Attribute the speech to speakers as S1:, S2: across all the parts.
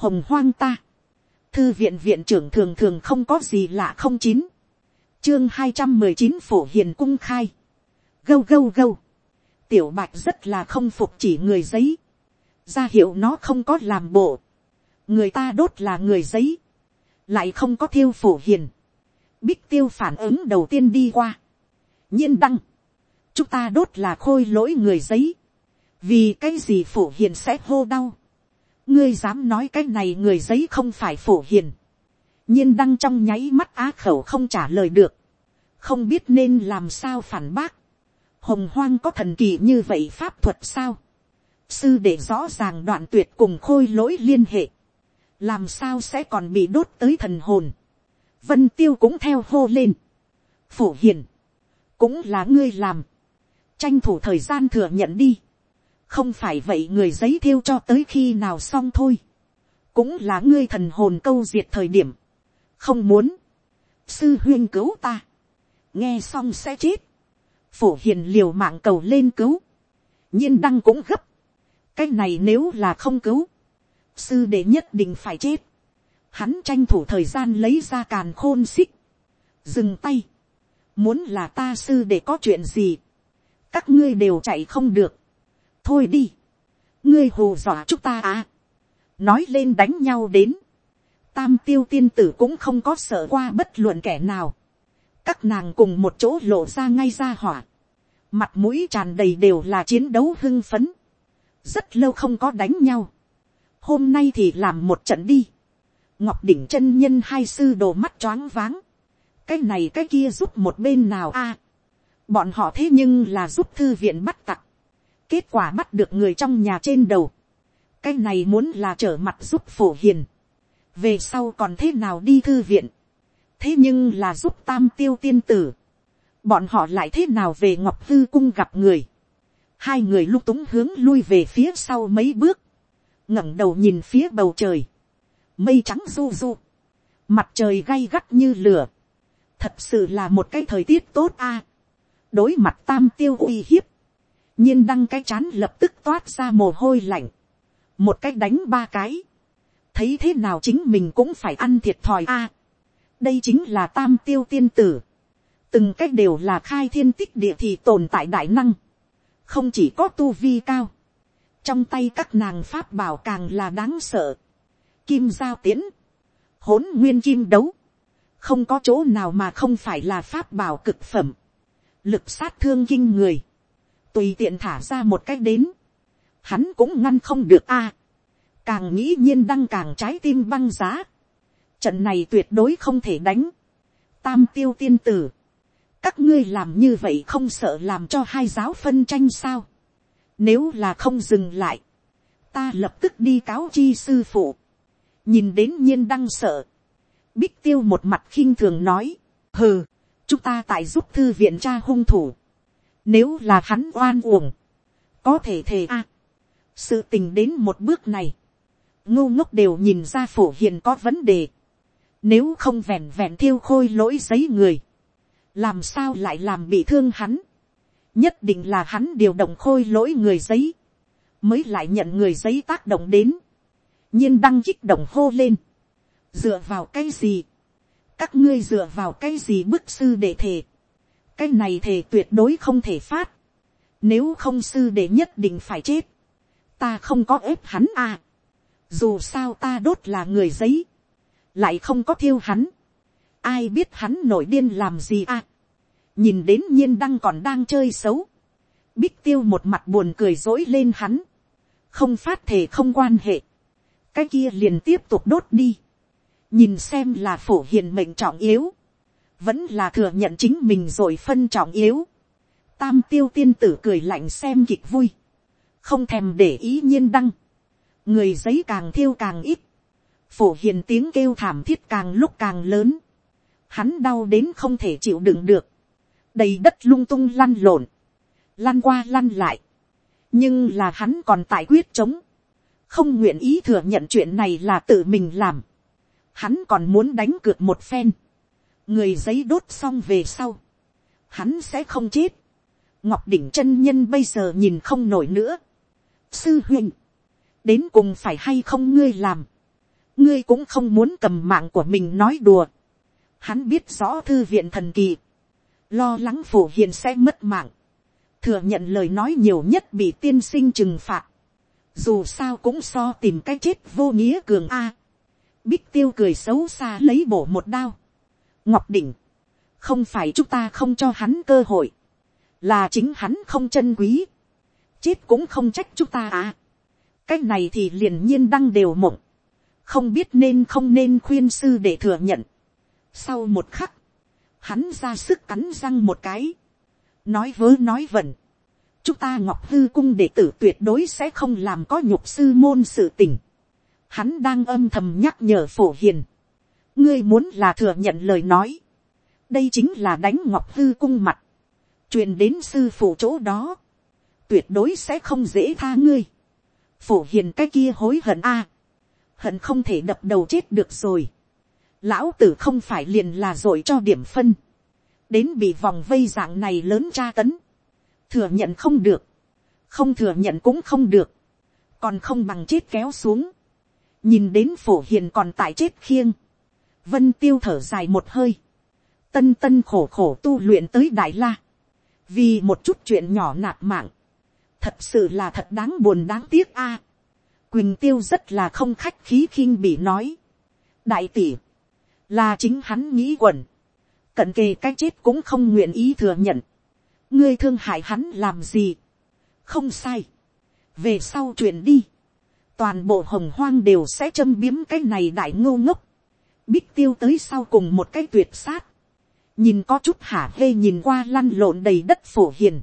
S1: hồng hoang ta, thư viện viện trưởng thường thường không có gì lạ không chín, chương hai trăm mười chín phổ hiền cung khai, gâu gâu gâu, tiểu bạch rất là không phục chỉ người giấy, ra hiệu nó không có làm bộ, người ta đốt là người giấy, lại không có thiêu phổ hiền, bích tiêu phản ứng đầu tiên đi qua, nhiên đăng, chúng ta đốt là khôi lỗi người giấy, vì cái gì phổ hiền sẽ hô đau, ngươi dám nói cái này người giấy không phải phổ hiền, nhiên đăng trong nháy mắt á khẩu không trả lời được, không biết nên làm sao phản bác, hồng hoang có thần kỳ như vậy pháp thuật sao, sư để rõ ràng đoạn tuyệt cùng khôi lỗi liên hệ, làm sao sẽ còn bị đốt tới thần hồn, vân tiêu cũng theo hô lên, phổ hiền, cũng là ngươi làm, tranh thủ thời gian thừa nhận đi, không phải vậy người giấy thiêu cho tới khi nào xong thôi, cũng là ngươi thần hồn câu diệt thời điểm, không muốn, sư huyên cứu ta, nghe xong sẽ chết, phổ hiền liều mạng cầu lên cứu, nhiên đăng cũng gấp, cái này nếu là không cứu, sư đệ nhất định phải chết, hắn tranh thủ thời gian lấy ra càn khôn xích, dừng tay, muốn là ta sư để có chuyện gì, các ngươi đều chạy không được, thôi đi, ngươi hù dọa chúng ta à, nói lên đánh nhau đến, tam tiêu tiên tử cũng không có sợ qua bất luận kẻ nào, các nàng cùng một chỗ lộ ra ngay ra hỏa, mặt mũi tràn đầy đều là chiến đấu hưng phấn, rất lâu không có đánh nhau, hôm nay thì làm một trận đi, ngọc đỉnh chân nhân hai sư đồ mắt choáng váng, cái này cái kia giúp một bên nào a, bọn họ thế nhưng là giúp thư viện bắt tặc, kết quả bắt được người trong nhà trên đầu, cái này muốn là trở mặt giúp phổ hiền, về sau còn thế nào đi thư viện, thế nhưng là giúp tam tiêu tiên tử, bọn họ lại thế nào về ngọc hư cung gặp người, hai người lung túng hướng lui về phía sau mấy bước, ngẩng đầu nhìn phía bầu trời, mây trắng du du, mặt trời gay gắt như lửa, thật sự là một cái thời tiết tốt a, đối mặt tam tiêu uy hiếp, nhiên đăng cái chán lập tức toát ra mồ hôi lạnh, một cái đánh ba cái, thấy thế nào chính mình cũng phải ăn thiệt thòi a, đây chính là tam tiêu tiên tử, từng cách đều là khai thiên tích địa thì tồn tại đại năng, không chỉ có tu vi cao, trong tay các nàng pháp bảo càng là đáng sợ, kim giao tiễn, hỗn nguyên kim đấu, không có chỗ nào mà không phải là pháp bảo cực phẩm, lực sát thương kinh người, tùy tiện thả ra một cách đến, hắn cũng ngăn không được a, càng nghĩ nhiên đăng càng trái tim băng giá, trận này tuyệt đối không thể đánh, tam tiêu tiên tử, các ngươi làm như vậy không sợ làm cho hai giáo phân tranh sao, nếu là không dừng lại, ta lập tức đi cáo chi sư phụ, nhìn đến nhiên đăng sợ, bích tiêu một mặt khinh thường nói, hừ, chúng ta tại giúp thư viện cha hung thủ, nếu là hắn oan uổng, có thể thề a, sự tình đến một bước này, ngô ngốc đều nhìn ra phổ hiền có vấn đề, nếu không vẹn vẹn thiêu khôi lỗi giấy người, làm sao lại làm bị thương hắn, nhất định là hắn điều động khôi lỗi người giấy, mới lại nhận người giấy tác động đến, nhiên đăng kích động hô lên, dựa vào cái gì, các ngươi dựa vào cái gì bức sư để thề, cái này thề tuyệt đối không thể phát, nếu không sư để nhất định phải chết, ta không có ép hắn à, dù sao ta đốt là người giấy, lại không có thiêu hắn, ai biết hắn nổi điên làm gì à, nhìn đến nhiên đăng còn đang chơi xấu, bích tiêu một mặt buồn cười dỗi lên hắn, không phát thể không quan hệ, cái kia liền tiếp tục đốt đi, nhìn xem là phổ hiền mệnh trọng yếu, vẫn là thừa nhận chính mình rồi phân trọng yếu, tam tiêu tiên tử cười lạnh xem kịch vui, không thèm để ý nhiên đăng, người giấy càng thiêu càng ít, phổ hiền tiếng kêu thảm thiết càng lúc càng lớn, hắn đau đến không thể chịu đựng được, đầy đất lung tung lăn lộn, lăn qua lăn lại, nhưng là hắn còn tại quyết chống, không nguyện ý thừa nhận chuyện này là tự mình làm, hắn còn muốn đánh cược một phen, người giấy đốt xong về sau, hắn sẽ không chết, ngọc đỉnh chân nhân bây giờ nhìn không nổi nữa, sư huynh, đến cùng phải hay không ngươi làm, ngươi cũng không muốn cầm mạng của mình nói đùa. Hắn biết rõ thư viện thần kỳ, lo lắng phổ hiền sẽ mất mạng, thừa nhận lời nói nhiều nhất bị tiên sinh trừng phạt, dù sao cũng so tìm cái chết vô nghĩa cường a. Bích tiêu cười xấu xa lấy bổ một đao. Ngọc đỉnh, không phải chúng ta không cho hắn cơ hội, là chính hắn không chân quý, chết cũng không trách chúng ta à. cái này thì liền nhiên đăng đều mộng, không biết nên không nên khuyên sư để thừa nhận. sau một khắc, hắn ra sức cắn răng một cái, nói vớ nói vẩn, chúng ta ngọc hư cung đệ tử tuyệt đối sẽ không làm có nhục sư môn sự tình. Hắn đang âm thầm nhắc nhở phổ hiền ngươi muốn là thừa nhận lời nói. đây chính là đánh ngọc hư cung mặt. truyền đến sư phụ chỗ đó. tuyệt đối sẽ không dễ tha ngươi. phổ hiền cái kia hối hận a. hận không thể đập đầu chết được rồi. lão tử không phải liền là dội cho điểm phân. đến bị vòng vây dạng này lớn tra tấn thừa nhận không được, không thừa nhận cũng không được, còn không bằng chết kéo xuống, nhìn đến phổ hiền còn tại chết khiêng, vân tiêu thở dài một hơi, tân tân khổ khổ tu luyện tới đại la, vì một chút chuyện nhỏ nạp mạng, thật sự là thật đáng buồn đáng tiếc a. À, quỳnh tiêu rất là không khách khí khinh bị nói, đại tỷ, là chính hắn nghĩ quẩn, cận kề cái chết cũng không nguyện ý thừa nhận, ngươi thương hại hắn làm gì, không sai, về sau chuyện đi, toàn bộ hồng hoang đều sẽ châm biếm cái này đại ngô ngốc, bích tiêu tới sau cùng một cái tuyệt sát, nhìn có chút hả hê nhìn qua lăn lộn đầy đất phổ hiền,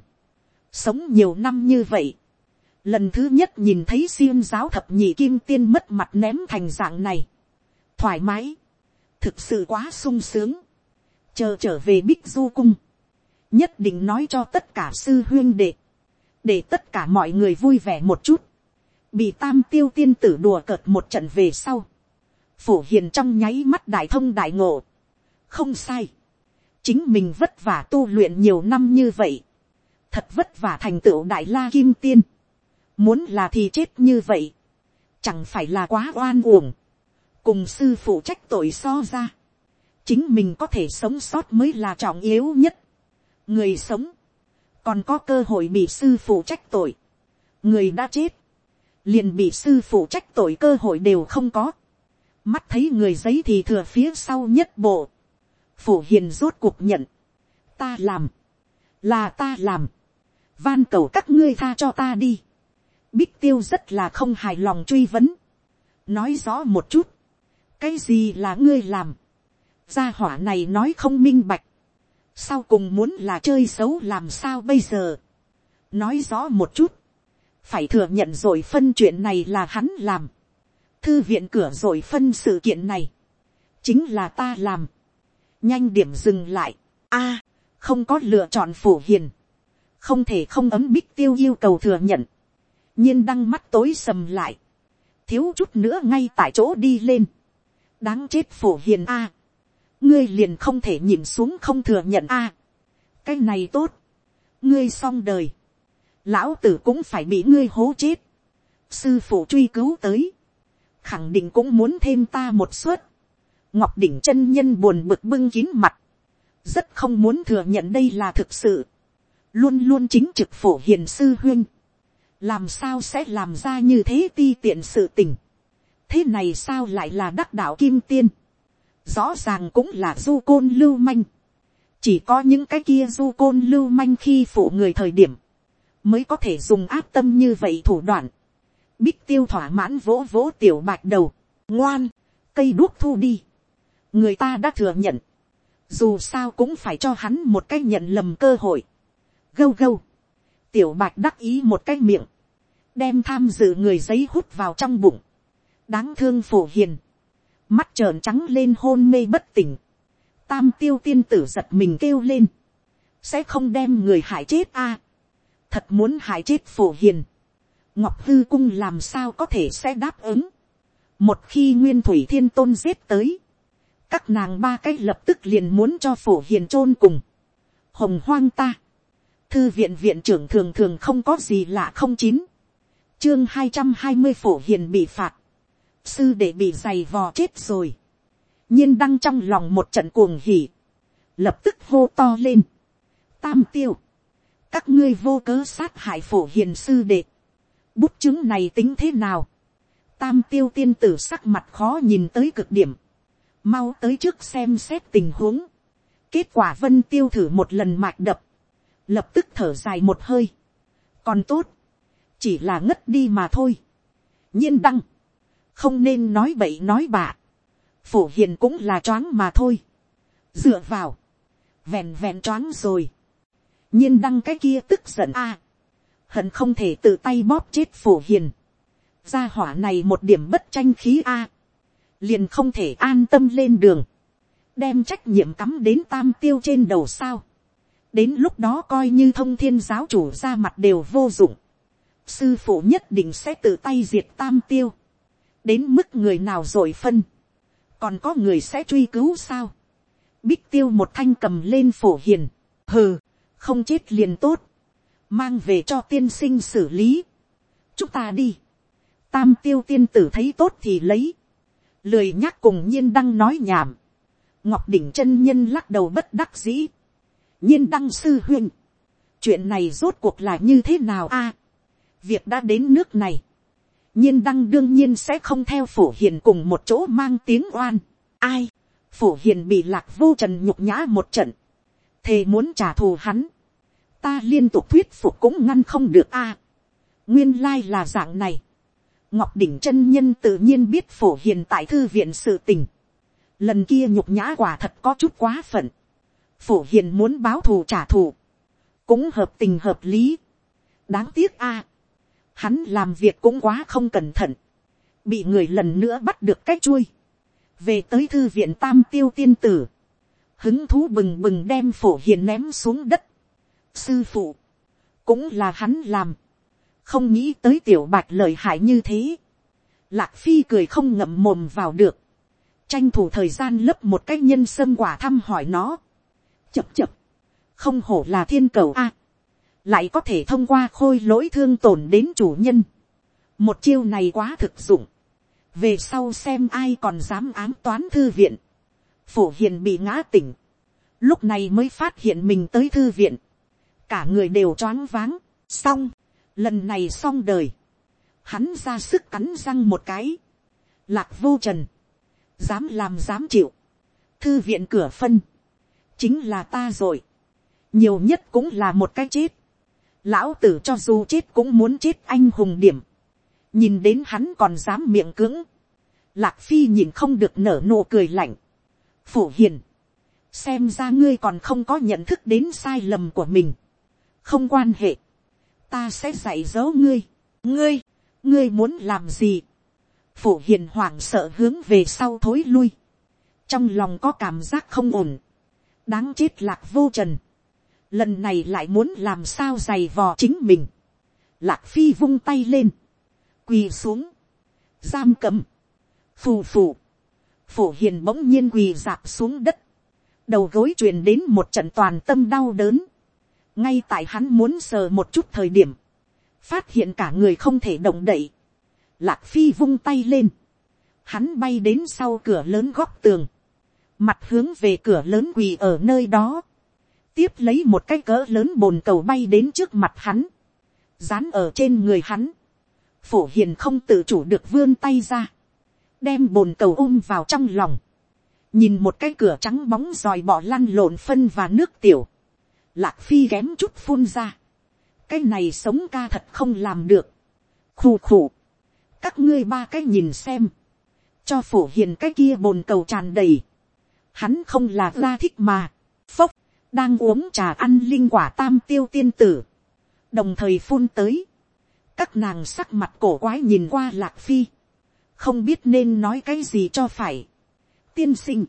S1: sống nhiều năm như vậy, lần thứ nhất nhìn thấy xiêm giáo thập nhị kim tiên mất mặt ném thành dạng này, thoải mái, thực sự quá sung sướng, chờ trở về bích du cung, nhất định nói cho tất cả sư huyên đệ, để tất cả mọi người vui vẻ một chút, bị tam tiêu tiên tử đùa cợt một trận về sau, phổ hiền trong nháy mắt đại thông đại ngộ, không sai, chính mình vất vả tu luyện nhiều năm như vậy, thật vất vả thành tựu đại la kim tiên, muốn là thì chết như vậy, chẳng phải là quá oan uổng, cùng sư phụ trách tội so ra, chính mình có thể sống sót mới là trọng yếu nhất, người sống, còn có cơ hội bị sư phụ trách tội, người đã chết, liền bị sư phụ trách tội cơ hội đều không có, mắt thấy người giấy thì thừa phía sau nhất bộ, phổ hiền rốt cuộc nhận, ta làm, là ta làm, van cầu các ngươi tha cho ta đi, bích tiêu rất là không hài lòng truy vấn, nói rõ một chút, cái gì là ngươi làm, gia hỏa này nói không minh bạch, sau cùng muốn là chơi xấu làm sao bây giờ. nói rõ một chút, phải thừa nhận rồi phân chuyện này là hắn làm thư viện cửa rồi phân sự kiện này, chính là ta làm. nhanh điểm dừng lại. a, không có lựa chọn phổ hiền, không thể không ấm bích tiêu yêu cầu thừa nhận, nhiên đăng mắt tối sầm lại, thiếu chút nữa ngay tại chỗ đi lên, đáng chết phổ hiền a, ngươi liền không thể nhìn xuống không thừa nhận a. cái này tốt, ngươi xong đời, lão tử cũng phải bị ngươi hố chết, sư phụ truy cứu tới, khẳng định cũng muốn thêm ta một suất, ngọc đỉnh chân nhân buồn bực bưng kín mặt, rất không muốn thừa nhận đây là thực sự, luôn luôn chính trực phổ hiền sư huyên, làm sao sẽ làm ra như thế ti tiện sự tình, thế này sao lại là đắc đạo kim tiên, rõ ràng cũng là du côn lưu manh. chỉ có những cái kia du côn lưu manh khi phụ người thời điểm, mới có thể dùng áp tâm như vậy thủ đoạn bích tiêu thỏa mãn vỗ vỗ tiểu bạch đầu, ngoan, cây đuốc thu đi. người ta đã thừa nhận, dù sao cũng phải cho hắn một cái nhận lầm cơ hội. gâu gâu, tiểu bạch đắc ý một cái miệng, đem tham dự người giấy hút vào trong bụng, đáng thương phổ hiền, mắt trợn trắng lên hôn mê bất tỉnh, tam tiêu tiên tử giật mình kêu lên, sẽ không đem người hại chết a, thật muốn hại chết phổ hiền, ngọc hư cung làm sao có thể sẽ đáp ứng, một khi nguyên thủy thiên tôn giết tới, các nàng ba cái lập tức liền muốn cho phổ hiền chôn cùng, hồng hoang ta, thư viện viện trưởng thường thường không có gì lạ không chín, chương hai trăm hai mươi phổ hiền bị phạt, sư để bị giày vò chết rồi, nhiên đăng trong lòng một trận cuồng hỉ, lập tức hô to lên, tam tiêu, các ngươi vô cớ sát hại phổ hiền sư đệ, bút chứng này tính thế nào, tam tiêu tiên tử sắc mặt khó nhìn tới cực điểm, mau tới trước xem xét tình huống, kết quả vân tiêu thử một lần mạch đập, lập tức thở dài một hơi, còn tốt, chỉ là ngất đi mà thôi, nhiên đăng, không nên nói bậy nói bạ, phổ hiền cũng là choáng mà thôi, dựa vào, vẹn vẹn choáng rồi, nhiên đăng cái kia tức giận a, hận không thể tự tay bóp chết phổ hiền, gia hỏa này một điểm bất tranh khí a, liền không thể an tâm lên đường, đem trách nhiệm cắm đến tam tiêu trên đầu sao, đến lúc đó coi như thông thiên giáo chủ ra mặt đều vô dụng, sư phụ nhất định sẽ tự tay diệt tam tiêu, đến mức người nào rồi phân, còn có người sẽ truy cứu sao, bích tiêu một thanh cầm lên phổ hiền, hừ, không chết liền tốt, mang về cho tiên sinh xử lý, chúng ta đi, tam tiêu tiên tử thấy tốt thì lấy, lười nhắc cùng nhiên đăng nói nhảm, ngọc đỉnh chân nhân lắc đầu bất đắc dĩ, nhiên đăng sư huyên, chuyện này rốt cuộc là như thế nào a, việc đã đến nước này, nhiên đăng đương nhiên sẽ không theo phổ hiền cùng một chỗ mang tiếng oan, ai, phổ hiền bị lạc vô trần nhục nhã một trận, thề muốn trả thù hắn, ta liên tục thuyết phục cũng ngăn không được a, nguyên lai là dạng này, ngọc đỉnh chân nhân tự nhiên biết phổ hiền tại thư viện sự tình, lần kia nhục nhã quả thật có chút quá phận, phổ hiền muốn báo thù trả thù, cũng hợp tình hợp lý. đáng tiếc a, hắn làm việc cũng quá không cẩn thận, bị người lần nữa bắt được cách chui. về tới thư viện tam tiêu tiên tử, hứng thú bừng bừng đem phổ hiền ném xuống đất sư phụ, cũng là hắn làm, không nghĩ tới tiểu bạch lời hại như thế. Lạc phi cười không ngậm mồm vào được, tranh thủ thời gian lấp một cái nhân sâm quả thăm hỏi nó. chập chập, không hổ là thiên cầu a, lại có thể thông qua khôi lỗi thương tổn đến chủ nhân. một chiêu này quá thực dụng, về sau xem ai còn dám ám toán thư viện. phổ hiền bị ngã tỉnh, lúc này mới phát hiện mình tới thư viện, cả người đều choáng váng, xong, lần này xong đời, hắn ra sức cắn răng một cái, lạc vô trần, dám làm dám chịu, thư viện cửa phân, chính là ta rồi, nhiều nhất cũng là một cái chết, lão tử cho dù chết cũng muốn chết anh hùng điểm, nhìn đến hắn còn dám miệng cứng, lạc phi nhìn không được nở nụ cười lạnh, phổ hiền, xem ra ngươi còn không có nhận thức đến sai lầm của mình, không quan hệ, ta sẽ dạy dỗ ngươi, ngươi, ngươi muốn làm gì, phổ hiền hoảng sợ hướng về sau thối lui, trong lòng có cảm giác không ổn, đáng chết lạc vô trần, lần này lại muốn làm sao giày vò chính mình, lạc phi vung tay lên, quỳ xuống, giam cầm, phù phù, phổ hiền bỗng nhiên quỳ dạp xuống đất, đầu gối truyền đến một trận toàn tâm đau đớn, ngay tại hắn muốn sờ một chút thời điểm, phát hiện cả người không thể động đậy, lạc phi vung tay lên, hắn bay đến sau cửa lớn góc tường, mặt hướng về cửa lớn quỳ ở nơi đó, tiếp lấy một cái cỡ lớn bồn cầu bay đến trước mặt hắn, dán ở trên người hắn, phổ hiền không tự chủ được vươn tay ra, đem bồn cầu ôm vào trong lòng, nhìn một cái cửa trắng bóng dòi bỏ lăn lộn phân và nước tiểu, lạc phi ghém chút phun ra, cái này sống ca thật không làm được, khù khù, các ngươi ba cái nhìn xem, cho phổ hiền cái kia bồn cầu tràn đầy, hắn không là ra thích mà, phốc, đang uống trà ăn linh quả tam tiêu tiên tử, đồng thời phun tới, các nàng sắc mặt cổ quái nhìn qua lạc phi, không biết nên nói cái gì cho phải. tiên sinh,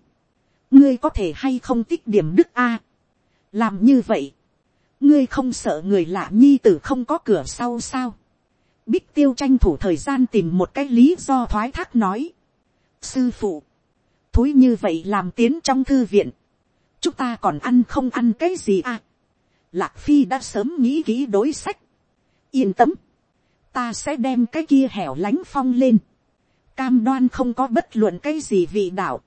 S1: ngươi có thể hay không tích điểm đức a, làm như vậy, ngươi không sợ người lạ nhi tử không có cửa sau sao, bích tiêu tranh thủ thời gian tìm một cái lý do thoái thác nói, sư phụ, thối như vậy làm tiến trong thư viện, chúng ta còn ăn không ăn cái gì à. Lạc phi đã sớm nghĩ kỹ đối sách. yên tâm, ta sẽ đem cái kia hẻo lánh phong lên, cam đoan không có bất luận cái gì vị đạo,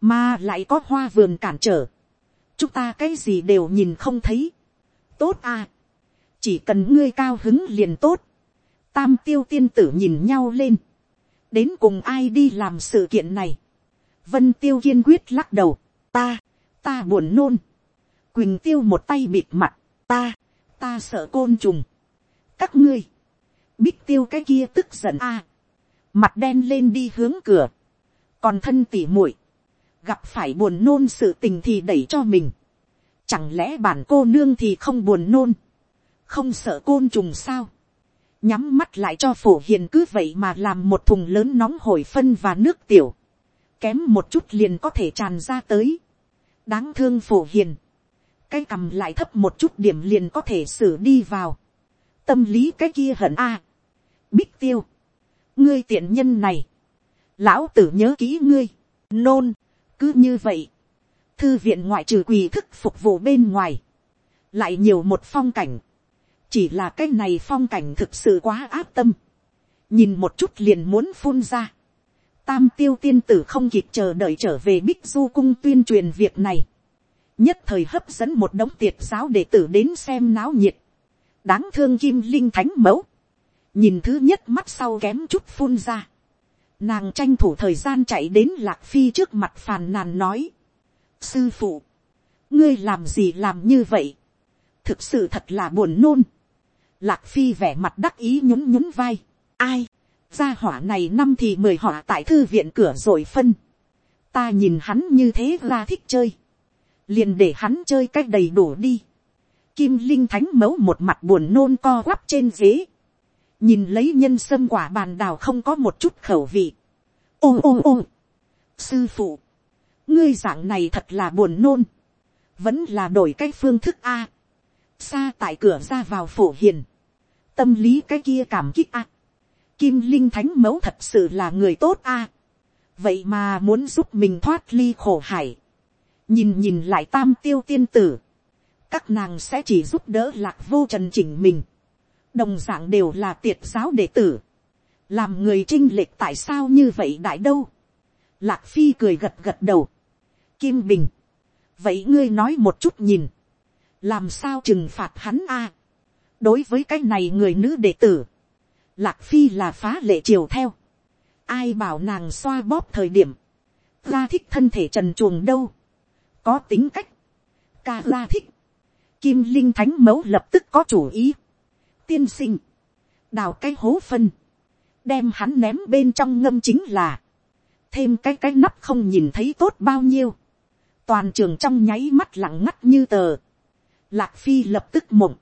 S1: mà lại có hoa vườn cản trở, chúng ta cái gì đều nhìn không thấy, tốt à, chỉ cần ngươi cao hứng liền tốt, tam tiêu tiên tử nhìn nhau lên, đến cùng ai đi làm sự kiện này, vân tiêu kiên quyết lắc đầu, ta, ta buồn nôn, quỳnh tiêu một tay bịt mặt, ta, ta sợ côn trùng, các ngươi, bích tiêu cái kia tức giận a, mặt đen lên đi hướng cửa, còn thân tỉ muội, gặp phải buồn nôn sự tình thì đẩy cho mình, chẳng lẽ bản cô nương thì không buồn nôn, không sợ côn trùng sao, nhắm mắt lại cho phổ hiền cứ vậy mà làm một thùng lớn nóng hổi phân và nước tiểu, kém một chút liền có thể tràn ra tới, đáng thương phổ hiền, cái cầm lại thấp một chút điểm liền có thể xử đi vào, tâm lý cái kia hận a, bích tiêu, ngươi tiện nhân này, lão tử nhớ kỹ ngươi, nôn, cứ như vậy, thư viện ngoại trừ quỳ thức phục vụ bên ngoài, lại nhiều một phong cảnh, chỉ là cái này phong cảnh thực sự quá áp tâm, nhìn một chút liền muốn phun ra, tam tiêu tiên tử không kịp chờ đợi trở về bích du cung tuyên truyền việc này, nhất thời hấp dẫn một đống tiệt giáo đệ tử đến xem náo nhiệt, đáng thương kim linh thánh mẫu, nhìn thứ nhất mắt sau kém chút phun ra, nàng tranh thủ thời gian chạy đến lạc phi trước mặt phàn nàn nói, sư phụ, ngươi làm gì làm như vậy, thực sự thật là buồn nôn, lạc phi vẻ mặt đắc ý nhún nhún vai, ai, gia hỏa này năm thì mười hỏa tại thư viện cửa rồi phân, ta nhìn hắn như thế ra thích chơi, liền để hắn chơi cách đầy đủ đi, kim linh thánh mấu một mặt buồn nôn co quắp trên ghế, nhìn lấy nhân sâm quả bàn đào không có một chút khẩu vị, ôm ôm ôm, sư phụ, ngươi dạng này thật là buồn nôn, vẫn là đổi cái phương thức a, xa tại cửa ra vào phổ hiền, tâm lý cái kia cảm kích a, kim linh thánh mẫu thật sự là người tốt a, vậy mà muốn giúp mình thoát ly khổ hải, nhìn nhìn lại tam tiêu tiên tử, các nàng sẽ chỉ giúp đỡ lạc vô trần chỉnh mình, đồng d ạ n g đều là tiệt giáo đệ tử, làm người trinh lệch tại sao như vậy đại đâu, lạc phi cười gật gật đầu, kim bình, vậy ngươi nói một chút nhìn, làm sao trừng phạt hắn a, đối với cái này người nữ đệ tử, lạc phi là phá lệ chiều theo, ai bảo nàng xoa bóp thời điểm, ra thích thân thể trần chuồng đâu, có tính cách, ca ra thích, kim linh thánh mẫu lập tức có chủ ý, tiên sinh, đào cái hố phân, đem hắn ném bên trong ngâm chính là, thêm cái cái nắp không nhìn thấy tốt bao nhiêu, toàn trường trong nháy mắt lặng ngắt như tờ, lạc phi lập tức mộng,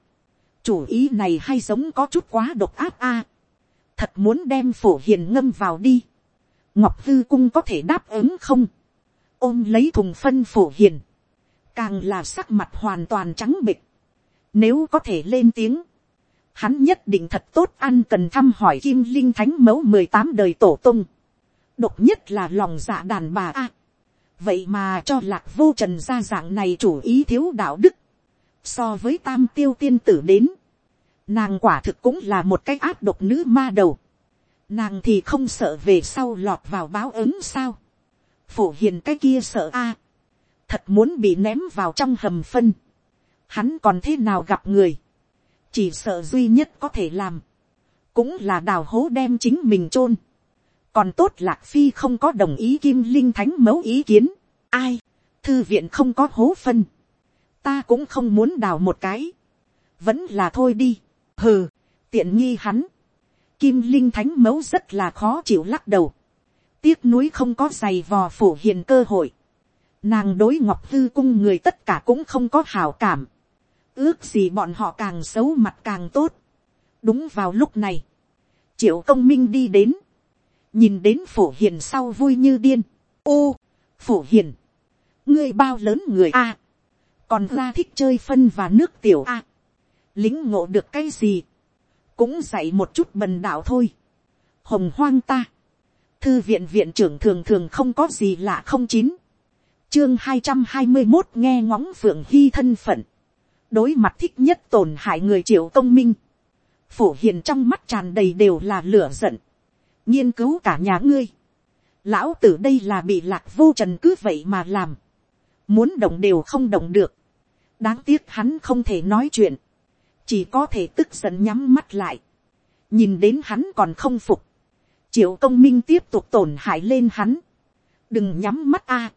S1: chủ ý này hay giống có chút quá độc áp a, thật muốn đem phổ hiền ngâm vào đi, ngọc hư cung có thể đáp ứng không, ôm lấy thùng phân phổ hiền, càng là sắc mặt hoàn toàn trắng bịch, nếu có thể lên tiếng, hắn nhất định thật tốt ăn cần thăm hỏi kim linh thánh mẫu mười tám đời tổ tung. độc nhất là lòng dạ đàn bà a. vậy mà cho lạc vô trần ra dạng này chủ ý thiếu đạo đức. so với tam tiêu tiên tử đến, nàng quả thực cũng là một cái áp độc nữ ma đầu. nàng thì không sợ về sau lọt vào báo ứng sao. phổ hiền cái kia sợ a. thật muốn bị ném vào trong hầm phân. hắn còn thế nào gặp người chỉ sợ duy nhất có thể làm, cũng là đào hố đem chính mình chôn. còn tốt lạc phi không có đồng ý kim linh thánh mẫu ý kiến. ai, thư viện không có hố phân, ta cũng không muốn đào một cái, vẫn là thôi đi, hừ, tiện nghi hắn. kim linh thánh mẫu rất là khó chịu lắc đầu, tiếc núi không có giày vò phổ hiền cơ hội, nàng đối ngọc hư cung người tất cả cũng không có hào cảm, ước gì bọn họ càng xấu mặt càng tốt. đúng vào lúc này, triệu công minh đi đến, nhìn đến phổ hiền sau vui như điên. ô, phổ hiền, ngươi bao lớn người a, còn ra thích chơi phân và nước tiểu a, lính ngộ được cái gì, cũng dạy một chút bần đạo thôi. hồng hoang ta, thư viện viện trưởng thường thường không có gì lạ không chín, chương hai trăm hai mươi một nghe ngóng phượng hy thân phận, đối mặt thích nhất tổn hại người triệu công minh, phổ hiền trong mắt tràn đầy đều là lửa giận, nghiên cứu cả nhà ngươi, lão tử đây là bị lạc vô trần cứ vậy mà làm, muốn động đều không động được, đáng tiếc hắn không thể nói chuyện, chỉ có thể tức giận nhắm mắt lại, nhìn đến hắn còn không phục, triệu công minh tiếp tục tổn hại lên hắn, đừng nhắm mắt a,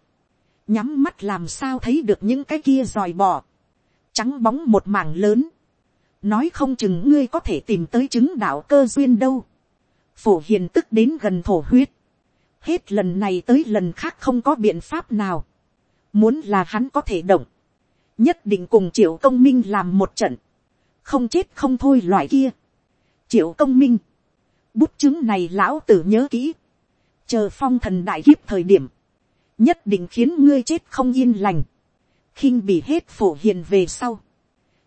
S1: nhắm mắt làm sao thấy được những cái kia dòi bỏ trắng bóng một mảng lớn, nói không chừng ngươi có thể tìm tới chứng đạo cơ duyên đâu, phổ hiền tức đến gần thổ huyết, hết lần này tới lần khác không có biện pháp nào, muốn là hắn có thể động, nhất định cùng triệu công minh làm một trận, không chết không thôi loại kia. triệu công minh, bút chứng này lão tử nhớ kỹ, chờ phong thần đại kiếp thời điểm, nhất định khiến ngươi chết không yên lành, khinh bị hết phổ hiền về sau,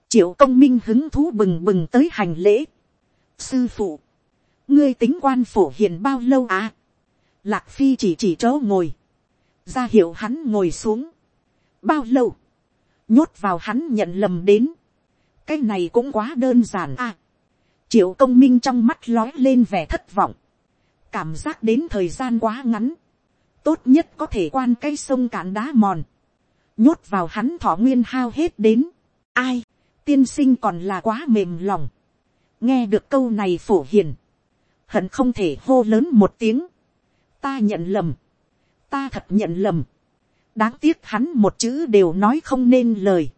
S1: triệu công minh hứng thú bừng bừng tới hành lễ, sư phụ, ngươi tính quan phổ hiền bao lâu à, lạc phi chỉ chỉ chỗ ngồi, ra hiệu hắn ngồi xuống, bao lâu, nhốt vào hắn nhận lầm đến, cái này cũng quá đơn giản à. triệu công minh trong mắt lói lên vẻ thất vọng, cảm giác đến thời gian quá ngắn, tốt nhất có thể quan cây sông cạn đá mòn, nhốt vào hắn thọ nguyên hao hết đến, ai, tiên sinh còn là quá mềm lòng, nghe được câu này phổ hiền, hận không thể hô lớn một tiếng, ta nhận lầm, ta thật nhận lầm, đáng tiếc hắn một chữ đều nói không nên lời,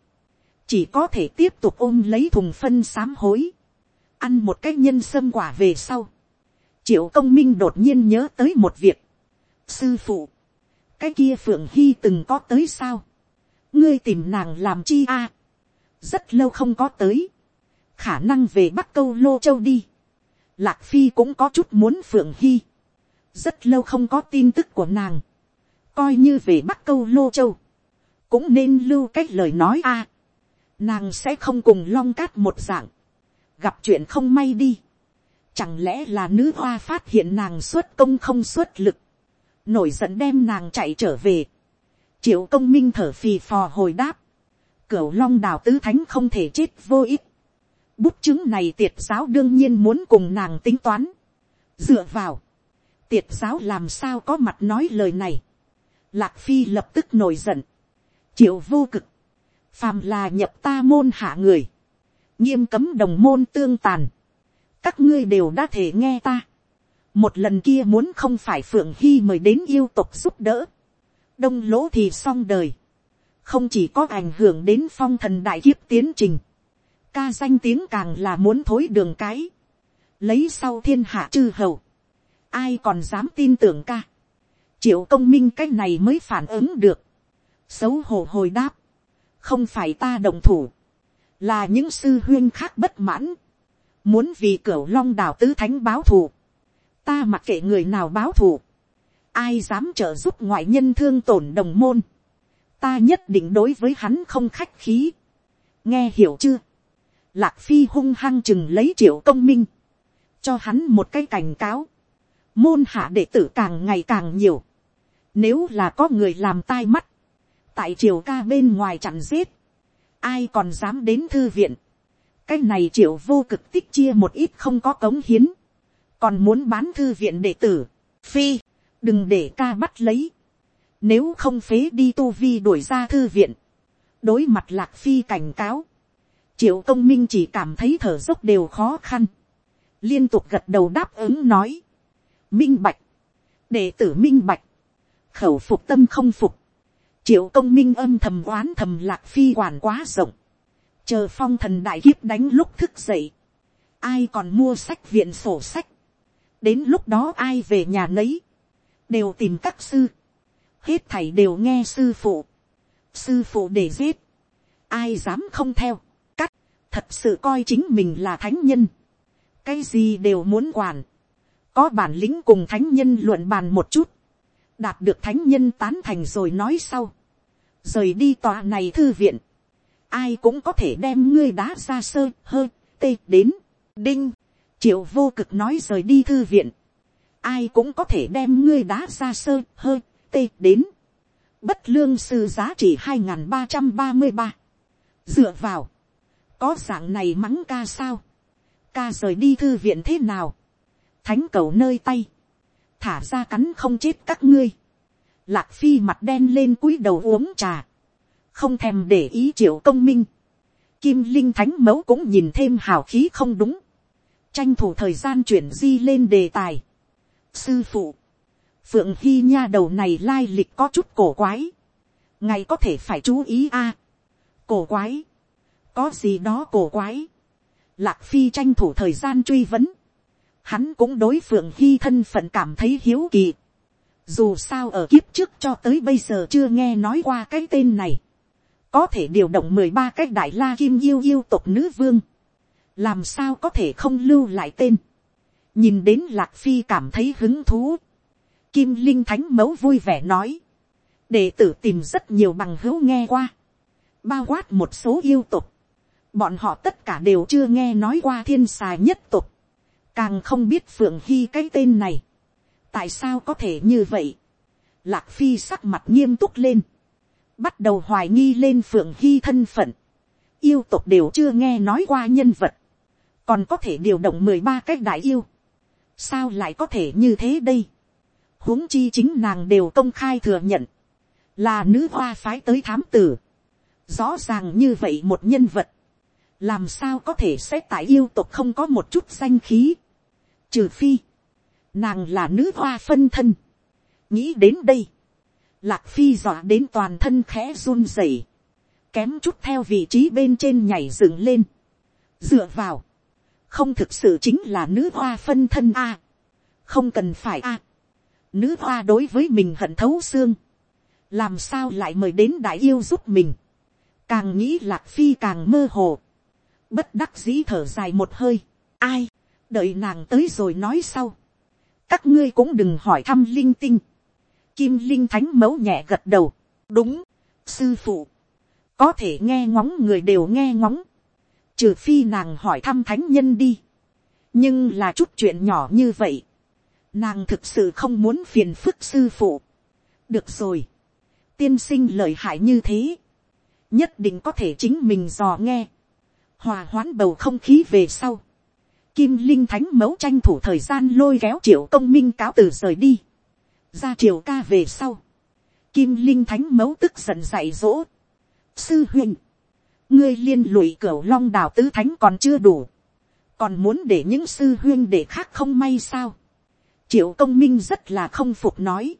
S1: chỉ có thể tiếp tục ôm lấy thùng phân sám hối, ăn một cái nhân sâm quả về sau. triệu công minh đột nhiên nhớ tới một việc. sư phụ, cái kia phượng hy từng có tới sao, ngươi tìm nàng làm chi a, rất lâu không có tới, khả năng về bắc câu lô châu đi, lạc phi cũng có chút muốn phượng hy, rất lâu không có tin tức của nàng, coi như về bắc câu lô châu, cũng nên lưu cái lời nói a, nàng sẽ không cùng long cát một dạng, gặp chuyện không may đi. Chẳng lẽ là nữ hoa phát hiện nàng xuất công không xuất lực, nổi giận đem nàng chạy trở về triệu công minh thở phì phò hồi đáp, cửu long đào tứ thánh không thể chết vô ích. bút chứng này tiệt giáo đương nhiên muốn cùng nàng tính toán. dựa vào, tiệt giáo làm sao có mặt nói lời này. lạc phi lập tức nổi giận. triệu vô cực, phàm là nhập ta môn hạ người, nghiêm cấm đồng môn tương tàn, các ngươi đều đã thể nghe ta. một lần kia muốn không phải phượng hy mời đến yêu tục giúp đỡ, đông lỗ thì xong đời, không chỉ có ảnh hưởng đến phong thần đại kiếp tiến trình, ca danh tiếng càng là muốn thối đường cái, lấy sau thiên hạ chư hầu, ai còn dám tin tưởng ca, triệu công minh cái này mới phản ứng được, xấu hổ hồi đáp, không phải ta đồng thủ, là những sư huyên khác bất mãn, muốn vì cửa long đào tứ thánh báo thù, ta mặc kệ người nào báo thù, ai dám trợ giúp ngoại nhân thương tổn đồng môn, ta nhất định đối với hắn không khách khí, nghe hiểu chưa, lạc phi hung hăng chừng lấy triệu công minh, cho hắn một cái cảnh cáo, môn hạ đệ tử càng ngày càng nhiều, nếu là có người làm tai mắt, tại triều ca bên ngoài chặn giết, ai còn dám đến thư viện, cái này triệu vô cực tích chia một ít không có cống hiến, còn muốn bán thư viện đệ tử, phi, đừng để ca bắt lấy, nếu không phế đi tu vi đuổi ra thư viện, đối mặt lạc phi cảnh cáo, triệu công minh chỉ cảm thấy thở dốc đều khó khăn, liên tục gật đầu đáp ứng nói, minh bạch, đệ tử minh bạch, khẩu phục tâm không phục, triệu công minh âm thầm oán thầm lạc phi quản quá rộng, chờ phong thần đại kiếp đánh lúc thức dậy, ai còn mua sách viện sổ sách, đến lúc đó ai về nhà nấy, đều tìm các sư, hết thảy đều nghe sư phụ, sư phụ để giết, ai dám không theo, cắt, thật sự coi chính mình là thánh nhân, cái gì đều muốn quản, có bản lĩnh cùng thánh nhân luận bàn một chút, đạt được thánh nhân tán thành rồi nói sau, rời đi tòa này thư viện, ai cũng có thể đem ngươi đá ra sơ hơ tê đến, đinh, triệu vô cực nói rời đi thư viện, ai cũng có thể đem ngươi đá ra sơ hơ tê đến, bất lương sư giá trị hai n g h n ba trăm ba mươi ba, dựa vào, có dạng này mắng ca sao, ca rời đi thư viện thế nào, thánh cầu nơi tay, thả ra cắn không chết các ngươi, lạc phi mặt đen lên cúi đầu uống trà, không thèm để ý triệu công minh, kim linh thánh mẫu cũng nhìn thêm hào khí không đúng, tranh thủ thời gian chuyển di lên đề tài sư phụ, phượng hy nha đầu này lai lịch có chút cổ quái, ngày có thể phải chú ý a, cổ quái, có gì đó cổ quái, lạc phi tranh thủ thời gian truy vấn, hắn cũng đối phượng hy thân phận cảm thấy hiếu kỳ, dù sao ở kiếp trước cho tới bây giờ chưa nghe nói qua cái tên này, có thể điều động mười ba cái đại la kim yêu yêu tộc nữ vương, làm sao có thể không lưu lại tên, nhìn đến lạc phi cảm thấy hứng thú, kim linh thánh mẫu vui vẻ nói, đệ tử tìm rất nhiều bằng hữu nghe qua, bao quát một số yêu tục, bọn họ tất cả đều chưa nghe nói qua thiên xài nhất tục, càng không biết phượng hy cái tên này, tại sao có thể như vậy, lạc phi sắc mặt nghiêm túc lên, bắt đầu hoài nghi lên phượng hy thân phận, yêu tục đều chưa nghe nói qua nhân vật, còn có thể điều động mười ba cách đại yêu, sao lại có thể như thế đây, huống chi chính nàng đều công khai thừa nhận, là nữ hoa phái tới thám tử, rõ ràng như vậy một nhân vật, làm sao có thể sẽ tại yêu tục không có một chút danh khí, trừ phi, nàng là nữ hoa phân thân, nghĩ đến đây, lạc phi dọa đến toàn thân khẽ run rẩy, kém chút theo vị trí bên trên nhảy dựng lên, dựa vào, không thực sự chính là nữ hoa phân thân a, không cần phải a, nữ hoa đối với mình hận thấu xương, làm sao lại mời đến đại yêu giúp mình, càng nghĩ lạc phi càng mơ hồ, bất đắc dĩ thở dài một hơi, ai, đợi nàng tới rồi nói sau, các ngươi cũng đừng hỏi thăm linh tinh, kim linh thánh mẫu nhẹ gật đầu, đúng, sư phụ, có thể nghe ngóng người đều nghe ngóng, trừ phi nàng hỏi thăm thánh nhân đi, nhưng là chút chuyện nhỏ như vậy, nàng thực sự không muốn phiền phức sư phụ, được rồi, tiên sinh lợi hại như thế, nhất định có thể chính mình dò nghe, hòa hoãn bầu không khí về sau, kim linh thánh mẫu tranh thủ thời gian lôi kéo triệu công minh cáo từ rời đi, ra triều ca về sau, kim linh thánh mẫu tức giận dạy dỗ, sư huynh, ngươi liên lụy cửa long đào tứ thánh còn chưa đủ, còn muốn để những sư huyên để khác không may sao, triệu công minh rất là không phục nói,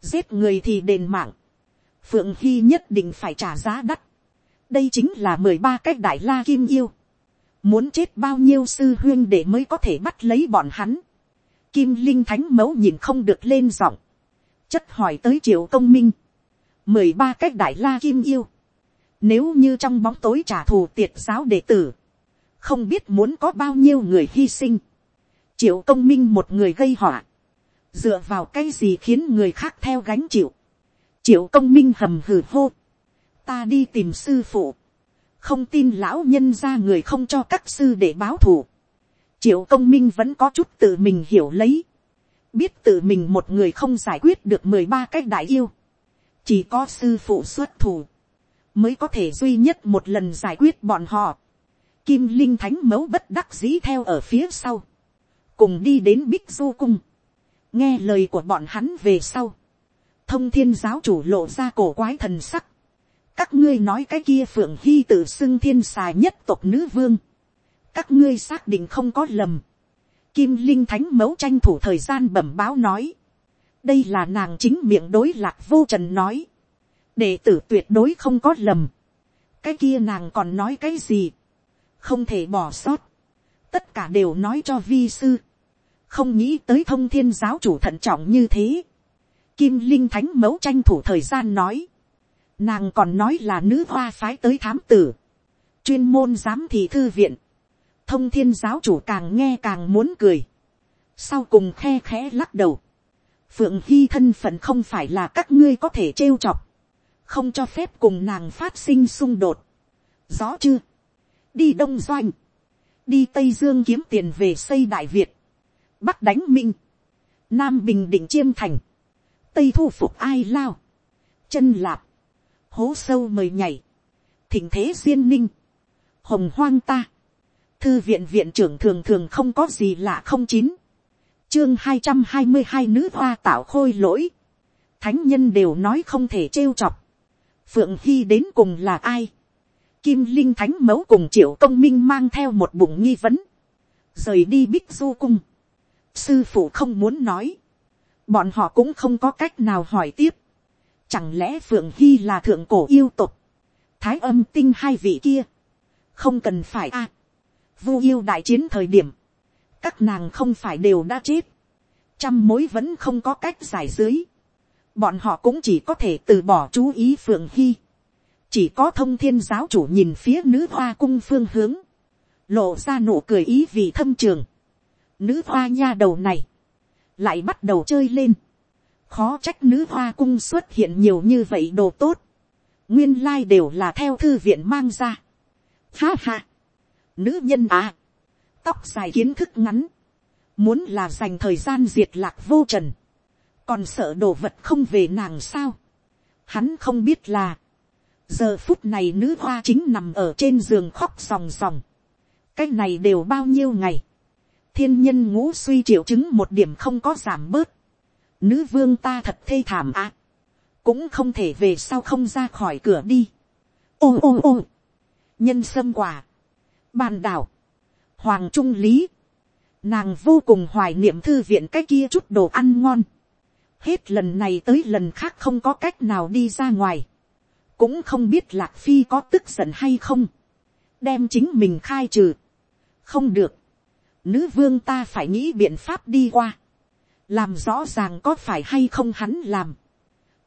S1: giết người thì đền mạng, phượng hy nhất định phải trả giá đắt, đây chính là mười ba cách đại la kim yêu, muốn chết bao nhiêu sư huyên để mới có thể bắt lấy bọn hắn, kim linh thánh mẫu nhìn không được lên giọng, chất hỏi tới triệu công minh, mười ba cách đại la kim yêu, nếu như trong bóng tối trả thù tiệt giáo đệ tử, không biết muốn có bao nhiêu người hy sinh, triệu công minh một người gây họa, dựa vào cái gì khiến người khác theo gánh chịu, triệu công minh hầm hừ hô, ta đi tìm sư phụ, không tin lão nhân ra người không cho các sư để báo thù, triệu công minh vẫn có chút tự mình hiểu lấy, biết tự mình một người không giải quyết được mười ba cái đại yêu, chỉ có sư phụ xuất thủ, mới có thể duy nhất một lần giải quyết bọn họ. Kim linh thánh mẫu bất đắc dĩ theo ở phía sau, cùng đi đến bích du cung, nghe lời của bọn hắn về sau, thông thiên giáo chủ lộ ra cổ quái thần sắc, các ngươi nói cái kia phượng hy tự xưng thiên xài nhất tộc nữ vương, các ngươi xác định không có lầm, kim linh thánh mẫu tranh thủ thời gian bẩm báo nói, đây là nàng chính miệng đối lạc vô trần nói, đệ tử tuyệt đối không có lầm, cái kia nàng còn nói cái gì, không thể bỏ sót, tất cả đều nói cho vi sư, không nghĩ tới thông thiên giáo chủ thận trọng như thế, kim linh thánh mẫu tranh thủ thời gian nói, nàng còn nói là nữ hoa phái tới thám tử, chuyên môn giám thị thư viện, thông thiên giáo chủ càng nghe càng muốn cười, sau cùng khe khẽ lắc đầu, phượng hy thân phận không phải là các ngươi có thể trêu chọc, không cho phép cùng nàng phát sinh xung đột. Rõ chưa? Đi Đông Doanh. Đi Tây Dương kiếm tiền về xây Đại Việt. Bắc đánh Minh. Nam Bình Định Chiêm Thành. Tây thu phục ai lao. Chân lạp. Hố sâu mời nhảy. Thỉnh thế duyên ninh. Hồng hoang ta. Thư viện viện trưởng thường thường không có gì lạ không chín chương hai trăm hai mươi hai nữ hoa tạo khôi lỗi, thánh nhân đều nói không thể trêu chọc, phượng hy đến cùng là ai, kim linh thánh mẫu cùng triệu công minh mang theo một bụng nghi vấn, rời đi bích du cung, sư phụ không muốn nói, bọn họ cũng không có cách nào hỏi tiếp, chẳng lẽ phượng hy là thượng cổ yêu tục, thái âm tinh hai vị kia, không cần phải a, vu yêu đại chiến thời điểm, các nàng không phải đều đã chết, trăm mối vẫn không có cách giải dưới, bọn họ cũng chỉ có thể từ bỏ chú ý phượng hy, chỉ có thông thiên giáo chủ nhìn phía nữ hoa cung phương hướng, lộ ra nụ cười ý vì thâm trường, nữ hoa nha đầu này, lại bắt đầu chơi lên, khó trách nữ hoa cung xuất hiện nhiều như vậy đồ tốt, nguyên lai đều là theo thư viện mang ra. Ha ha, nữ nhân à, tóc dài kiến thức ngắn, muốn là dành thời gian diệt lạc vô trần, còn sợ đồ vật không về nàng sao. Hắn không biết là, giờ phút này nữ hoa chính nằm ở trên giường khóc ròng ròng. cái này đều bao nhiêu ngày. thiên nhân ngũ suy triệu chứng một điểm không có giảm bớt. nữ vương ta thật thê thảm ạ. À. cũng không thể về sau không ra khỏi cửa đi. ô ô ô. nhân sâm quả. bàn đảo. hoàng trung lý. nàng vô cùng hoài niệm thư viện cái kia chút đồ ăn ngon hết lần này tới lần khác không có cách nào đi ra ngoài. Cũng không biết lạc phi có tức giận hay không, đem chính mình khai trừ. không được, nữ vương ta phải nghĩ biện pháp đi qua, làm rõ ràng có phải hay không hắn làm.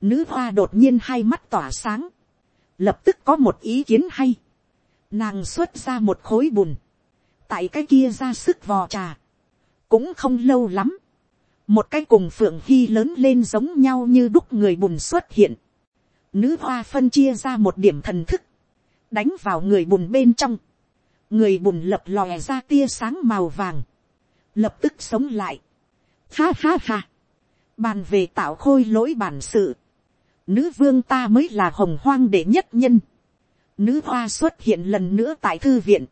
S1: nữ hoa đột nhiên hai mắt tỏa sáng, lập tức có một ý kiến hay, nàng xuất ra một khối bùn, tại cái kia ra sức vò trà, cũng không lâu lắm, một cái cùng phượng hy lớn lên giống nhau như đúc người bùn xuất hiện, Nữ hoa phân chia ra một điểm thần thức. Đánh vào người bùn bên trong. Người bùn lập lòe ra tia sáng màu vàng. Lập tức sống lại. Ha ha ha. Bàn về tạo khôi lỗi bản sự. Nữ vương ta mới là hồng hoang đệ nhất nhân. Nữ hoa xuất hiện lần nữa tại thư viện.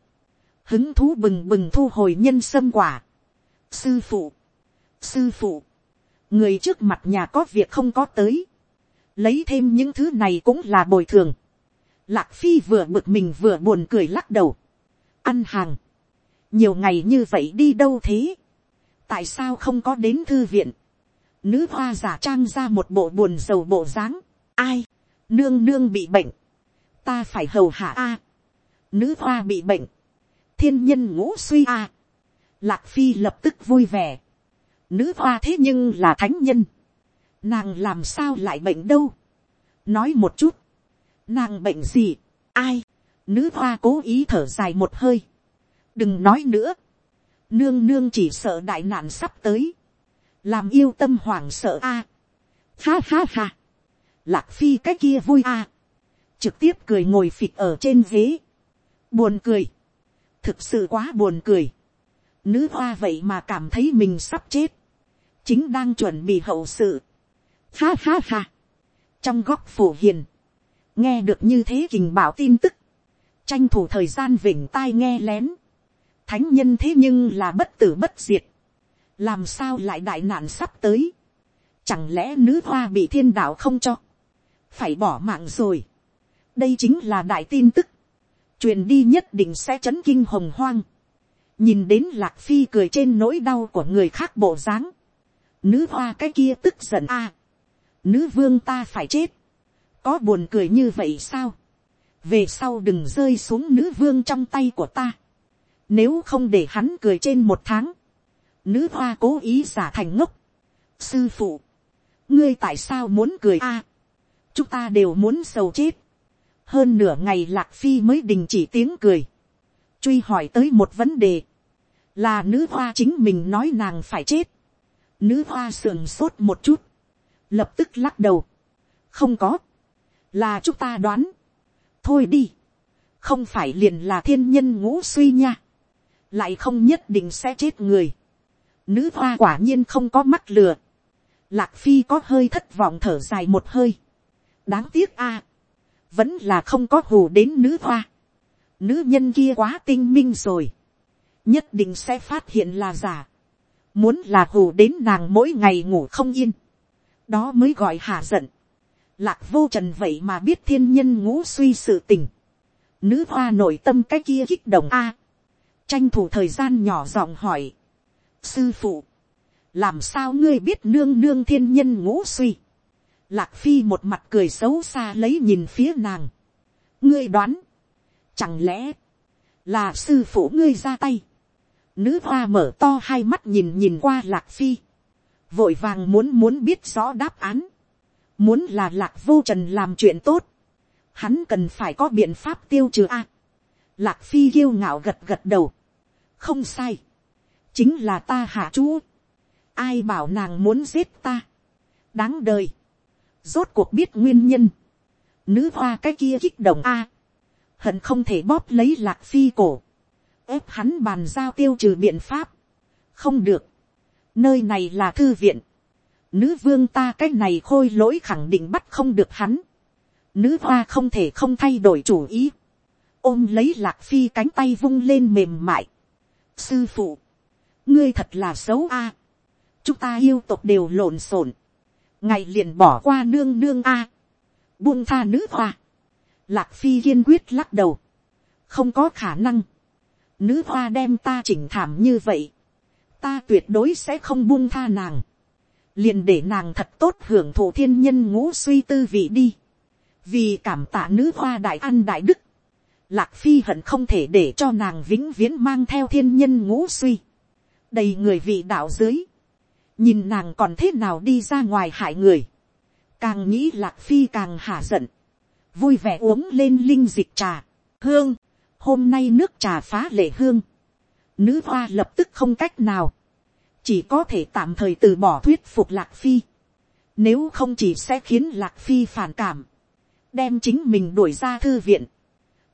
S1: Hứng thú bừng bừng thu hồi nhân sâm quả. Sư phụ. Sư phụ. Người trước mặt nhà có việc không có tới lấy thêm những thứ này cũng là bồi thường. Lạc phi vừa bực mình vừa buồn cười lắc đầu. ăn hàng. nhiều ngày như vậy đi đâu thế. tại sao không có đến thư viện. nữ hoa giả trang ra một bộ buồn sầu bộ dáng. ai, nương nương bị bệnh. ta phải hầu hạ a. nữ hoa bị bệnh. thiên nhân ngũ suy a. lạc phi lập tức vui vẻ nữ hoa thế nhưng là thánh nhân. Nàng làm sao lại bệnh đâu, nói một chút, nàng bệnh gì, ai, nữ hoa cố ý thở dài một hơi, đừng nói nữa, nương nương chỉ sợ đại nạn sắp tới, làm yêu tâm hoảng sợ a, ha ha ha, lạc phi cái kia vui a, trực tiếp cười ngồi phịch ở trên ghế, buồn cười, thực sự quá buồn cười, nữ hoa vậy mà cảm thấy mình sắp chết, chính đang chuẩn bị hậu sự, Ha ha ha. Trong góc phổ hiền. Nghe được như thế kình bảo tin tức. Tranh thủ thời gian vỉnh tai nghe lén. Thánh nhân thế nhưng là bất tử bất diệt. Làm sao lại đại nạn sắp tới. Chẳng lẽ nữ hoa bị thiên đạo không cho. Phải bỏ mạng rồi. Đây chính là đại tin tức. Truyền đi nhất định sẽ chấn kinh hồng hoang. Nhìn đến lạc phi cười trên nỗi đau của người khác bộ dáng. Nữ hoa cái kia tức giận a. Nữ vương ta phải chết, có buồn cười như vậy sao, về sau đừng rơi xuống nữ vương trong tay của ta, nếu không để hắn cười trên một tháng, nữ hoa cố ý giả thành ngốc, sư phụ, ngươi tại sao muốn cười a, chúng ta đều muốn sầu chết, hơn nửa ngày lạc phi mới đình chỉ tiếng cười, truy hỏi tới một vấn đề, là nữ hoa chính mình nói nàng phải chết, nữ hoa sườn sốt một chút, lập tức lắc đầu, không có, là chúng ta đoán, thôi đi, không phải liền là thiên nhân ngũ suy nha, lại không nhất định sẽ chết người, nữ hoa quả nhiên không có mắt lừa, lạc phi có hơi thất vọng thở dài một hơi, đáng tiếc a, vẫn là không có hù đến nữ hoa, nữ nhân kia quá tinh minh rồi, nhất định sẽ phát hiện là giả, muốn là hù đến nàng mỗi ngày ngủ không yên, đó mới gọi hạ giận. Lạc vô trần vậy mà biết thiên nhân ngũ suy sự tình, nữ hoa nội tâm cái kia kích động a, tranh thủ thời gian nhỏ giọng hỏi, sư phụ, làm sao ngươi biết nương nương thiên nhân ngũ suy, lạc phi một mặt cười xấu xa lấy nhìn phía nàng, ngươi đoán, chẳng lẽ, là sư phụ ngươi ra tay, nữ hoa mở to hai mắt nhìn nhìn qua lạc phi, vội vàng muốn muốn biết rõ đáp án, muốn là lạc vô trần làm chuyện tốt, hắn cần phải có biện pháp tiêu trừ a. lạc phi kiêu ngạo gật gật đầu, không sai, chính là ta hạ chú, ai bảo nàng muốn giết ta, đáng đời, rốt cuộc biết nguyên nhân, nữ hoa cái kia kích động a, hận không thể bóp lấy lạc phi cổ, ép hắn bàn giao tiêu trừ biện pháp, không được, nơi này là thư viện, nữ vương ta cái này khôi lỗi khẳng định bắt không được hắn, nữ hoa không thể không thay đổi chủ ý, ôm lấy lạc phi cánh tay vung lên mềm mại, sư phụ, ngươi thật là xấu a, chúng ta yêu tộc đều lộn xộn, ngày liền bỏ qua nương nương a, buông tha nữ hoa, lạc phi kiên quyết lắc đầu, không có khả năng, nữ hoa đem ta chỉnh thảm như vậy, ta tuyệt đối sẽ không buông tha nàng, liền để nàng thật tốt hưởng thụ thiên nhân ngũ suy tư vị đi, vì cảm tạ nữ hoa đại ăn đại đức, lạc phi hận không thể để cho nàng vĩnh viễn mang theo thiên nhân ngũ suy, đầy người vị đạo dưới, nhìn nàng còn thế nào đi ra ngoài hại người, càng nghĩ lạc phi càng hả giận, vui vẻ uống lên linh dịch trà, hương, hôm nay nước trà phá lệ hương, nữ hoa lập tức không cách nào, chỉ có thể tạm thời từ bỏ thuyết phục lạc phi, nếu không chỉ sẽ khiến lạc phi phản cảm, đem chính mình đuổi ra thư viện,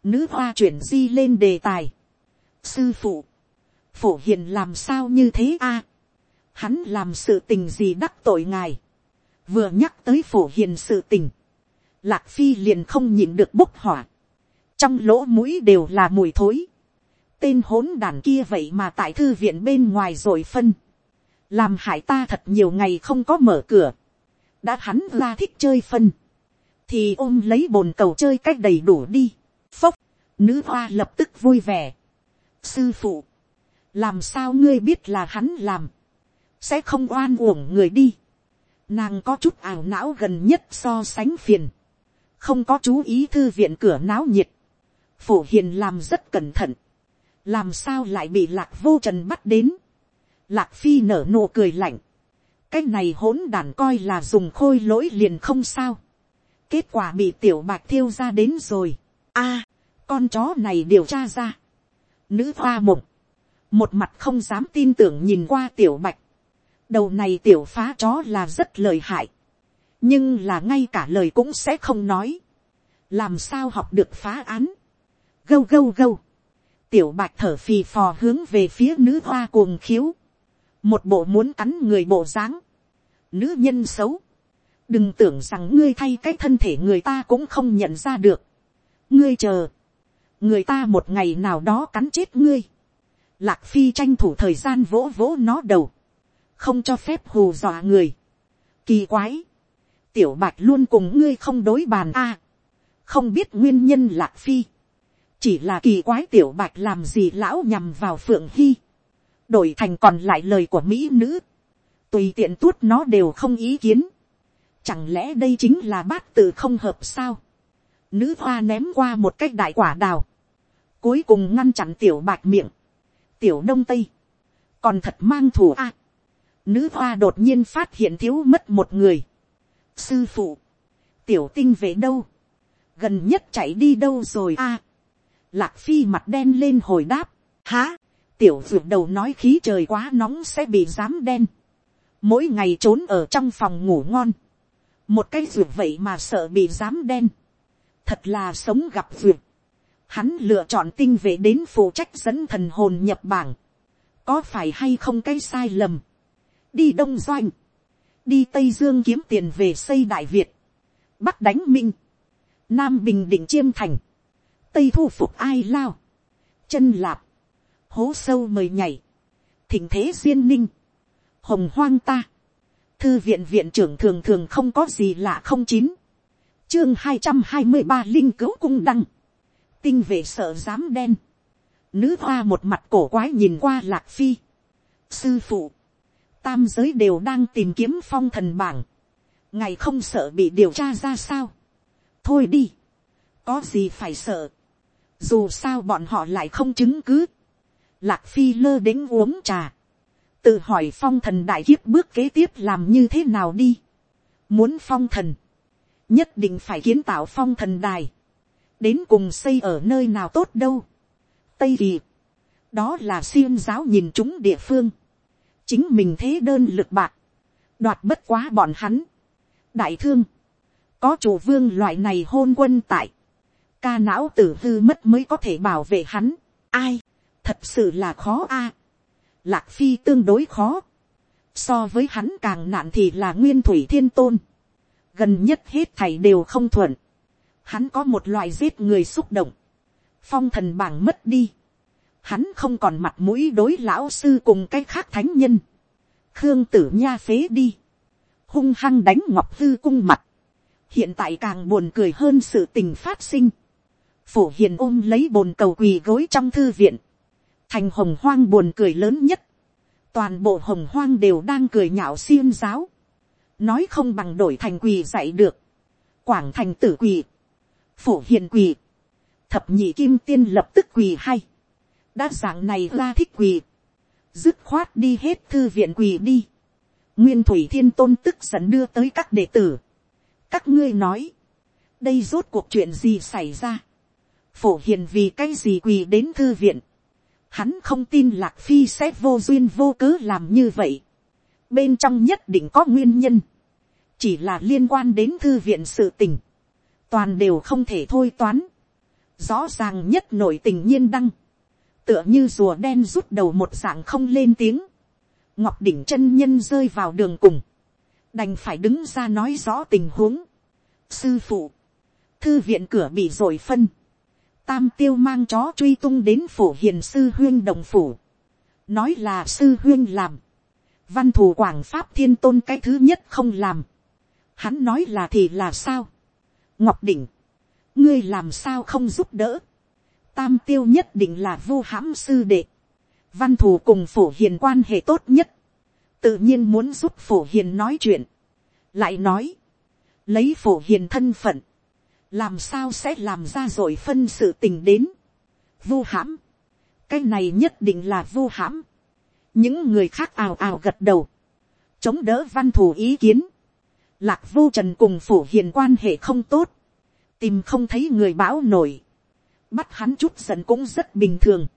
S1: nữ hoa chuyển di lên đề tài, sư phụ, phổ hiền làm sao như thế a, hắn làm sự tình gì đắc tội ngài, vừa nhắc tới phổ hiền sự tình, lạc phi liền không nhịn được bốc hỏa, trong lỗ mũi đều là mùi thối, tên hỗn đàn kia vậy mà tại thư viện bên ngoài rồi phân, làm hại ta thật nhiều ngày không có mở cửa, đã hắn ra thích chơi phân, thì ôm lấy bồn cầu chơi cách đầy đủ đi, phốc, nữ hoa lập tức vui vẻ, sư phụ, làm sao ngươi biết là hắn làm, sẽ không oan uổng người đi, nàng có chút ảo não gần nhất so sánh phiền, không có chú ý thư viện cửa náo nhiệt, phổ hiền làm rất cẩn thận, làm sao lại bị lạc vô trần bắt đến, lạc phi nở nụ cười lạnh, cái này hỗn đàn coi là dùng khôi lỗi liền không sao, kết quả bị tiểu bạch thiêu ra đến rồi, a, con chó này điều tra ra, nữ hoa mộng, một mặt không dám tin tưởng nhìn qua tiểu bạch, đầu này tiểu phá chó là rất lời hại, nhưng là ngay cả lời cũng sẽ không nói, làm sao học được phá án, gâu gâu gâu, tiểu bạch thở phì phò hướng về phía nữ hoa cuồng khiếu, một bộ muốn cắn người bộ dáng, nữ nhân xấu, đừng tưởng rằng ngươi thay cái thân thể người ta cũng không nhận ra được, ngươi chờ, người ta một ngày nào đó cắn chết ngươi, lạc phi tranh thủ thời gian vỗ vỗ nó đầu, không cho phép hù dọa người, kỳ quái, tiểu bạch luôn cùng ngươi không đối bàn a, không biết nguyên nhân lạc phi, chỉ là kỳ quái tiểu bạch làm gì lão nhằm vào phượng hy, đổi thành còn lại lời của mỹ nữ, tùy tiện tuốt nó đều không ý kiến, chẳng lẽ đây chính là bát tự không hợp sao, nữ hoa ném qua một cái đại quả đào, cuối cùng ngăn chặn tiểu bạch miệng, tiểu đông tây, còn thật mang thù a, nữ hoa đột nhiên phát hiện thiếu mất một người, sư phụ, tiểu tinh về đâu, gần nhất chạy đi đâu rồi a, lạc phi mặt đen lên hồi đáp, há, tiểu ruột đầu nói khí trời quá nóng sẽ bị dám đen, mỗi ngày trốn ở trong phòng ngủ ngon, một cái ruột vậy mà sợ bị dám đen, thật là sống gặp ruột, hắn lựa chọn tinh vệ đến phụ trách dẫn thần hồn nhập bảng, có phải hay không cái sai lầm, đi đông doanh, đi tây dương kiếm tiền về xây đại việt, bắc đánh minh, nam bình định chiêm thành, tây thu phục ai lao, chân lạp, hố sâu mời nhảy, thỉnh thế duyên ninh, hồng hoang ta, thư viện viện trưởng thường thường không có gì lạ không chín, chương hai trăm hai mươi ba linh cứu cung đăng, tinh vệ sợ dám đen, nữ hoa một mặt cổ quái nhìn qua lạc phi, sư phụ, tam giới đều đang tìm kiếm phong thần bảng, ngày không sợ bị điều tra ra sao, thôi đi, có gì phải sợ, dù sao bọn họ lại không chứng cứ, lạc phi lơ đến uống trà, tự hỏi phong thần đại kiếp bước kế tiếp làm như thế nào đi, muốn phong thần, nhất định phải kiến tạo phong thần đài, đến cùng xây ở nơi nào tốt đâu, tây kỳ, đó là xiêm giáo nhìn chúng địa phương, chính mình thế đơn lực bạc, đoạt bất quá bọn hắn, đại thương, có chủ vương loại này hôn quân tại, ca não tử hư mất mới có thể bảo vệ hắn, ai, thật sự là khó a, lạc phi tương đối khó, so với hắn càng nạn thì là nguyên thủy thiên tôn, gần nhất hết thảy đều không thuận, hắn có một loại giết người xúc động, phong thần bảng mất đi, hắn không còn mặt mũi đối lão sư cùng cái khác thánh nhân, khương tử nha phế đi, hung hăng đánh ngọc hư cung mặt, hiện tại càng buồn cười hơn sự tình phát sinh, phổ hiền ôm lấy bồn cầu quỳ gối trong thư viện, thành hồng hoang buồn cười lớn nhất, toàn bộ hồng hoang đều đang cười nhạo xiêm giáo, nói không bằng đổi thành quỳ dạy được, quảng thành tử quỳ, phổ hiền quỳ, thập nhị kim tiên lập tức quỳ hay, đã dạng này la thích quỳ, dứt khoát đi hết thư viện quỳ đi, nguyên thủy thiên tôn tức giận đưa tới các đệ tử, các ngươi nói, đây rốt cuộc chuyện gì xảy ra, phổ hiền vì cái gì quỳ đến thư viện, hắn không tin lạc phi sẽ vô duyên vô cớ làm như vậy, bên trong nhất định có nguyên nhân, chỉ là liên quan đến thư viện sự tình, toàn đều không thể thôi toán, rõ ràng nhất nội tình nhiên đăng, tựa như rùa đen rút đầu một dạng không lên tiếng, ngọc đỉnh chân nhân rơi vào đường cùng, đành phải đứng ra nói rõ tình huống. sư phụ, thư viện cửa bị rồi phân, tam tiêu mang chó truy tung đến phủ hiền sư huyên đồng phủ, nói là sư huyên làm, văn thù quảng pháp thiên tôn cái thứ nhất không làm, hắn nói là thì là sao, ngọc đỉnh, ngươi làm sao không giúp đỡ, tam tiêu nhất định là vu hãm sư đệ, văn thù cùng phổ hiền quan hệ tốt nhất, tự nhiên muốn giúp phổ hiền nói chuyện, lại nói, lấy phổ hiền thân phận, làm sao sẽ làm ra rồi phân sự tình đến, vu hãm, cái này nhất định là vu hãm, những người khác ào ào gật đầu, chống đỡ văn thù ý kiến, lạc vô trần cùng phổ hiền quan hệ không tốt, tìm không thấy người bão nổi, bắt hắn chút giận cũng rất bình thường,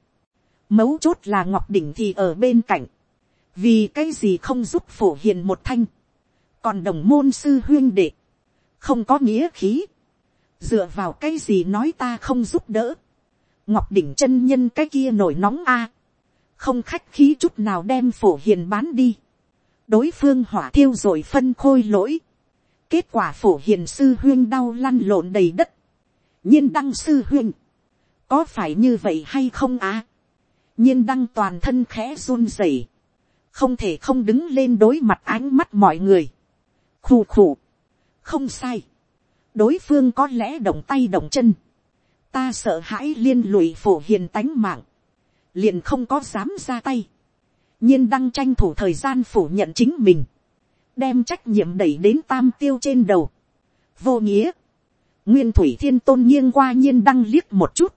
S1: mấu chốt là ngọc đỉnh thì ở bên cạnh, vì cái gì không giúp phổ hiền một thanh, còn đồng môn sư huyên đệ, không có nghĩa khí, dựa vào cái gì nói ta không giúp đỡ, ngọc đỉnh chân nhân cái kia nổi nóng a, không khách khí chút nào đem phổ hiền bán đi, đối phương hỏa thiêu rồi phân khôi lỗi, kết quả phổ hiền sư huyên đau lăn lộn đầy đất, nhiên đăng sư huyên, có phải như vậy hay không á, nhiên đăng toàn thân khẽ run rẩy, không thể không đứng lên đối mặt ánh mắt mọi người. khù khù, không sai, đối phương có lẽ động tay động chân, ta sợ hãi liên lụy phổ hiền tánh mạng, liền không có dám ra tay, nhiên đăng tranh thủ thời gian phủ nhận chính mình, đem trách nhiệm đẩy đến tam tiêu trên đầu, vô nghĩa, nguyên thủy thiên tôn nghiêng qua nhiên đăng liếc một chút,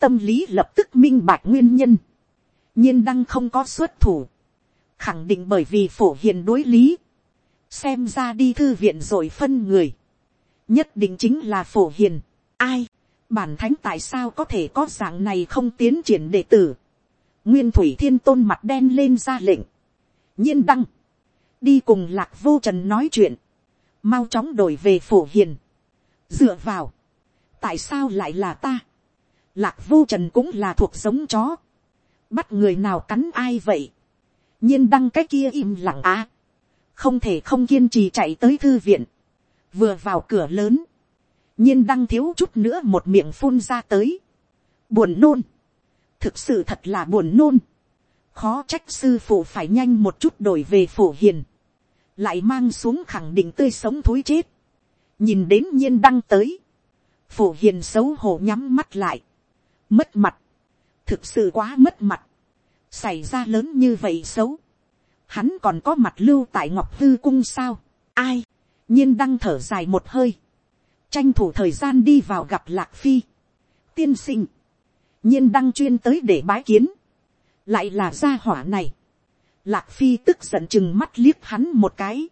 S1: tâm lý lập tức minh bạch nguyên nhân, nhiên đăng không có xuất thủ, khẳng định bởi vì phổ hiền đối lý, xem ra đi thư viện rồi phân người, nhất định chính là phổ hiền, ai, bản thánh tại sao có thể có dạng này không tiến triển đệ tử, nguyên thủy thiên tôn mặt đen lên ra lệnh, nhiên đăng, đi cùng lạc vô trần nói chuyện, mau chóng đổi về phổ hiền, dựa vào, tại sao lại là ta, lạc vô trần cũng là thuộc giống chó, bắt người nào cắn ai vậy, nhiên đăng cái kia im lặng á, không thể không kiên trì chạy tới thư viện, vừa vào cửa lớn, nhiên đăng thiếu chút nữa một miệng phun ra tới, buồn nôn, thực sự thật là buồn nôn, khó trách sư phụ phải nhanh một chút đổi về phổ hiền, lại mang xuống khẳng định tươi sống thối chết, nhìn đến nhiên đăng tới, phổ hiền xấu hổ nhắm mắt lại, mất mặt, thực sự quá mất mặt, xảy ra lớn như vậy xấu, hắn còn có mặt lưu tại ngọc hư cung sao, ai, nhiên đăng thở dài một hơi, tranh thủ thời gian đi vào gặp lạc phi, tiên sinh, nhiên đăng chuyên tới để bái kiến, lại là gia hỏa này, lạc phi tức giận chừng mắt liếc hắn một cái,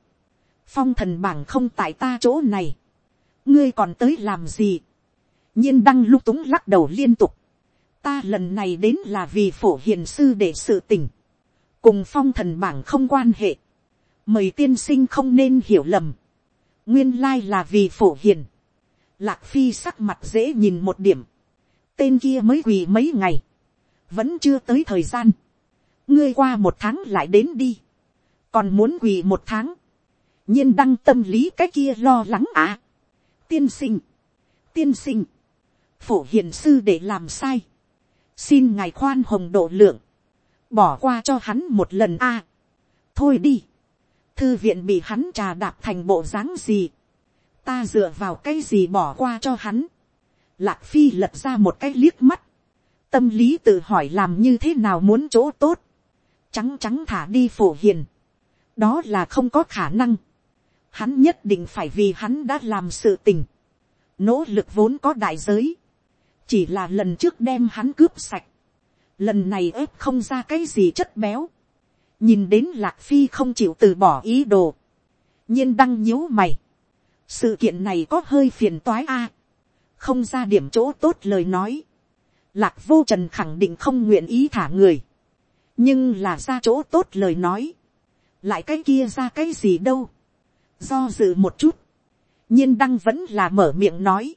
S1: phong thần bảng không tại ta chỗ này, ngươi còn tới làm gì, nhiên đăng lung túng lắc đầu liên tục, ta lần này đến là vì phổ hiền sư để sự tình. Cùng phong thần bảng không quan hệ, mời tiên sinh không nên hiểu lầm, nguyên lai là vì phổ hiền, lạc phi sắc mặt dễ nhìn một điểm, tên kia mới quỳ mấy ngày, vẫn chưa tới thời gian, ngươi qua một tháng lại đến đi, còn muốn quỳ một tháng, nhiên đăng tâm lý cái kia lo lắng à. tiên sinh, tiên sinh, phổ hiền sư để làm sai, xin ngài khoan hồng độ lượng, bỏ qua cho hắn một lần a. thôi đi, thư viện bị hắn trà đạp thành bộ dáng gì, ta dựa vào cái gì bỏ qua cho hắn, lạc phi lật ra một cái liếc mắt, tâm lý tự hỏi làm như thế nào muốn chỗ tốt, trắng trắng thả đi phổ hiền, đó là không có khả năng, hắn nhất định phải vì hắn đã làm sự tình, nỗ lực vốn có đại giới, chỉ là lần trước đem hắn cướp sạch, lần này ép không ra cái gì chất béo, nhìn đến lạc phi không chịu từ bỏ ý đồ, nhiên đăng nhíu mày, sự kiện này có hơi phiền toái a, không ra điểm chỗ tốt lời nói, lạc vô trần khẳng định không nguyện ý thả người, nhưng là ra chỗ tốt lời nói, lại cái kia ra cái gì đâu, do dự một chút, nhiên đăng vẫn là mở miệng nói,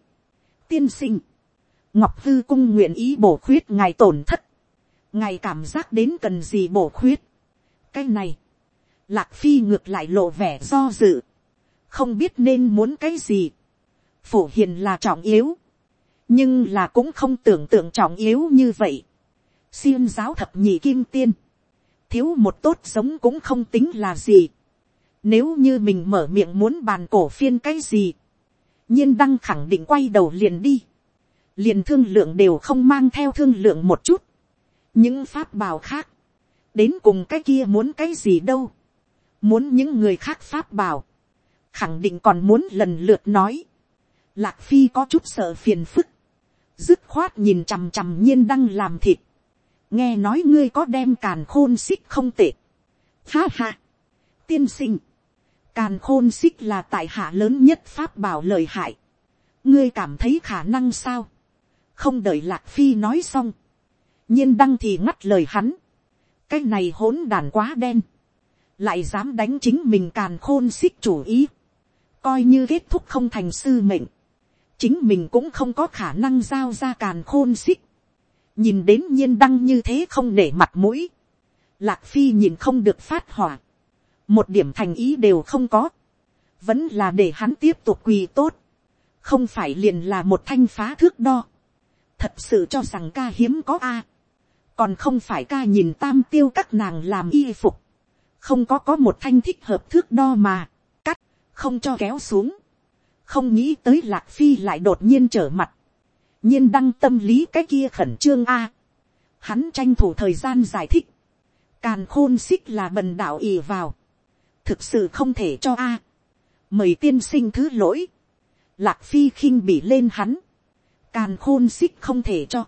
S1: tiên sinh, ngọc hư cung nguyện ý bổ khuyết ngài tổn thất, ngài cảm giác đến cần gì bổ khuyết, cái này, lạc phi ngược lại lộ vẻ do dự, không biết nên muốn cái gì, phổ hiền là trọng yếu, nhưng là cũng không tưởng tượng trọng yếu như vậy. xiêm giáo thập nhị kim tiên, thiếu một tốt giống cũng không tính là gì. Nếu như mình mở miệng muốn bàn cổ phiên cái gì, nhiên đăng khẳng định quay đầu liền đi liền thương lượng đều không mang theo thương lượng một chút. những pháp bảo khác, đến cùng cái kia muốn cái gì đâu. muốn những người khác pháp bảo khẳng định còn muốn lần lượt nói. Lạc phi có chút sợ phiền phức dứt khoát nhìn chằm chằm nhiên đăng làm thịt, nghe nói ngươi có đem càn khôn xích không tệ. Ha ha, tiên sinh, càn khôn xích là tại hạ lớn nhất pháp bảo lời hại, ngươi cảm thấy khả năng sao, không đợi lạc phi nói xong, nhiên đăng thì ngắt lời hắn, cái này hỗn đàn quá đen, lại dám đánh chính mình càn khôn xích chủ ý, coi như kết thúc không thành sư mệnh, chính mình cũng không có khả năng giao ra càn khôn xích. nhìn đến nhiên đăng như thế không để mặt mũi. lạc phi nhìn không được phát hỏa. một điểm thành ý đều không có. vẫn là để hắn tiếp tục quỳ tốt. không phải liền là một thanh phá thước đo thật sự cho rằng ca hiếm có a. còn không phải ca nhìn tam tiêu các nàng làm y phục. không có có một thanh thích hợp thước đo mà. cắt, không cho kéo xuống. Không nghĩ tới lạc phi lại đột nhiên trở mặt, nhiên đăng tâm lý cái kia khẩn trương a, hắn tranh thủ thời gian giải thích, càn khôn xích là bần đạo ì vào, thực sự không thể cho a, mời tiên sinh thứ lỗi, lạc phi khinh bị lên hắn, càn khôn xích không thể cho,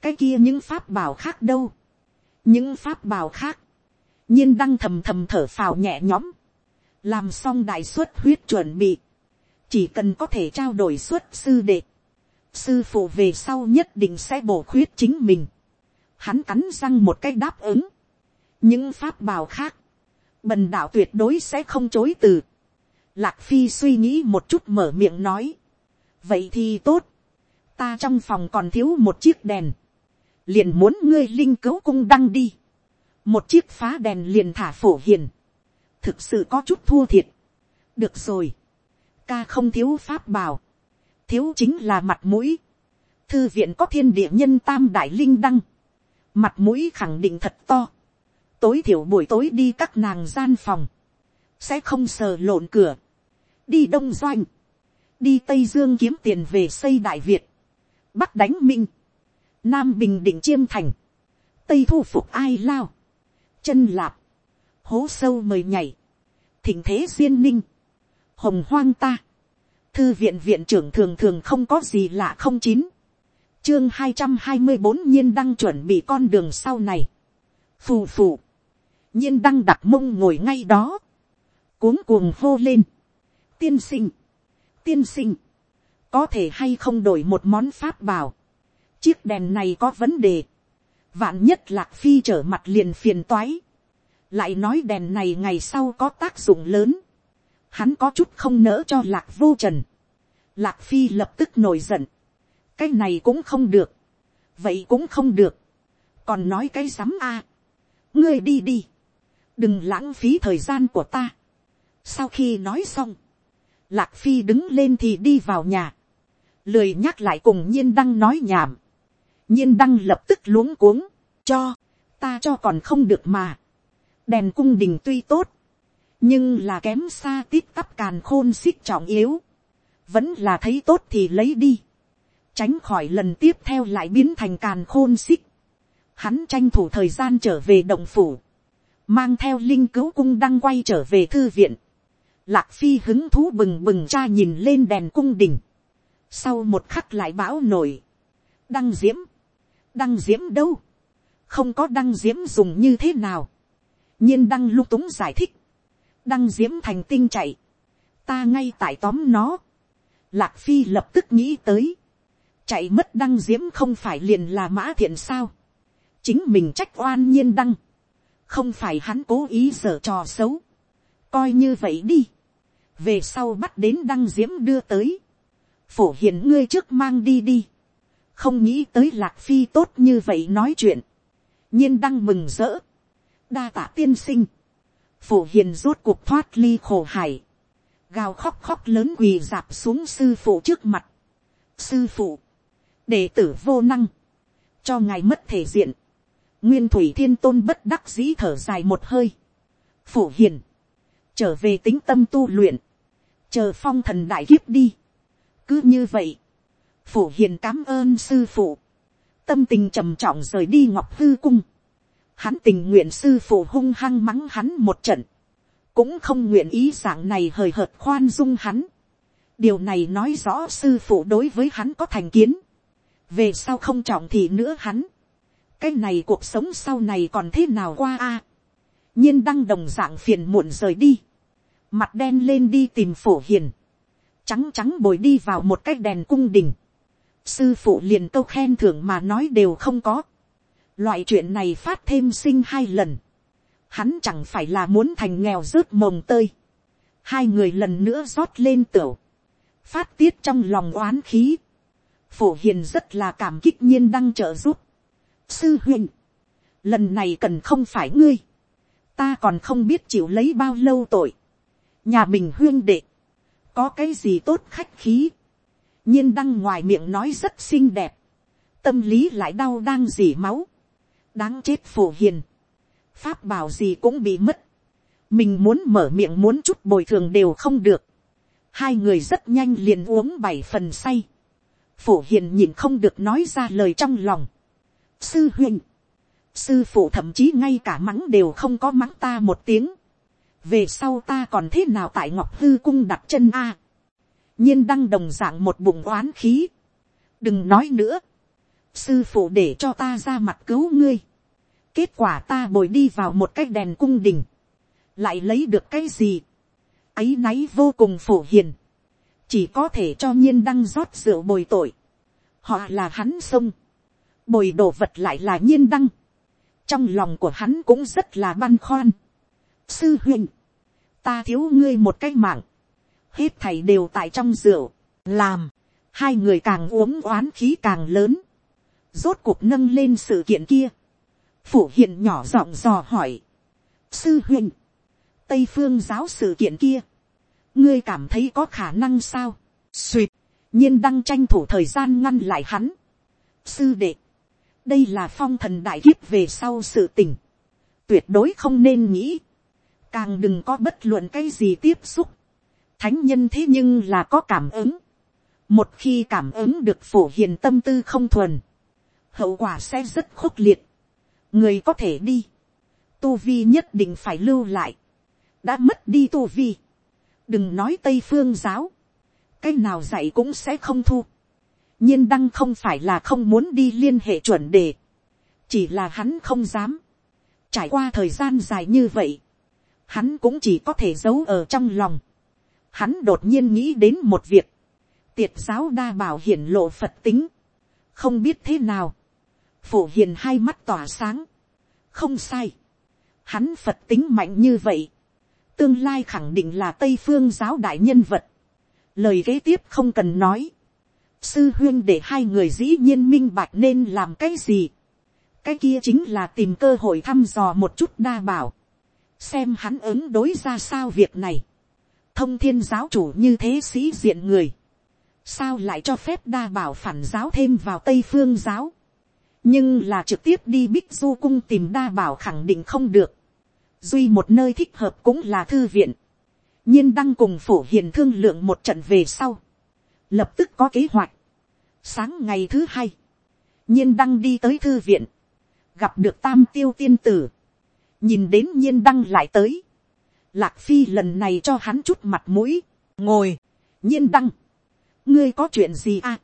S1: cái kia những pháp bảo khác đâu, những pháp bảo khác, nhiên đăng thầm thầm thở phào nhẹ nhõm, làm xong đại suất huyết chuẩn bị, chỉ cần có thể trao đổi suất sư đệ, sư phụ về sau nhất định sẽ bổ khuyết chính mình. Hắn cắn răng một cái đáp ứng. những pháp bảo khác, bần đạo tuyệt đối sẽ không chối từ. Lạc phi suy nghĩ một chút mở miệng nói. vậy thì tốt, ta trong phòng còn thiếu một chiếc đèn, liền muốn ngươi linh cứu cung đăng đi. một chiếc phá đèn liền thả phổ hiền, thực sự có chút thua thiệt. được rồi, ca không thiếu pháp bảo, thiếu chính là mặt mũi. Thư viện có thiên địa nhân tam đại linh đăng, mặt mũi khẳng định thật to. tối thiểu buổi tối đi các nàng gian phòng, sẽ không sờ lộn cửa, đi đông doanh, đi tây dương kiếm tiền về xây đại việt, bắc đánh minh, nam bình định chiêm thành, tây thu phục ai lao, chân lạp, hố sâu mời nhảy, thỉnh thế duyên ninh, hồng hoang ta, thư viện viện trưởng thường thường không có gì lạ không chín, chương hai trăm hai mươi bốn nhiên đang chuẩn bị con đường sau này, phù phù, nhiên đang đặt mông ngồi ngay đó, cuống cuồng hô lên, tiên sinh, tiên sinh, có thể hay không đổi một món pháp bảo, chiếc đèn này có vấn đề, vạn nhất lạc phi trở mặt liền phiền toái, lại nói đèn này ngày sau có tác dụng lớn, hắn có chút không nỡ cho lạc vô trần, lạc phi lập tức nổi giận, cái này cũng không được, vậy cũng không được, còn nói cái rắm a, ngươi đi đi, đừng lãng phí thời gian của ta. sau khi nói xong, lạc phi đứng lên thì đi vào nhà, lười nhắc lại cùng nhiên đăng nói nhảm, nhiên đăng lập tức luống cuống, cho, ta cho còn không được mà, đèn cung đình tuy tốt, nhưng là kém xa tít tắp càn khôn xích trọng yếu, vẫn là thấy tốt thì lấy đi, tránh khỏi lần tiếp theo lại biến thành càn khôn xích, hắn tranh thủ thời gian trở về động phủ, mang theo linh cứu cung đăng quay trở về thư viện, lạc phi hứng thú bừng bừng cha nhìn lên đèn cung đình, sau một khắc lại bão nổi, đăng diễm, đăng diễm đâu, không có đăng diễm dùng như thế nào, nhiên đăng lung túng giải thích, đăng diễm thành tinh chạy, ta ngay tại tóm nó, lạc phi lập tức nghĩ tới, chạy mất đăng diễm không phải liền là mã thiện sao, chính mình trách oan nhiên đăng, không phải hắn cố ý dở trò xấu, coi như vậy đi, về sau bắt đến đăng diễm đưa tới, phổ hiền ngươi trước mang đi đi, không nghĩ tới lạc phi tốt như vậy nói chuyện, nhiên đăng mừng rỡ, đa tạ tiên sinh, phổ hiền rốt cuộc thoát ly khổ hải, gào khóc khóc lớn quỳ dạp xuống sư phụ trước mặt, sư phụ, đệ tử vô năng, cho ngài mất thể diện, nguyên thủy thiên tôn bất đắc dĩ thở dài một hơi, phổ hiền, trở về tính tâm tu luyện, chờ phong thần đại kiếp đi, cứ như vậy, phổ hiền cám ơn sư phụ, tâm tình trầm trọng rời đi ngọc hư cung, hắn tình nguyện sư phụ hung hăng mắng hắn một trận, cũng không nguyện ý dạng này hời hợt khoan dung hắn. điều này nói rõ sư phụ đối với hắn có thành kiến, về sau không trọng thì nữa hắn, cái này cuộc sống sau này còn thế nào qua a, nhiên đăng đồng dạng phiền muộn rời đi, mặt đen lên đi tìm phổ hiền, trắng trắng bồi đi vào một cái đèn cung đình, sư phụ liền câu khen thưởng mà nói đều không có, loại chuyện này phát thêm sinh hai lần, hắn chẳng phải là muốn thành nghèo rớt mồng tơi, hai người lần nữa rót lên tửu, phát tiết trong lòng oán khí, phổ hiền rất là cảm kích nhiên đăng trợ giúp, sư huynh, lần này cần không phải ngươi, ta còn không biết chịu lấy bao lâu tội, nhà mình huyên đệ, có cái gì tốt khách khí, nhiên đăng ngoài miệng nói rất xinh đẹp, tâm lý lại đau đang dỉ máu, đáng chết phổ hiền, pháp bảo gì cũng bị mất, mình muốn mở miệng muốn chút bồi thường đều không được, hai người rất nhanh liền uống bảy phần say, phổ hiền nhìn không được nói ra lời trong lòng, sư huynh, sư phụ thậm chí ngay cả mắng đều không có mắng ta một tiếng, về sau ta còn thế nào tại ngọc hư cung đặt chân a, nhiên đăng đồng dạng một bụng oán khí, đừng nói nữa, sư phụ để cho ta ra mặt cứu ngươi, kết quả ta bồi đi vào một cái đèn cung đình, lại lấy được cái gì, ấy náy vô cùng phổ hiền, chỉ có thể cho nhiên đăng rót rượu bồi tội, họ là hắn sông, bồi đồ vật lại là nhiên đăng, trong lòng của hắn cũng rất là băn khoăn sư huynh, ta thiếu ngươi một cái mạng, hết thảy đều tại trong rượu, làm, hai người càng uống oán khí càng lớn, rốt cuộc nâng lên sự kiện kia, phủ hiện nhỏ giọng dò hỏi, sư huynh, tây phương giáo sự kiện kia, ngươi cảm thấy có khả năng sao, suỵt, nhiên đăng tranh thủ thời gian ngăn lại hắn, sư đệ, đây là phong thần đại kiếp về sau sự tình, tuyệt đối không nên nghĩ, càng đừng có bất luận cái gì tiếp xúc, thánh nhân thế nhưng là có cảm ứng, một khi cảm ứng được phổ hiền tâm tư không thuần, hậu quả sẽ rất khốc liệt, người có thể đi, tu vi nhất định phải lưu lại, đã mất đi tu vi, đừng nói tây phương giáo, cái nào dạy cũng sẽ không thu, nhiên đăng không phải là không muốn đi liên hệ chuẩn đề, chỉ là hắn không dám, trải qua thời gian dài như vậy, hắn cũng chỉ có thể giấu ở trong lòng, hắn đột nhiên nghĩ đến một việc, tiệt giáo đa bảo hiển lộ phật tính, không biết thế nào, phổ hiền hai mắt tỏa sáng, không sai, hắn phật tính mạnh như vậy, tương lai khẳng định là tây phương giáo đại nhân vật, lời kế tiếp không cần nói, sư huyên để hai người dĩ nhiên minh bạch nên làm cái gì, cái kia chính là tìm cơ hội thăm dò một chút đa bảo, xem hắn ứng đối ra sao việc này, thông thiên giáo chủ như thế sĩ diện người, sao lại cho phép đa bảo phản giáo thêm vào tây phương giáo, nhưng là trực tiếp đi bích du cung tìm đa bảo khẳng định không được, duy một nơi thích hợp cũng là thư viện, nhiên đăng cùng phổ hiền thương lượng một trận về sau, lập tức có kế hoạch. Sáng ngày thứ hai, nhiên đăng đi tới thư viện, gặp được tam tiêu tiên tử, nhìn đến nhiên đăng lại tới, lạc phi lần này cho hắn chút mặt mũi, ngồi, nhiên đăng, ngươi có chuyện gì à,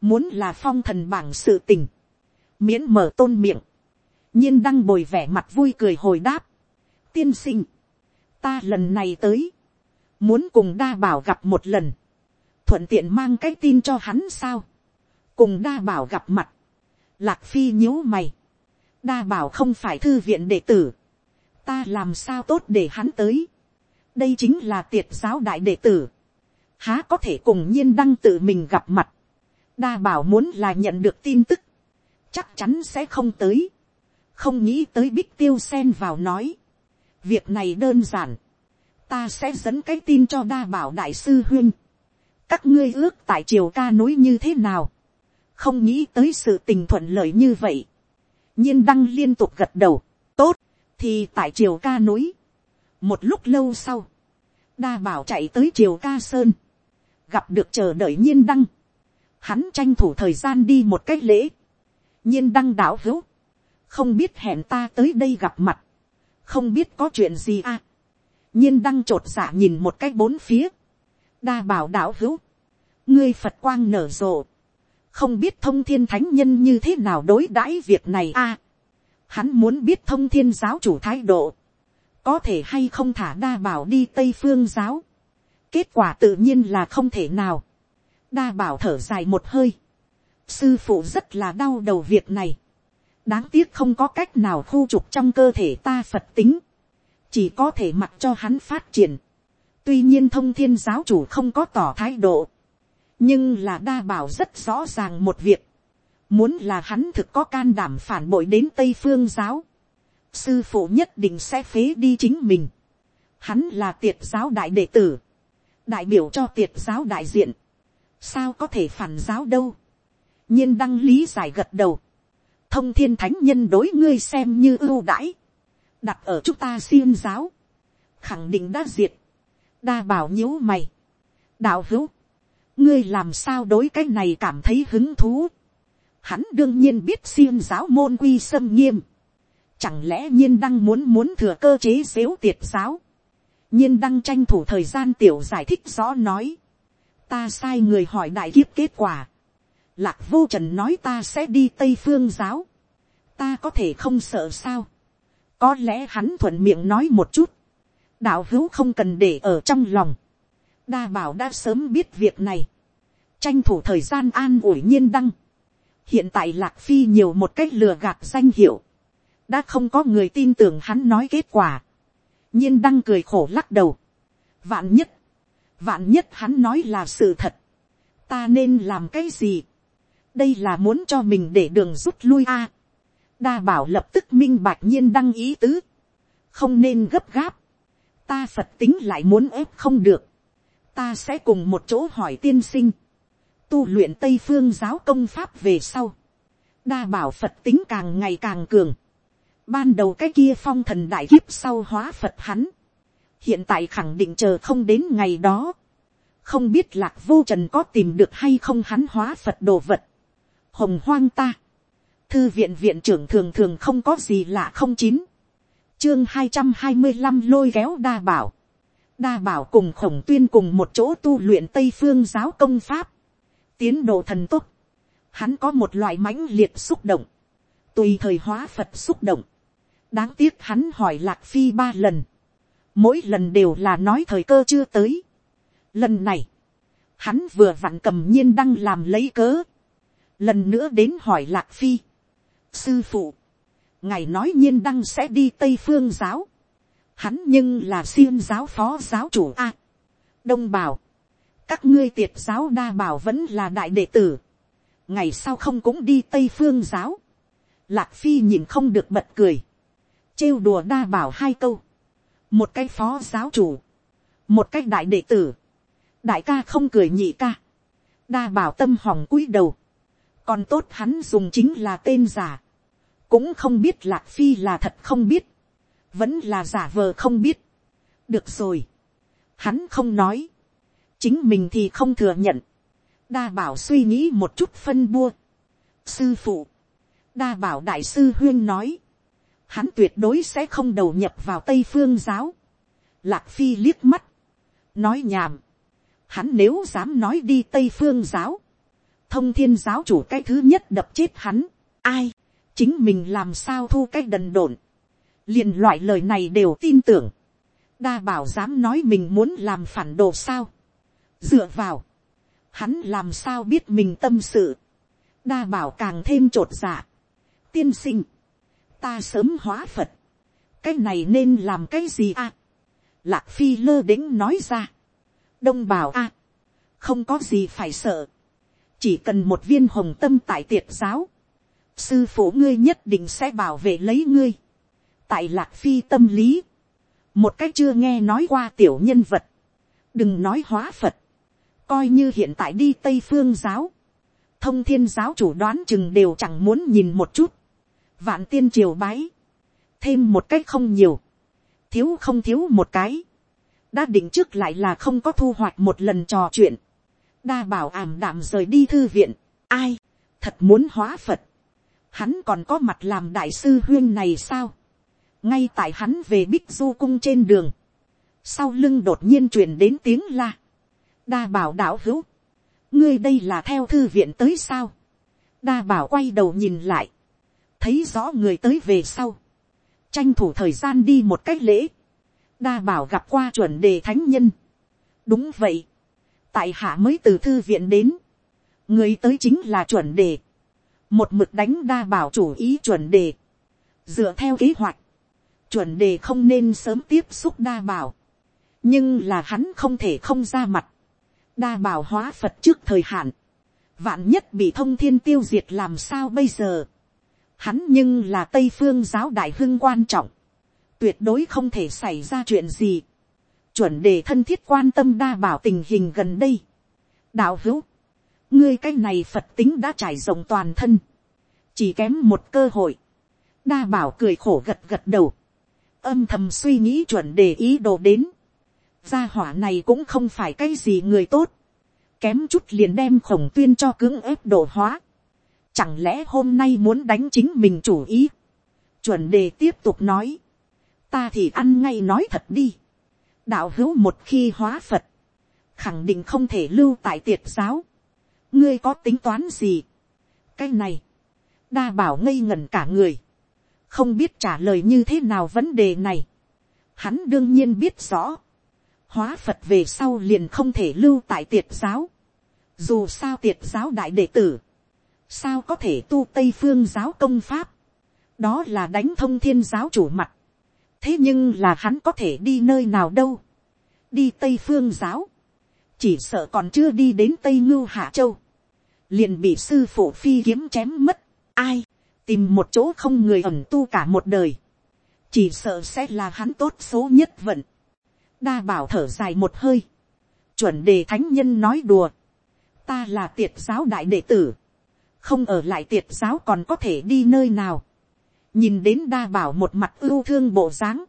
S1: muốn là phong thần bảng sự tình, miễn mở tôn miệng, nhiên đăng bồi vẻ mặt vui cười hồi đáp, tiên sinh, ta lần này tới, muốn cùng đa bảo gặp một lần, thuận tiện mang cái tin cho hắn sao, cùng đa bảo gặp mặt, lạc phi nhíu mày, đa bảo không phải thư viện đệ tử, ta làm sao tốt để hắn tới, đây chính là tiệt giáo đại đệ tử, há có thể cùng nhiên đăng tự mình gặp mặt, đa bảo muốn là nhận được tin tức, chắc chắn sẽ không tới, không nghĩ tới bích tiêu sen vào nói, việc này đơn giản, ta sẽ dẫn cái tin cho đa bảo đại sư huyên, các ngươi ước tại triều ca núi như thế nào, không nghĩ tới sự tình thuận lợi như vậy, nhiên đăng liên tục gật đầu, thì tại triều ca núi, một lúc lâu sau, đa bảo chạy tới triều ca sơn, gặp được chờ đợi nhiên đăng, hắn tranh thủ thời gian đi một cách lễ, nhiên đăng đảo hữu, không biết hẹn ta tới đây gặp mặt, không biết có chuyện gì à, nhiên đăng t r ộ t dạ nhìn một cách bốn phía, đa bảo đảo hữu, ngươi phật quang nở rộ, không biết thông thiên thánh nhân như thế nào đối đãi việc này à, hắn muốn biết thông thiên giáo chủ thái độ, có thể hay không thả đa bảo đi tây phương giáo, kết quả tự nhiên là không thể nào, đa bảo thở dài một hơi, sư phụ rất là đau đầu việc này. đáng tiếc không có cách nào khu trục trong cơ thể ta phật tính. chỉ có thể mặc cho hắn phát triển. tuy nhiên thông thiên giáo chủ không có tỏ thái độ. nhưng là đa bảo rất rõ ràng một việc muốn là hắn thực có can đảm phản bội đến tây phương giáo. sư phụ nhất định sẽ phế đi chính mình. hắn là tiệt giáo đại đệ tử. đại biểu cho tiệt giáo đại diện. sao có thể phản giáo đâu nhiên đăng lý giải gật đầu. thông thiên thánh nhân đối ngươi xem như ưu đãi. đặt ở chúng ta xiêm giáo. khẳng định đã diệt. đa bảo nhíu mày. đạo hữu. ngươi làm sao đối cái này cảm thấy hứng thú hắn đương nhiên biết xiêm giáo môn quy sâm nghiêm. chẳng lẽ nhiên đăng muốn muốn thừa cơ chế xếu tiệt giáo. nhiên đăng tranh thủ thời gian tiểu giải thích rõ nói. ta sai người hỏi đại kiếp kết quả Lạc vô trần nói ta sẽ đi tây phương giáo. Ta có thể không sợ sao. Có lẽ hắn thuận miệng nói một chút. Đạo hữu không cần để ở trong lòng. Đa bảo đã sớm biết việc này. Tranh thủ thời gian an ủi nhiên đăng. Hiện tại Lạc Phi nhiều một cách lừa gạt danh hiệu. Đã không có người tin tưởng hắn nói kết quả. Nhiên đăng cười khổ lắc đầu. Vạn nhất. Vạn nhất hắn nói là sự thật. Ta nên làm cái gì? đây là muốn cho mình để đường rút lui a. đa bảo lập tức minh bạch nhiên đăng ý tứ, không nên gấp gáp, ta phật tính lại muốn ép không được, ta sẽ cùng một chỗ hỏi tiên sinh, tu luyện tây phương giáo công pháp về sau, đa bảo phật tính càng ngày càng cường, Ban đầu cái kia phong thần đại kiếp sau hóa Phật hắn. Hiện tại khẳng định chờ không đến ngày đó. Không biết lạc vô trần có tìm được hay không hắn hóa Phật đồ vật. Hồng hoang ta. Thư viện viện trưởng thường thường không có gì lạ không chín. Chương hai trăm hai mươi năm lôi kéo đa bảo. Đa bảo cùng khổng tuyên cùng một chỗ tu luyện Tây Phương giáo công pháp. Tiến độ thần tốt. Hắn có một loại mãnh liệt xúc động. Tùy thời hóa Phật xúc động đáng tiếc hắn hỏi lạc phi ba lần, mỗi lần đều là nói thời cơ chưa tới. lần này, hắn vừa vặn cầm nhiên đăng làm lấy cớ, lần nữa đến hỏi lạc phi, sư phụ, ngài nói nhiên đăng sẽ đi tây phương giáo, hắn nhưng là xiêm giáo phó giáo chủ a, đông bảo, các ngươi tiệt giáo đa bảo vẫn là đại đệ tử, ngày sau không cũng đi tây phương giáo, lạc phi nhìn không được bật cười, trêu đùa đa bảo hai câu, một cái phó giáo chủ, một cái đại đệ tử, đại ca không cười nhị ca, đa bảo tâm hỏng cúi đầu, còn tốt hắn dùng chính là tên giả, cũng không biết lạc phi là thật không biết, vẫn là giả vờ không biết, được rồi, hắn không nói, chính mình thì không thừa nhận, đa bảo suy nghĩ một chút phân bua, sư phụ, đa bảo đại sư huyên nói, hắn tuyệt đối sẽ không đầu nhập vào tây phương giáo. Lạc phi liếc mắt, nói nhảm, hắn nếu dám nói đi tây phương giáo, thông thiên giáo chủ cái thứ nhất đập chết hắn, ai, chính mình làm sao thu cái đần độn, liền loại lời này đều tin tưởng, đa bảo dám nói mình muốn làm phản đồ sao, dựa vào, hắn làm sao biết mình tâm sự, đa bảo càng thêm t r ộ t dạ, tiên sinh, ta sớm hóa phật, cái này nên làm cái gì à. lạc phi lơ đĩnh nói ra, đông bảo à, không có gì phải sợ, chỉ cần một viên hồng tâm tại tiệt giáo, sư phụ ngươi nhất định sẽ bảo vệ lấy ngươi. tại lạc phi tâm lý, một cách chưa nghe nói qua tiểu nhân vật, đừng nói hóa phật, coi như hiện tại đi tây phương giáo, thông thiên giáo chủ đoán chừng đều chẳng muốn nhìn một chút, vạn tiên triều bái, thêm một cái không nhiều, thiếu không thiếu một cái, đã định trước lại là không có thu hoạch một lần trò chuyện, đa bảo ảm đạm rời đi thư viện, ai, thật muốn hóa phật, hắn còn có mặt làm đại sư huyên này sao, ngay tại hắn về bích du cung trên đường, sau lưng đột nhiên truyền đến tiếng la, đa bảo đạo hữu, ngươi đây là theo thư viện tới sao, đa bảo quay đầu nhìn lại, thấy rõ người tới về sau, tranh thủ thời gian đi một cách lễ, đa bảo gặp qua chuẩn đề thánh nhân. đúng vậy, tại hạ mới từ thư viện đến, người tới chính là chuẩn đề, một mực đánh đa bảo chủ ý chuẩn đề, dựa theo kế hoạch, chuẩn đề không nên sớm tiếp xúc đa bảo, nhưng là hắn không thể không ra mặt, đa bảo hóa phật trước thời hạn, vạn nhất bị thông thiên tiêu diệt làm sao bây giờ, Hắn nhưng là Tây Phương giáo đại hưng quan trọng. Tuyệt đối không thể xảy ra chuyện gì. Chuẩn đề thân thiết quan tâm đa bảo tình hình gần đây. Đạo hữu. Ngươi cái này Phật tính đã trải rộng toàn thân. Chỉ kém một cơ hội. Đa bảo cười khổ gật gật đầu. Âm thầm suy nghĩ chuẩn đề ý đồ đến. Gia hỏa này cũng không phải cái gì người tốt. Kém chút liền đem khổng tuyên cho cưỡng ép đổ hóa Chẳng lẽ hôm nay muốn đánh chính mình chủ ý. Chuẩn đề tiếp tục nói. Ta thì ăn ngay nói thật đi. Đạo hữu một khi hóa Phật. Khẳng định không thể lưu tại tiệt giáo. Ngươi có tính toán gì? Cái này. Đa bảo ngây ngẩn cả người. Không biết trả lời như thế nào vấn đề này. Hắn đương nhiên biết rõ. Hóa Phật về sau liền không thể lưu tại tiệt giáo. Dù sao tiệt giáo đại đệ tử. Sao có thể tu tây phương giáo công pháp, đó là đánh thông thiên giáo chủ mặt, thế nhưng là hắn có thể đi nơi nào đâu, đi tây phương giáo, chỉ sợ còn chưa đi đến tây ngưu hạ châu, liền bị sư phụ phi kiếm chém mất, ai, tìm một chỗ không người ẩn tu cả một đời, chỉ sợ sẽ là hắn tốt số nhất vận, đa bảo thở dài một hơi, chuẩn đề thánh nhân nói đùa, ta là tiệt giáo đại đệ tử, không ở lại tiệt giáo còn có thể đi nơi nào. nhìn đến đa bảo một mặt ưu thương bộ dáng,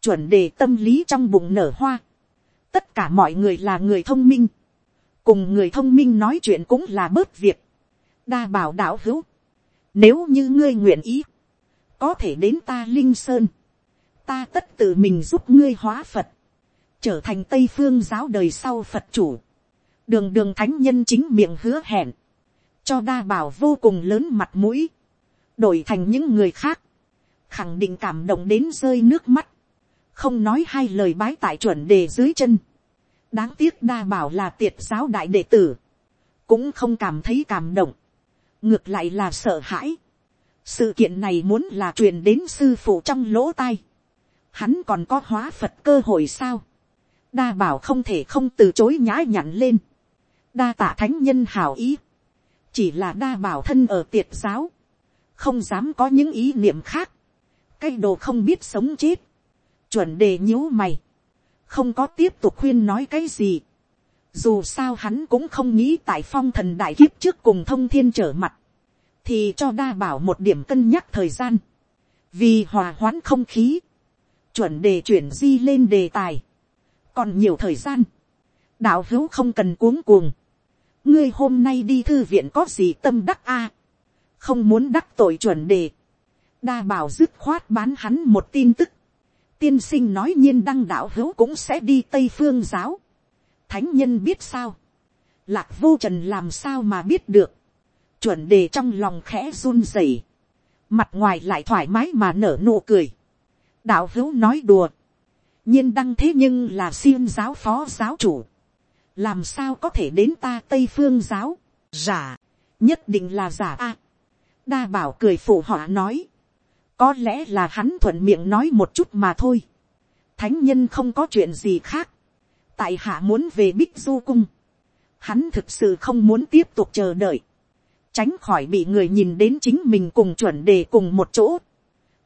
S1: chuẩn đề tâm lý trong bụng nở hoa, tất cả mọi người là người thông minh, cùng người thông minh nói chuyện cũng là bớt việc, đa bảo đạo hữu, nếu như ngươi nguyện ý, có thể đến ta linh sơn, ta tất tự mình giúp ngươi hóa phật, trở thành tây phương giáo đời sau phật chủ, đường đường thánh nhân chính miệng hứa hẹn, cho đa bảo vô cùng lớn mặt mũi, đổi thành những người khác, khẳng định cảm động đến rơi nước mắt, không nói hai lời bái tại chuẩn đề dưới chân, đáng tiếc đa bảo là tiệt giáo đại đệ tử, cũng không cảm thấy cảm động, ngược lại là sợ hãi. sự kiện này muốn là truyền đến sư phụ trong lỗ tai, hắn còn có hóa phật cơ hội sao, đa bảo không thể không từ chối nhã nhặn lên, đa tạ thánh nhân hào ý, chỉ là đa bảo thân ở tiệt giáo, không dám có những ý niệm khác, cái đồ không biết sống chết, chuẩn đề nhíu mày, không có tiếp tục khuyên nói cái gì, dù sao hắn cũng không nghĩ tại phong thần đại kiếp trước cùng thông thiên trở mặt, thì cho đa bảo một điểm cân nhắc thời gian, vì hòa hoãn không khí, chuẩn đề chuyển di lên đề tài, còn nhiều thời gian, đạo hữu không cần cuống cuồng, ngươi hôm nay đi thư viện có gì tâm đắc a, không muốn đắc tội chuẩn đề, đa bảo dứt khoát bán hắn một tin tức, tiên sinh nói nhiên đăng đạo hữu cũng sẽ đi tây phương giáo, thánh nhân biết sao, lạc vô trần làm sao mà biết được, chuẩn đề trong lòng khẽ run rẩy, mặt ngoài lại thoải mái mà nở nụ cười, đạo hữu nói đùa, nhiên đăng thế nhưng là xiêm giáo phó giáo chủ, làm sao có thể đến ta tây phương giáo, giả, nhất định là giả a. đa bảo cười phụ họ nói, có lẽ là hắn thuận miệng nói một chút mà thôi, thánh nhân không có chuyện gì khác, tại hạ muốn về bích du cung, hắn thực sự không muốn tiếp tục chờ đợi, tránh khỏi bị người nhìn đến chính mình cùng chuẩn đề cùng một chỗ,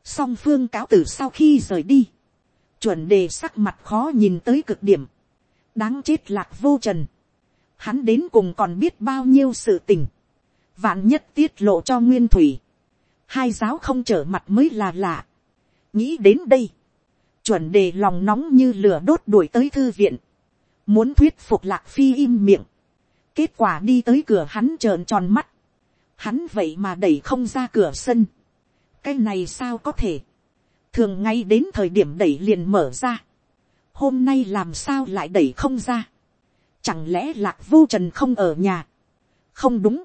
S1: song phương cáo tử sau khi rời đi, chuẩn đề sắc mặt khó nhìn tới cực điểm, đáng chết lạc vô trần, hắn đến cùng còn biết bao nhiêu sự tình, vạn nhất tiết lộ cho nguyên thủy, hai giáo không trở mặt mới là lạ, nghĩ đến đây, chuẩn đề lòng nóng như lửa đốt đuổi tới thư viện, muốn thuyết phục lạc phi im miệng, kết quả đi tới cửa hắn trợn tròn mắt, hắn vậy mà đẩy không ra cửa sân, cái này sao có thể, thường ngay đến thời điểm đẩy liền mở ra, hôm nay làm sao lại đẩy không ra, chẳng lẽ lạc vô trần không ở nhà, không đúng,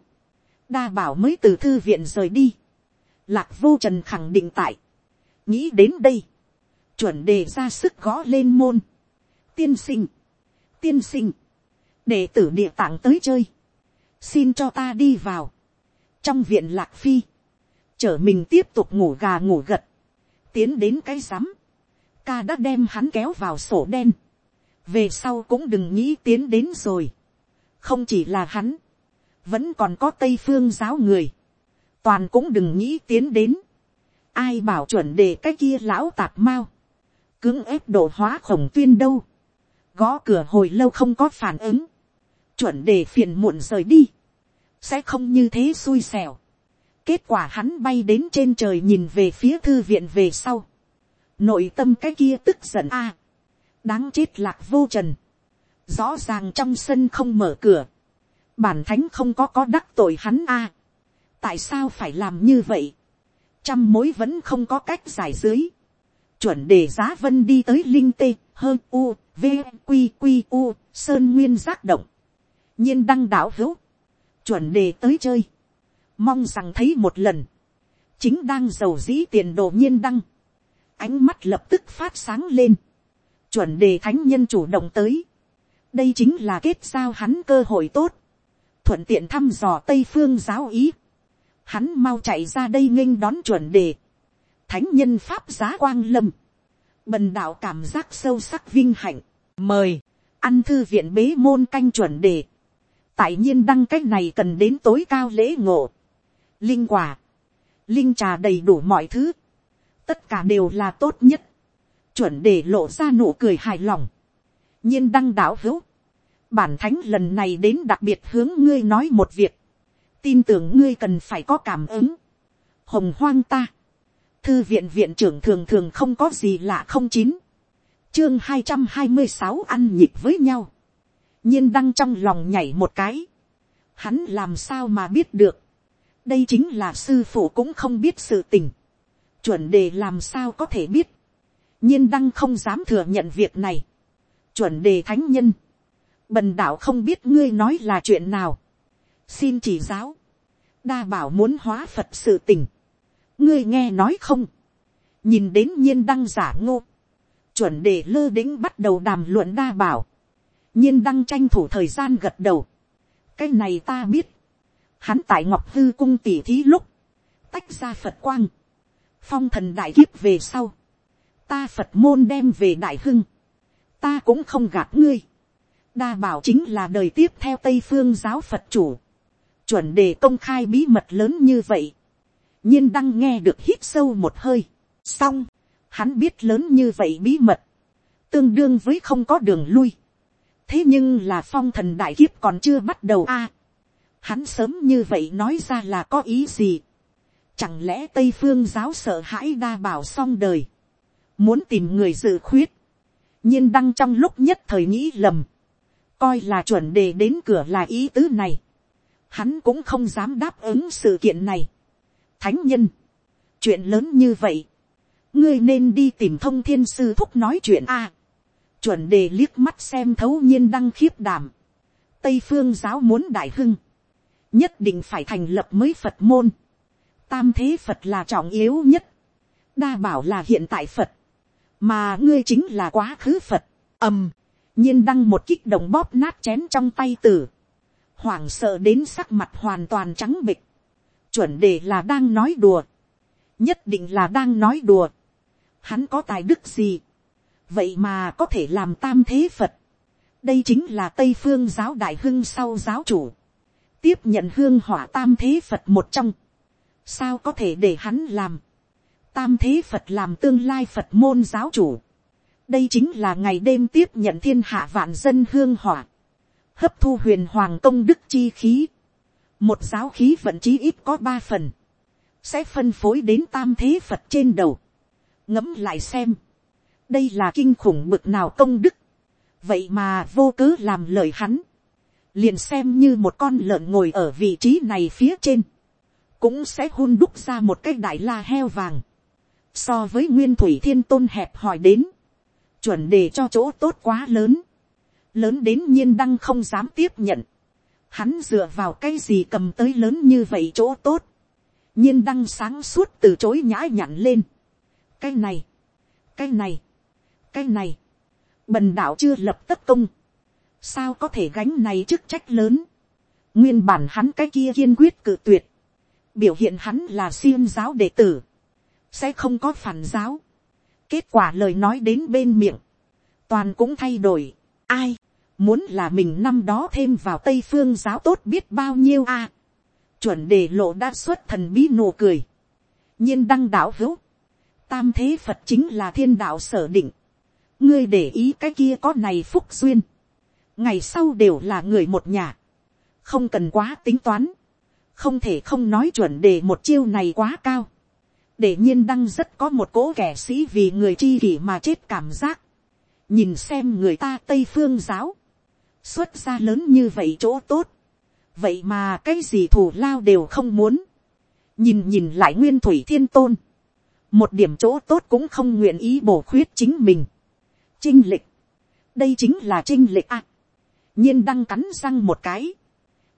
S1: đa bảo mới từ thư viện rời đi, lạc vô trần khẳng định tại, nghĩ đến đây, chuẩn đề ra sức gõ lên môn, tiên sinh, tiên sinh, đệ tử địa tạng tới chơi, xin cho ta đi vào, trong viện lạc phi, chở mình tiếp tục ngủ gà ngủ gật, tiến đến cái rắm, ca đã đem hắn kéo vào sổ đen, về sau cũng đừng nghĩ tiến đến rồi, không chỉ là hắn, vẫn còn có tây phương giáo người, toàn cũng đừng nghĩ tiến đến, ai bảo chuẩn để cái kia lão tạp mau, cưỡng ép độ hóa khổng tuyên đâu, gõ cửa hồi lâu không có phản ứng, chuẩn để phiền muộn rời đi, sẽ không như thế xui xẻo kết quả hắn bay đến trên trời nhìn về phía thư viện về sau, nội tâm cái kia tức giận a, đáng chết lạc vô trần, rõ ràng trong sân không mở cửa, bản thánh không có có đắc tội hắn a, tại sao phải làm như vậy, trăm mối vẫn không có cách giải dưới, chuẩn đề giá vân đi tới linh tê, hơn u, v, q q u, sơn nguyên giác động, nhiên đăng đảo hữu, chuẩn đề tới chơi, mong rằng thấy một lần, chính đang giàu dĩ tiền đồ nhiên đăng, ánh mắt lập tức phát sáng lên, chuẩn đề thánh nhân chủ động tới, đây chính là kết giao hắn cơ hội tốt, thuận tiện thăm dò tây phương giáo ý, hắn mau chạy ra đây nghênh đón chuẩn đề, thánh nhân pháp giá quang lâm, bần đạo cảm giác sâu sắc vinh hạnh, mời, ăn thư viện bế môn canh chuẩn đề, tại nhiên đăng cách này cần đến tối cao lễ ngộ, linh quả, linh trà đầy đủ mọi thứ, tất cả đều là tốt nhất, chuẩn để lộ ra nụ cười hài lòng, nhiên đăng đạo hữu, bản thánh lần này đến đặc biệt hướng ngươi nói một việc, tin tưởng ngươi cần phải có cảm ứng, hồng hoang ta, thư viện viện trưởng thường thường không có gì lạ không chín, chương hai trăm hai mươi sáu ăn nhịp với nhau, nhiên đăng trong lòng nhảy một cái, hắn làm sao mà biết được, đây chính là sư phụ cũng không biết sự tình, chuẩn đề làm sao có thể biết, nhiên đăng không dám thừa nhận việc này, chuẩn đề thánh nhân, bần đạo không biết ngươi nói là chuyện nào, xin chỉ giáo, đa bảo muốn hóa phật sự tình, ngươi nghe nói không, nhìn đến nhiên đăng giả ngô, chuẩn đề lơ đĩnh bắt đầu đàm luận đa bảo, nhiên đăng tranh thủ thời gian gật đầu, cái này ta biết, hắn tại ngọc hư cung tỉ thí lúc, tách ra phật quang, phong thần đại kiếp về sau, ta phật môn đem về đại hưng, ta cũng không gạt ngươi, đa bảo chính là đời tiếp theo tây phương giáo phật chủ, chuẩn đề công khai bí mật lớn như vậy, nhiên đăng nghe được hít sâu một hơi, xong, hắn biết lớn như vậy bí mật, tương đương với không có đường lui, thế nhưng là phong thần đại kiếp còn chưa bắt đầu a, hắn sớm như vậy nói ra là có ý gì, chẳng lẽ tây phương giáo sợ hãi đa bảo xong đời, muốn tìm người dự khuyết, nhiên đăng trong lúc nhất thời nghĩ lầm, coi là chuẩn đề đến cửa là ý tứ này, hắn cũng không dám đáp ứng sự kiện này. Thánh nhân, chuyện lớn như vậy, ngươi nên đi tìm thông thiên sư thúc nói chuyện a. chuẩn đề liếc mắt xem thấu nhiên đăng khiếp đảm. tây phương giáo muốn đại hưng, nhất định phải thành lập mới phật môn. tam thế phật là trọng yếu nhất, đa bảo là hiện tại phật, mà ngươi chính là quá khứ phật, ầm, nhiên đăng một kích động bóp nát chén trong tay tử, hoảng sợ đến sắc mặt hoàn toàn trắng bịch, chuẩn đề là đang nói đùa, nhất định là đang nói đùa, hắn có tài đức gì, vậy mà có thể làm tam thế phật, đây chính là tây phương giáo đại hưng sau giáo chủ, tiếp nhận hương hỏa tam thế phật một trong, sao có thể để hắn làm, tam thế phật làm tương lai phật môn giáo chủ, đây chính là ngày đêm tiếp nhận thiên hạ vạn dân hương hỏa, hấp thu huyền hoàng công đức chi khí, một giáo khí vận chí ít có ba phần, sẽ phân phối đến tam thế phật trên đầu, ngẫm lại xem, đây là kinh khủng bực nào công đức, vậy mà vô cớ làm lời hắn, liền xem như một con lợn ngồi ở vị trí này phía trên, cũng sẽ hun đúc ra một cái đại la heo vàng, so với nguyên thủy thiên tôn hẹp hỏi đến, chuẩn đề cho chỗ tốt quá lớn, lớn đến nhiên đăng không dám tiếp nhận, hắn dựa vào cái gì cầm tới lớn như vậy chỗ tốt, nhiên đăng sáng suốt từ chối nhã nhặn lên, cái này, cái này, cái này, bần đạo chưa lập tất công, sao có thể gánh này chức trách lớn, nguyên bản hắn cái kia kiên quyết cự tuyệt, biểu hiện hắn là siêng giáo đệ tử, sẽ không có phản giáo, kết quả lời nói đến bên miệng, toàn cũng thay đổi, ai, muốn là mình năm đó thêm vào tây phương giáo tốt biết bao nhiêu a, chuẩn đề lộ đã xuất thần bí nụ cười, nhiên đăng đạo hữu, tam thế phật chính là thiên đạo sở định, ngươi để ý cái kia có này phúc duyên, ngày sau đều là người một nhà, không cần quá tính toán, không thể không nói chuẩn đề một chiêu này quá cao, để nhiên đăng rất có một cố kẻ sĩ vì người chi kỷ mà chết cảm giác, nhìn xem người ta tây phương giáo, xuất ra lớn như vậy chỗ tốt, vậy mà cái gì thù lao đều không muốn, nhìn nhìn lại nguyên thủy thiên tôn, một điểm chỗ tốt cũng không nguyện ý bổ khuyết chính mình. Trinh lịch, đây chính là trinh lịch à nhiên đăng cắn răng một cái,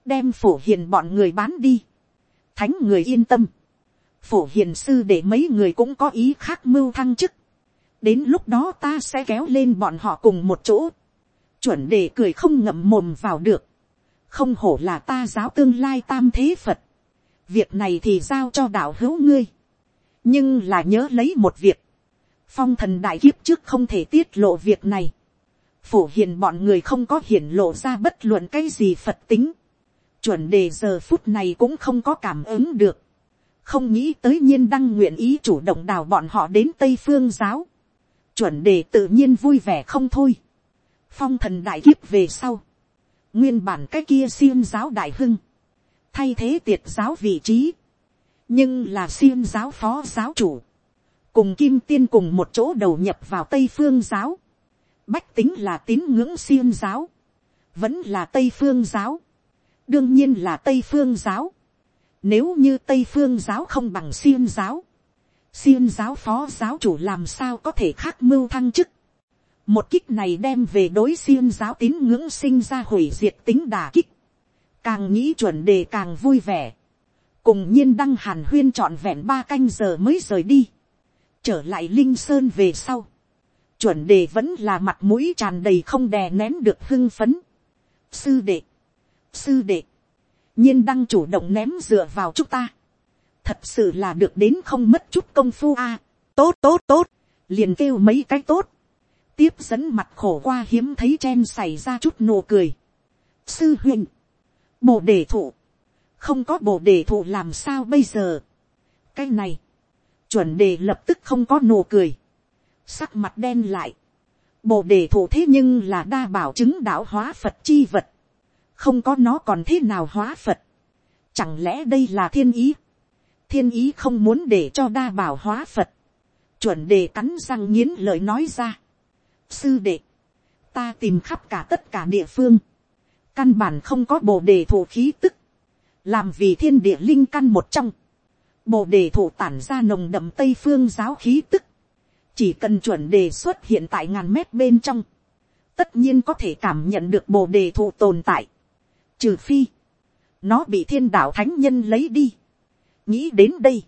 S1: đem phổ hiền bọn người bán đi, thánh người yên tâm, phổ hiền sư để mấy người cũng có ý khác mưu thăng chức, đến lúc đó ta sẽ kéo lên bọn họ cùng một chỗ, chuẩn để cười không ngậm mồm vào được, không hổ là ta giáo tương lai tam thế phật, việc này thì giao cho đạo hữu ngươi, nhưng là nhớ lấy một việc, phong thần đại kiếp trước không thể tiết lộ việc này, phổ hiền bọn người không có hiển lộ ra bất luận cái gì phật tính, chuẩn đề giờ phút này cũng không có cảm ứng được, không nghĩ tới nhiên đăng nguyện ý chủ động đào bọn họ đến tây phương giáo, chuẩn đề tự nhiên vui vẻ không thôi, phong thần đại kiếp về sau, nguyên bản cái kia xiêm giáo đại hưng, thay thế tiệt giáo vị trí, nhưng là xiêm giáo phó giáo chủ, cùng kim tiên cùng một chỗ đầu nhập vào tây phương giáo, bách tính là tín ngưỡng xiêm giáo, vẫn là tây phương giáo, đương nhiên là tây phương giáo, nếu như tây phương giáo không bằng xiêm giáo, xiêm giáo phó giáo chủ làm sao có thể khác mưu thăng chức, một kích này đem về đối xiêm giáo tín ngưỡng sinh ra hủy diệt tính đà kích, càng nghĩ chuẩn đề càng vui vẻ, cùng nhiên đăng hàn huyên trọn vẹn ba canh giờ mới rời đi, trở lại linh sơn về sau, chuẩn đề vẫn là mặt mũi tràn đầy không đè nén được hưng phấn. sư đệ, sư đệ, nhiên đăng chủ động ném dựa vào chúng ta, thật sự là được đến không mất chút công phu a, tốt tốt tốt, liền kêu mấy cái tốt, tiếp dẫn mặt khổ qua hiếm thấy chen xảy ra chút nụ cười. sư huynh, bồ đề thụ, không có bồ đề thụ làm sao bây giờ. cái này, chuẩn đề lập tức không có nụ cười, sắc mặt đen lại, bồ đề thủ thế nhưng là đa bảo chứng đạo hóa phật chi vật, không có nó còn thế nào hóa phật, chẳng lẽ đây là thiên ý, thiên ý không muốn để cho đa bảo hóa phật, chuẩn đề cắn răng nghiến lời nói ra, sư đệ, ta tìm khắp cả tất cả địa phương, căn bản không có bồ đề thủ khí tức, làm vì thiên địa linh căn một trong, bồ đề thủ tản ra nồng đậm tây phương giáo khí tức, chỉ cần chuẩn đề xuất hiện tại ngàn mét bên trong, tất nhiên có thể cảm nhận được bồ đề thụ tồn tại, trừ phi, nó bị thiên đạo thánh nhân lấy đi, nghĩ đến đây,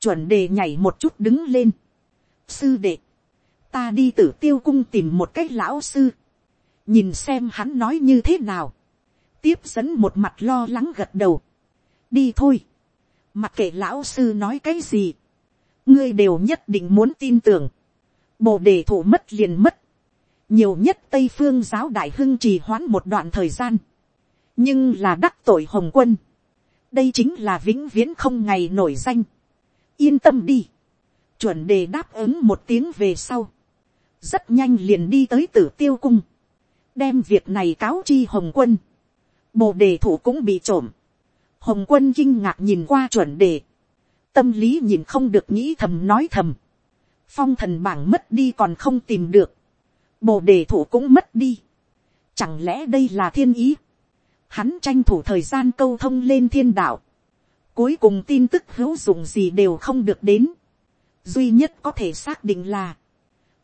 S1: chuẩn đề nhảy một chút đứng lên, sư đệ, ta đi tử tiêu cung tìm một cái lão sư, nhìn xem hắn nói như thế nào, tiếp dẫn một mặt lo lắng gật đầu, đi thôi, mặc kệ lão sư nói cái gì, ngươi đều nhất định muốn tin tưởng, bồ đề thủ mất liền mất, nhiều nhất tây phương giáo đại hưng trì hoãn một đoạn thời gian, nhưng là đắc tội hồng quân, đây chính là vĩnh viễn không ngày nổi danh, yên tâm đi, chuẩn đề đáp ứng một tiếng về sau, rất nhanh liền đi tới tử tiêu cung, đem việc này cáo chi hồng quân, bồ đề thủ cũng bị trộm, hồng quân kinh ngạc nhìn qua chuẩn đề, tâm lý nhìn không được nghĩ thầm nói thầm, phong thần bảng mất đi còn không tìm được, bồ đề thủ cũng mất đi, chẳng lẽ đây là thiên ý, hắn tranh thủ thời gian câu thông lên thiên đạo, cuối cùng tin tức hữu dụng gì đều không được đến, duy nhất có thể xác định là,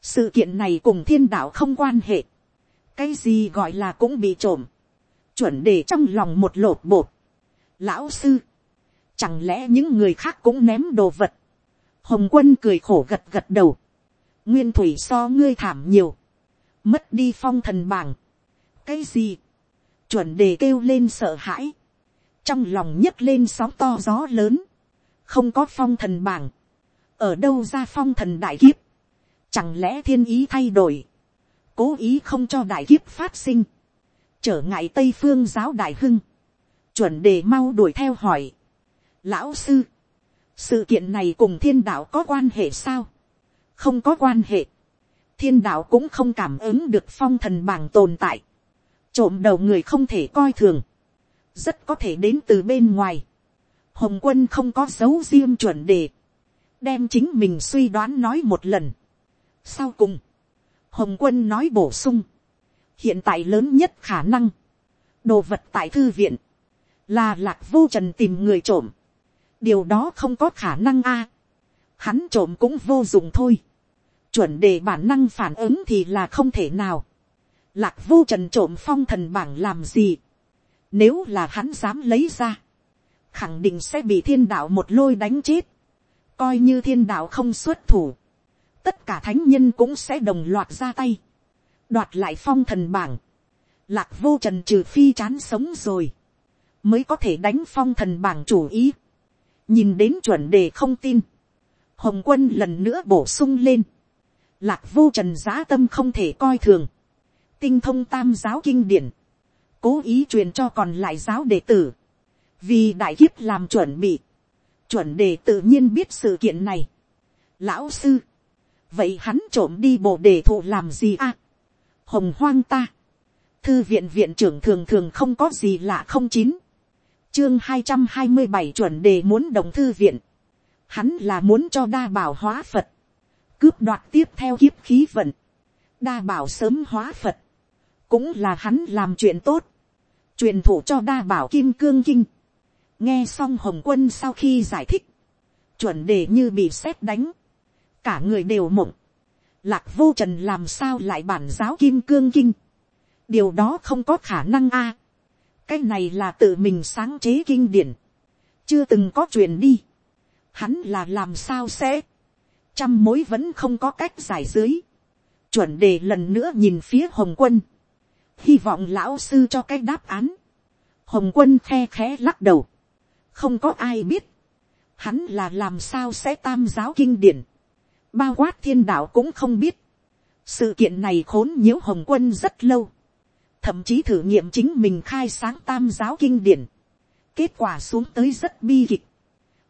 S1: sự kiện này cùng thiên đạo không quan hệ, cái gì gọi là cũng bị trộm, chuẩn để trong lòng một lột bột, lão sư, chẳng lẽ những người khác cũng ném đồ vật, hồng quân cười khổ gật gật đầu, nguyên thủy so ngươi thảm nhiều, mất đi phong thần bảng, cái gì, chuẩn đề kêu lên sợ hãi, trong lòng nhấc lên sóng to gió lớn, không có phong thần bảng, ở đâu ra phong thần đại kiếp, chẳng lẽ thiên ý thay đổi, cố ý không cho đại kiếp phát sinh, trở ngại tây phương giáo đại hưng, chuẩn đề mau đuổi theo hỏi, lão sư, sự kiện này cùng thiên đạo có quan hệ sao, không có quan hệ, thiên đạo cũng không cảm ứng được phong thần bảng tồn tại, trộm đầu người không thể coi thường, rất có thể đến từ bên ngoài, hồng quân không có dấu riêng chuẩn đề, đem chính mình suy đoán nói một lần. sau cùng, hồng quân nói bổ sung, hiện tại lớn nhất khả năng, đồ vật tại thư viện, là lạc vô trần tìm người trộm, điều đó không có khả năng a, hắn trộm cũng vô dụng thôi, chuẩn đề bản năng phản ứng thì là không thể nào, lạc vô trần trộm phong thần bảng làm gì, nếu là hắn dám lấy ra, khẳng định sẽ bị thiên đạo một lôi đánh chết, coi như thiên đạo không xuất thủ, tất cả thánh nhân cũng sẽ đồng loạt ra tay, đoạt lại phong thần bảng, lạc vô trần trừ phi chán sống rồi, mới có thể đánh phong thần bảng chủ ý, nhìn đến chuẩn đề không tin, hồng quân lần nữa bổ sung lên, lạc vô trần giá tâm không thể coi thường, tinh thông tam giáo kinh điển, cố ý truyền cho còn lại giáo đệ tử, vì đại kiếp làm chuẩn bị, chuẩn đề tự nhiên biết sự kiện này. Lão sư, vậy hắn trộm đi bộ đề thụ làm gì à? hồng hoang ta, thư viện viện trưởng thường thường không có gì lạ không chín, chương hai trăm hai mươi bảy chuẩn đề muốn đồng thư viện, hắn là muốn cho đa bảo hóa phật, cướp đoạt tiếp theo kiếp khí vận, đa bảo sớm hóa phật, cũng là hắn làm chuyện tốt, truyền thụ cho đa bảo kim cương kinh, nghe xong hồng quân sau khi giải thích, chuẩn đề như bị sét đánh, cả người đều mộng, lạc vô trần làm sao lại bản giáo kim cương kinh, điều đó không có khả năng a, cái này là tự mình sáng chế kinh điển, chưa từng có chuyện đi, hắn là làm sao sẽ, trăm mối vẫn không có cách giải dưới, chuẩn đề lần nữa nhìn phía hồng quân, hy vọng lão sư cho cái đáp án, hồng quân khe khẽ lắc đầu, không có ai biết, hắn là làm sao sẽ tam giáo kinh điển, bao quát thiên đạo cũng không biết, sự kiện này khốn nhiễu hồng quân rất lâu, thậm chí thử nghiệm chính mình khai sáng tam giáo kinh điển, kết quả xuống tới rất bi kịch,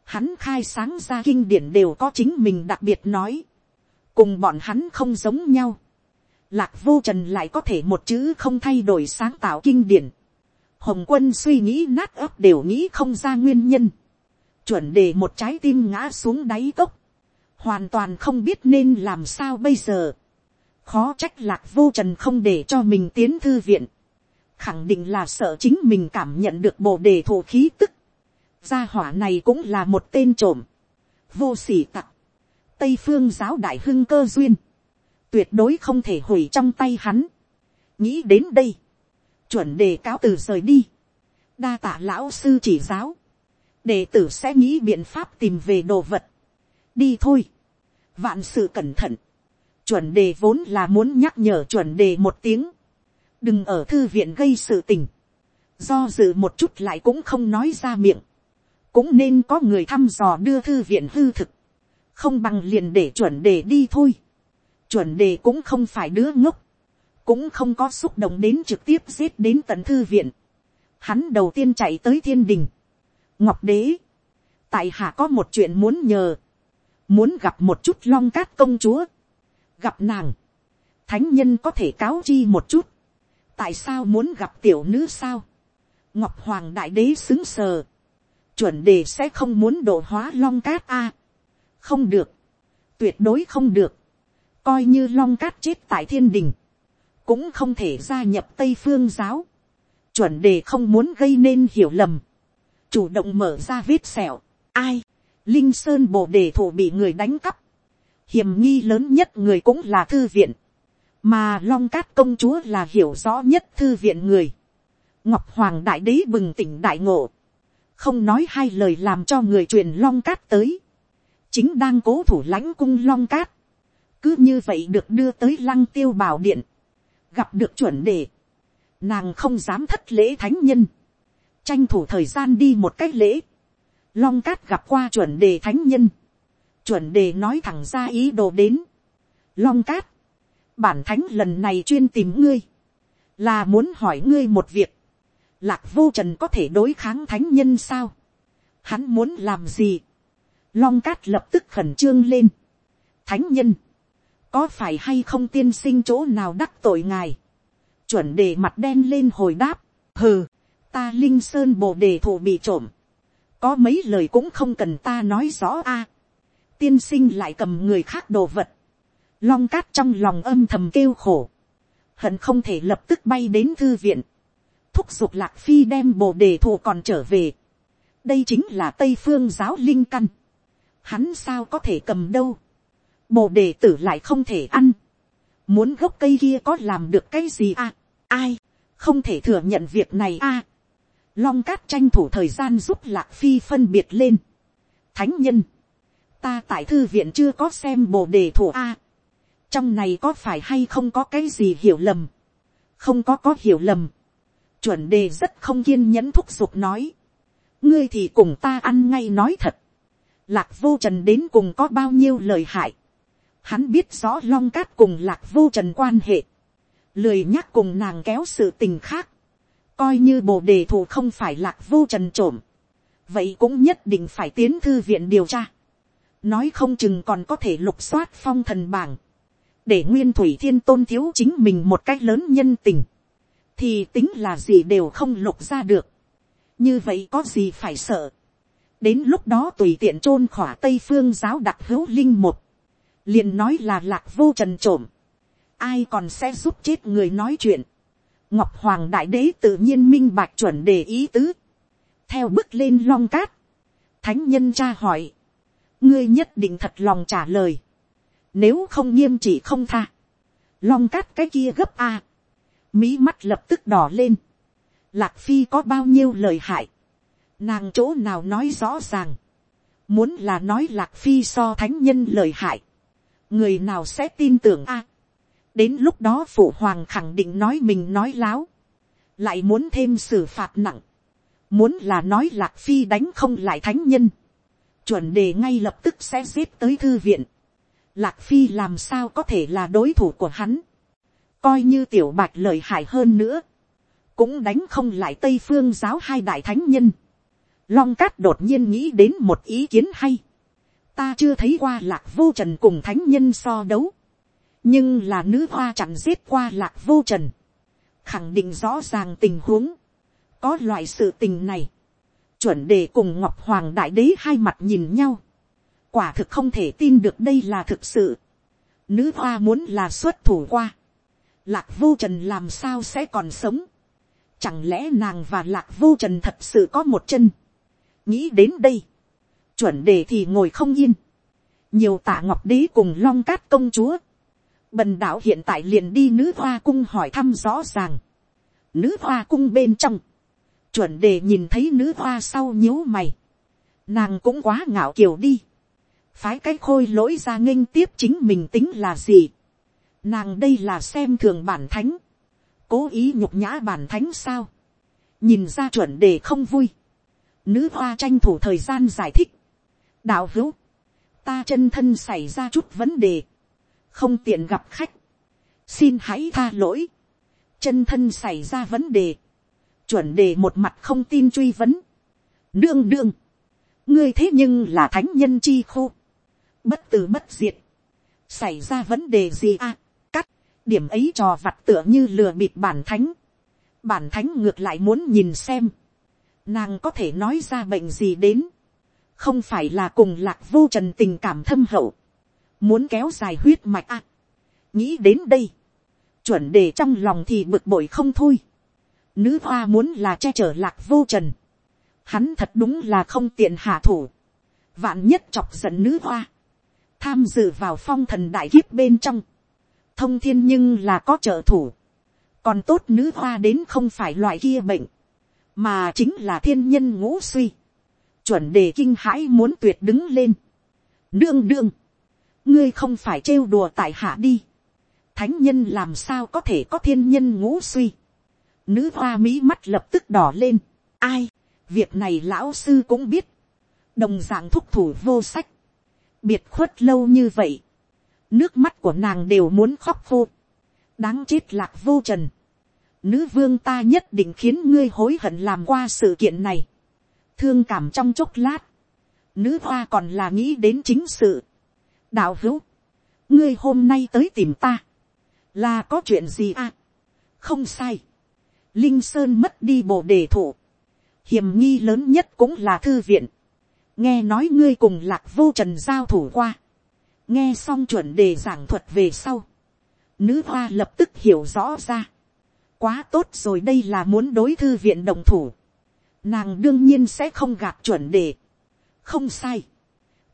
S1: hắn khai sáng ra kinh điển đều có chính mình đặc biệt nói, cùng bọn hắn không giống nhau, lạc vô trần lại có thể một chữ không thay đổi sáng tạo kinh điển, hồng quân suy nghĩ nát ấp đều nghĩ không ra nguyên nhân, chuẩn để một trái tim ngã xuống đáy cốc, hoàn toàn không biết nên làm sao bây giờ, khó trách lạc vô trần không để cho mình tiến thư viện, khẳng định là sợ chính mình cảm nhận được bộ đề thổ khí tức, gia hỏa này cũng là một tên trộm, vô sỉ tặc, tây phương giáo đại hưng cơ duyên, tuyệt đối không thể hủy trong tay hắn. nghĩ đến đây, chuẩn đề cáo từ rời đi, đa tạ lão sư chỉ giáo, đệ tử sẽ nghĩ biện pháp tìm về đồ vật, đi thôi, vạn sự cẩn thận, chuẩn đề vốn là muốn nhắc nhở chuẩn đề một tiếng, đừng ở thư viện gây sự tình, do dự một chút lại cũng không nói ra miệng, cũng nên có người thăm dò đưa thư viện hư thực, không bằng liền để chuẩn đề đi thôi, chuẩn đề cũng không phải đứa ngốc, cũng không có xúc động đến trực tiếp giết đến tận thư viện, hắn đầu tiên chạy tới thiên đình, ngọc đế, tại hạ có một chuyện muốn nhờ, muốn gặp một chút long cát công chúa, gặp nàng, thánh nhân có thể cáo chi một chút, tại sao muốn gặp tiểu nữ sao, ngọc hoàng đại đế xứng sờ, chuẩn đề sẽ không muốn độ hóa long cát a, không được, tuyệt đối không được, coi như long cát chết tại thiên đình, cũng không thể gia nhập tây phương giáo, chuẩn đề không muốn gây nên hiểu lầm, chủ động mở ra vết sẹo, ai, linh sơn bồ đề thủ bị người đánh cắp, hiểm nghi lớn nhất người cũng là thư viện, mà long cát công chúa là hiểu rõ nhất thư viện người, ngọc hoàng đại đế bừng tỉnh đại ngộ, không nói hai lời làm cho người truyền long cát tới, chính đang cố thủ lãnh cung long cát, cứ như vậy được đưa tới lăng tiêu bảo điện, gặp được chuẩn đề, nàng không dám thất lễ thánh nhân, tranh thủ thời gian đi một cách lễ, long cát gặp qua chuẩn đề thánh nhân, chuẩn đề nói thẳng ra ý đồ đến, long cát, bản thánh lần này chuyên tìm ngươi, là muốn hỏi ngươi một việc, lạc vô trần có thể đối kháng thánh nhân sao, hắn muốn làm gì, long cát lập tức khẩn trương lên, thánh nhân, có phải hay không tiên sinh chỗ nào đắc tội ngài, chuẩn đề mặt đen lên hồi đáp, hừ, ta linh sơn bồ đề thụ bị trộm, có mấy lời cũng không cần ta nói rõ a, tiên sinh lại cầm người khác đồ vật, long cát trong lòng âm thầm kêu khổ, hận không thể lập tức bay đến thư viện, thúc giục lạc phi đem bồ đề thụ còn trở về, đây chính là tây phương giáo linh căn, hắn sao có thể cầm đâu, bồ đề tử lại không thể ăn, muốn gốc cây kia có làm được cái gì à, ai, không thể thừa nhận việc này à, long cát tranh thủ thời gian giúp lạc phi phân biệt lên, thánh nhân, ta tại thư viện chưa có xem bồ đề thủ a, trong này có phải hay không có cái gì hiểu lầm, không có có hiểu lầm, chuẩn đề rất không kiên nhẫn thúc giục nói, ngươi thì cùng ta ăn ngay nói thật, lạc vô trần đến cùng có bao nhiêu lời hại, Hắn biết rõ long cát cùng lạc vô trần quan hệ. Lười nhắc cùng nàng kéo sự tình khác. Coi như bồ đề thủ không phải lạc vô trần trộm. Vậy cũng nhất định phải tiến thư viện điều tra. Nói không chừng còn có thể lục soát phong thần bảng. Để nguyên thủy thiên tôn thiếu chính mình một cách lớn nhân tình. Thì tính là gì đều không lục ra được. Như vậy có gì phải sợ. Đến lúc đó tùy tiện chôn khỏa Tây Phương giáo đặc hữu linh một liền nói là lạc vô trần trộm, ai còn sẽ giúp chết người nói chuyện, ngọc hoàng đại đế tự nhiên minh bạch chuẩn đề ý tứ, theo bước lên long cát, thánh nhân cha hỏi, ngươi nhất định thật lòng trả lời, nếu không nghiêm chỉ không tha, long cát cái kia gấp a, mỹ mắt lập tức đỏ lên, lạc phi có bao nhiêu lời hại, nàng chỗ nào nói rõ ràng, muốn là nói lạc phi so thánh nhân lời hại, người nào sẽ tin tưởng a, đến lúc đó phụ hoàng khẳng định nói mình nói láo, lại muốn thêm xử phạt nặng, muốn là nói lạc phi đánh không lại thánh nhân, chuẩn đề ngay lập tức sẽ giết tới thư viện, lạc phi làm sao có thể là đối thủ của hắn, coi như tiểu bạch lợi hại hơn nữa, cũng đánh không lại tây phương giáo hai đại thánh nhân. Long cát đột nhiên nghĩ đến một ý kiến hay. Ta chưa thấy qua lạc vô trần cùng thánh nhân so đấu. nhưng là nữ hoa chẳng giết qua lạc vô trần. khẳng định rõ ràng tình huống. có loại sự tình này chuẩn đề cùng ngọc hoàng đại đế hai mặt nhìn nhau. quả thực không thể tin được đây là thực sự. nữ hoa muốn là xuất thủ qua lạc vô trần làm sao sẽ còn sống. Chẳng lẽ nàng và lạc vô trần thật sự có một chân. nghĩ đến đây. chuẩn đề thì ngồi không yên. nhiều tạ ngọc đế cùng long cát công chúa. bần đạo hiện tại liền đi nữ hoa cung hỏi thăm rõ ràng. nữ hoa cung bên trong chuẩn đề nhìn thấy nữ hoa sau nhíu mày. nàng cũng quá ngạo kiều đi. phái cái khôi lỗi ra nghênh tiếp chính mình tính là gì Nàng đây là xem thường bản thánh. Cố ý nhục nhã bản thánh sao. Nhìn ra chuẩn đề không vui. Nữ hoa tranh thủ thời gian giải thích. Đạo hữu. Ta chân thân xảy ra chút vấn đề. Không tiện gặp khách. Xin hãy tha lỗi. Chân thân xảy ra vấn đề. Chuẩn đề một mặt không tin truy vấn. Đương đương. Ngươi thế nhưng là thánh nhân chi khu. Bất tử bất diệt. Xảy ra vấn đề gì à? cắt, điểm ấy trò vặt tựa như lừa bịp bản thánh. bản thánh ngược lại muốn nhìn xem. nàng có thể nói ra bệnh gì đến. không phải là cùng lạc vô trần tình cảm thâm hậu. muốn kéo dài huyết mạch à. nghĩ đến đây. chuẩn đề trong lòng thì bực bội không thôi nữ hoa muốn là che chở lạc vô trần. hắn thật đúng là không tiện hạ thủ. vạn nhất chọc giận nữ hoa. tham dự vào phong thần đại kiếp bên trong thông thiên nhưng là có trợ thủ. còn tốt nữ hoa đến không phải loại kia bệnh, mà chính là thiên nhân ngũ suy. chuẩn đề kinh hãi muốn tuyệt đứng lên. đương đương, ngươi không phải trêu đùa tại hạ đi. thánh nhân làm sao có thể có thiên nhân ngũ suy nữ hoa mỹ mắt lập tức đỏ lên. ai, việc này lão sư cũng biết. đồng dạng thúc thủ vô sách. biệt khuất lâu như vậy. Nước mắt của nàng đều muốn khóc khô, đáng chết lạc vô trần, nữ vương ta nhất định khiến ngươi hối hận làm qua sự kiện này, thương cảm trong chốc lát, nữ hoa còn là nghĩ đến chính sự, đạo hữu, ngươi hôm nay tới tìm ta, là có chuyện gì à, không sai, linh sơn mất đi bộ đề thủ, hiểm nghi lớn nhất cũng là thư viện, nghe nói ngươi cùng lạc vô trần giao thủ qua, nghe xong chuẩn đề giảng thuật về sau, nữ hoa lập tức hiểu rõ ra. quá tốt rồi đây là muốn đối thư viện đồng thủ. nàng đương nhiên sẽ không gạt chuẩn đề. không sai.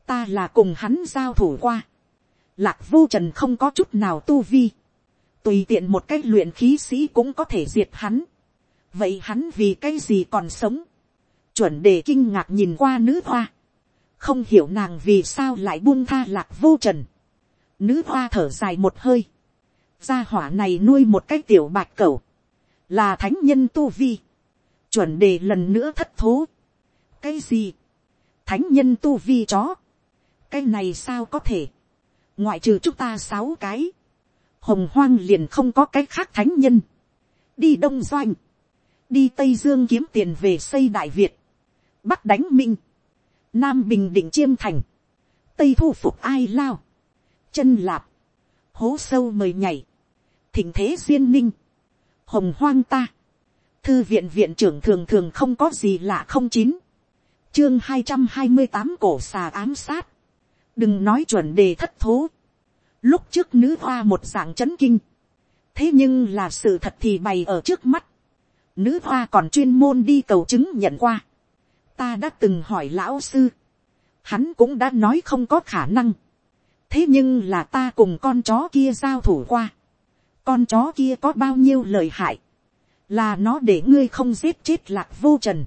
S1: ta là cùng hắn giao thủ qua. lạc vô trần không có chút nào tu vi tùy tiện một cái luyện khí sĩ cũng có thể diệt hắn. vậy hắn vì cái gì còn sống. chuẩn đề kinh ngạc nhìn qua nữ hoa không hiểu nàng vì sao lại buông tha lạc vô trần. Nữ hoa thở dài một hơi. Gia hỏa này nuôi một cái tiểu bạch cẩu. Là thánh nhân tu vi. Chuẩn đề lần nữa thất thố. Cái gì? Thánh nhân tu vi chó. Cái này sao có thể? Ngoại trừ chúng ta sáu cái. Hồng hoang liền không có cái khác thánh nhân. Đi Đông Doanh. Đi Tây Dương kiếm tiền về xây Đại Việt. Bắc đánh Minh. Nam bình định chiêm thành, tây thu phục ai lao, chân lạp, hố sâu mời nhảy, thỉnh thế duyên ninh, hồng hoang ta, thư viện viện trưởng thường thường không có gì lạ không chín, chương hai trăm hai mươi tám cổ xà ám sát, đừng nói chuẩn đề thất thố, lúc trước nữ hoa một dạng c h ấ n kinh, thế nhưng là sự thật thì bày ở trước mắt, nữ hoa còn chuyên môn đi cầu chứng nhận qua, ta đã từng hỏi lão sư, hắn cũng đã nói không có khả năng, thế nhưng là ta cùng con chó kia giao thủ qua, con chó kia có bao nhiêu lời hại, là nó để ngươi không giết chết lạc vô trần,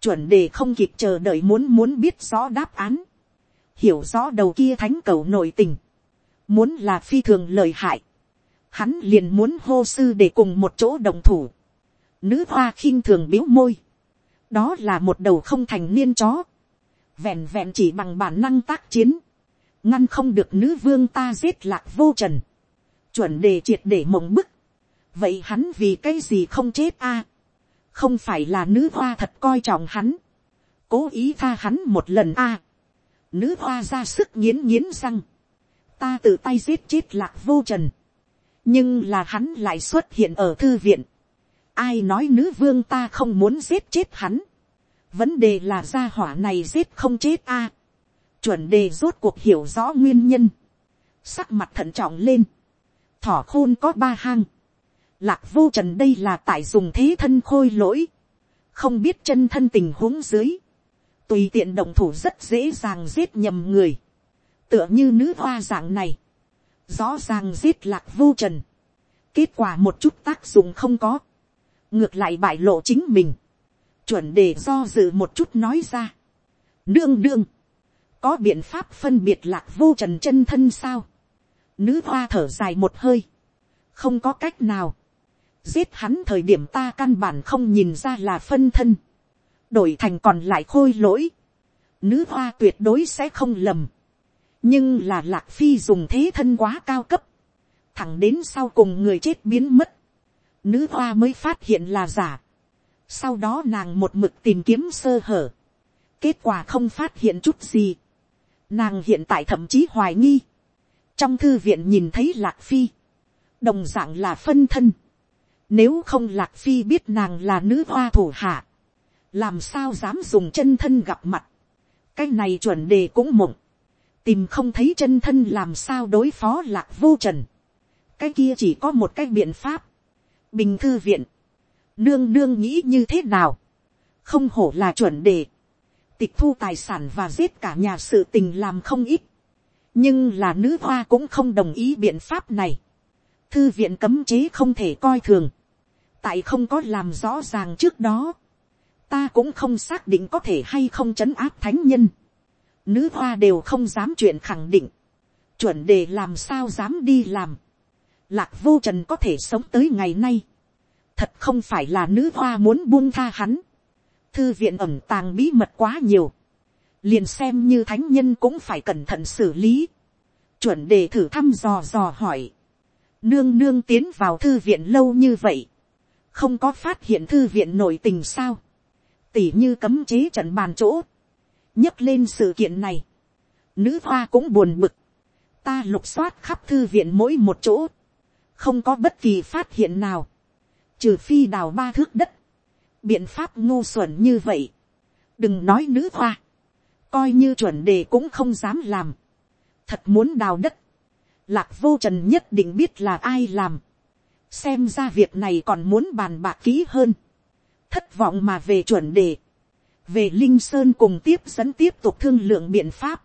S1: chuẩn đề không kịp chờ đợi muốn muốn biết rõ đáp án, hiểu rõ đầu kia thánh cầu nội tình, muốn là phi thường lời hại, hắn liền muốn hô sư để cùng một chỗ đồng thủ. Nữ hoa khinh thường biếu môi, đó là một đầu không thành niên chó, vẹn vẹn chỉ bằng bản năng tác chiến, ngăn không được nữ vương ta giết lạc vô trần, chuẩn đề triệt để mộng bức, vậy hắn vì cái gì không chết a, không phải là nữ hoa thật coi trọng hắn, cố ý tha hắn một lần a, nữ hoa ra sức nghiến nghiến răng, ta tự tay giết chết lạc vô trần. nhưng là hắn lại xuất hiện ở thư viện. ai nói nữ vương ta không muốn giết chết hắn. vấn đề là gia hỏa này giết không chết a. chuẩn đề rốt cuộc hiểu rõ nguyên nhân. sắc mặt thận trọng lên. thỏ khôn có ba hang. lạc vô trần đây là tại dùng thế thân khôi lỗi. không biết chân thân tình huống dưới. tùy tiện động thủ rất dễ dàng giết nhầm người tựa như nữ hoa dạng này, rõ ràng giết lạc vô trần, kết quả một chút tác dụng không có, ngược lại bại lộ chính mình, chuẩn để do dự một chút nói ra, đương đương, có biện pháp phân biệt lạc vô trần chân thân sao, nữ hoa thở dài một hơi, không có cách nào, giết hắn thời điểm ta căn bản không nhìn ra là phân thân, đổi thành còn lại khôi lỗi, nữ hoa tuyệt đối sẽ không lầm, nhưng là lạc phi dùng thế thân quá cao cấp, thẳng đến sau cùng người chết biến mất, nữ hoa mới phát hiện là giả, sau đó nàng một mực tìm kiếm sơ hở, kết quả không phát hiện chút gì, nàng hiện tại thậm chí hoài nghi, trong thư viện nhìn thấy lạc phi, đồng d ạ n g là phân thân, nếu không lạc phi biết nàng là nữ hoa thủ hạ, làm sao dám dùng chân thân gặp mặt, cái này chuẩn đề cũng mộng, tìm không thấy chân thân làm sao đối phó lạc vô trần. cái kia chỉ có một cái biện pháp. bình thư viện, nương nương nghĩ như thế nào, không hổ là chuẩn đề, tịch thu tài sản và giết cả nhà sự tình làm không ít, nhưng là nữ hoa cũng không đồng ý biện pháp này. thư viện cấm chế không thể coi thường, tại không có làm rõ ràng trước đó, ta cũng không xác định có thể hay không chấn áp thánh nhân nữ hoa đều không dám chuyện khẳng định, chuẩn đề làm sao dám đi làm, lạc vô trần có thể sống tới ngày nay, thật không phải là nữ hoa muốn buông tha hắn, thư viện ẩm tàng bí mật quá nhiều, liền xem như thánh nhân cũng phải cẩn thận xử lý, chuẩn đề thử thăm dò dò hỏi, nương nương tiến vào thư viện lâu như vậy, không có phát hiện thư viện nội tình sao, tỉ như cấm chế trận bàn chỗ, nhấc lên sự kiện này, nữ hoa cũng buồn bực, ta lục soát khắp thư viện mỗi một chỗ, không có bất kỳ phát hiện nào, trừ phi đào ba thước đất, biện pháp ngu xuẩn như vậy, đừng nói nữ hoa, coi như chuẩn đề cũng không dám làm, thật muốn đào đất, lạc vô trần nhất định biết là ai làm, xem ra việc này còn muốn bàn bạc kỹ hơn, thất vọng mà về chuẩn đề, về linh sơn cùng tiếp dẫn tiếp tục thương lượng biện pháp,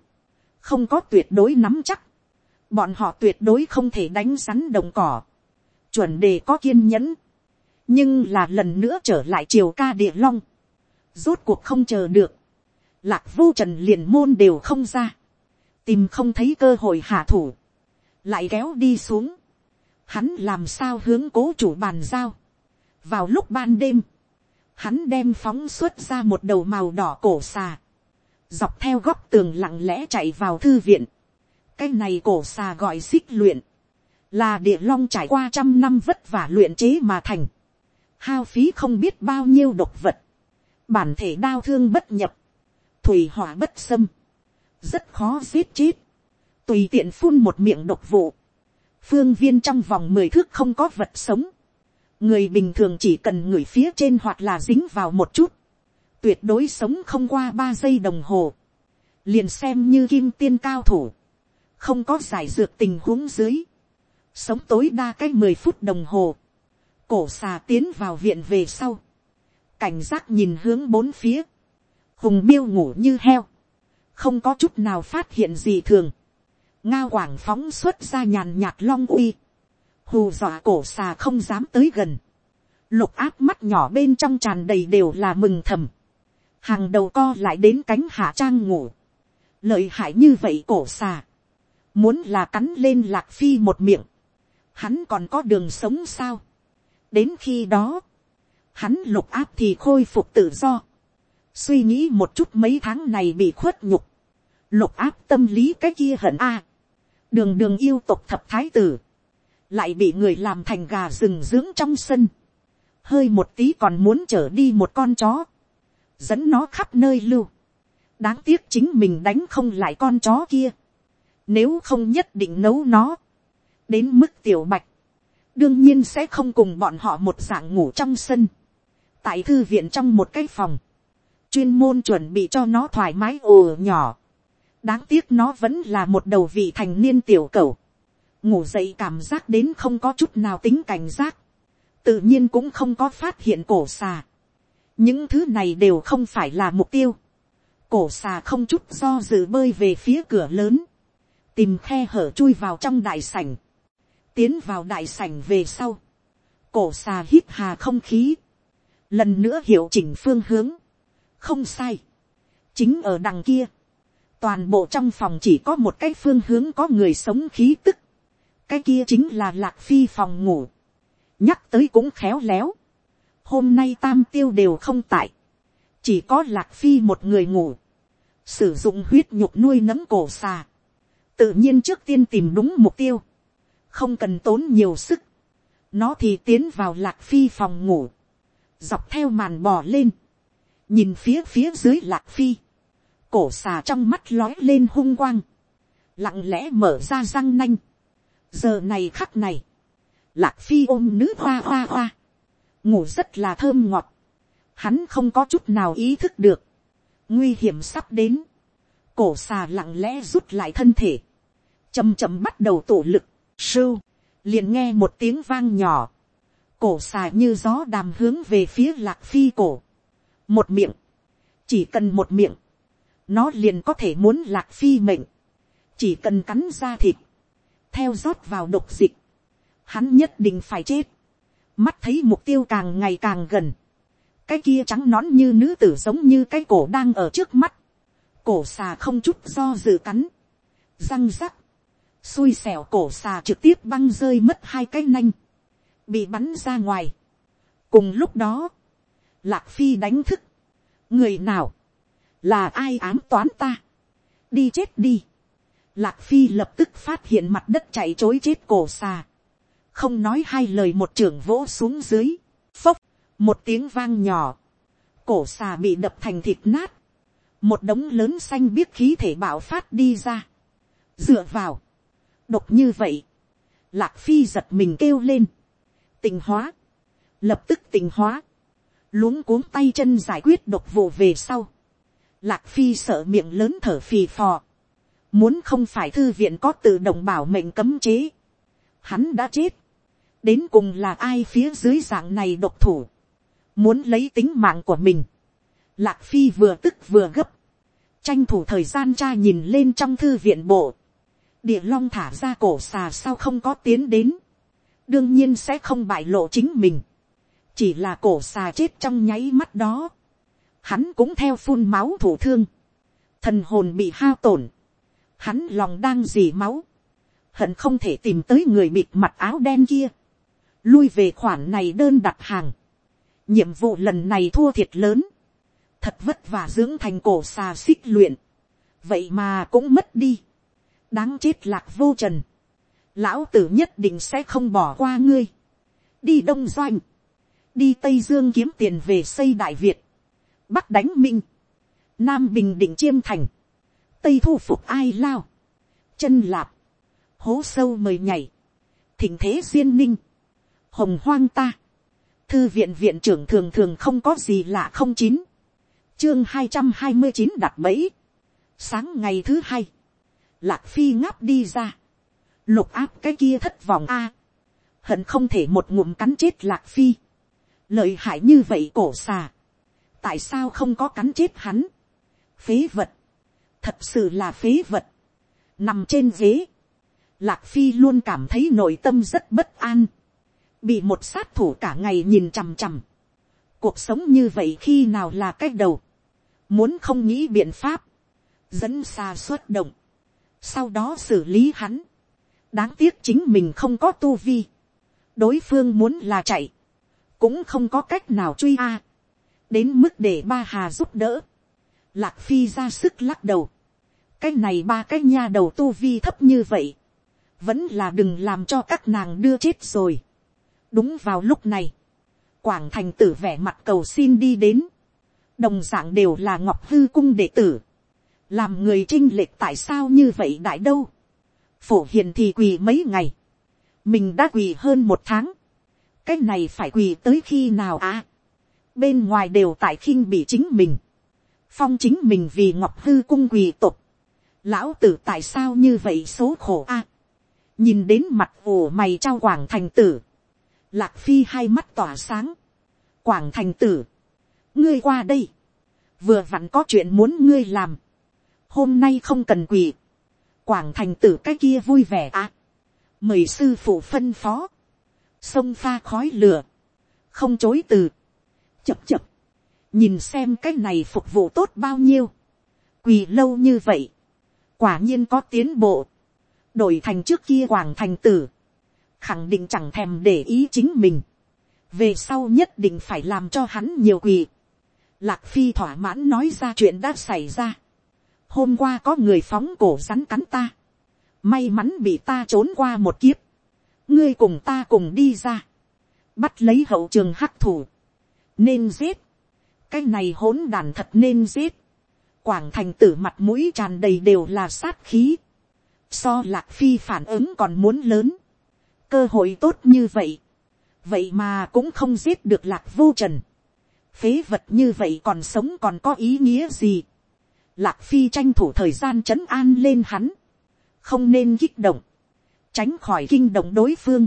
S1: không có tuyệt đối nắm chắc, bọn họ tuyệt đối không thể đánh rắn đồng cỏ, chuẩn đề có kiên nhẫn, nhưng là lần nữa trở lại triều ca địa long, rốt cuộc không chờ được, lạc vô trần liền môn đều không ra, tìm không thấy cơ hội hạ thủ, lại kéo đi xuống, hắn làm sao hướng cố chủ bàn giao, vào lúc ban đêm, hắn đem phóng xuất ra một đầu màu đỏ cổ xà, dọc theo góc tường lặng lẽ chạy vào thư viện. cái này cổ xà gọi xích luyện, là địa long trải qua trăm năm vất vả luyện chế mà thành, hao phí không biết bao nhiêu độc vật, bản thể đau thương bất nhập, thủy hỏa bất xâm, rất khó giết chết, tùy tiện phun một miệng độc vụ, phương viên trong vòng mười thước không có vật sống, người bình thường chỉ cần ngửi phía trên hoặc là dính vào một chút, tuyệt đối sống không qua ba giây đồng hồ, liền xem như kim tiên cao thủ, không có giải dược tình huống dưới, sống tối đa cái mười phút đồng hồ, cổ xà tiến vào viện về sau, cảnh giác nhìn hướng bốn phía, hùng miêu ngủ như heo, không có chút nào phát hiện gì thường, nga quảng phóng xuất ra nhàn nhạt long uy, hù dọa cổ xà không dám tới gần, lục áp mắt nhỏ bên trong tràn đầy đều là mừng thầm, hàng đầu co lại đến cánh hạ trang ngủ, lợi hại như vậy cổ xà, muốn là cắn lên lạc phi một miệng, hắn còn có đường sống sao, đến khi đó, hắn lục áp thì khôi phục tự do, suy nghĩ một chút mấy tháng này bị khuất nhục, lục áp tâm lý cái kia hận a, đường đường yêu tục thập thái tử, lại bị người làm thành gà rừng dưỡng trong sân, hơi một tí còn muốn trở đi một con chó, dẫn nó khắp nơi lưu, đáng tiếc chính mình đánh không lại con chó kia, nếu không nhất định nấu nó, đến mức tiểu bạch, đương nhiên sẽ không cùng bọn họ một dạng ngủ trong sân, tại thư viện trong một cái phòng, chuyên môn chuẩn bị cho nó thoải mái ồ nhỏ, đáng tiếc nó vẫn là một đầu vị thành niên tiểu cầu, ngủ dậy cảm giác đến không có chút nào tính cảnh giác, tự nhiên cũng không có phát hiện cổ xà. những thứ này đều không phải là mục tiêu. cổ xà không chút do dự bơi về phía cửa lớn, tìm khe hở chui vào trong đại sảnh, tiến vào đại sảnh về sau, cổ xà hít hà không khí, lần nữa hiệu chỉnh phương hướng, không sai, chính ở đằng kia, toàn bộ trong phòng chỉ có một cái phương hướng có người sống khí tức, cái kia chính là lạc phi phòng ngủ, nhắc tới cũng khéo léo, hôm nay tam tiêu đều không tại, chỉ có lạc phi một người ngủ, sử dụng huyết nhục nuôi nấm cổ xà, tự nhiên trước tiên tìm đúng mục tiêu, không cần tốn nhiều sức, nó thì tiến vào lạc phi phòng ngủ, dọc theo màn bò lên, nhìn phía phía dưới lạc phi, cổ xà trong mắt lói lên hung quang, lặng lẽ mở ra răng nanh, giờ này khắc này, lạc phi ôm nữ hoa hoa hoa, ngủ rất là thơm ngọt, hắn không có chút nào ý thức được, nguy hiểm sắp đến, cổ xà lặng lẽ rút lại thân thể, chầm chậm bắt đầu tổ lực, sưu, liền nghe một tiếng vang nhỏ, cổ xà như gió đàm hướng về phía lạc phi cổ, một miệng, chỉ cần một miệng, nó liền có thể muốn lạc phi mệnh, chỉ cần cắn ra thịt, theo rót vào độc dịch, hắn nhất định phải chết, mắt thấy mục tiêu càng ngày càng gần, cái kia trắng nón như nữ tử giống như cái cổ đang ở trước mắt, cổ xà không chút do dự cắn, răng rắc, xui xẻo cổ xà trực tiếp băng rơi mất hai cái nanh, bị bắn ra ngoài. cùng lúc đó, lạc phi đánh thức, người nào, là ai ám toán ta, đi chết đi. Lạc phi lập tức phát hiện mặt đất chạy chối chết cổ xà, không nói hai lời một trưởng vỗ xuống dưới, phốc, một tiếng vang nhỏ, cổ xà bị đập thành thịt nát, một đống lớn xanh biết khí thể bạo phát đi ra, dựa vào, độc như vậy, lạc phi giật mình kêu lên, tình hóa, lập tức tình hóa, luống cuống tay chân giải quyết độc vụ về sau, lạc phi sợ miệng lớn thở phì phò, muốn không phải thư viện có tự động bảo mệnh cấm chế, hắn đã chết, đến cùng là ai phía dưới dạng này độc thủ, muốn lấy tính mạng của mình, lạc phi vừa tức vừa gấp, tranh thủ thời gian cha nhìn lên trong thư viện bộ, địa long thả ra cổ xà sao không có tiến đến, đương nhiên sẽ không bại lộ chính mình, chỉ là cổ xà chết trong nháy mắt đó, hắn cũng theo phun máu thủ thương, thần hồn bị hao tổn, hắn lòng đang dì máu, hận không thể tìm tới người bịt mặt áo đen kia, lui về khoản này đơn đặt hàng, nhiệm vụ lần này thua thiệt lớn, thật vất vả dưỡng thành cổ xà xích luyện, vậy mà cũng mất đi, đáng chết lạc vô trần, lão tử nhất định sẽ không bỏ qua ngươi, đi đông doanh, đi tây dương kiếm tiền về xây đại việt, bắc đánh minh, nam bình định chiêm thành, tây thu phục ai lao, chân lạp, hố sâu mời nhảy, thỉnh thế duyên ninh, hồng hoang ta, thư viện viện trưởng thường thường không có gì lạ không chín, chương hai trăm hai mươi chín đặt bẫy, sáng ngày thứ hai, lạc phi ngáp đi ra, lục áp cái kia thất vọng a, hận không thể một ngụm cắn chết lạc phi, lợi hại như vậy cổ xà, tại sao không có cắn chết hắn, phế vật, thật sự là phế vật, nằm trên ghế, lạc phi luôn cảm thấy nội tâm rất bất an, bị một sát thủ cả ngày nhìn chằm chằm, cuộc sống như vậy khi nào là cách đầu, muốn không nghĩ biện pháp, dẫn xa xuất động, sau đó xử lý hắn, đáng tiếc chính mình không có tu vi, đối phương muốn là chạy, cũng không có cách nào truy a, đến mức để ba hà giúp đỡ, lạc phi ra sức lắc đầu, cái này ba cái nha đầu tu vi thấp như vậy, vẫn là đừng làm cho các nàng đưa chết rồi. đúng vào lúc này, quảng thành tử vẻ mặt cầu xin đi đến, đồng d ạ n g đều là ngọc hư cung đệ tử, làm người trinh lệch tại sao như vậy đại đâu, phổ hiền thì quỳ mấy ngày, mình đã quỳ hơn một tháng, cái này phải quỳ tới khi nào à, bên ngoài đều tại khinh bị chính mình, phong chính mình vì ngọc hư cung quỳ tục, lão tử tại sao như vậy số khổ a, nhìn đến mặt ổ mày trao quảng thành tử, lạc phi hai mắt tỏa sáng, quảng thành tử, ngươi qua đây, vừa vặn có chuyện muốn ngươi làm, hôm nay không cần quỳ, quảng thành tử cái kia vui vẻ à, mời sư phụ phân phó, sông pha khói lửa, không chối từ, chập chập, nhìn xem cái này phục vụ tốt bao nhiêu, quỳ lâu như vậy, quả nhiên có tiến bộ, đổi thành trước kia quảng thành tử, khẳng định chẳng thèm để ý chính mình, về sau nhất định phải làm cho hắn nhiều quỳ. Lạc phi thỏa mãn nói ra chuyện đã xảy ra. hôm qua có người phóng cổ rắn cắn ta. may mắn bị ta trốn qua một kiếp. ngươi cùng ta cùng đi ra. bắt lấy hậu trường hắc thủ. nên giết. cái này hỗn đàn thật nên giết quảng thành tử mặt mũi tràn đầy đều là sát khí. so lạc phi phản ứng còn muốn lớn. cơ hội tốt như vậy vậy mà cũng không giết được lạc vô trần. phế vật như vậy còn sống còn có ý nghĩa gì. lạc phi tranh thủ thời gian c h ấ n an lên hắn. không nên kích động. tránh khỏi kinh động đối phương.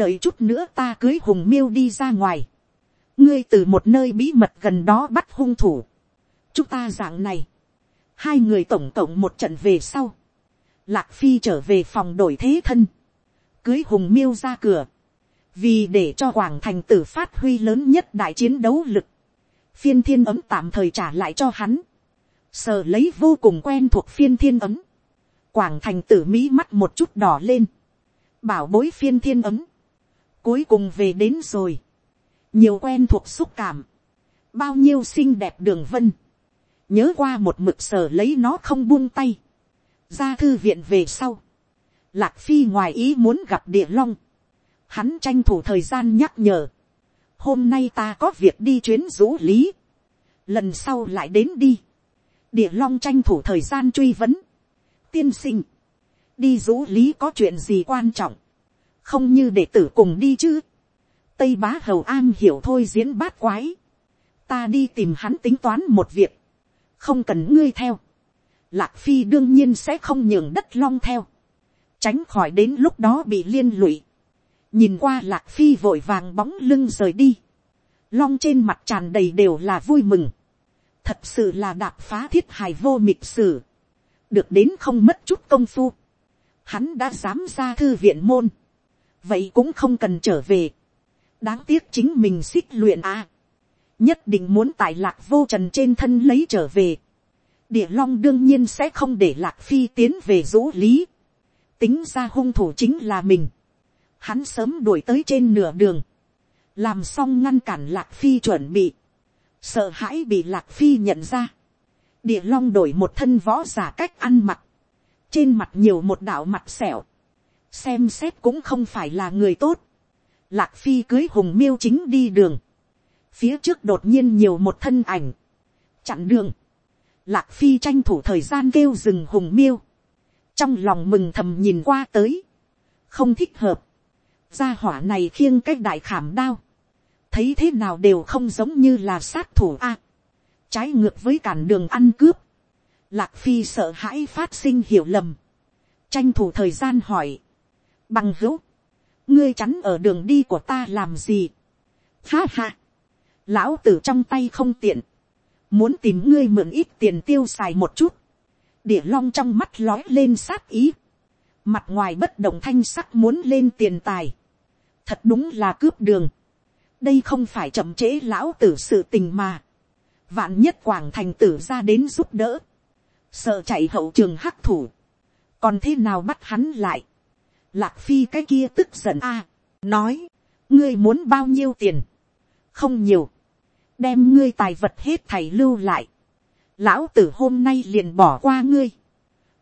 S1: đợi chút nữa ta cưới hùng miêu đi ra ngoài. ngươi từ một nơi bí mật gần đó bắt hung thủ chúng ta dạng này. hai người tổng cộng một trận về sau. lạc phi trở về phòng đổi thế thân. cưới hùng miêu ra cửa. Vì để cho hoàng thành tử phát huy lớn nhất đại chiến đấu lực, phiên thiên ấm tạm thời trả lại cho hắn, sờ lấy vô cùng quen thuộc phiên thiên ấm, quảng thành tử mỹ mắt một chút đỏ lên, bảo bối phiên thiên ấm, cuối cùng về đến rồi, nhiều quen thuộc xúc cảm, bao nhiêu xinh đẹp đường vân, nhớ qua một mực sờ lấy nó không buông tay, ra thư viện về sau, lạc phi ngoài ý muốn gặp địa long, hắn tranh thủ thời gian nhắc nhở, hôm nay ta có việc đi chuyến rũ lý, lần sau lại đến đi, địa long tranh thủ thời gian truy vấn, tiên sinh, đi rũ lý có chuyện gì quan trọng, không như đệ tử cùng đi chứ, tây bá hầu an hiểu thôi diễn bát quái, ta đi tìm hắn tính toán một việc, không cần ngươi theo, lạc phi đương nhiên sẽ không nhường đất long theo, tránh khỏi đến lúc đó bị liên lụy, nhìn qua lạc phi vội vàng bóng lưng rời đi, long trên mặt tràn đầy đều là vui mừng, thật sự là đạp phá thiết hài vô mịt sử, được đến không mất chút công phu, hắn đã dám ra thư viện môn, vậy cũng không cần trở về, đáng tiếc chính mình xích luyện à, nhất định muốn tại lạc vô trần trên thân lấy trở về, địa long đương nhiên sẽ không để lạc phi tiến về dỗ lý, tính ra hung thủ chính là mình, hắn sớm đuổi tới trên nửa đường, làm xong ngăn cản lạc phi chuẩn bị, sợ hãi bị lạc phi nhận ra, địa long đổi một thân võ giả cách ăn mặc, trên mặt nhiều một đạo mặt sẹo, xem xét cũng không phải là người tốt, lạc phi cưới hùng miêu chính đi đường, phía trước đột nhiên nhiều một thân ảnh, chặn đường, lạc phi tranh thủ thời gian kêu dừng hùng miêu, trong lòng mừng thầm nhìn qua tới, không thích hợp, gia hỏa này khiêng cái đại khảm đao, thấy thế nào đều không giống như là sát thủ a, à, trái ngược với cản đường ăn cướp, lạc phi sợ hãi phát sinh hiểu lầm, tranh thủ thời gian hỏi, bằng hữu, ngươi chắn ở đường đi của ta làm gì, ha ha, lão tử trong tay không tiện, muốn tìm ngươi mượn ít tiền tiêu xài một chút, địa long trong mắt lói lên sát ý, mặt ngoài bất động thanh sắc muốn lên tiền tài, thật đúng là cướp đường, đây không phải chậm trễ lão tử sự tình mà, vạn nhất quảng thành tử ra đến giúp đỡ, sợ chạy hậu trường hắc thủ, còn thế nào bắt hắn lại, lạc phi cái kia tức giận a, nói, ngươi muốn bao nhiêu tiền, không nhiều, đem ngươi tài vật hết thầy lưu lại, lão tử hôm nay liền bỏ qua ngươi,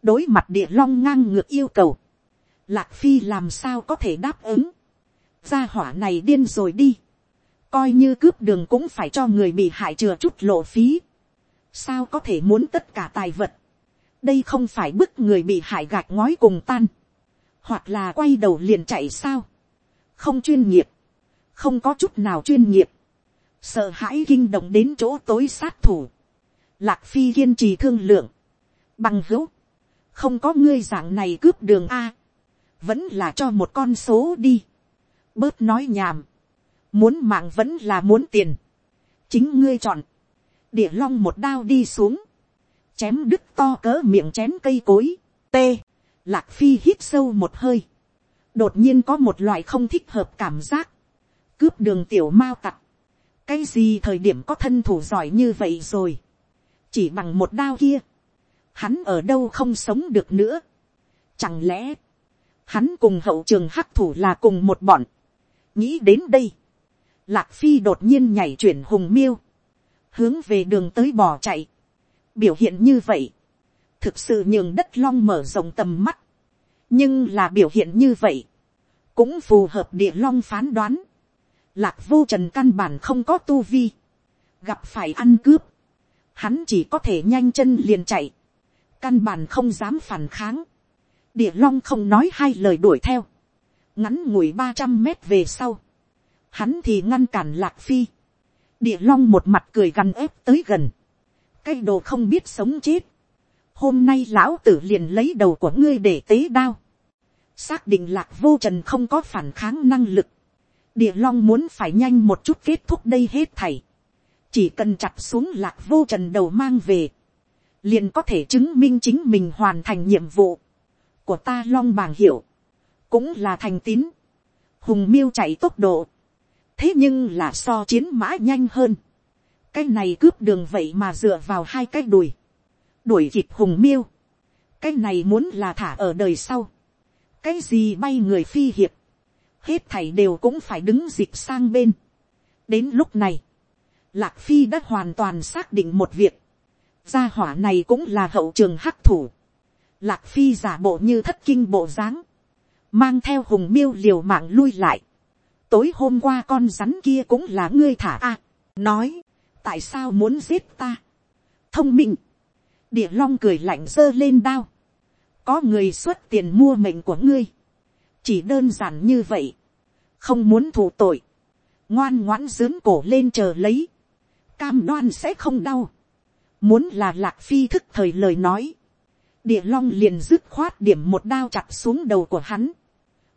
S1: đối mặt địa long ngang ngược yêu cầu, lạc phi làm sao có thể đáp ứng, gia hỏa này điên rồi đi, coi như cướp đường cũng phải cho người bị hại chừa chút lộ phí, sao có thể muốn tất cả tài vật, đây không phải bức người bị hại gạch ngói cùng tan, hoặc là quay đầu liền chạy sao, không chuyên nghiệp, không có chút nào chuyên nghiệp, sợ hãi kinh động đến chỗ tối sát thủ, lạc phi kiên trì thương lượng, bằng hữu, không có ngươi dạng này cướp đường a, vẫn là cho một con số đi, bớt nói nhảm, muốn mạng vẫn là muốn tiền, chính ngươi chọn, địa long một đao đi xuống, chém đứt to cỡ miệng chén cây cối, t, lạc phi hít sâu một hơi, đột nhiên có một loại không thích hợp cảm giác, cướp đường tiểu mao tặc, cái gì thời điểm có thân thủ giỏi như vậy rồi, chỉ bằng một đao kia, hắn ở đâu không sống được nữa, chẳng lẽ, hắn cùng hậu trường hắc thủ là cùng một bọn, nghĩ đến đây, lạc phi đột nhiên nhảy chuyển hùng miêu, hướng về đường tới bò chạy, biểu hiện như vậy, thực sự nhường đất long mở rộng tầm mắt, nhưng là biểu hiện như vậy, cũng phù hợp địa long phán đoán, lạc vô trần căn bản không có tu vi, gặp phải ăn cướp, hắn chỉ có thể nhanh chân liền chạy, căn bản không dám phản kháng, địa long không nói hai lời đuổi theo, ngắn ngủi ba trăm mét về sau, hắn thì ngăn cản lạc phi, địa long một mặt cười gằn ép tới gần, cái đồ không biết sống chết, hôm nay lão tử liền lấy đầu của ngươi để tế đao, xác định lạc vô trần không có phản kháng năng lực, địa long muốn phải nhanh một chút kết thúc đây hết thảy, chỉ cần chặt xuống lạc vô trần đầu mang về, liền có thể chứng minh chính mình hoàn thành nhiệm vụ của ta long bàng hiểu, cũng là thành tín, hùng miêu chạy tốc độ, thế nhưng là so chiến mã nhanh hơn, cái này cướp đường vậy mà dựa vào hai cái đùi, đuổi kịp hùng miêu, cái này muốn là thả ở đời sau, cái gì bay người phi hiệp, hết thảy đều cũng phải đứng dịp sang bên. đến lúc này, lạc phi đã hoàn toàn xác định một việc, gia hỏa này cũng là hậu trường hắc thủ, lạc phi giả bộ như thất kinh bộ dáng, mang theo hùng miêu liều mạng lui lại, tối hôm qua con rắn kia cũng là ngươi thả a, nói, tại sao muốn giết ta, thông minh, địa long cười lạnh giơ lên đao, có người xuất tiền mua mệnh của ngươi, chỉ đơn giản như vậy, không muốn thủ tội, ngoan ngoãn dướn cổ lên chờ lấy, cam đoan sẽ không đau, muốn là lạc phi thức thời lời nói, địa long liền dứt khoát điểm một đao chặt xuống đầu của hắn,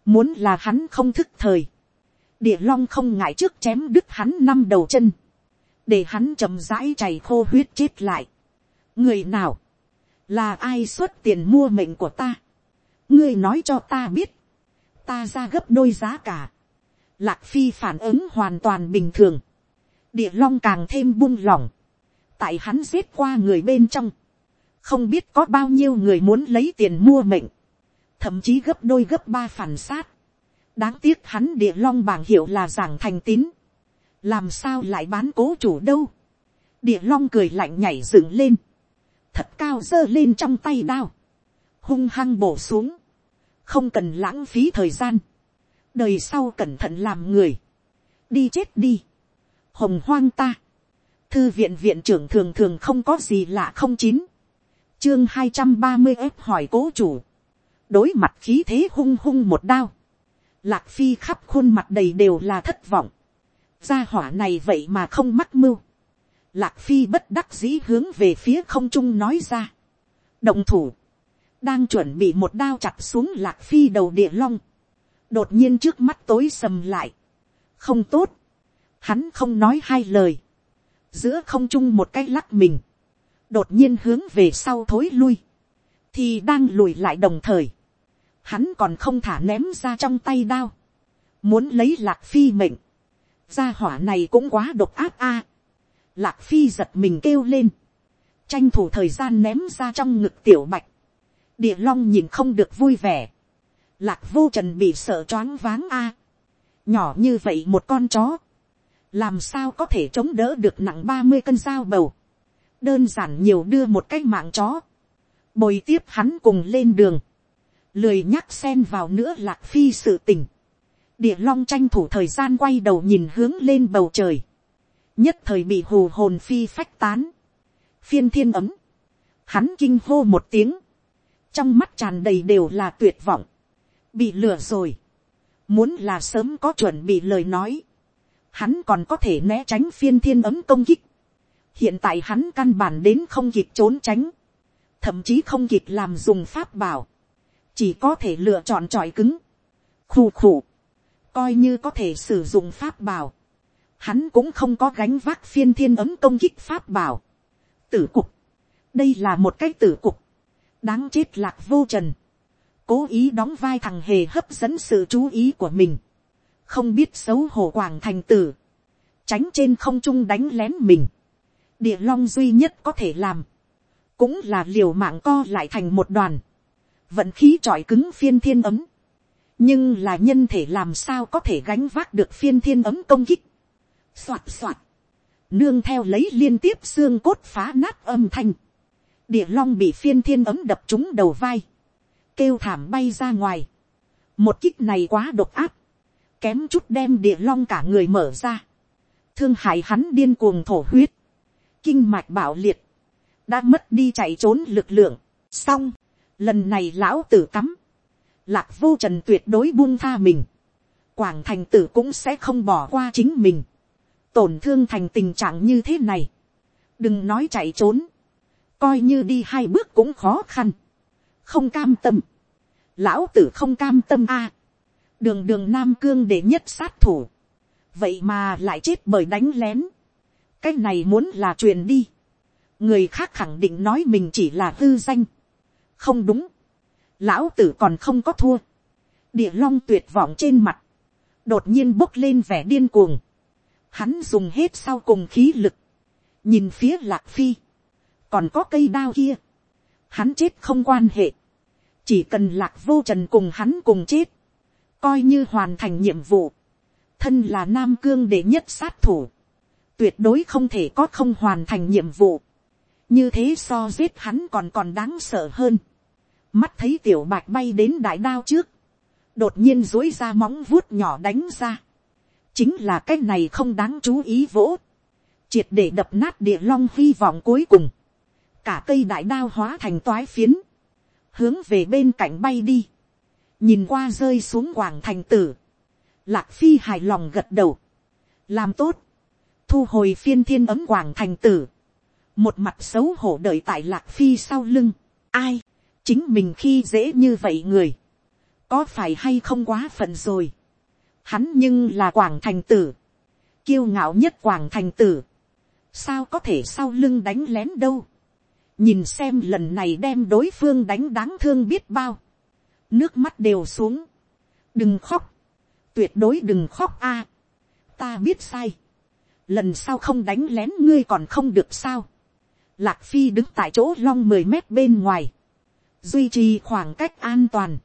S1: muốn là hắn không thức thời, địa long không ngại trước chém đứt hắn năm đầu chân, để hắn chầm rãi chảy khô huyết chết lại. người nào, là ai xuất tiền mua mệnh của ta, ngươi nói cho ta biết, ta ra gấp đôi giá cả, lạc phi phản ứng hoàn toàn bình thường, địa long càng thêm buông lỏng, tại hắn giết qua người bên trong, không biết có bao nhiêu người muốn lấy tiền mua mệnh, thậm chí gấp đôi gấp ba phản sát, đáng tiếc hắn địa long bảng hiệu là giảng thành tín, làm sao lại bán cố chủ đâu, địa long cười lạnh nhảy dựng lên, thật cao giơ lên trong tay đao, hung hăng bổ xuống, không cần lãng phí thời gian, đời sau cẩn thận làm người, đi chết đi, hồng hoang ta, thư viện viện trưởng thường thường không có gì lạ không chín, chương hai trăm ba mươi ép hỏi cố chủ, đối mặt khí thế hung hung một đao, lạc phi khắp khuôn mặt đầy đều là thất vọng, gia hỏa này vậy mà không mắc mưu, lạc phi bất đắc dĩ hướng về phía không trung nói ra, động thủ, đang chuẩn bị một đao chặt xuống lạc phi đầu địa long, đột nhiên trước mắt tối sầm lại, không tốt, hắn không nói hai lời, giữa không trung một cái lắc mình, đột nhiên hướng về sau thối lui, thì đang lùi lại đồng thời, hắn còn không thả ném ra trong tay đao, muốn lấy lạc phi mệnh, gia hỏa này cũng quá độc áp a, lạc phi giật mình kêu lên, tranh thủ thời gian ném ra trong ngực tiểu bạch, địa long nhìn không được vui vẻ, lạc vô trần bị sợ choáng váng a, nhỏ như vậy một con chó, làm sao có thể chống đỡ được nặng ba mươi cân dao bầu, đơn giản nhiều đưa một cái mạng chó, bồi tiếp hắn cùng lên đường, lười nhắc xen vào nữa lạc phi sự tình, địa long tranh thủ thời gian quay đầu nhìn hướng lên bầu trời, nhất thời bị hù hồn phi phách tán, phiên thiên ấm, hắn kinh hô một tiếng, trong mắt tràn đầy đều là tuyệt vọng, bị lừa rồi, muốn là sớm có chuẩn bị lời nói, hắn còn có thể né tránh phiên thiên ấm công kích, hiện tại hắn căn bản đến không kịp trốn tránh, thậm chí không kịp làm dùng pháp bảo, chỉ có thể lựa chọn tròi cứng, khù khù, coi như có thể sử dụng pháp bảo, hắn cũng không có gánh vác phiên thiên ấm công kích pháp bảo. Tử cục, đây là một cái tử cục, đáng chết lạc vô trần, cố ý đóng vai thằng hề hấp dẫn sự chú ý của mình, không biết xấu hổ quảng thành tử, tránh trên không trung đánh lén mình, địa long duy nhất có thể làm, cũng là liều mạng co lại thành một đoàn, vận khí trọi cứng phiên thiên ấm, nhưng là nhân thể làm sao có thể gánh vác được phiên thiên ấm công kích, soạt soạt, nương theo lấy liên tiếp xương cốt phá nát âm thanh, địa long bị phiên thiên ấm đập trúng đầu vai, kêu thảm bay ra ngoài, một kích này quá độc áp, kém chút đem địa long cả người mở ra, thương hại hắn điên cuồng thổ huyết, kinh mạch bạo liệt, đã mất đi chạy trốn lực lượng, xong, lần này lão tử cắm, lạc vô trần tuyệt đối buông tha mình, quảng thành tử cũng sẽ không bỏ qua chính mình, tổn thương thành tình trạng như thế này, đừng nói chạy trốn, coi như đi hai bước cũng khó khăn, không cam tâm, lão tử không cam tâm a, đường đường nam cương để nhất sát thủ, vậy mà lại chết bởi đánh lén, cái này muốn là truyền đi, người khác khẳng định nói mình chỉ là hư danh, không đúng, lão tử còn không có thua, địa long tuyệt vọng trên mặt, đột nhiên bốc lên vẻ điên cuồng, hắn dùng hết sau cùng khí lực, nhìn phía lạc phi, còn có cây đao kia, hắn chết không quan hệ, chỉ cần lạc vô trần cùng hắn cùng chết, coi như hoàn thành nhiệm vụ, thân là nam cương đệ nhất sát thủ, tuyệt đối không thể có không hoàn thành nhiệm vụ, như thế so giết hắn còn còn đáng sợ hơn, mắt thấy tiểu bạch bay đến đại đao trước, đột nhiên dối ra móng vuốt nhỏ đánh ra, chính là cái này không đáng chú ý vỗ, triệt để đập nát địa long hy vọng cuối cùng, cả cây đại đao hóa thành toái phiến, hướng về bên cạnh bay đi, nhìn qua rơi xuống quảng thành tử, lạc phi hài lòng gật đầu, làm tốt, thu hồi phiên thiên ấm quảng thành tử, một mặt xấu hổ đợi tại lạc phi sau lưng, ai, chính mình khi dễ như vậy người, có phải hay không quá phận rồi, hắn nhưng là quảng thành tử, kiêu ngạo nhất quảng thành tử, sao có thể sau lưng đánh lén đâu, nhìn xem lần này đem đối phương đánh đáng thương biết bao, nước mắt đều xuống, đừng khóc, tuyệt đối đừng khóc a, ta biết sai, lần sau không đánh lén ngươi còn không được sao, lạc phi đứng tại chỗ long mười mét bên ngoài, duy trì khoảng cách an toàn,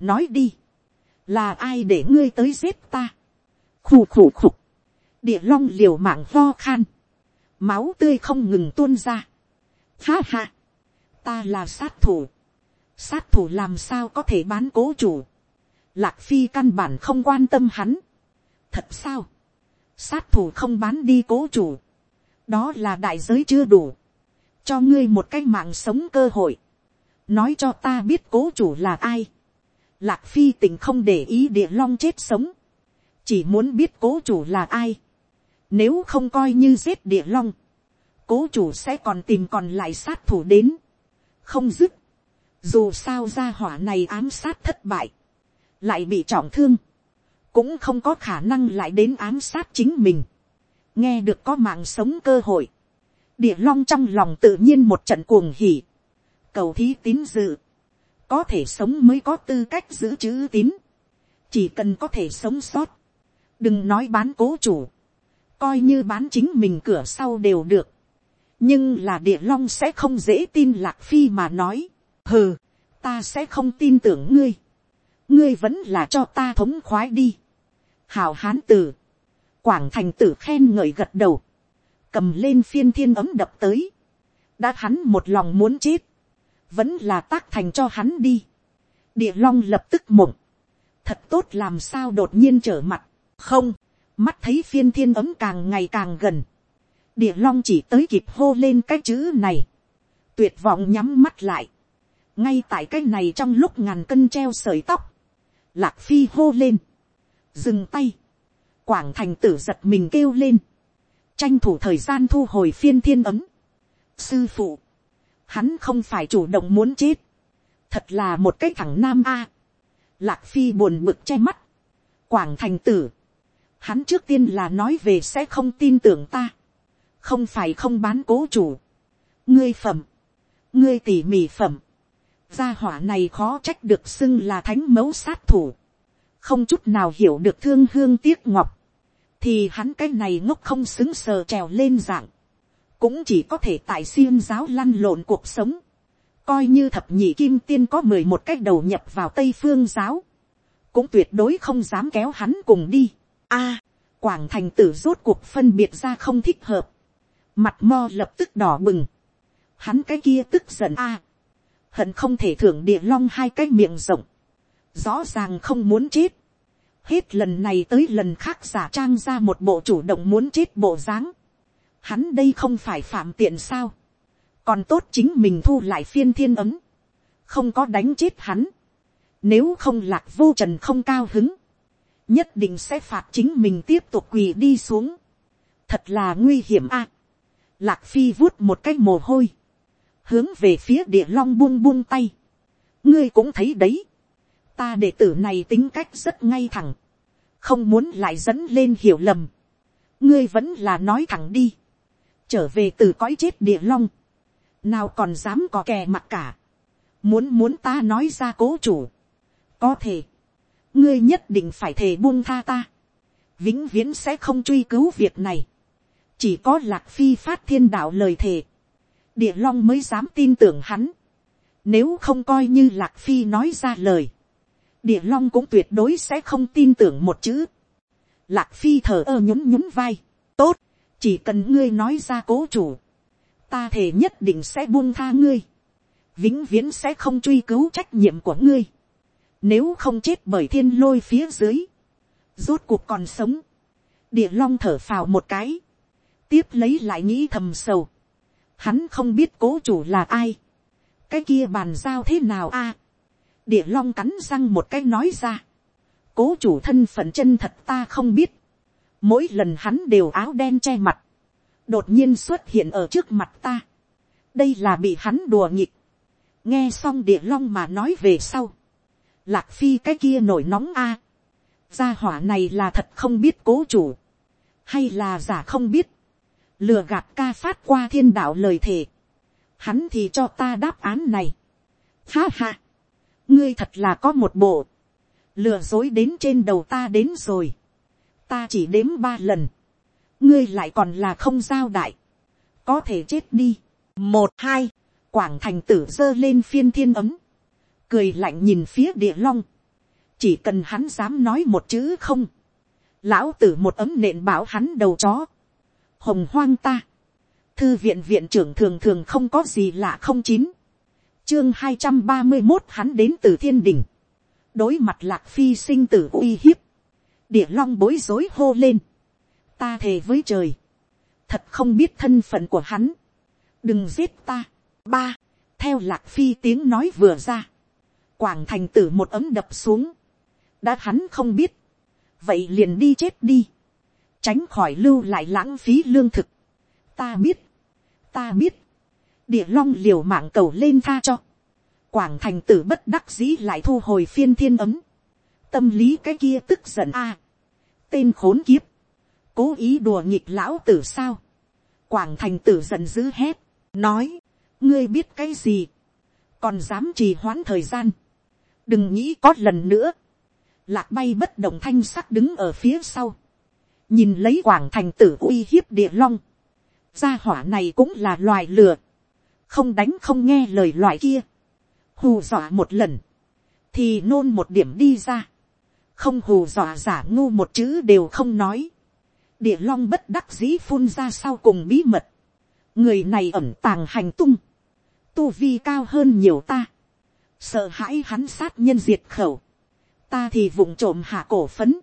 S1: nói đi, là ai để ngươi tới giết ta, khù khù khục, địa long liều mạng lo khan, máu tươi không ngừng tuôn ra, Ha ha, ta là sát thủ. Sát thủ làm sao có thể bán cố chủ. Lạc phi căn bản không quan tâm hắn. Thật sao? Sát thủ không bán đi cố chủ. Đó là đại giới chưa đủ. Cho ngươi một cái mạng sống cơ hội. Nói cho ta biết cố chủ là ai. Lạc phi tình không để ý địa long chết sống. Chỉ muốn biết cố chủ là ai. Nếu không coi như giết địa long cố chủ sẽ còn tìm còn lại sát thủ đến, không dứt, dù sao ra hỏa này ám sát thất bại, lại bị trọng thương, cũng không có khả năng lại đến ám sát chính mình, nghe được có mạng sống cơ hội, địa long trong lòng tự nhiên một trận cuồng hỉ, cầu thí tín dự, có thể sống mới có tư cách giữ chữ tín, chỉ cần có thể sống sót, đừng nói bán cố chủ, coi như bán chính mình cửa sau đều được, nhưng là địa long sẽ không dễ tin lạc phi mà nói, hừ, ta sẽ không tin tưởng ngươi, ngươi vẫn là cho ta thống khoái đi, hào hán tử, quảng thành tử khen ngợi gật đầu, cầm lên phiên thiên ấm đập tới, đã hắn một lòng muốn chết, vẫn là tác thành cho hắn đi. địa long lập tức mộng, thật tốt làm sao đột nhiên trở mặt, không, mắt thấy phiên thiên ấm càng ngày càng gần, địa long chỉ tới kịp hô lên cái chữ này, tuyệt vọng nhắm mắt lại, ngay tại cái này trong lúc ngàn cân treo sợi tóc, lạc phi hô lên, dừng tay, quảng thành tử giật mình kêu lên, tranh thủ thời gian thu hồi phiên thiên ấm. sư phụ, hắn không phải chủ động muốn chết, thật là một cái thằng nam a. lạc phi buồn bực che mắt, quảng thành tử, hắn trước tiên là nói về sẽ không tin tưởng ta, không phải không bán cố chủ, ngươi phẩm, ngươi tỉ mỉ phẩm, gia hỏa này khó trách được xưng là thánh mẫu sát thủ, không chút nào hiểu được thương hương tiếc ngọc, thì hắn cái này ngốc không xứng sờ trèo lên dạng, cũng chỉ có thể tại xiêm giáo lăn lộn cuộc sống, coi như thập nhị kim tiên có mười một cách đầu nhập vào tây phương giáo, cũng tuyệt đối không dám kéo hắn cùng đi. A, quảng thành tử rốt cuộc phân biệt ra không thích hợp, mặt mo lập tức đỏ bừng, hắn cái kia tức giận a, hận không thể thưởng địa long hai cái miệng rộng, rõ ràng không muốn chết, hết lần này tới lần khác giả trang ra một bộ chủ động muốn chết bộ dáng, hắn đây không phải phạm tiện sao, còn tốt chính mình thu lại phiên thiên ấm, không có đánh chết hắn, nếu không lạc vô trần không cao hứng, nhất định sẽ phạt chính mình tiếp tục quỳ đi xuống, thật là nguy hiểm a, lạc phi vuốt một cái mồ hôi, hướng về phía địa long buông buông tay, ngươi cũng thấy đấy, ta đệ tử này tính cách rất ngay thẳng, không muốn lại dẫn lên hiểu lầm, ngươi vẫn là nói thẳng đi, trở về từ cõi chết địa long, nào còn dám có kè mặt cả, muốn muốn ta nói ra cố chủ, có thể, ngươi nhất định phải thề buông tha ta, vĩnh viễn sẽ không truy cứu việc này, chỉ có lạc phi phát thiên đạo lời thề, địa long mới dám tin tưởng hắn, nếu không coi như lạc phi nói ra lời, địa long cũng tuyệt đối sẽ không tin tưởng một chữ. Lạc phi thở ơ nhún nhún vai, tốt, chỉ cần ngươi nói ra cố chủ, ta thể nhất định sẽ buông tha ngươi, vĩnh viễn sẽ không truy cứu trách nhiệm của ngươi, nếu không chết bởi thiên lôi phía dưới, rốt cuộc còn sống, địa long thở phào một cái, tiếp lấy lại nghĩ thầm sầu, hắn không biết cố chủ là ai, cái kia bàn giao thế nào a, địa long cắn răng một cái nói ra, cố chủ thân phận chân thật ta không biết, mỗi lần hắn đều áo đen che mặt, đột nhiên xuất hiện ở trước mặt ta, đây là bị hắn đùa nghịch. Nghe xong địa long mà nói về sau, lạc phi cái kia nổi nóng a, gia hỏa này là thật không biết cố chủ, hay là giả không biết, lừa gạt ca phát qua thiên đạo lời thề, hắn thì cho ta đáp án này, ha ha, ngươi thật là có một bộ, lừa dối đến trên đầu ta đến rồi, ta chỉ đếm ba lần, ngươi lại còn là không giao đại, có thể chết đi, một hai, quảng thành tử giơ lên phiên thiên ấm, cười lạnh nhìn phía địa long, chỉ cần hắn dám nói một chữ không, lão tử một ấm nện bảo hắn đầu chó, hồng hoang ta, thư viện viện trưởng thường thường không có gì lạ không chín, chương hai trăm ba mươi một hắn đến từ thiên đình, đối mặt lạc phi sinh tử uy hiếp, địa long bối rối hô lên, ta thề với trời, thật không biết thân phận của hắn, đừng giết ta, ba, theo lạc phi tiếng nói vừa ra, quảng thành tử một ấm đập xuống, đã hắn không biết, vậy liền đi chết đi, tránh khỏi lưu lại lãng phí lương thực, ta biết, ta biết, địa long liều mạng cầu lên tha cho, quảng thành tử bất đắc dĩ lại thu hồi phiên thiên ấm, tâm lý cái kia tức giận a, tên khốn kiếp, cố ý đùa nghịch lão tử sao, quảng thành tử giận dữ hét, nói, ngươi biết cái gì, còn dám trì hoãn thời gian, đừng nghĩ có lần nữa, lạc bay bất động thanh sắc đứng ở phía sau, nhìn lấy quảng thành tử uy hiếp địa long, gia hỏa này cũng là loài lừa, không đánh không nghe lời loại kia, hù dọa một lần, thì nôn một điểm đi ra, không hù dọa giả ngu một chữ đều không nói, địa long bất đắc dĩ phun ra sau cùng bí mật, người này ẩm tàng hành tung, tu vi cao hơn nhiều ta, sợ hãi hắn sát nhân diệt khẩu, ta thì vụng trộm hạ cổ phấn,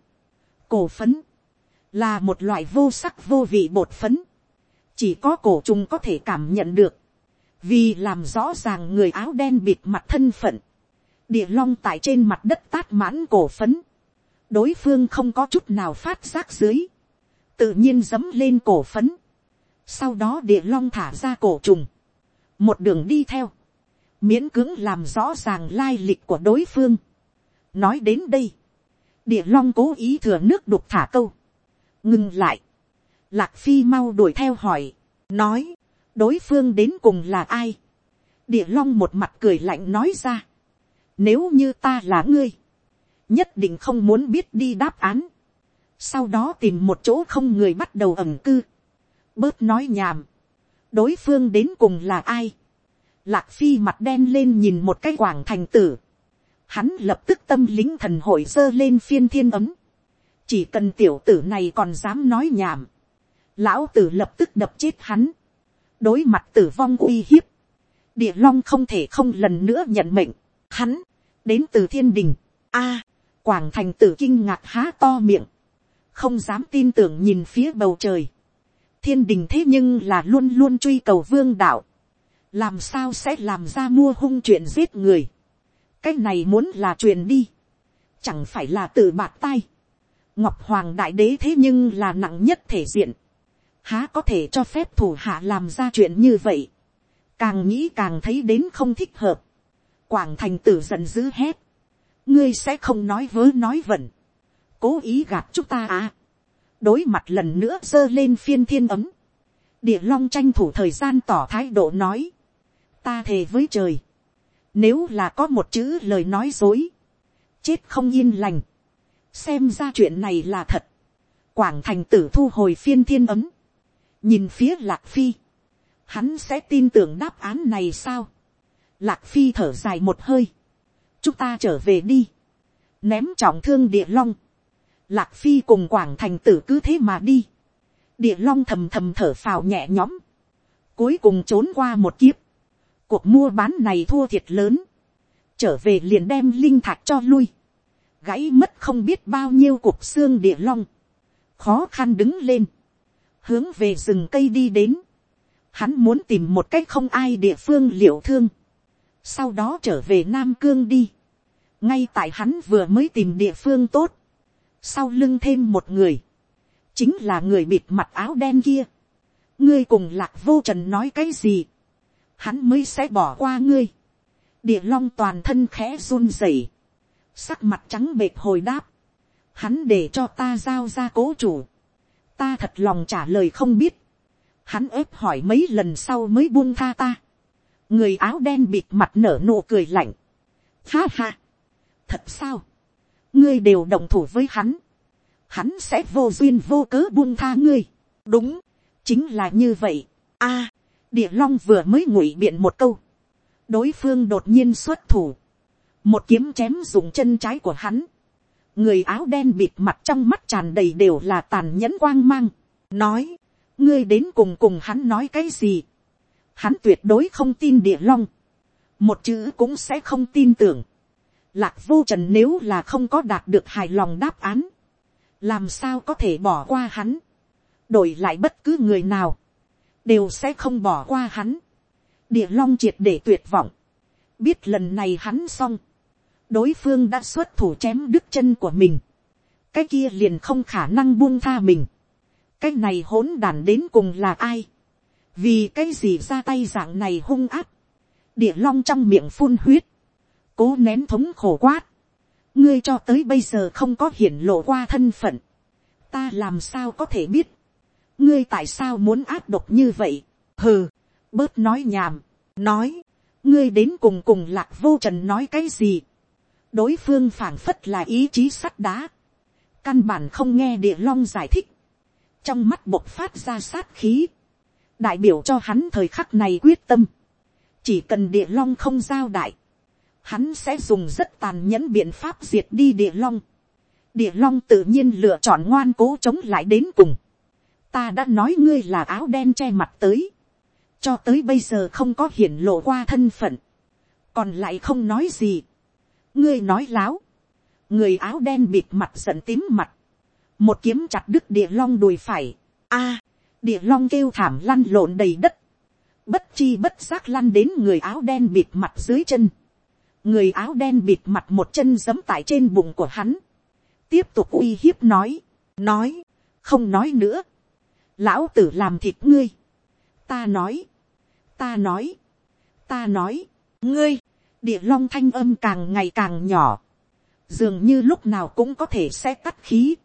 S1: cổ phấn, là một loại vô sắc vô vị bột phấn, chỉ có cổ trùng có thể cảm nhận được, vì làm rõ ràng người áo đen bịt mặt thân phận, địa long tại trên mặt đất tát mãn cổ phấn, đối phương không có chút nào phát giác dưới, tự nhiên dấm lên cổ phấn, sau đó địa long thả ra cổ trùng, một đường đi theo, miễn cưỡng làm rõ ràng lai lịch của đối phương. nói đến đây, địa long cố ý thừa nước đục thả câu, ngừng lại, lạc phi mau đuổi theo hỏi, nói, đối phương đến cùng là ai, địa long một mặt cười lạnh nói ra, nếu như ta là ngươi, nhất định không muốn biết đi đáp án, sau đó tìm một chỗ không người bắt đầu ẩm cư, bớt nói nhảm, đối phương đến cùng là ai, lạc phi mặt đen lên nhìn một cái quảng thành tử, hắn lập tức tâm lính thần hội dơ lên phiên thiên ấm, chỉ cần tiểu tử này còn dám nói nhảm, lão tử lập tức đập chết hắn, đối mặt tử vong uy hiếp, địa long không thể không lần nữa nhận mệnh, hắn, đến từ thiên đình, a, quảng thành tử kinh ngạc há to miệng, không dám tin tưởng nhìn phía bầu trời, thiên đình thế nhưng là luôn luôn truy cầu vương đạo, làm sao sẽ làm ra mua hung chuyện giết người, cái này muốn là chuyện đi, chẳng phải là tự bạc tay, ngọc hoàng đại đế thế nhưng là nặng nhất thể diện, há có thể cho phép thủ hạ làm ra chuyện như vậy, càng nghĩ càng thấy đến không thích hợp, quảng thành tử giận dữ hét, ngươi sẽ không nói vớ nói vẩn, cố ý gạt chúng ta à, đối mặt lần nữa giơ lên phiên thiên ấm, địa long tranh thủ thời gian tỏ thái độ nói, ta thề với trời, nếu là có một chữ lời nói dối, chết không yên lành, xem ra chuyện này là thật, quảng thành tử thu hồi phiên thiên ấm, nhìn phía lạc phi, hắn sẽ tin tưởng đáp án này sao, lạc phi thở dài một hơi, chúng ta trở về đi, ném trọng thương địa long, lạc phi cùng quảng thành tử cứ thế mà đi, địa long thầm thầm thở phào nhẹ nhõm, cuối cùng trốn qua một kiếp, cuộc mua bán này thua thiệt lớn, trở về liền đem linh thạch cho lui, gãy mất không biết bao nhiêu cục xương địa long, khó khăn đứng lên, hướng về rừng cây đi đến, hắn muốn tìm một cách không ai địa phương liệu thương, sau đó trở về nam cương đi, ngay tại hắn vừa mới tìm địa phương tốt, sau lưng thêm một người, chính là người bịt mặt áo đen kia, ngươi cùng lạc vô trần nói cái gì, hắn mới sẽ bỏ qua ngươi, địa long toàn thân khẽ run rẩy, sắc mặt trắng bệt hồi đáp, hắn để cho ta giao ra cố chủ, ta thật lòng trả lời không biết, hắn ép hỏi mấy lần sau mới buông tha ta, người áo đen bịt mặt nở nụ cười lạnh, ha ha, thật sao, ngươi đều đồng thủ với hắn, hắn sẽ vô duyên vô cớ buông tha ngươi, đúng, chính là như vậy, a, địa long vừa mới ngụy biện một câu, đối phương đột nhiên xuất thủ, một kiếm chém dùng chân trái của hắn, người áo đen bịt mặt trong mắt tràn đầy đều là tàn nhẫn quang mang, nói, ngươi đến cùng cùng hắn nói cái gì, hắn tuyệt đối không tin địa long, một chữ cũng sẽ không tin tưởng, lạc vô trần nếu là không có đạt được hài lòng đáp án, làm sao có thể bỏ qua hắn, đổi lại bất cứ người nào, đều sẽ không bỏ qua hắn, địa long triệt để tuyệt vọng, biết lần này hắn xong, đối phương đã xuất thủ chém đứt chân của mình, cái kia liền không khả năng buông tha mình, cái này hỗn đàn đến cùng là ai, vì cái gì ra tay dạng này hung áp, địa long trong miệng phun huyết, cố nén thống khổ quát, ngươi cho tới bây giờ không có hiển lộ qua thân phận, ta làm sao có thể biết, ngươi tại sao muốn áp độc như vậy, hừ, bớt nói nhảm, nói, ngươi đến cùng cùng lạc vô trần nói cái gì, đối phương phảng phất là ý chí sắt đá, căn bản không nghe địa long giải thích, trong mắt bộc phát ra sát khí, đại biểu cho hắn thời khắc này quyết tâm, chỉ cần địa long không giao đại, hắn sẽ dùng rất tàn nhẫn biện pháp diệt đi địa long, địa long tự nhiên lựa chọn ngoan cố chống lại đến cùng, ta đã nói ngươi là áo đen che mặt tới, cho tới bây giờ không có hiển lộ qua thân phận, còn lại không nói gì, ngươi nói láo, người áo đen bịt mặt giận tím mặt, một kiếm chặt đứt địa long đùi phải, a, địa long kêu thảm lăn lộn đầy đất, bất chi bất giác lăn đến người áo đen bịt mặt dưới chân, người áo đen bịt mặt một chân giấm tại trên bụng của hắn, tiếp tục uy hiếp nói, nói, không nói nữa, lão tử làm thịt ngươi, ta nói, ta nói, ta nói, ngươi, địa long thanh âm càng ngày càng nhỏ, dường như lúc nào cũng có thể sẽ tắt khí,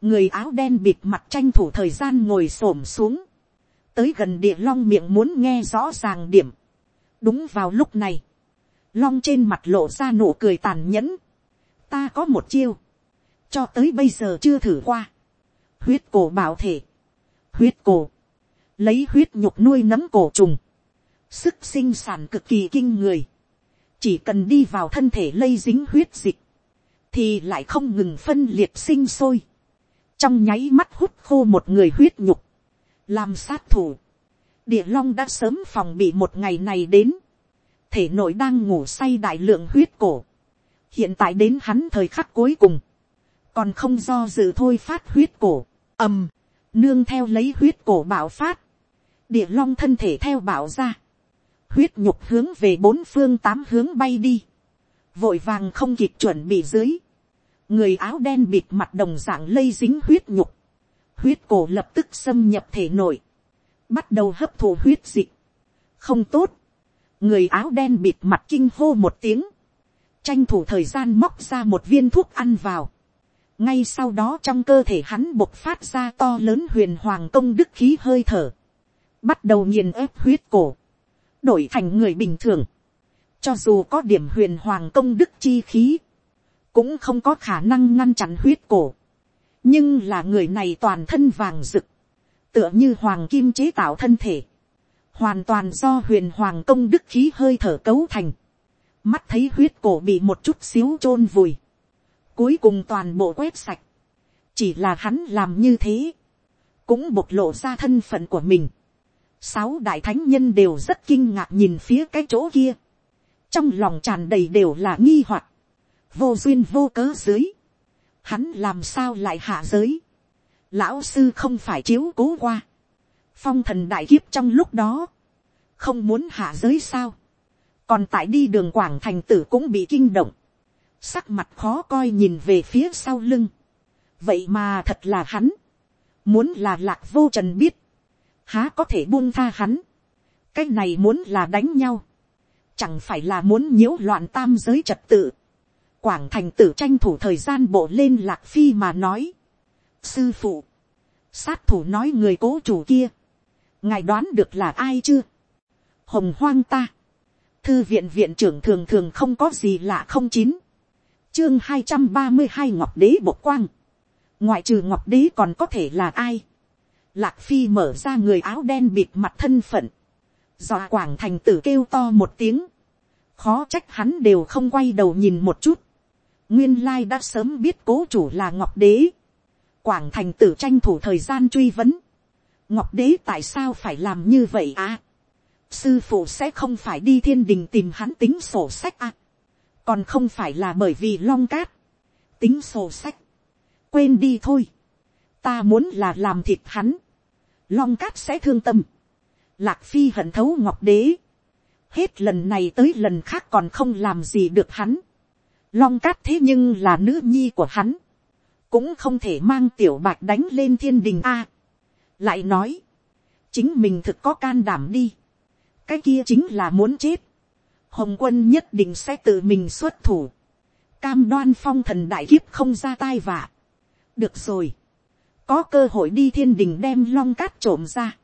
S1: người áo đen bịt mặt tranh thủ thời gian ngồi s ổ m xuống, tới gần địa long miệng muốn nghe rõ ràng điểm. đúng vào lúc này, long trên mặt lộ ra nụ cười tàn nhẫn. ta có một chiêu, cho tới bây giờ chưa thử qua. huyết cổ bảo thể, huyết cổ, lấy huyết nhục nuôi nấm cổ trùng, sức sinh sản cực kỳ kinh người, chỉ cần đi vào thân thể lây dính huyết dịch, thì lại không ngừng phân liệt sinh sôi, trong nháy mắt hút khô một người huyết nhục, làm sát thủ, địa long đã sớm phòng bị một ngày này đến, thể nội đang ngủ say đại lượng huyết cổ, hiện tại đến hắn thời khắc cuối cùng, còn không do dự thôi phát huyết cổ, ầm, nương theo lấy huyết cổ bạo phát, địa long thân thể theo bạo ra, huyết nhục hướng về bốn phương tám hướng bay đi, vội vàng không kịp chuẩn bị dưới, người áo đen bịt mặt đồng dạng lây dính huyết nhục, huyết cổ lập tức xâm nhập thể nội, bắt đầu hấp thụ huyết dịch, không tốt, người áo đen bịt mặt kinh hô một tiếng, tranh thủ thời gian móc ra một viên thuốc ăn vào, ngay sau đó trong cơ thể hắn bộc phát ra to lớn huyền hoàng công đức khí hơi thở, bắt đầu nghiền ép huyết cổ, đổi thành người bình thường, cho dù có điểm huyền hoàng công đức chi khí, cũng không có khả năng ngăn chặn huyết cổ, nhưng là người này toàn thân vàng rực, tựa như hoàng kim chế tạo thân thể, hoàn toàn do huyền hoàng công đức khí hơi thở cấu thành, mắt thấy huyết cổ bị một chút xíu chôn vùi, cuối cùng toàn bộ quét sạch, chỉ là hắn làm như thế, cũng bộc lộ ra thân phận của mình, sáu đại thánh nhân đều rất kinh ngạc nhìn phía cái chỗ kia, trong lòng tràn đầy đều là nghi hoặc, vô duyên vô cớ dưới, hắn làm sao lại hạ giới, lão sư không phải chiếu cố qua, phong thần đại kiếp trong lúc đó, không muốn hạ giới sao, còn tại đi đường quảng thành tử cũng bị kinh động, sắc mặt khó coi nhìn về phía sau lưng, vậy mà thật là hắn, muốn là lạc vô trần biết, há có thể buông tha hắn, cái này muốn là đánh nhau, chẳng phải là muốn nhiễu loạn tam giới trật tự, quảng thành tử tranh thủ thời gian bộ lên lạc phi mà nói, sư phụ, sát thủ nói người cố chủ kia, ngài đoán được là ai chưa, hồng hoang ta, thư viện viện trưởng thường thường không có gì lạ không chín, chương hai trăm ba mươi hai ngọc đế bộc quang, ngoại trừ ngọc đế còn có thể là ai, lạc phi mở ra người áo đen bịt mặt thân phận, dọa quảng thành tử kêu to một tiếng, khó trách hắn đều không quay đầu nhìn một chút, nguyên lai đã sớm biết cố chủ là ngọc đế, quảng thành tử tranh thủ thời gian truy vấn, ngọc đế tại sao phải làm như vậy à, sư phụ sẽ không phải đi thiên đình tìm hắn tính sổ sách à, còn không phải là bởi vì long cát, tính sổ sách, quên đi thôi, ta muốn là làm thịt hắn, long cát sẽ thương tâm, lạc phi hận thấu ngọc đế, hết lần này tới lần khác còn không làm gì được hắn, long cát thế nhưng là nữ nhi của hắn, cũng không thể mang tiểu bạc đánh lên thiên đình a. lại nói, chính mình thực có can đảm đi, cái kia chính là muốn chết, hồng quân nhất định sẽ tự mình xuất thủ, cam đoan phong thần đại kiếp không ra tai vạ. được rồi, có cơ hội đi thiên đình đem long cát trộm ra,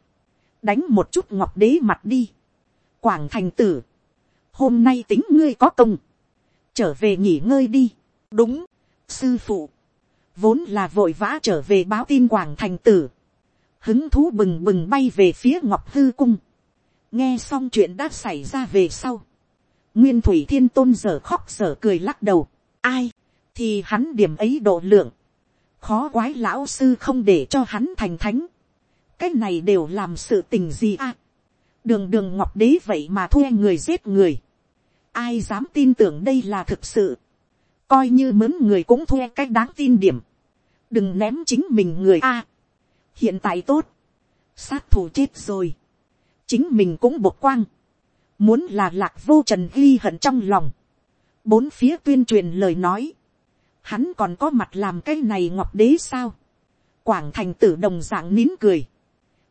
S1: đánh một chút ngọc đế mặt đi, quảng thành tử, hôm nay tính ngươi có công, trở về nghỉ ngơi đi, đúng, sư phụ, vốn là vội vã trở về báo tin quảng thành tử, hứng thú bừng bừng bay về phía ngọc hư cung, nghe xong chuyện đã xảy ra về sau, nguyên thủy thiên tôn giờ khóc giờ cười lắc đầu, ai, thì hắn điểm ấy độ lượng, khó quái lão sư không để cho hắn thành thánh, cái này đều làm sự tình gì à, đường đường ngọc đế vậy mà thuê người giết người, ai dám tin tưởng đây là thực sự, coi như mướn người cũng thuê cách đáng tin điểm, đừng ném chính mình người a, hiện tại tốt, sát thủ chết rồi, chính mình cũng bột quang, muốn là lạc vô trần ghi hận trong lòng, bốn phía tuyên truyền lời nói, hắn còn có mặt làm cái này ngọc đế sao, quảng thành tử đồng dạng nín cười,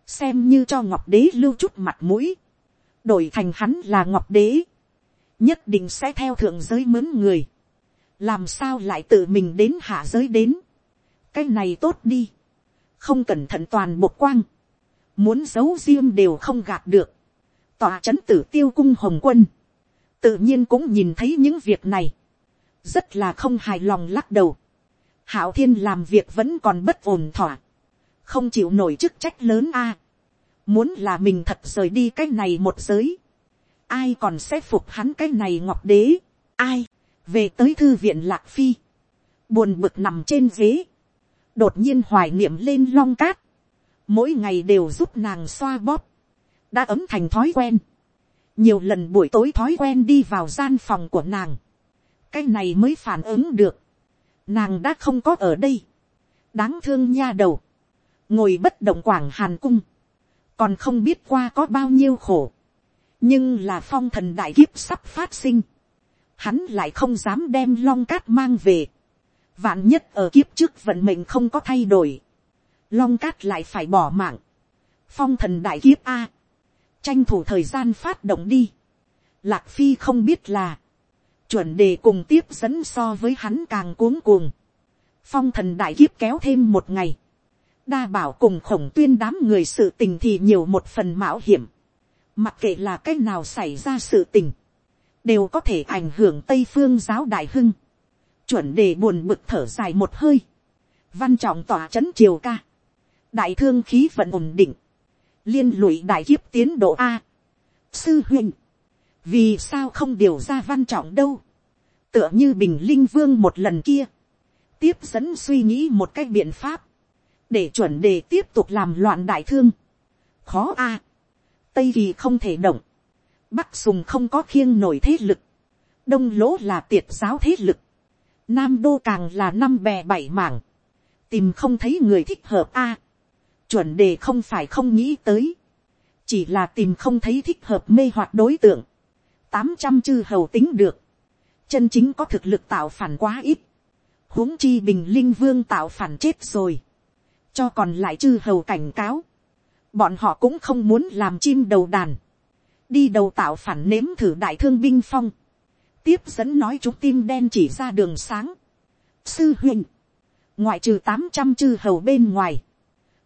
S1: xem như cho ngọc đế lưu chút mặt mũi, đổi thành hắn là ngọc đế, nhất định sẽ theo thượng giới mướn người, làm sao lại tự mình đến hạ giới đến, cái này tốt đi, không cẩn thận toàn bột quang, muốn giấu riêng đều không gạt được, tòa c h ấ n tử tiêu cung hồng quân, tự nhiên cũng nhìn thấy những việc này, rất là không hài lòng lắc đầu. Hảo thiên làm việc vẫn còn bất ổn thỏa, không chịu nổi chức trách lớn a. muốn là mình thật rời đi cái này một giới, ai còn sẽ phục hắn cái này ngọc đế, ai, về tới thư viện lạc phi, buồn bực nằm trên ghế, đột nhiên hoài niệm lên long cát, mỗi ngày đều giúp nàng xoa bóp, đã ấm thành thói quen. nhiều lần buổi tối thói quen đi vào gian phòng của nàng cái này mới phản ứng được. nàng đã không có ở đây. đáng thương nha đầu. ngồi bất động quảng hàn cung. còn không biết qua có bao nhiêu khổ. nhưng là phong thần đại kiếp sắp phát sinh. hắn lại không dám đem long cát mang về. vạn nhất ở kiếp trước vận mệnh không có thay đổi. long cát lại phải bỏ mạng. phong thần đại kiếp a tranh thủ thời gian phát động đi. Lạc phi không biết là, chuẩn đề cùng tiếp dẫn so với hắn càng cuống cuồng. phong thần đại kiếp kéo thêm một ngày. đa bảo cùng khổng tuyên đám người sự tình thì nhiều một phần mạo hiểm. mặc kệ là c á c h nào xảy ra sự tình, đều có thể ảnh hưởng tây phương giáo đại hưng. chuẩn đề buồn bực thở dài một hơi. văn trọng tỏa c h ấ n triều ca. đại thương khí vận ổn định liên lụy đại kiếp tiến độ a. sư huynh, vì sao không điều ra văn trọng đâu, tựa như bình linh vương một lần kia, tiếp dẫn suy nghĩ một cách biện pháp, để chuẩn đề tiếp tục làm loạn đại thương. khó a, tây kỳ không thể động, bắc sùng không có khiêng nổi thế lực, đông lỗ là tiệt giáo thế lực, nam đô càng là năm bè bảy mảng, tìm không thấy người thích hợp a. Chuẩn đề không phải không nghĩ tới, chỉ là tìm không thấy thích hợp mê hoặc đối tượng, tám trăm chư hầu tính được, chân chính có thực lực tạo phản quá ít, huống chi bình linh vương tạo phản chết rồi, cho còn lại chư hầu cảnh cáo, bọn họ cũng không muốn làm chim đầu đàn, đi đầu tạo phản nếm thử đại thương binh phong, tiếp dẫn nói chúng tim đen chỉ ra đường sáng, sư huynh, ngoại trừ tám trăm chư hầu bên ngoài,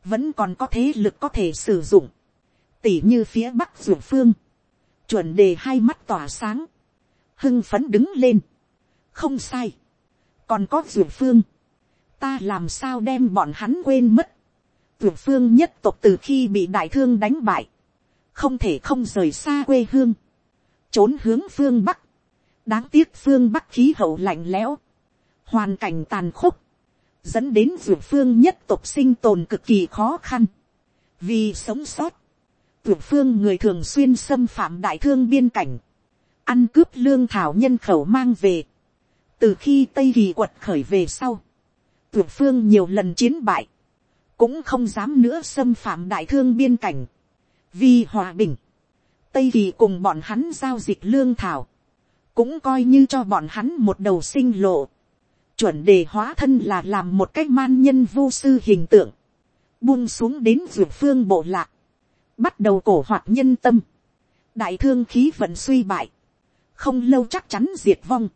S1: vẫn còn có thế lực có thể sử dụng, tỉ như phía bắc ruộng phương, chuẩn đề hai mắt tỏa sáng, hưng phấn đứng lên, không sai, còn có ruộng phương, ta làm sao đem bọn hắn quên mất, ruộng phương nhất tộc từ khi bị đại thương đánh bại, không thể không rời xa quê hương, trốn hướng phương bắc, đáng tiếc phương bắc khí hậu lạnh lẽo, hoàn cảnh tàn khốc, dẫn đến ruột phương nhất tộc sinh tồn cực kỳ khó khăn. vì sống sót, tưởng phương người thường xuyên xâm phạm đại thương biên cảnh, ăn cướp lương thảo nhân khẩu mang về. từ khi tây kỳ quật khởi về sau, tưởng phương nhiều lần chiến bại, cũng không dám nữa xâm phạm đại thương biên cảnh. vì hòa bình, tây kỳ cùng bọn hắn giao dịch lương thảo, cũng coi như cho bọn hắn một đầu sinh lộ. Chuẩn đề hóa thân là làm một cách man nhân vô sư hình tượng, buông xuống đến ruột phương bộ lạc, bắt đầu cổ hoạt nhân tâm, đại thương khí vận suy bại, không lâu chắc chắn diệt vong,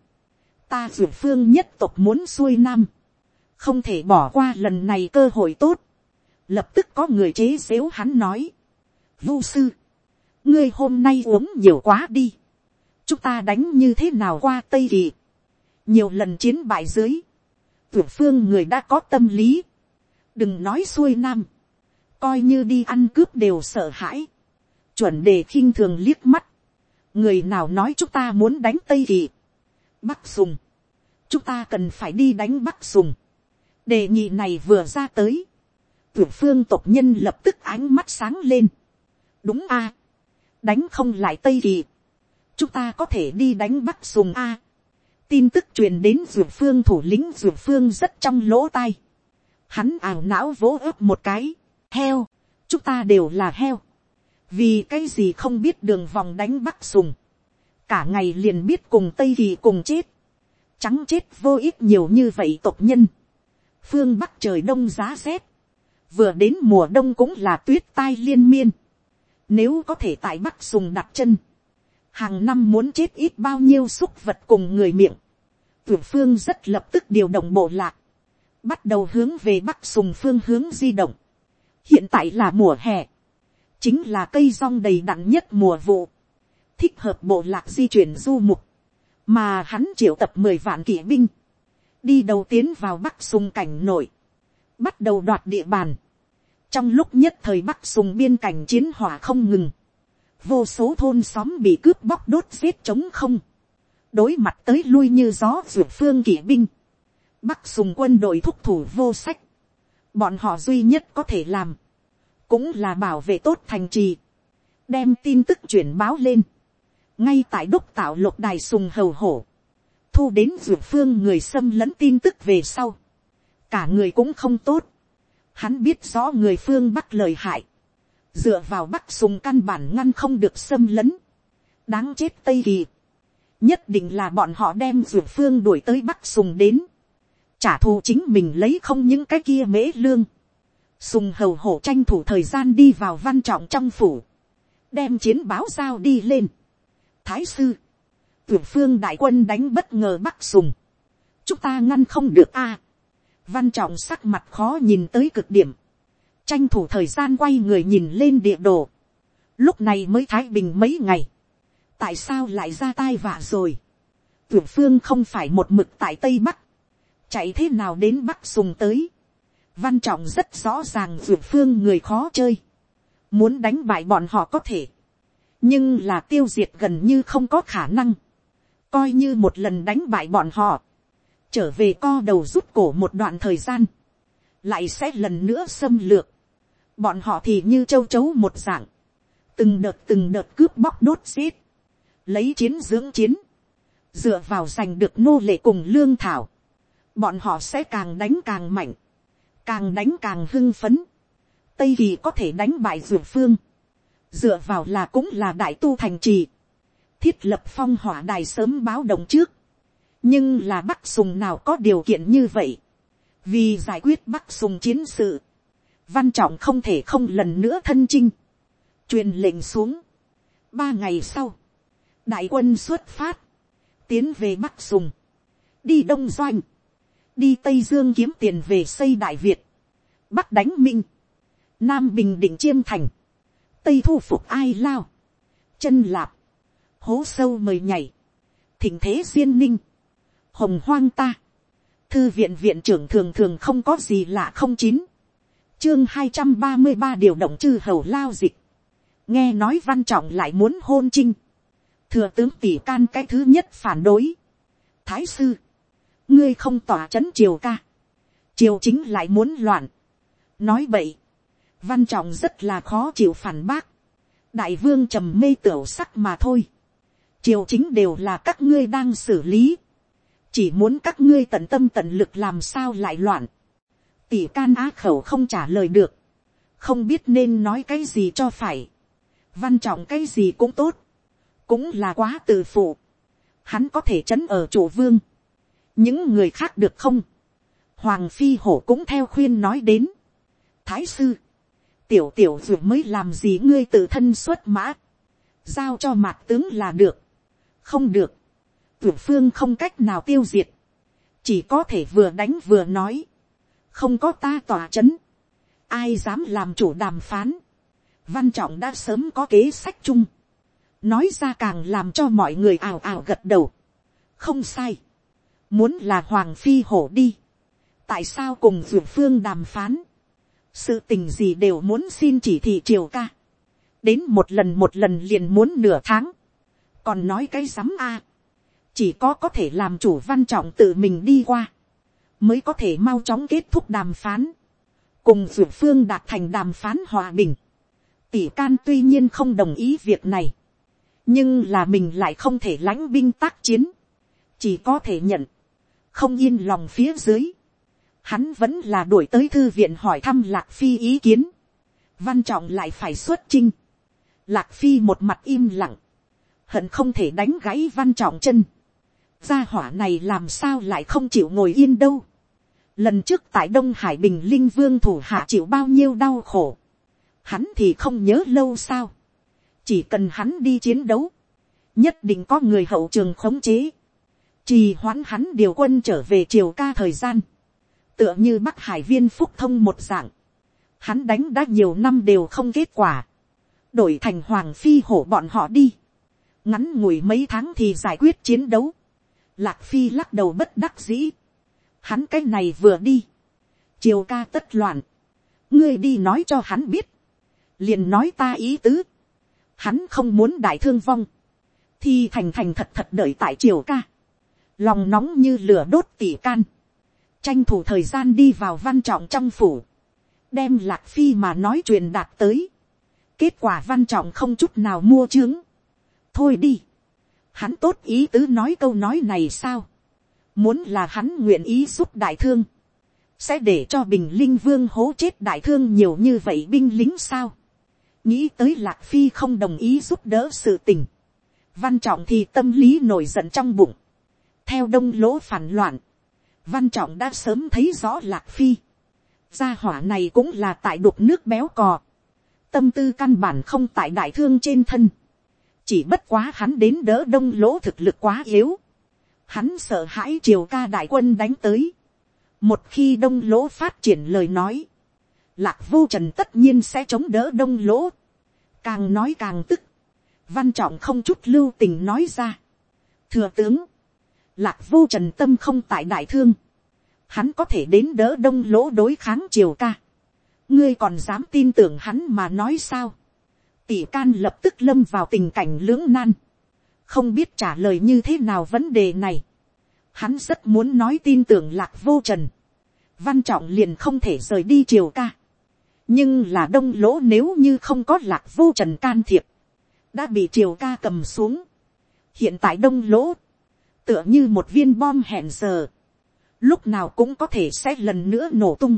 S1: ta dược phương nhất tộc muốn xuôi nam, không thể bỏ qua lần này cơ hội tốt, lập tức có người chế xếu hắn nói, vu sư, ngươi hôm nay uống nhiều quá đi, chúng ta đánh như thế nào qua tây kỳ, nhiều lần chiến bại dưới, tuyển phương người đã có tâm lý, đừng nói xuôi nam, coi như đi ăn cướp đều sợ hãi, chuẩn đề khinh thường liếc mắt, người nào nói chúng ta muốn đánh tây kỳ, bắc sùng, chúng ta cần phải đi đánh bắc sùng, đề nghị này vừa ra tới, tuyển phương tộc nhân lập tức ánh mắt sáng lên, đúng a, đánh không lại tây kỳ, chúng ta có thể đi đánh bắc sùng a, tin tức truyền đến dược phương thủ lĩnh dược phương rất trong lỗ tai. Hắn ảo não vỗ ớp một cái. Heo. Chúng ta đều là heo. Vì cái gì không biết đường vòng đánh bắc sùng. Cả ngày liền biết cùng Tây Kỳ cùng chết. Trắng chết vô ích nhiều như vậy tộc nhân. Phương Bắc trời đông giá rét. Vừa đến mùa đông cũng là tuyết tai liên miên. Nếu có thể tại Bắc sùng đặt chân hàng năm muốn chết ít bao nhiêu xúc vật cùng người miệng. Tưởng phương rất lập tức điều động bộ lạc, bắt đầu hướng về bắc sùng phương hướng di động hiện tại là mùa hè, chính là cây rong đầy đặn nhất mùa vụ, thích hợp bộ lạc di chuyển du mục, mà hắn triệu tập mười vạn kỵ binh, đi đầu tiến vào bắc sùng cảnh nội, bắt đầu đoạt địa bàn. trong lúc nhất thời bắc sùng biên cảnh chiến hỏa không ngừng, vô số thôn xóm bị cướp bóc đốt giết trống không, đối mặt tới lui như gió ruột phương kỵ binh, bắc sùng quân đội thúc thủ vô sách, bọn họ duy nhất có thể làm, cũng là bảo vệ tốt thành trì, đem tin tức chuyển báo lên, ngay tại đốc tạo lục đài sùng hầu hổ, thu đến ruột phương người xâm lấn tin tức về sau, cả người cũng không tốt, hắn biết rõ người phương bắc lời hại, dựa vào bắc sùng căn bản ngăn không được xâm lấn, đáng chết tây kỳ, nhất định là bọn họ đem ruột phương đuổi tới bắc sùng đến, trả thù chính mình lấy không những cái kia mễ lương, sùng hầu hổ tranh thủ thời gian đi vào văn trọng trong phủ, đem chiến báo giao đi lên. thái sư, tuyển phương đại quân đánh bất ngờ bắc sùng, chúng ta ngăn không được a. văn trọng sắc mặt khó nhìn tới cực điểm, tranh thủ thời gian quay người nhìn lên địa đồ, lúc này mới thái bình mấy ngày, tại sao lại ra tai vạ rồi, tuyển phương không phải một mực tại tây bắc, chạy thế nào đến bắc sùng tới, văn trọng rất rõ ràng tuyển phương người khó chơi, muốn đánh bại bọn họ có thể, nhưng là tiêu diệt gần như không có khả năng, coi như một lần đánh bại bọn họ, trở về co đầu rút cổ một đoạn thời gian, lại sẽ lần nữa xâm lược, bọn họ thì như châu chấu một dạng, từng đợt từng đợt cướp bóc đốt xít, lấy chiến dưỡng chiến, dựa vào giành được nô lệ cùng lương thảo, bọn họ sẽ càng đánh càng mạnh, càng đánh càng hưng phấn, tây kỳ có thể đánh bại dược phương, dựa vào là cũng là đại tu thành trì, thiết lập phong hỏa đài sớm báo động trước, nhưng là bắc sùng nào có điều kiện như vậy, vì giải quyết bắc sùng chiến sự, văn trọng không thể không lần nữa thân chinh, truyền lệnh xuống. ba ngày sau, đại quân xuất phát, tiến về bắc sùng, đi đông doanh, đi tây dương kiếm tiền về xây đại việt, bắc đánh minh, nam bình định chiêm thành, tây thu phục ai lao, chân lạp, hố sâu mời nhảy, thỉnh thế duyên ninh, hồng hoang ta, thư viện viện trưởng thường thường không có gì lạ không chín, chương hai trăm ba mươi ba điều động chư hầu lao dịch, nghe nói văn trọng lại muốn hôn trinh, thừa tướng tỷ can cái thứ nhất phản đối. thái sư, ngươi không tỏa c h ấ n triều ca, triều chính lại muốn loạn. nói vậy, văn trọng rất là khó chịu phản bác, đại vương trầm mê tửu sắc mà thôi, triều chính đều là các ngươi đang xử lý, chỉ muốn các ngươi tận tâm tận lực làm sao lại loạn, tỷ can á khẩu không trả lời được, không biết nên nói cái gì cho phải, văn trọng cái gì cũng tốt, cũng là quá tự phụ. Hắn có thể chấn ở chủ vương. Những người khác được không? Hoàng phi hổ cũng theo khuyên nói đến. Thái sư. Tiểu tiểu dù mới làm gì ngươi tự thân xuất mã. Giao cho mạc tướng là được. không được, tuyển phương không cách nào tiêu diệt, chỉ có thể vừa đánh vừa nói, không có ta tỏa c h ấ n ai dám làm chủ đàm phán, văn trọng đã sớm có kế sách chung, nói ra càng làm cho mọi người ào ào gật đầu, không sai, muốn là hoàng phi hổ đi, tại sao cùng dược phương đàm phán, sự tình gì đều muốn xin chỉ thị triều ca, đến một lần một lần liền muốn nửa tháng, còn nói cái rắm a, chỉ có có thể làm chủ văn trọng tự mình đi qua, mới có thể mau chóng kết thúc đàm phán, cùng dược phương đạt thành đàm phán hòa bình. Tỷ can tuy nhiên không đồng ý việc này, nhưng là mình lại không thể lãnh binh tác chiến, chỉ có thể nhận, không yên lòng phía dưới. Hắn vẫn là đuổi tới thư viện hỏi thăm lạc phi ý kiến, văn trọng lại phải xuất chinh. Lạc phi một mặt im lặng, hận không thể đánh gãy văn trọng chân gia hỏa này làm sao lại không chịu ngồi yên đâu. Lần trước tại Đông Hải Bình Linh Vương thủ hạ chịu bao nhiêu đau khổ. Hắn thì không nhớ lâu sao. Chỉ cần hắn đi chiến đấu. Nhất định có người hậu trường khống chế. Trì hoãn hắn điều quân trở về triều ca thời gian. Tựa như Bắc Hải viên phúc thông một dạng. Hắn đánh đã nhiều năm đều không kết quả. Đổi thành Hoàng Phi hổ bọn họ đi. Ngắn ngủi mấy tháng thì giải quyết chiến đấu Lạc Phi lắc đầu bất đắc dĩ. Hắn cái này vừa đi. triều ca tất loạn. Ngươi đi nói cho hắn biết. Liền nói ta ý tứ. Hắn không muốn đại thương vong. Thì thành thành thật thật đợi tại triều ca. Lòng nóng như lửa đốt tỉ can. Tranh thủ thời gian đi vào văn trọng trong phủ. Đem lạc phi mà nói truyền đạt tới. Kết quả văn trọng không chút nào mua trướng, Thôi đi Hắn tốt ý tứ nói câu nói này sao? Muốn là hắn nguyện ý giúp đại thương. Sẽ để cho bình linh vương hố chết đại thương nhiều như vậy binh lính sao? Nghĩ tới lạc phi không đồng ý giúp đỡ sự tình. Văn trọng thì tâm lý nổi giận trong bụng. Theo đông lỗ phản loạn. Văn trọng đã sớm thấy rõ lạc phi. Gia hỏa này cũng là tại đục nước béo cò. Tâm tư căn bản không tại đại thương trên thân chỉ bất quá hắn đến đỡ đông lỗ thực lực quá yếu. Hắn sợ hãi triều ca đại quân đánh tới. Một khi đông lỗ phát triển lời nói. Lạc vô trần tất nhiên sẽ chống đỡ đông lỗ. Càng nói càng tức. Văn trọng không chút lưu tình nói ra. Thừa tướng. Lạc vô trần tâm không tại đại thương. Hắn có thể đến đỡ đông lỗ đối kháng triều ca. Ngươi còn dám tin tưởng hắn mà nói sao tỷ can lập tức lâm vào tình cảnh lưỡng nan, không biết trả lời như thế nào vấn đề này. Hắn rất muốn nói tin tưởng lạc vô trần, văn trọng liền không thể rời đi triều ca. nhưng là đông lỗ nếu như không có lạc vô trần can thiệp, đã bị triều ca cầm xuống. hiện tại đông lỗ, tựa như một viên bom hẹn giờ, lúc nào cũng có thể sẽ lần nữa nổ tung.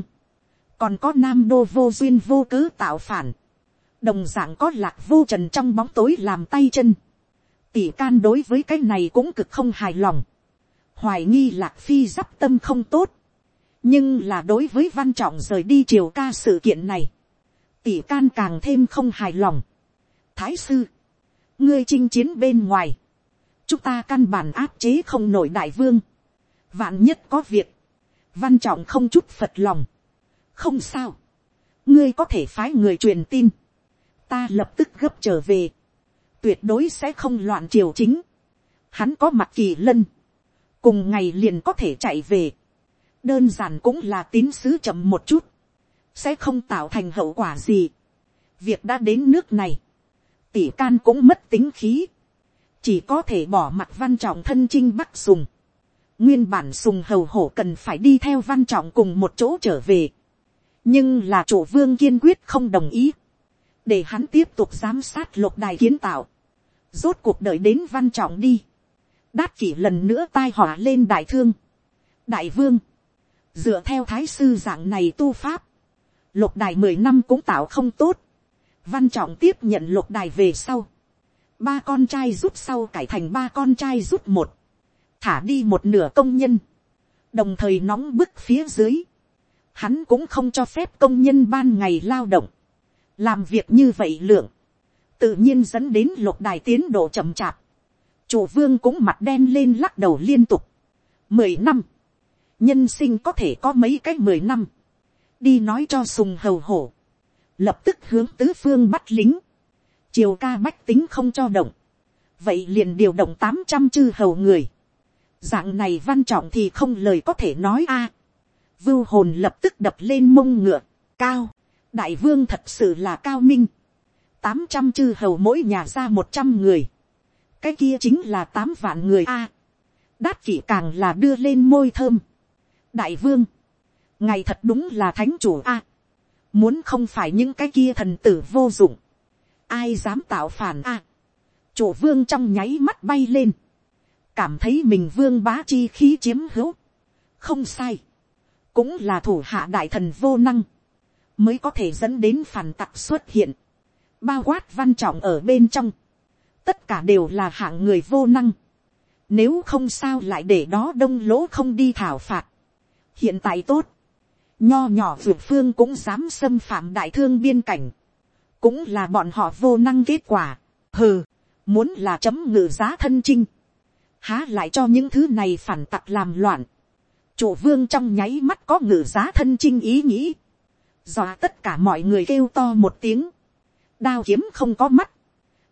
S1: còn có nam đô vô duyên vô cớ tạo phản, đồng dạng có lạc vô trần trong bóng tối làm tay chân. tỷ can đối với cái này cũng cực không hài lòng. hoài nghi lạc phi d tâm không tốt. nhưng là đối với văn trọng rời đi triều ca sự kiện này. tỷ can càng thêm không hài lòng. thái sư, ngươi chinh chiến bên ngoài chúng ta căn bản áp chế không nổi đại vương. vạn nhất có việc. văn trọng không chút phật lòng. không sao. ngươi có thể phái người truyền tin ta lập tức gấp trở về, tuyệt đối sẽ không loạn triều chính, hắn có mặt kỳ lân, cùng ngày liền có thể chạy về, đơn giản cũng là tín sứ chậm một chút, sẽ không tạo thành hậu quả gì. việc đã đến nước này, tỷ can cũng mất tính khí, chỉ có thể bỏ mặt văn trọng thân chinh bắc sùng, nguyên bản sùng hầu hổ cần phải đi theo văn trọng cùng một chỗ trở về, nhưng là chủ vương kiên quyết không đồng ý, để hắn tiếp tục giám sát lục đài kiến tạo, rốt cuộc đợi đến văn trọng đi, đát kỷ lần nữa tai họa lên đại thương, đại vương, dựa theo thái sư dạng này tu pháp, lục đài mười năm cũng tạo không tốt, văn trọng tiếp nhận lục đài về sau, ba con trai rút sau cải thành ba con trai rút một, thả đi một nửa công nhân, đồng thời nóng bức phía dưới, hắn cũng không cho phép công nhân ban ngày lao động, làm việc như vậy lượng, tự nhiên dẫn đến lục đài tiến độ chậm chạp. chủ vương cũng mặt đen lên lắc đầu liên tục. mười năm, nhân sinh có thể có mấy cái mười năm, đi nói cho sùng hầu hổ, lập tức hướng tứ phương bắt lính, triều ca bách tính không cho động, vậy liền điều động tám trăm chư hầu người, dạng này văn trọng thì không lời có thể nói a, vưu hồn lập tức đập lên mông ngựa, cao, đại vương thật sự là cao minh, tám trăm chư hầu mỗi nhà ra một trăm người, cái kia chính là tám vạn người a, đát kỷ càng là đưa lên môi thơm, đại vương, ngày thật đúng là thánh chủ a, muốn không phải những cái kia thần tử vô dụng, ai dám tạo phản a, chủ vương trong nháy mắt bay lên, cảm thấy mình vương bá chi khí chiếm hữu, không sai, cũng là thủ hạ đại thần vô năng, mới có thể dẫn đến phản tặc xuất hiện, bao quát văn trọng ở bên trong, tất cả đều là hạng người vô năng, nếu không sao lại để đó đông lỗ không đi thảo phạt, hiện tại tốt, nho nhỏ vượt phương cũng dám xâm phạm đại thương biên cảnh, cũng là bọn họ vô năng kết quả, hừ, muốn là chấm ngự giá thân chinh, há lại cho những thứ này phản tặc làm loạn, chủ vương trong nháy mắt có ngự giá thân chinh ý nghĩ, dọa tất cả mọi người kêu to một tiếng, đao kiếm không có mắt,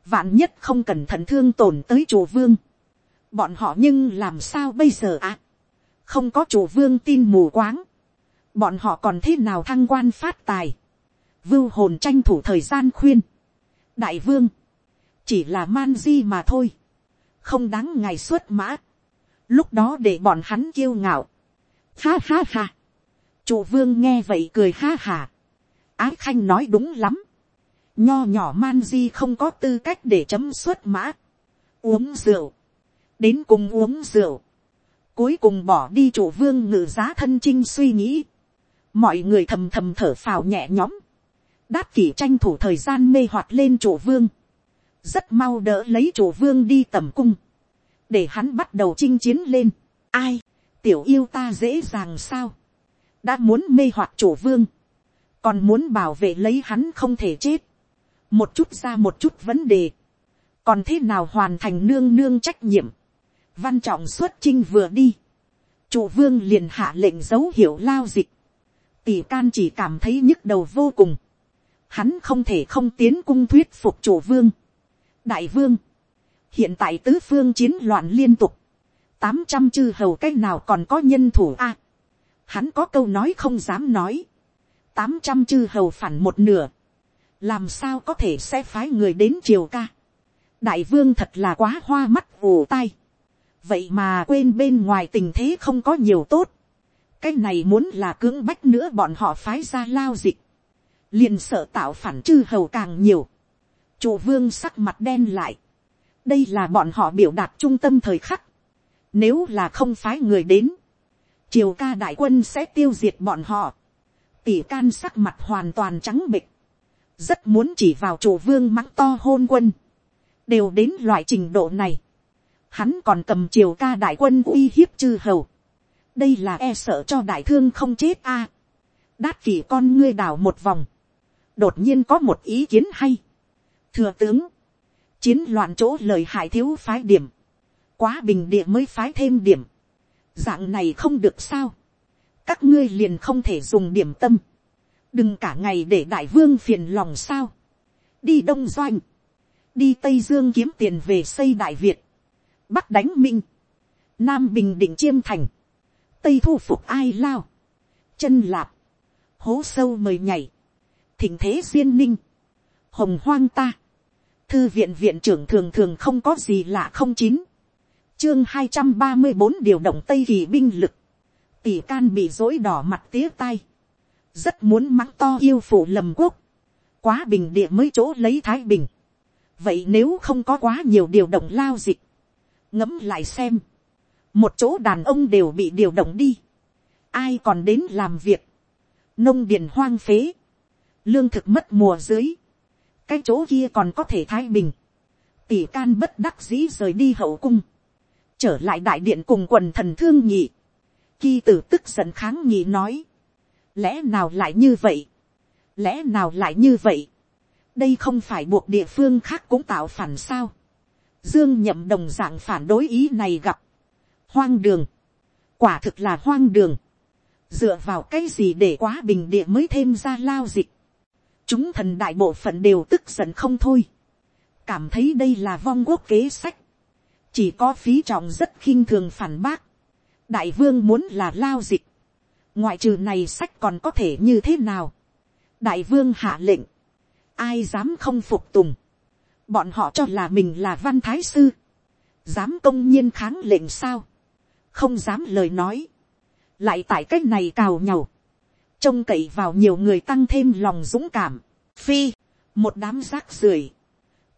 S1: vạn nhất không cần thận thương tổn tới chủ vương, bọn họ nhưng làm sao bây giờ à, không có chủ vương tin mù quáng, bọn họ còn thế nào thăng quan phát tài, vưu hồn tranh thủ thời gian khuyên, đại vương, chỉ là man di mà thôi, không đáng ngày xuất mã, lúc đó để bọn hắn kiêu ngạo, ha ha ha, chủ vương nghe vậy cười ha hà, ái khanh nói đúng lắm, nho nhỏ man di không có tư cách để chấm xuất mã, uống rượu, đến cùng uống rượu, cuối cùng bỏ đi chủ vương ngự giá thân chinh suy nghĩ, mọi người thầm thầm thở phào nhẹ nhõm, đát kỷ tranh thủ thời gian mê hoạt lên chủ vương, rất mau đỡ lấy chủ vương đi tầm cung, để hắn bắt đầu chinh chiến lên. ai, tiểu yêu ta dễ dàng sao, đã muốn mê hoặc chủ vương, còn muốn bảo vệ lấy hắn không thể chết, một chút ra một chút vấn đề, còn thế nào hoàn thành nương nương trách nhiệm, văn trọng xuất chinh vừa đi, chủ vương liền hạ lệnh dấu hiệu lao dịch, tỷ can chỉ cảm thấy nhức đầu vô cùng, hắn không thể không tiến cung thuyết phục chủ vương, đại vương, hiện tại tứ phương chiến loạn liên tục, tám trăm chư hầu c á c h nào còn có nhân thủ a, hắn có câu nói không dám nói, tám trăm chư hầu phản một nửa, làm sao có thể sẽ phái người đến triều ca, đại vương thật là quá hoa mắt ù tai, vậy mà quên bên ngoài tình thế không có nhiều tốt, cái này muốn là cưỡng bách nữa bọn họ phái ra lao dịch, liền sợ tạo phản chư hầu càng nhiều, chủ vương sắc mặt đen lại, đây là bọn họ biểu đạt trung tâm thời khắc. Nếu là không phái người đến, triều ca đại quân sẽ tiêu diệt bọn họ. Tỷ can sắc mặt hoàn toàn trắng bịch. Rất muốn chỉ vào chủ vương mắng to hôn quân. Đều đến loại trình độ này. Hắn còn cầm triều ca đại quân uy hiếp chư hầu. Đây là e sợ cho đại thương không chết a. Đát kỷ con ngươi đảo một vòng. Đột nhiên có một ý kiến hay. Thừa tướng chiến loạn chỗ lời hại thiếu phái điểm, quá bình địa mới phái thêm điểm, dạng này không được sao, các ngươi liền không thể dùng điểm tâm, đừng cả ngày để đại vương phiền lòng sao, đi đông doanh, đi tây dương kiếm tiền về xây đại việt, bắc đánh minh, nam bình định chiêm thành, tây thu phục ai lao, chân lạp, hố sâu mời nhảy, thình thế duyên ninh, hồng hoang ta, thư viện viện trưởng thường thường không có gì lạ không chín. Chương hai trăm ba mươi bốn điều động tây kỳ binh lực. Tỷ can bị dối đỏ mặt tía tay rất muốn mắng to yêu phủ lầm quốc. Quá bình địa mới chỗ lấy thái bình. Vậy nếu không có quá nhiều điều động lao dịch. Ngẫm lại xem. Một chỗ đàn ông đều bị điều động đi. Ai còn đến làm việc? Nông điền hoang phế lương thực mất mùa dưới cái chỗ kia còn có thể thái bình, tỷ can bất đắc dĩ rời đi hậu cung, trở lại đại điện cùng quần thần thương nhị, khi tử tức giận kháng nhị nói, lẽ nào lại như vậy, lẽ nào lại như vậy, đây không phải buộc địa phương khác cũng tạo phản sao, Dương nhậm đồng dạng phản đối ý này gặp. Hoang đường. Quả thực là hoang đường. Dựa vào cái gì để quá bình địa mới thêm ra lao dịch. Chúng thần đại bộ phận đều tức giận không thôi. Cảm thấy đây là vong quốc kế sách. Chỉ có phí trọng rất khinh thường phản bác. Đại vương muốn là lao dịch. Ngoại trừ này sách còn có thể như thế nào. Đại vương hạ lệnh. Ai dám không phục tùng bọn họ cho là mình là văn thái sư, dám công nhiên kháng lệnh sao, không dám lời nói, lại tại c á c h này cào nhàu, trông cậy vào nhiều người tăng thêm lòng dũng cảm, phi, một đám rác rưởi,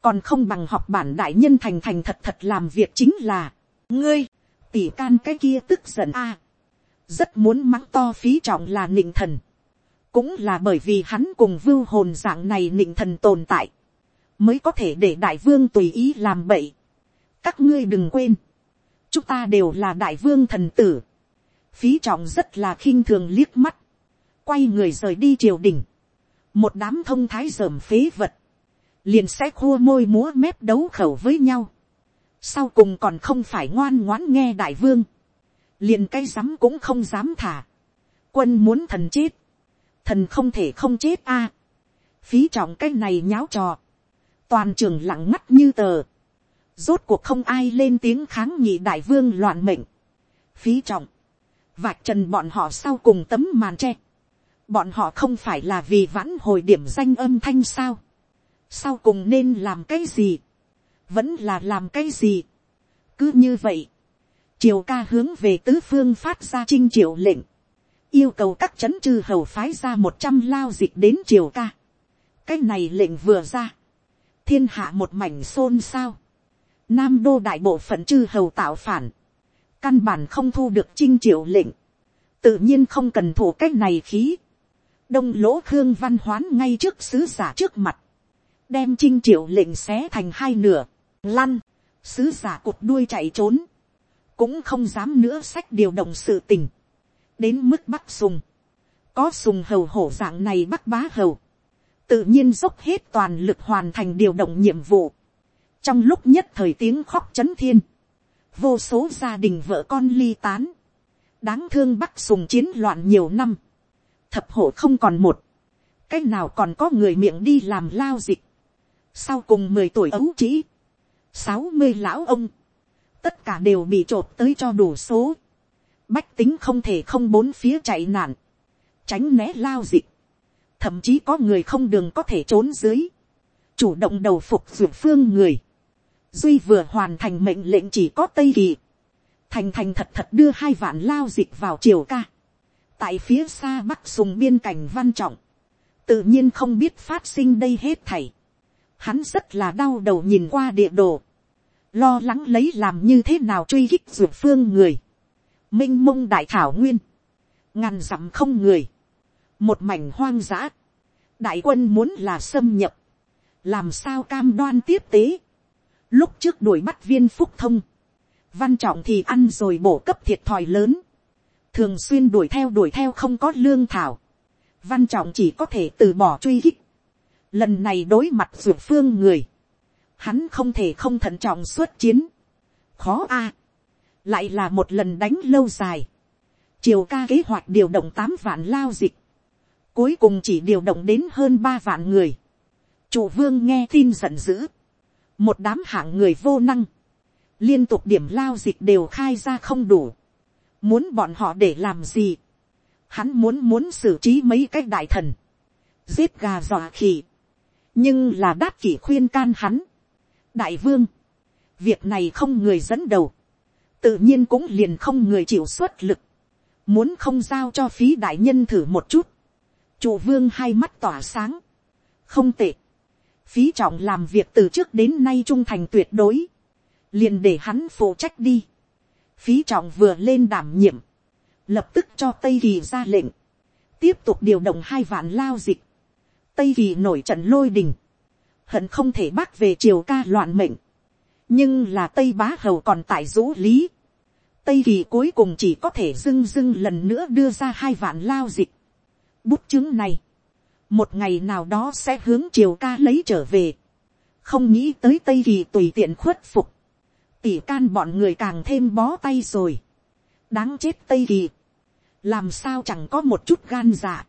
S1: còn không bằng học bản đại nhân thành thành thật thật làm việc chính là, ngươi, tỉ can cái kia tức giận a, rất muốn mắng to phí trọng là nịnh thần, cũng là bởi vì hắn cùng vưu hồn dạng này nịnh thần tồn tại, mới có thể để đại vương tùy ý làm bậy. các ngươi đừng quên, chúng ta đều là đại vương thần tử. phí trọng rất là khinh thường liếc mắt, quay người rời đi triều đình, một đám thông thái dởm phế vật, liền sẽ khua môi múa mép đấu khẩu với nhau. sau cùng còn không phải ngoan ngoãn nghe đại vương, liền cây rắm cũng không dám thả. quân muốn thần chết, thần không thể không chết a. phí trọng cái này nháo trò, toàn trường lặng ngắt như tờ, rốt cuộc không ai lên tiếng kháng nghị đại vương loạn mệnh, phí trọng, vạch trần bọn họ sau cùng tấm màn tre, bọn họ không phải là vì vãn hồi điểm danh âm thanh sao, sau cùng nên làm cái gì, vẫn là làm cái gì, cứ như vậy, triều ca hướng về tứ phương phát ra trinh triệu lệnh, yêu cầu các c h ấ n chư hầu phái ra một trăm lao dịch đến triều ca. cái này lệnh vừa ra, thiên hạ một mảnh xôn xao, nam đô đại bộ phận chư hầu tạo phản, căn bản không thu được chinh triệu lệnh, tự nhiên không cần thủ cái này khí, đông lỗ khương văn hoán ngay trước sứ giả trước mặt, đem chinh triệu lệnh xé thành hai nửa, lăn, sứ giả cụt đuôi chạy trốn, cũng không dám nữa sách điều động sự tình, đến mức bắc sùng, có sùng hầu hổ dạng này bắc bá hầu, tự nhiên dốc hết toàn lực hoàn thành điều động nhiệm vụ. trong lúc nhất thời tiếng khóc c h ấ n thiên, vô số gia đình vợ con ly tán, đáng thương bắc sùng chiến loạn nhiều năm, thập hộ không còn một, cái nào còn có người miệng đi làm lao dịch, sau cùng mười tuổi ấu trĩ, sáu mươi lão ông, tất cả đều bị t r ộ p tới cho đủ số, bách tính không thể không bốn phía chạy nạn, tránh né lao dịch, thậm chí có người không đường có thể trốn dưới, chủ động đầu phục dược phương người, duy vừa hoàn thành mệnh lệnh chỉ có tây kỳ, thành thành thật thật đưa hai vạn lao dịch vào triều ca, tại phía xa bắc sùng biên cảnh văn trọng, tự nhiên không biết phát sinh đây hết thảy, hắn rất là đau đầu nhìn qua địa đồ, lo lắng lấy làm như thế nào truy kích dược phương người, m i n h mông đại thảo nguyên, ngàn dặm không người, một mảnh hoang dã, đại quân muốn là xâm nhập, làm sao cam đoan tiếp tế, lúc trước đuổi bắt viên phúc thông, văn trọng thì ăn rồi bổ cấp thiệt thòi lớn, thường xuyên đuổi theo đuổi theo không có lương thảo, văn trọng chỉ có thể từ bỏ truy hích, lần này đối mặt dược phương người, hắn không thể không thận trọng xuất chiến, khó a, lại là một lần đánh lâu dài, triều ca kế hoạch điều động tám vạn lao dịch, cuối cùng chỉ điều động đến hơn ba vạn người. chủ vương nghe tin giận dữ, một đám hạng người vô năng, liên tục điểm lao dịch đều khai ra không đủ, muốn bọn họ để làm gì, hắn muốn muốn xử trí mấy cái đại thần, giết gà dọa khỉ, nhưng là đát kỷ khuyên can hắn, đại vương, việc này không người dẫn đầu, tự nhiên cũng liền không người chịu xuất lực, muốn không giao cho phí đại nhân thử một chút, Chủ vương hai mắt tỏa sáng. Không tệ. Phí trọng làm việc từ trước đến nay trung thành tuyệt đối. Liền để hắn phụ trách đi. Phí trọng vừa lên đảm nhiệm. Lập tức cho Tây Kỳ ra lệnh. Tiếp tục điều động hai vạn lao dịch. Tây Kỳ nổi trận lôi đình. Hận không thể bác về triều ca loạn mệnh. Nhưng là Tây Bá Hầu còn tại rũ lý. Tây Kỳ cuối cùng chỉ có thể dưng dưng lần nữa đưa ra hai vạn lao dịch bút chứng này, một ngày nào đó sẽ hướng triều ca lấy trở về, không nghĩ tới tây kỳ tùy tiện khuất phục, tỷ can bọn người càng thêm bó tay rồi, đáng chết tây kỳ, làm sao chẳng có một chút gan dạ,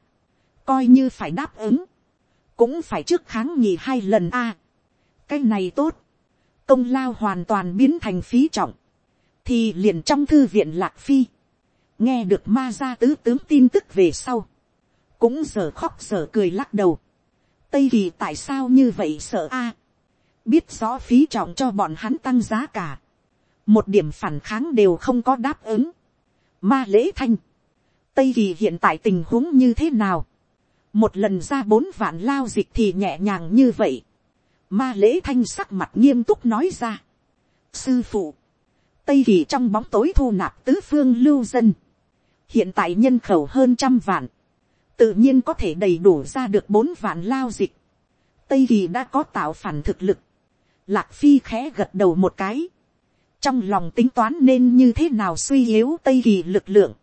S1: coi như phải đáp ứng, cũng phải trước kháng nhì hai lần a, cái này tốt, công lao hoàn toàn biến thành phí trọng, thì liền trong thư viện lạc phi, nghe được ma gia tứ tướng tin tức về sau, cũng giờ khóc giờ cười lắc đầu, tây kỳ tại sao như vậy sợ a, biết rõ phí trọng cho bọn hắn tăng giá cả, một điểm phản kháng đều không có đáp ứng, ma lễ thanh, tây kỳ hiện tại tình huống như thế nào, một lần ra bốn vạn lao dịch thì nhẹ nhàng như vậy, ma lễ thanh sắc mặt nghiêm túc nói ra, sư phụ, tây kỳ trong bóng tối thu nạp tứ phương lưu dân, hiện tại nhân khẩu hơn trăm vạn, tự nhiên có thể đầy đủ ra được bốn vạn lao dịch, tây kỳ đã có tạo phản thực lực, lạc phi khẽ gật đầu một cái, trong lòng tính toán nên như thế nào suy yếu tây kỳ lực lượng,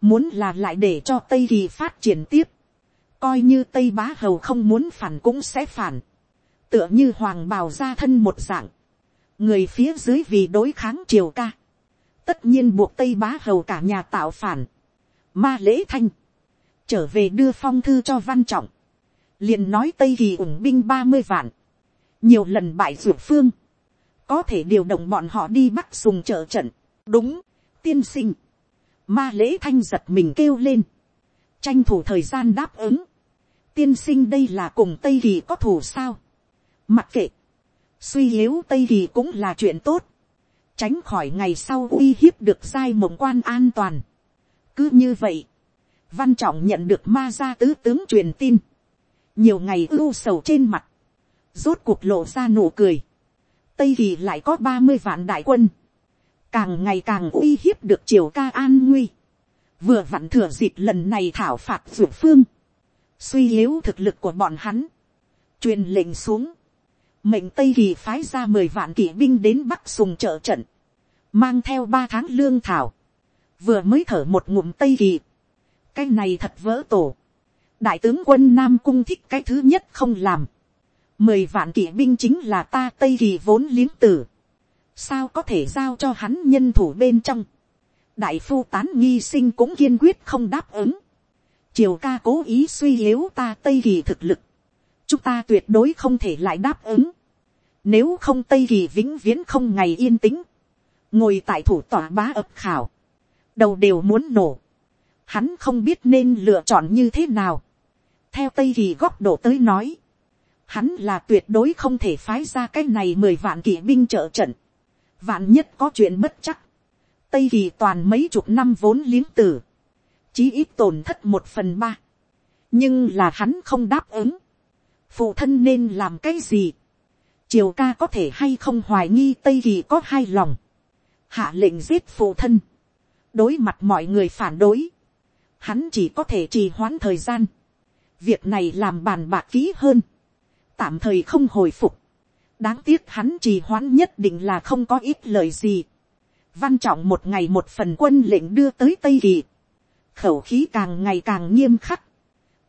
S1: muốn là lại để cho tây kỳ phát triển tiếp, coi như tây bá hầu không muốn phản cũng sẽ phản, tựa như hoàng bào ra thân một dạng, người phía dưới vì đối kháng triều ca, tất nhiên buộc tây bá hầu cả nhà tạo phản, ma lễ thanh, trở về đưa phong thư cho văn trọng, liền nói tây kỳ ủng binh ba mươi vạn, nhiều lần bại ruột phương, có thể điều động bọn họ đi bắt sùng trợ trận, đúng, tiên sinh, ma lễ thanh giật mình kêu lên, tranh thủ thời gian đáp ứng, tiên sinh đây là cùng tây kỳ có thù sao, mặc kệ, suy yếu tây kỳ cũng là chuyện tốt, tránh khỏi ngày sau uy hiếp được giai mộng quan an toàn. cứ như vậy, văn trọng nhận được ma gia tứ tướng truyền tin, nhiều ngày ưu sầu trên mặt, rốt cuộc lộ ra nụ cười, tây kỳ lại có ba mươi vạn đại quân, càng ngày càng uy hiếp được triều ca an nguy, vừa vặn thừa dịp lần này thảo phạt ruột phương, suy yếu thực lực của bọn hắn, truyền lệnh xuống, mệnh tây kỳ phái ra mười vạn kỵ binh đến bắc sùng trợ trận, mang theo ba tháng lương thảo, vừa mới thở một ngụm tây kỳ, cái này thật vỡ tổ, đại tướng quân nam cung thích cái thứ nhất không làm, mười vạn kỵ binh chính là ta tây kỳ vốn liếng tử, sao có thể giao cho hắn nhân thủ bên trong, đại phu tán nghi sinh cũng kiên quyết không đáp ứng, triều ca cố ý suy yếu ta tây kỳ thực lực, chúng ta tuyệt đối không thể lại đáp ứng, nếu không tây kỳ vĩnh viễn không ngày yên tĩnh, ngồi tại thủ tòa bá ập khảo, đầu đều muốn nổ, hắn không biết nên lựa chọn như thế nào, theo tây kỳ góc độ tới nói, hắn là tuyệt đối không thể phái ra cái này mười vạn kỵ binh trợ trận, vạn nhất có chuyện bất chắc, tây kỳ toàn mấy chục năm vốn liếng tử, chí ít tổn thất một phần ba, nhưng là hắn không đáp ứng, phụ thân nên làm cái gì, triều ca có thể hay không hoài nghi tây kỳ có hai lòng, hạ lệnh giết phụ thân, đối mặt mọi người phản đối, hắn chỉ có thể trì hoãn thời gian, việc này làm bàn bạc kỹ hơn, tạm thời không hồi phục, đáng tiếc hắn trì hoãn nhất định là không có ít lời gì, văn trọng một ngày một phần quân lệnh đưa tới tây kỳ, khẩu khí càng ngày càng nghiêm khắc,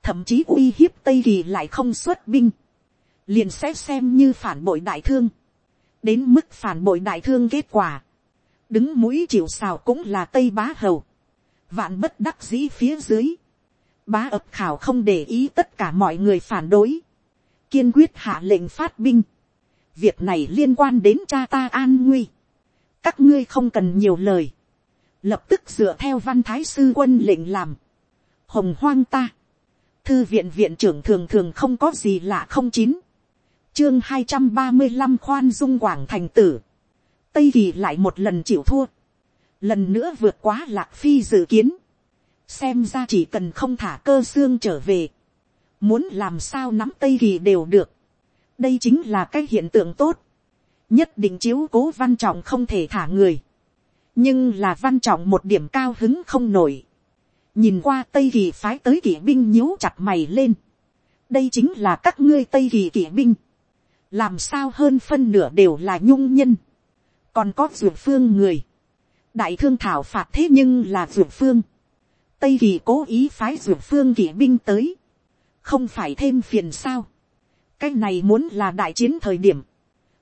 S1: thậm chí uy hiếp tây kỳ lại không xuất binh, liền sẽ xem như phản bội đại thương, đến mức phản bội đại thương kết quả, đứng mũi chịu xào cũng là tây bá hầu, vạn bất đắc dĩ phía dưới, bá ập khảo không để ý tất cả mọi người phản đối, kiên quyết hạ lệnh phát binh, việc này liên quan đến cha ta an nguy, các ngươi không cần nhiều lời, lập tức dựa theo văn thái sư quân lệnh làm, hồng hoang ta, thư viện viện trưởng thường thường không có gì lạ không chín, chương hai trăm ba mươi năm khoan dung quảng thành tử, tây kỳ lại một lần chịu thua, lần nữa vượt quá lạc phi dự kiến, xem ra chỉ cần không thả cơ xương trở về, muốn làm sao nắm tây kỳ đều được, đây chính là cái hiện tượng tốt, nhất định chiếu cố văn trọng không thể thả người, nhưng là văn trọng một điểm cao hứng không nổi, nhìn qua tây kỳ phái tới kỵ binh nhíu chặt mày lên, đây chính là các ngươi tây kỳ kỵ binh, làm sao hơn phân nửa đều là nhung nhân, còn có dược phương người, đại thương thảo phạt thế nhưng là dược phương, tây kỳ cố ý phái dược phương kỵ binh tới, không phải thêm phiền sao, cái này muốn là đại chiến thời điểm,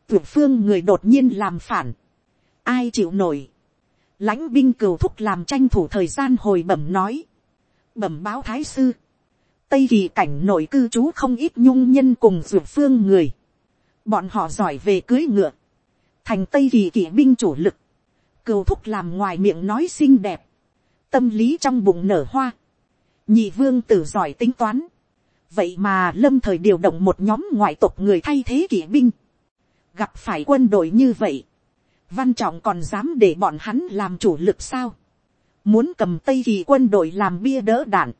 S1: dược phương người đột nhiên làm phản, ai chịu nổi, lãnh binh cừu thúc làm tranh thủ thời gian hồi bẩm nói, bẩm báo thái sư, tây kỳ cảnh nội cư trú không ít nhung nhân cùng ruột phương người, bọn họ giỏi về cưới ngựa, thành tây kỳ kỵ binh chủ lực, cừu thúc làm ngoài miệng nói xinh đẹp, tâm lý trong bụng nở hoa, nhị vương tử giỏi tính toán, vậy mà lâm thời điều động một nhóm ngoại tộc người thay thế kỵ binh, gặp phải quân đội như vậy, văn trọng còn dám để bọn hắn làm chủ lực sao, muốn cầm tây kỳ quân đội làm bia đỡ đạn,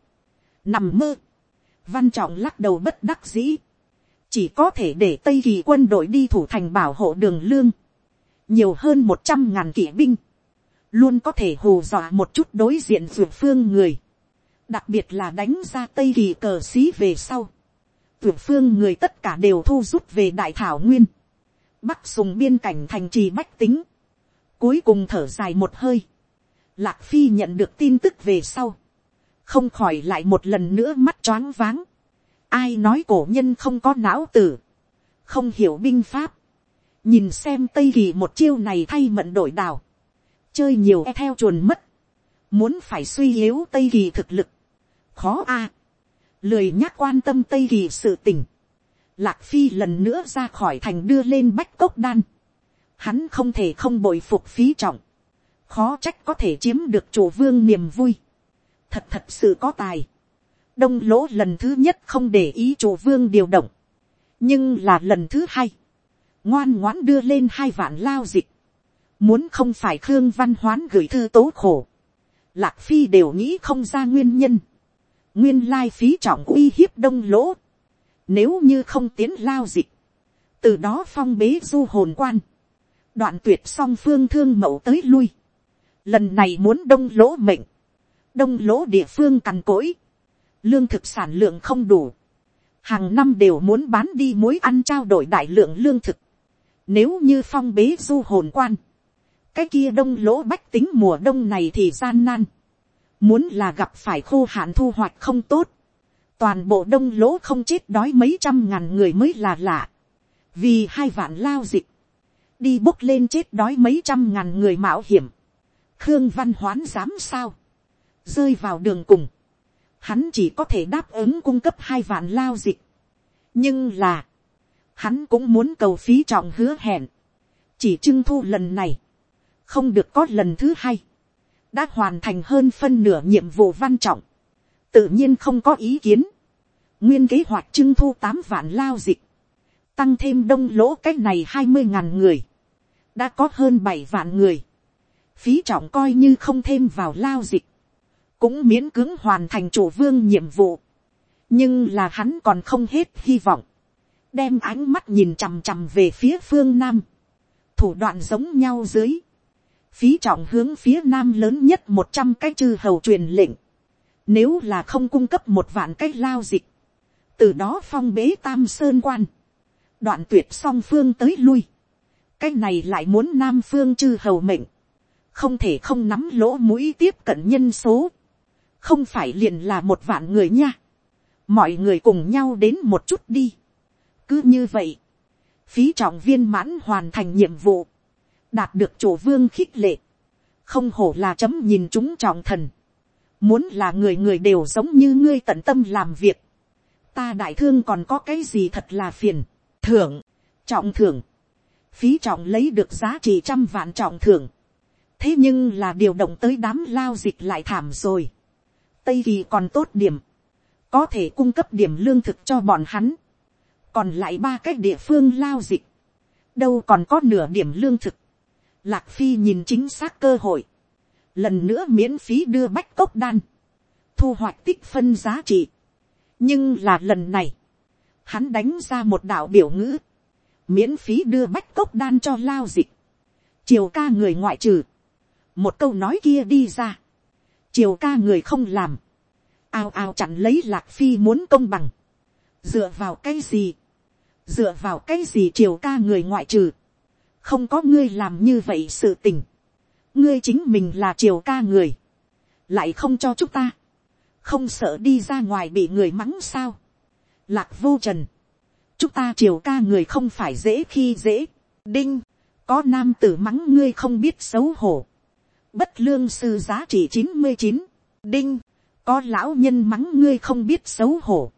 S1: nằm mơ, văn trọng lắc đầu bất đắc dĩ, chỉ có thể để tây kỳ quân đội đi thủ thành bảo hộ đường lương, nhiều hơn một trăm ngàn kỵ binh, luôn có thể hù dọa một chút đối diện ruột phương người, đặc biệt là đánh ra tây kỳ cờ xí về sau, Tuyển phương người tất cả đều thu rút về đại thảo nguyên, bắc sùng biên cảnh thành trì bách tính, cuối cùng thở dài một hơi, lạc phi nhận được tin tức về sau, không khỏi lại một lần nữa mắt choáng váng, ai nói cổ nhân không có não tử, không hiểu binh pháp, nhìn xem tây kỳ một chiêu này thay mận đổi đào, chơi nhiều e theo chuồn mất, muốn phải suy yếu tây kỳ thực lực, khó a, lười nhắc quan tâm tây kỳ sự tình, lạc phi lần nữa ra khỏi thành đưa lên bách cốc đan, hắn không thể không bội phục phí trọng, khó trách có thể chiếm được chủ vương niềm vui, thật thật sự có tài, đông lỗ lần thứ nhất không để ý chủ vương điều động, nhưng là lần thứ hai, ngoan ngoãn đưa lên hai vạn lao dịch, muốn không phải khương văn hoán gửi thư tố khổ, lạc phi đều nghĩ không ra nguyên nhân, nguyên lai phí trọng uy hiếp đông lỗ, nếu như không tiến lao dịch, từ đó phong bế du hồn quan, đoạn tuyệt song phương thương mẫu tới lui, lần này muốn đông lỗ mệnh, đông lỗ địa phương cằn cỗi, lương thực sản lượng không đủ, hàng năm đều muốn bán đi mối ăn trao đổi đại lượng lương thực, nếu như phong bế du hồn quan, cái kia đông lỗ bách tính mùa đông này thì gian nan, muốn là gặp phải khô hạn thu hoạch không tốt, toàn bộ đông lỗ không chết đói mấy trăm ngàn người mới là lạ, vì hai vạn lao dịch, đi bốc lên chết đói mấy trăm ngàn người mạo hiểm, khương văn hoán dám sao, rơi vào đường cùng, hắn chỉ có thể đáp ứng cung cấp hai vạn lao dịch, nhưng là, hắn cũng muốn cầu phí trọng hứa hẹn, chỉ trưng thu lần này, không được có lần thứ hai, đã hoàn thành hơn phân nửa nhiệm vụ văn trọng, tự nhiên không có ý kiến, nguyên kế hoạch trưng thu tám vạn lao dịch, tăng thêm đông lỗ cách này hai mươi ngàn người, đã có hơn bảy vạn người, phí trọng coi như không thêm vào lao dịch, cũng miễn cưỡng hoàn thành chủ vương nhiệm vụ, nhưng là hắn còn không hết hy vọng, đem ánh mắt nhìn chằm chằm về phía phương nam, thủ đoạn giống nhau dưới, phí trọng hướng phía nam lớn nhất một trăm cái chư hầu truyền lệnh, nếu là không cung cấp một vạn cái lao dịch, từ đó phong bế tam sơn quan, đoạn tuyệt song phương tới lui, cái này lại muốn nam phương chư hầu mệnh, không thể không nắm lỗ mũi tiếp cận nhân số, không phải liền là một vạn người nha, mọi người cùng nhau đến một chút đi, cứ như vậy, phí trọng viên mãn hoàn thành nhiệm vụ, đạt được chủ vương khích lệ, không hổ là chấm nhìn chúng trọng thần, muốn là người người đều giống như ngươi tận tâm làm việc, ta đại thương còn có cái gì thật là phiền, thưởng, trọng thưởng, phí trọng lấy được giá trị trăm vạn trọng thưởng, thế nhưng là điều động tới đám lao dịch lại thảm rồi, tây kỳ còn tốt điểm, có thể cung cấp điểm lương thực cho bọn hắn, còn lại ba cái địa phương lao dịch, đâu còn có nửa điểm lương thực, lạc phi nhìn chính xác cơ hội, lần nữa miễn phí đưa bách cốc đan, thu hoạch tích phân giá trị, nhưng là lần này, hắn đánh ra một đạo biểu ngữ, miễn phí đưa bách cốc đan cho lao dịch, chiều ca người ngoại trừ, một câu nói kia đi ra, chiều ca người không làm, ao ao chặn lấy lạc phi muốn công bằng, dựa vào cái gì, dựa vào cái gì chiều ca người ngoại trừ, không có ngươi làm như vậy sự tình, ngươi chính mình là triều ca người, lại không cho chúng ta, không sợ đi ra ngoài bị người mắng sao, lạc vô trần, chúng ta triều ca người không phải dễ khi dễ, đinh, có nam tử mắng ngươi không biết xấu hổ, bất lương sư giá trị chín mươi chín, đinh, có lão nhân mắng ngươi không biết xấu hổ,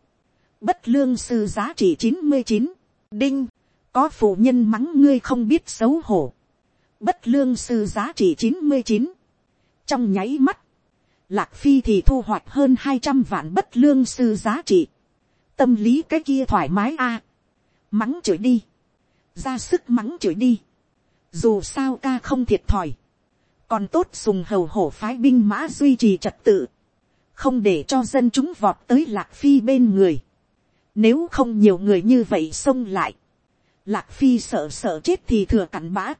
S1: bất lương sư giá trị chín mươi chín, đinh, có phụ nhân mắng ngươi không biết xấu hổ, bất lương sư giá trị chín mươi chín, trong nháy mắt, lạc phi thì thu hoạch hơn hai trăm vạn bất lương sư giá trị, tâm lý cái kia thoải mái a, mắng chửi đi, ra sức mắng chửi đi, dù sao ca không thiệt thòi, còn tốt sùng hầu hổ phái binh mã duy trì trật tự, không để cho dân chúng vọt tới lạc phi bên người, nếu không nhiều người như vậy xông lại, lạc phi sợ sợ chết thì thừa cặn bã,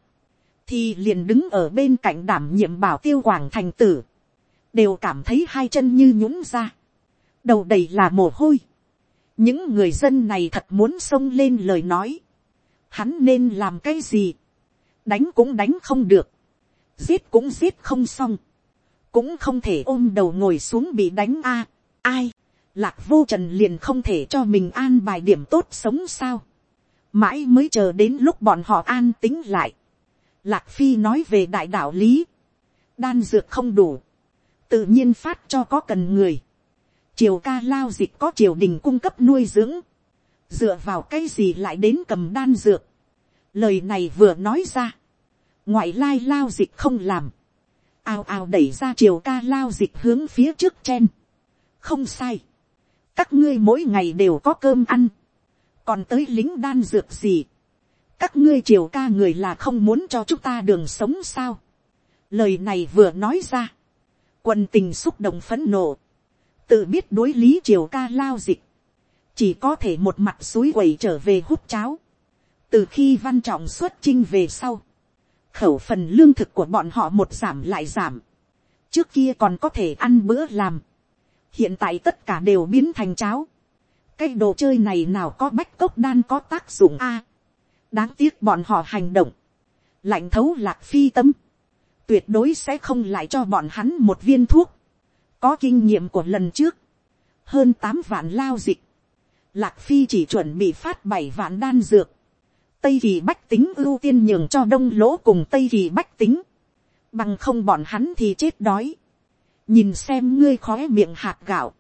S1: thì liền đứng ở bên cạnh đảm nhiệm bảo tiêu quảng thành tử, đều cảm thấy hai chân như nhũng ra, đầu đầy là mồ hôi. những người dân này thật muốn xông lên lời nói, hắn nên làm cái gì, đánh cũng đánh không được, giết cũng giết không xong, cũng không thể ôm đầu ngồi xuống bị đánh a, ai, lạc vô trần liền không thể cho mình an bài điểm tốt sống sao, mãi mới chờ đến lúc bọn họ an tính lại, lạc phi nói về đại đạo lý, đan dược không đủ, tự nhiên phát cho có cần người, triều ca lao dịch có triều đình cung cấp nuôi dưỡng, dựa vào cái gì lại đến cầm đan dược, lời này vừa nói ra, ngoại lai lao dịch không làm, ào ào đẩy ra triều ca lao dịch hướng phía trước chen, không sai, các ngươi mỗi ngày đều có cơm ăn, còn tới lính đan dược gì, các ngươi triều ca người là không muốn cho chúng ta đường sống sao, lời này vừa nói ra, Quân tình xúc động phấn nộ. Tự biết đối lý triều ca lao dịch. Chỉ có thể một mặt suối quẩy trở về hút cháo. Từ khi văn trọng xuất chinh về sau. Khẩu phần lương thực của bọn họ một giảm lại giảm. Trước kia còn có thể ăn bữa làm. Hiện tại tất cả đều biến thành cháo. Cái đồ chơi này nào có bách cốc đan có tác dụng a? Đáng tiếc bọn họ hành động. Lạnh thấu lạc phi tâm. Tuyệt đối sẽ không lại cho bọn hắn một viên thuốc, có kinh nghiệm của lần trước, hơn tám vạn lao dịch, lạc phi chỉ chuẩn bị phát bảy vạn đan dược, tây kỳ bách tính ưu tiên nhường cho đông lỗ cùng tây kỳ bách tính, bằng không bọn hắn thì chết đói, nhìn xem ngươi khói miệng hạt gạo,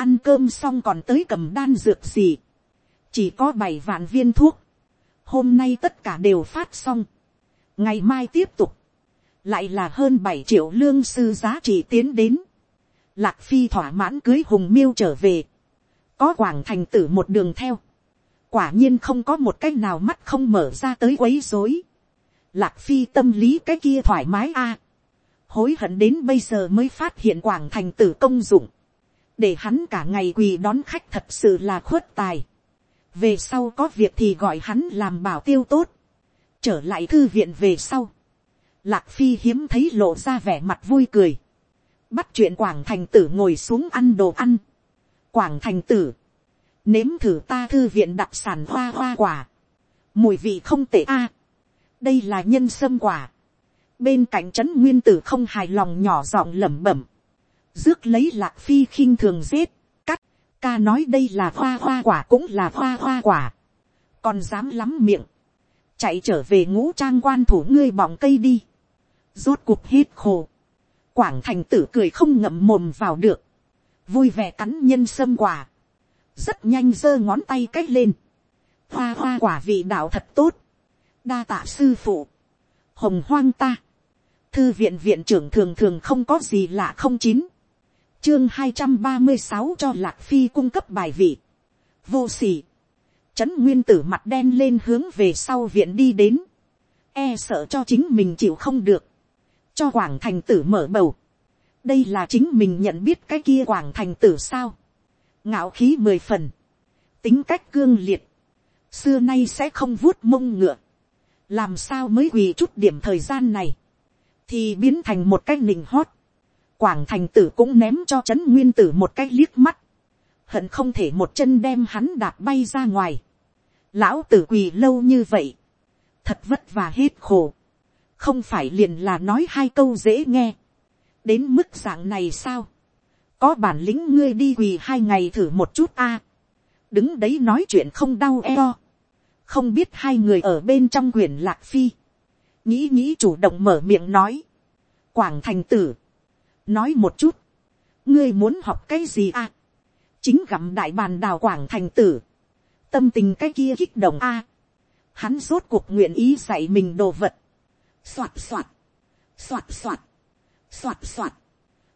S1: ăn cơm xong còn tới cầm đan dược gì, chỉ có bảy vạn viên thuốc, hôm nay tất cả đều phát xong, ngày mai tiếp tục, lại là hơn bảy triệu lương sư giá trị tiến đến. Lạc phi thỏa mãn cưới hùng miêu trở về. có quảng thành tử một đường theo. quả nhiên không có một cách nào mắt không mở ra tới quấy rối. Lạc phi tâm lý cái kia thoải mái a. hối hận đến bây giờ mới phát hiện quảng thành tử công dụng để hắn cả ngày quỳ đón khách thật sự là khuất tài. về sau có việc thì gọi hắn làm bảo tiêu tốt. trở lại thư viện về sau Lạc Phi hiếm thấy lộ ra vẻ mặt vui cười. Bắt chuyện Quảng Thành Tử ngồi xuống ăn đồ ăn. Quảng Thành Tử. Nếm thử ta thư viện đặc sản hoa hoa quả. Mùi vị không tệ a. đây là nhân sâm quả. Bên cạnh trấn nguyên tử không hài lòng nhỏ giọng lẩm bẩm. Rước lấy Lạc Phi khinh thường giết. Cắt. Ca nói đây là hoa hoa quả cũng là hoa hoa quả. Còn dám lắm miệng chạy trở về ngũ trang quan thủ ngươi bỏng cây đi rốt cuộc hết khổ. Quảng thành tử cười không ngậm mồm vào được. Vui vẻ cắn nhân sâm quả. Rất nhanh giơ ngón tay cách lên. Hoa hoa quả vị đạo thật tốt. Đa tạ sư phụ. Hồng hoang ta. Thư viện viện trưởng thường thường không có gì lạ không chín. Chương hai trăm ba mươi sáu cho Lạc Phi cung cấp bài vị. Vô sỉ. Trấn Nguyên tử mặt đen lên hướng về sau viện đi đến. E sợ cho chính mình chịu không được cho quảng thành tử mở bầu. đây là chính mình nhận biết cái kia quảng thành tử sao. ngạo khí mười phần. tính cách cương liệt. xưa nay sẽ không vuốt mông ngựa. làm sao mới quỳ chút điểm thời gian này. thì biến thành một cái nình hót quảng thành tử cũng ném cho trấn nguyên tử một cái liếc mắt. hận không thể một chân đem hắn đạp bay ra ngoài. lão tử quỳ lâu như vậy. thật vất vả hết khổ. Không phải liền là nói hai câu dễ nghe, đến mức dạng này sao, có bản lĩnh ngươi đi quỳ hai ngày thử một chút a, đứng đấy nói chuyện không đau eo, không biết hai người ở bên trong quyền lạc phi, nghĩ nghĩ chủ động mở miệng nói, quảng thành tử, nói một chút, ngươi muốn học cái gì à, chính gặm đại bàn đào quảng thành tử, tâm tình cái kia kích động a, hắn rốt cuộc nguyện ý dạy mình đồ vật, soạt soạt, soạt soạt, soạt soạt,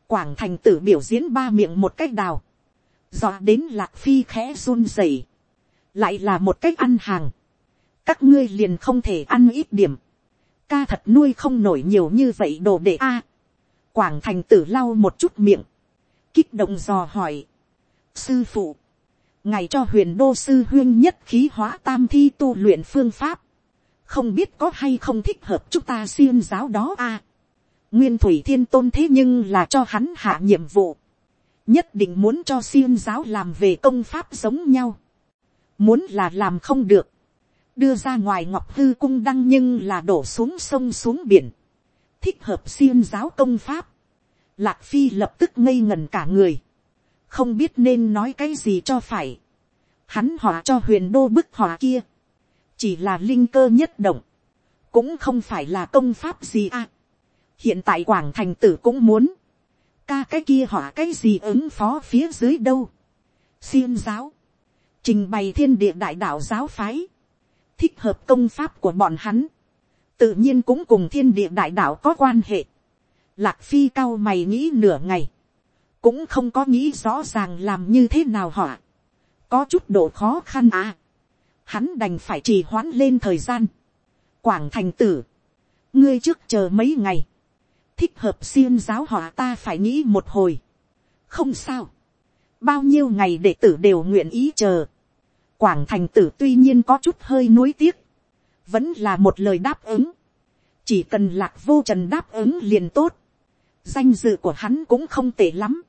S1: quảng thành tử biểu diễn ba miệng một cách đào, dọa đến lạc phi khẽ run rẩy, lại là một cách ăn hàng, các ngươi liền không thể ăn ít điểm, ca thật nuôi không nổi nhiều như vậy đồ đệ a, quảng thành tử lau một chút miệng, kích động dò hỏi, sư phụ, ngày cho huyền đô sư huyên nhất khí hóa tam thi tu luyện phương pháp, không biết có hay không thích hợp chúng ta xiêm giáo đó a. nguyên thủy thiên tôn thế nhưng là cho hắn hạ nhiệm vụ, nhất định muốn cho xiêm giáo làm về công pháp giống nhau, muốn là làm không được, đưa ra ngoài ngọc hư cung đăng nhưng là đổ xuống sông xuống biển, thích hợp xiêm giáo công pháp, lạc phi lập tức ngây ngần cả người, không biết nên nói cái gì cho phải, hắn họa cho huyền đô bức họa kia, chỉ là linh cơ nhất động, cũng không phải là công pháp gì à. hiện tại quảng thành tử cũng muốn, ca cái kia họa cái gì ứng phó phía dưới đâu. xiêm giáo, trình bày thiên địa đại đạo giáo phái, thích hợp công pháp của bọn hắn, tự nhiên cũng cùng thiên địa đại đạo có quan hệ. Lạc phi cao mày nghĩ nửa ngày, cũng không có nghĩ rõ ràng làm như thế nào họa, có chút độ khó khăn à hắn đành phải trì hoãn lên thời gian. Quảng thành tử, ngươi trước chờ mấy ngày, thích hợp xiêm giáo họa ta phải nghĩ một hồi. không sao, bao nhiêu ngày đệ tử đều nguyện ý chờ. Quảng thành tử tuy nhiên có chút hơi nuối tiếc, vẫn là một lời đáp ứng. chỉ cần lạc vô trần đáp ứng liền tốt. danh dự của hắn cũng không tệ lắm.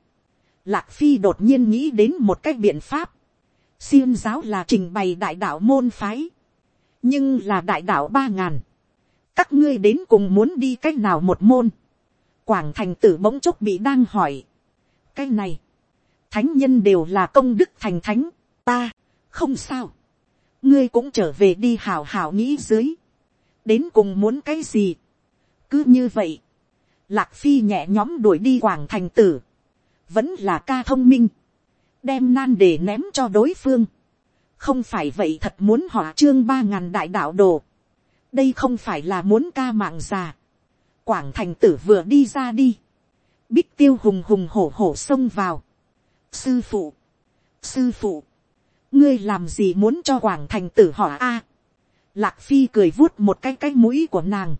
S1: Lạc phi đột nhiên nghĩ đến một cái biện pháp. Xiêm giáo là trình bày đại đạo môn phái, nhưng là đại đạo ba ngàn, các ngươi đến cùng muốn đi c á c h nào một môn, quảng thành tử bỗng chốc bị đang hỏi, cái này, thánh nhân đều là công đức thành thánh, ta, không sao, ngươi cũng trở về đi hào hào nghĩ dưới, đến cùng muốn cái gì, cứ như vậy, lạc phi nhẹ nhóm đuổi đi quảng thành tử, vẫn là ca thông minh, đem nan để ném cho đối phương. không phải vậy thật muốn họ trương ba ngàn đại đạo đồ. đây không phải là muốn ca mạng già. quảng thành tử vừa đi ra đi. bích tiêu hùng hùng hổ hổ xông vào. sư phụ, sư phụ, ngươi làm gì muốn cho quảng thành tử họ a. lạc phi cười vuốt một cái cái mũi của nàng.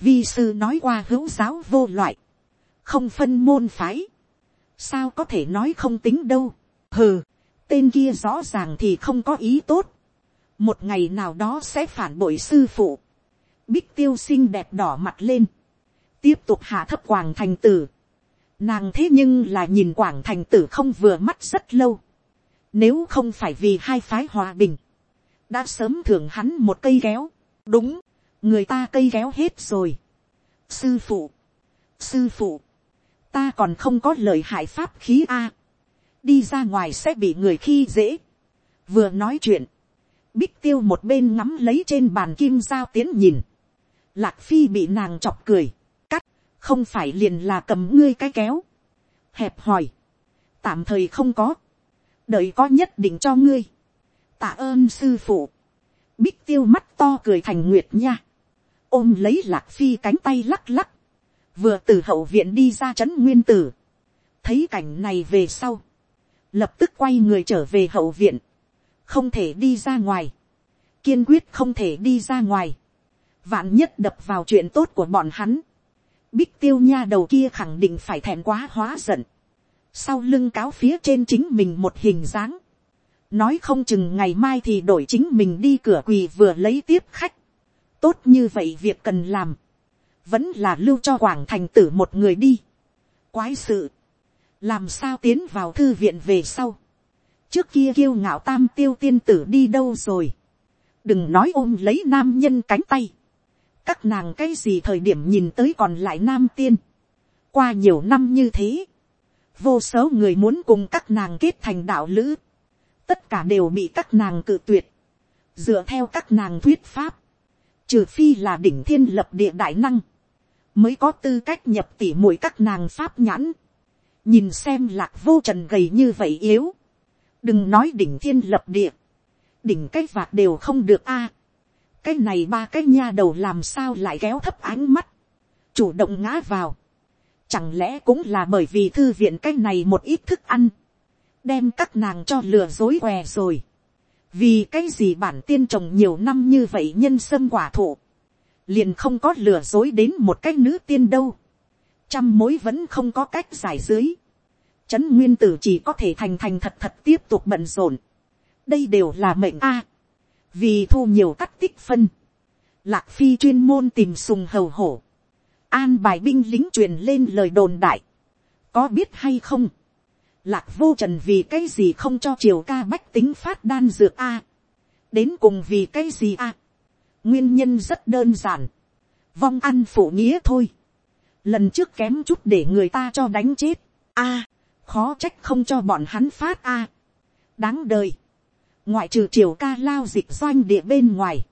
S1: vi sư nói qua hữu giáo vô loại, không phân môn phái sao có thể nói không tính đâu hừ, tên kia rõ ràng thì không có ý tốt. một ngày nào đó sẽ phản bội sư phụ. bích tiêu xinh đẹp đỏ mặt lên. tiếp tục hạ thấp quảng thành tử. nàng thế nhưng là nhìn quảng thành tử không vừa mắt rất lâu nếu không phải vì hai phái hòa bình, đã sớm thưởng hắn một cây kéo. đúng, người ta cây kéo hết rồi. sư phụ, sư phụ, ta còn không có lời hại pháp khí a đi ra ngoài sẽ bị người khi dễ. vừa nói chuyện, bích tiêu một bên ngắm lấy trên bàn kim dao tiến nhìn. lạc phi bị nàng chọc cười, cắt, không phải liền là cầm ngươi cái kéo. hẹp hỏi, tạm thời không có, đợi có nhất định cho ngươi. tạ ơn sư phụ, bích tiêu mắt to cười thành nguyệt nha, ôm lấy lạc phi cánh tay lắc lắc, vừa từ hậu viện đi ra trấn nguyên tử, thấy cảnh này về sau, lập tức quay người trở về hậu viện, không thể đi ra ngoài, kiên quyết không thể đi ra ngoài, vạn nhất đập vào chuyện tốt của bọn hắn, bích tiêu nha đầu kia khẳng định phải thèm quá hóa giận, sau lưng cáo phía trên chính mình một hình dáng, nói không chừng ngày mai thì đổi chính mình đi cửa quỳ vừa lấy tiếp khách, tốt như vậy việc cần làm, vẫn là lưu cho quảng thành tử một người đi, quái sự, làm sao tiến vào thư viện về sau, trước kia kiêu ngạo tam tiêu tiên tử đi đâu rồi, đừng nói ôm lấy nam nhân cánh tay, các nàng cái gì thời điểm nhìn tới còn lại nam tiên, qua nhiều năm như thế, vô số người muốn cùng các nàng kết thành đạo lữ, tất cả đều bị các nàng cự tuyệt, dựa theo các nàng thuyết pháp, trừ phi là đỉnh thiên lập địa đại năng, mới có tư cách nhập tỉ mũi các nàng pháp nhãn, nhìn xem lạc vô trần gầy như vậy yếu, đừng nói đỉnh thiên lập địa, đỉnh cái vạc đều không được a, cái này ba cái nha đầu làm sao lại kéo thấp ánh mắt, chủ động ngã vào, chẳng lẽ cũng là bởi vì thư viện cái này một ít thức ăn, đem các nàng cho lừa dối què rồi, vì cái gì bản tiên trồng nhiều năm như vậy nhân sâm quả thụ, liền không có lừa dối đến một cái nữ tiên đâu, trăm mối vẫn không có cách giải dưới, trấn nguyên tử chỉ có thể thành thành thật thật tiếp tục bận rộn, đây đều là mệnh a, vì thu nhiều cắt tích phân, lạc phi chuyên môn tìm sùng hầu hổ, an bài binh lính truyền lên lời đồn đại, có biết hay không, lạc vô trần vì cái gì không cho triều ca bách tính phát đan dược a, đến cùng vì cái gì a, nguyên nhân rất đơn giản, vong ăn phụ nghĩa thôi, lần trước kém chút để người ta cho đánh chết, a, khó trách không cho bọn hắn phát a, đáng đời, ngoại trừ triều ca lao dịch doanh địa bên ngoài,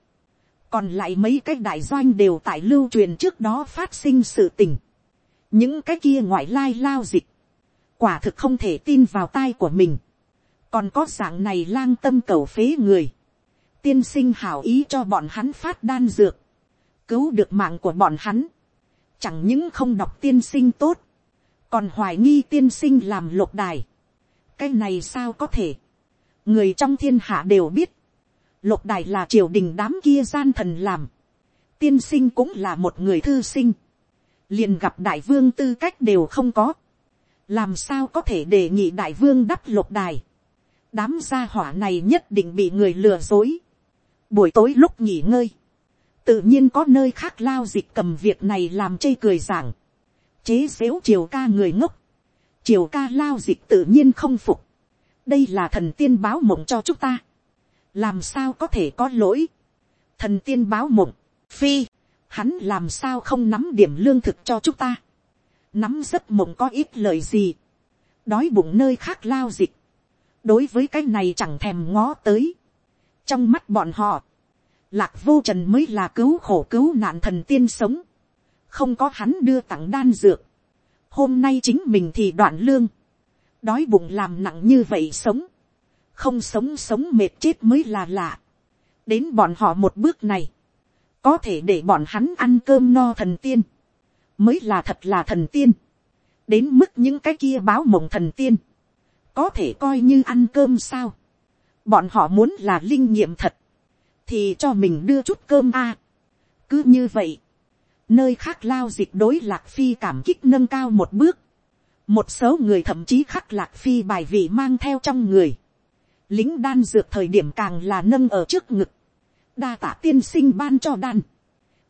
S1: còn lại mấy cái đại doanh đều tại lưu truyền trước đó phát sinh sự tình, những cái kia ngoại lai lao dịch, quả thực không thể tin vào tai của mình, còn có dạng này lang tâm cầu phế người, tiên sinh hảo ý cho bọn hắn phát đan dược, cứu được mạng của bọn hắn, chẳng những không đọc tiên sinh tốt, còn hoài nghi tiên sinh làm lục đài, cái này sao có thể, người trong thiên hạ đều biết, lục đài là triều đình đám kia gian thần làm, tiên sinh cũng là một người thư sinh, liền gặp đại vương tư cách đều không có, làm sao có thể đề nghị đại vương đắp lục đài, đám gia hỏa này nhất định bị người lừa dối, buổi tối lúc nghỉ ngơi, tự nhiên có nơi khác lao dịch cầm việc này làm chê cười giảng, chế xếu triều ca người ngốc, triều ca lao dịch tự nhiên không phục, đây là thần tiên báo mộng cho chúng ta, làm sao có thể có lỗi, thần tiên báo mộng, phi, hắn làm sao không nắm điểm lương thực cho chúng ta, nắm giấc mộng có ít lời gì, đói bụng nơi khác lao dịch, đối với cái này chẳng thèm ngó tới, trong mắt bọn họ, lạc vô trần mới là cứu khổ cứu nạn thần tiên sống, không có hắn đưa tặng đan dược, hôm nay chính mình thì đoạn lương, đói bụng làm nặng như vậy sống, không sống sống mệt chết mới là lạ. đến bọn họ một bước này, có thể để bọn hắn ăn cơm no thần tiên, mới là thật là thần tiên. đến mức những cái kia báo mộng thần tiên, có thể coi như ăn cơm sao. bọn họ muốn là linh nghiệm thật, thì cho mình đưa chút cơm a. cứ như vậy, nơi khác lao dịch đối lạc phi cảm kích nâng cao một bước, một số người thậm chí khắc lạc phi bài vị mang theo trong người, lính đan dược thời điểm càng là nâng ở trước ngực, đa tả tiên sinh ban cho đan,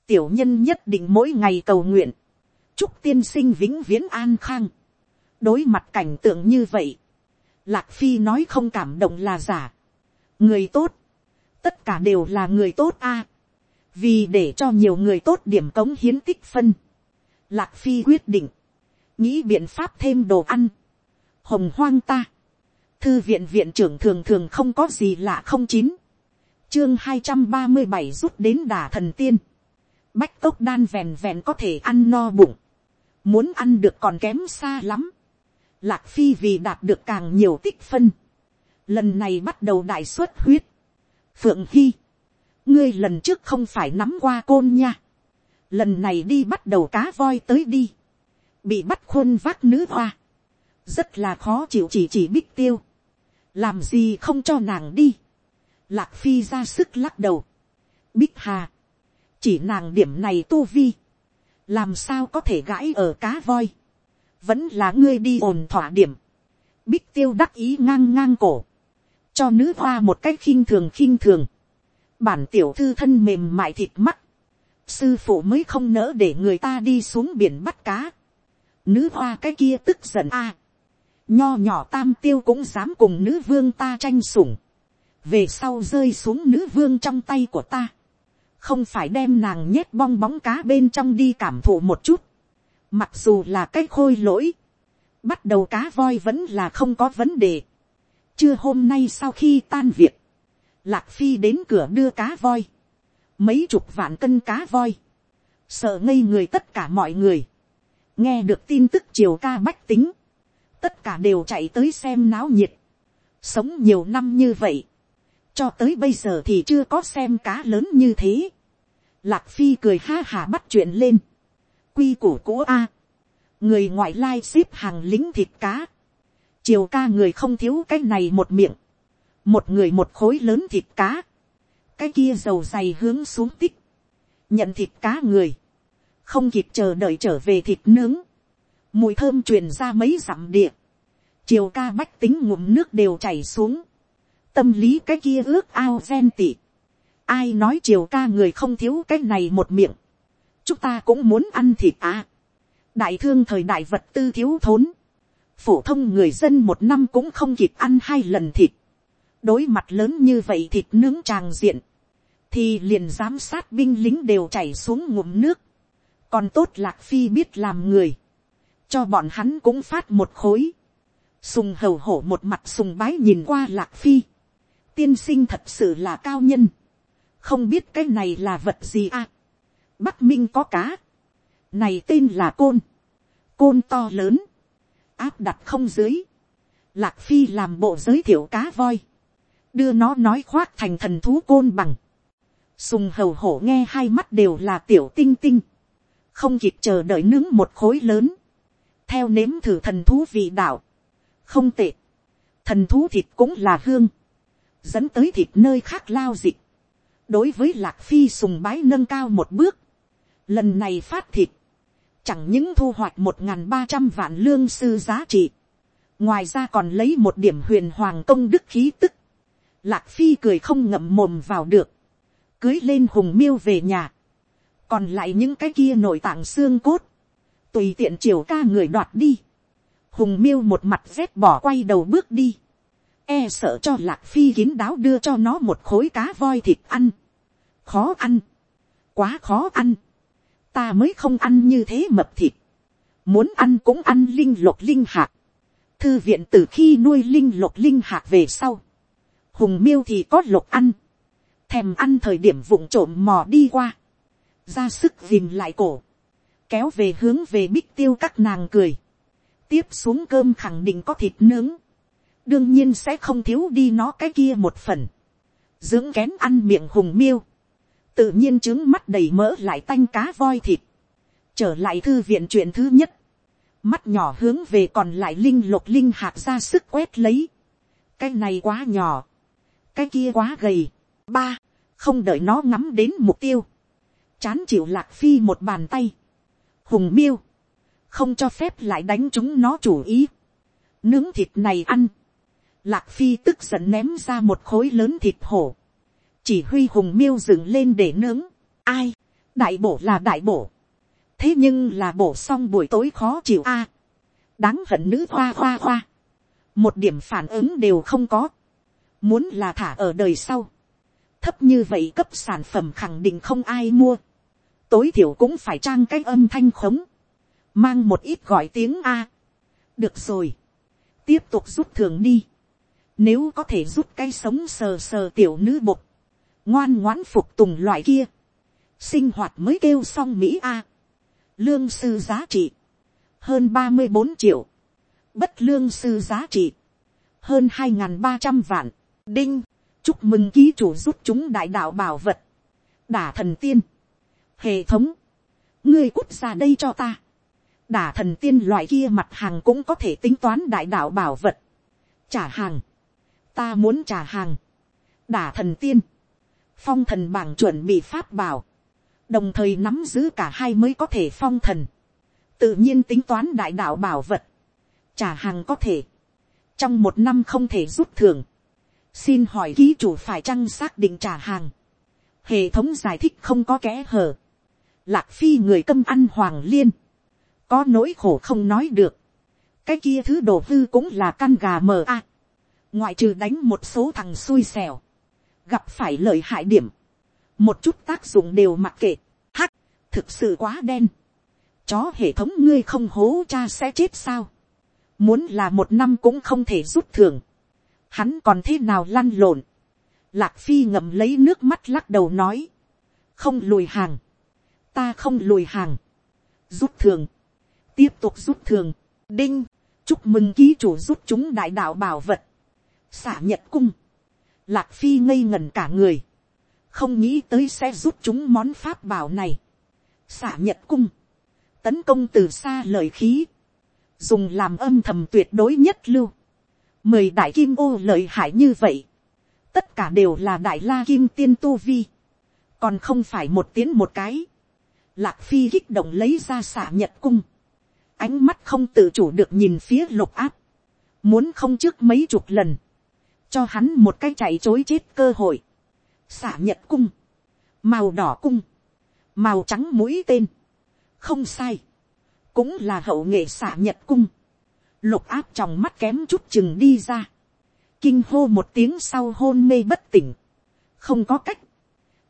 S1: tiểu nhân nhất định mỗi ngày cầu nguyện, chúc tiên sinh vĩnh viễn an khang, đối mặt cảnh tượng như vậy, lạc phi nói không cảm động là giả, người tốt, tất cả đều là người tốt a, vì để cho nhiều người tốt điểm cống hiến tích phân, lạc phi quyết định, nghĩ biện pháp thêm đồ ăn, hồng hoang ta, thư viện viện trưởng thường thường không có gì lạ không chín, chương hai trăm ba mươi bảy rút đến đà thần tiên, bách tốc đan vẹn vẹn có thể ăn no bụng, muốn ăn được còn kém xa lắm, lạc phi vì đạt được càng nhiều tích phân, lần này bắt đầu đại xuất huyết, phượng hy, ngươi lần trước không phải nắm qua côn nha, lần này đi bắt đầu cá voi tới đi, bị bắt khuôn vác nữ hoa, rất là khó chịu chỉ chỉ bích tiêu, làm gì không cho nàng đi, lạc phi ra sức lắc đầu, bích hà, chỉ nàng điểm này tu vi, làm sao có thể gãi ở cá voi, vẫn là ngươi đi ồn thỏa điểm, bích tiêu đắc ý ngang ngang cổ, cho nữ hoa một cách khinh thường khinh thường, bản tiểu thư thân mềm mại thịt mắt, sư phụ mới không nỡ để người ta đi xuống biển bắt cá, nữ hoa cái kia tức giận a, nho nhỏ tam tiêu cũng dám cùng nữ vương ta tranh sủng, về sau rơi xuống nữ vương trong tay của ta, không phải đem nàng nhét bong bóng cá bên trong đi cảm thụ một chút, mặc dù là cái khôi lỗi, bắt đầu cá voi vẫn là không có vấn đề, chưa hôm nay sau khi tan việc, lạc phi đến cửa đưa cá voi, mấy chục vạn cân cá voi, sợ ngây người tất cả mọi người, nghe được tin tức chiều ca bách tính, tất cả đều chạy tới xem náo nhiệt, sống nhiều năm như vậy, cho tới bây giờ thì chưa có xem cá lớn như thế. Lạc phi cười ha hà bắt chuyện lên, quy củ cũ a, người ngoại lai xếp hàng lính thịt cá, chiều ca người không thiếu cái này một miệng, một người một khối lớn thịt cá, cái kia dầu dày hướng xuống tích, nhận thịt cá người, không kịp chờ đợi trở về thịt nướng, mùi thơm truyền ra mấy dặm địa, chiều ca bách tính ngụm nước đều chảy xuống, tâm lý cái kia ước ao ven tị, ai nói chiều ca người không thiếu cái này một miệng, chúng ta cũng muốn ăn thịt à. đại thương thời đại vật tư thiếu thốn, phổ thông người dân một năm cũng không kịp ăn hai lần thịt, đối mặt lớn như vậy thịt nướng tràng diện, thì liền giám sát binh lính đều chảy xuống ngụm nước, còn tốt lạc phi biết làm người, cho bọn hắn cũng phát một khối, sùng hầu hổ một mặt sùng bái nhìn qua lạc phi, tiên sinh thật sự là cao nhân, không biết cái này là vật gì à, bắc minh có cá, này tên là côn, côn to lớn, áp đặt không dưới, lạc phi làm bộ giới thiệu cá voi, đưa nó nói khoác thành thần thú côn bằng, sùng hầu hổ nghe hai mắt đều là tiểu tinh tinh, không kịp chờ đợi nướng một khối lớn, theo nếm thử thần thú vị đạo, không tệ, thần thú thịt cũng là hương, dẫn tới thịt nơi khác lao dịch, đối với lạc phi sùng bái nâng cao một bước, lần này phát thịt, chẳng những thu hoạch một n g h n ba trăm vạn lương sư giá trị, ngoài ra còn lấy một điểm huyền hoàng công đức khí tức, lạc phi cười không ngậm mồm vào được, cưới lên hùng miêu về nhà, còn lại những cái kia nội tạng xương cốt, tùy tiện chiều ca người đoạt đi, hùng miêu một mặt rét bỏ quay đầu bước đi, e sợ cho lạc phi kín đáo đưa cho nó một khối cá voi thịt ăn. khó ăn, quá khó ăn, ta mới không ăn như thế mập thịt, muốn ăn cũng ăn linh lục linh hạt. thư viện từ khi nuôi linh lục linh hạt về sau, hùng miêu thì có lục ăn, thèm ăn thời điểm vụng trộm mò đi qua, ra sức dìm lại cổ, kéo về hướng về bích tiêu các nàng cười, tiếp xuống cơm khẳng định có thịt nướng, đương nhiên sẽ không thiếu đi nó cái kia một phần, dưỡng kén ăn miệng hùng miêu, tự nhiên trứng mắt đầy mỡ lại tanh cá voi thịt, trở lại thư viện chuyện thứ nhất, mắt nhỏ hướng về còn lại linh lục linh hạt ra sức quét lấy, cái này quá nhỏ, cái kia quá gầy, ba, không đợi nó ngắm đến mục tiêu, chán chịu lạc phi một bàn tay, hùng miêu, không cho phép lại đánh chúng nó chủ ý, nướng thịt này ăn, Lạc Phi tức giận ném ra một khối lớn thịt hổ. Chỉ huy hùng miêu dựng lên để nướng. Ai? Đại bổ là đại bổ. Thế nhưng là bổ xong buổi tối khó chịu a Đáng hận nữ hoa hoa hoa. Một điểm phản ứng đều không có. Muốn là thả ở đời sau. Thấp như vậy cấp sản phẩm khẳng định không ai mua. Tối thiểu cũng phải trang cái âm thanh khống. Mang một ít gọi tiếng A. Được rồi. Tiếp tục rút thường đi nếu có thể rút cái sống sờ sờ tiểu nữ bột. Ngoan ngoãn phục tùng loại kia. Sinh hoạt mới kêu xong Mỹ A. Lương sư giá trị. Hơn ba mươi bốn triệu. Bất lương sư giá trị. Hơn hai ba trăm vạn. Đinh. Chúc mừng ký chủ giúp chúng đại đạo bảo vật. Đả thần tiên. Hệ thống. Ngươi cút ra đây cho ta. Đả thần tiên loại kia mặt hàng cũng có thể tính toán đại đạo bảo vật. Trả hàng. Ta muốn trả hàng, đả thần tiên, phong thần bảng chuẩn bị pháp bảo, đồng thời nắm giữ cả hai mới có thể phong thần, tự nhiên tính toán đại đạo bảo vật, trả hàng có thể, trong một năm không thể rút thưởng, xin hỏi ký chủ phải chăng xác định trả hàng, hệ thống giải thích không có kẽ hở, lạc phi người câm ăn hoàng liên, có nỗi khổ không nói được, cái kia thứ đồ hư cũng là căn gà mờ a, ngoại trừ đánh một số thằng xui xẻo, gặp phải lợi hại điểm, một chút tác dụng đều mặc kệ, hắc, thực sự quá đen, chó hệ thống ngươi không hố cha sẽ chết sao, muốn là một năm cũng không thể rút thưởng, hắn còn thế nào lăn lộn, lạc phi ngậm lấy nước mắt lắc đầu nói, không lùi hàng, ta không lùi hàng, rút thường, tiếp tục rút thường, đinh, chúc mừng ký chủ rút chúng đại đạo bảo vật, xả nhật cung, lạc phi ngây ngần cả người, không nghĩ tới sẽ rút chúng món pháp bảo này, xả nhật cung, tấn công từ xa lời khí, dùng làm âm thầm tuyệt đối nhất lưu, mười đại kim ô lợi hại như vậy, tất cả đều là đại la kim tiên tu vi, còn không phải một tiếng một cái, lạc phi kích động lấy ra xả nhật cung, ánh mắt không tự chủ được nhìn phía lục áp, muốn không trước mấy chục lần, cho hắn một cái chạy chối chết cơ hội, xả nhật cung, màu đỏ cung, màu trắng mũi tên, không sai, cũng là hậu nghệ xả nhật cung, lục áp trong mắt kém chút chừng đi ra, kinh hô một tiếng sau hôn mê bất tỉnh, không có cách,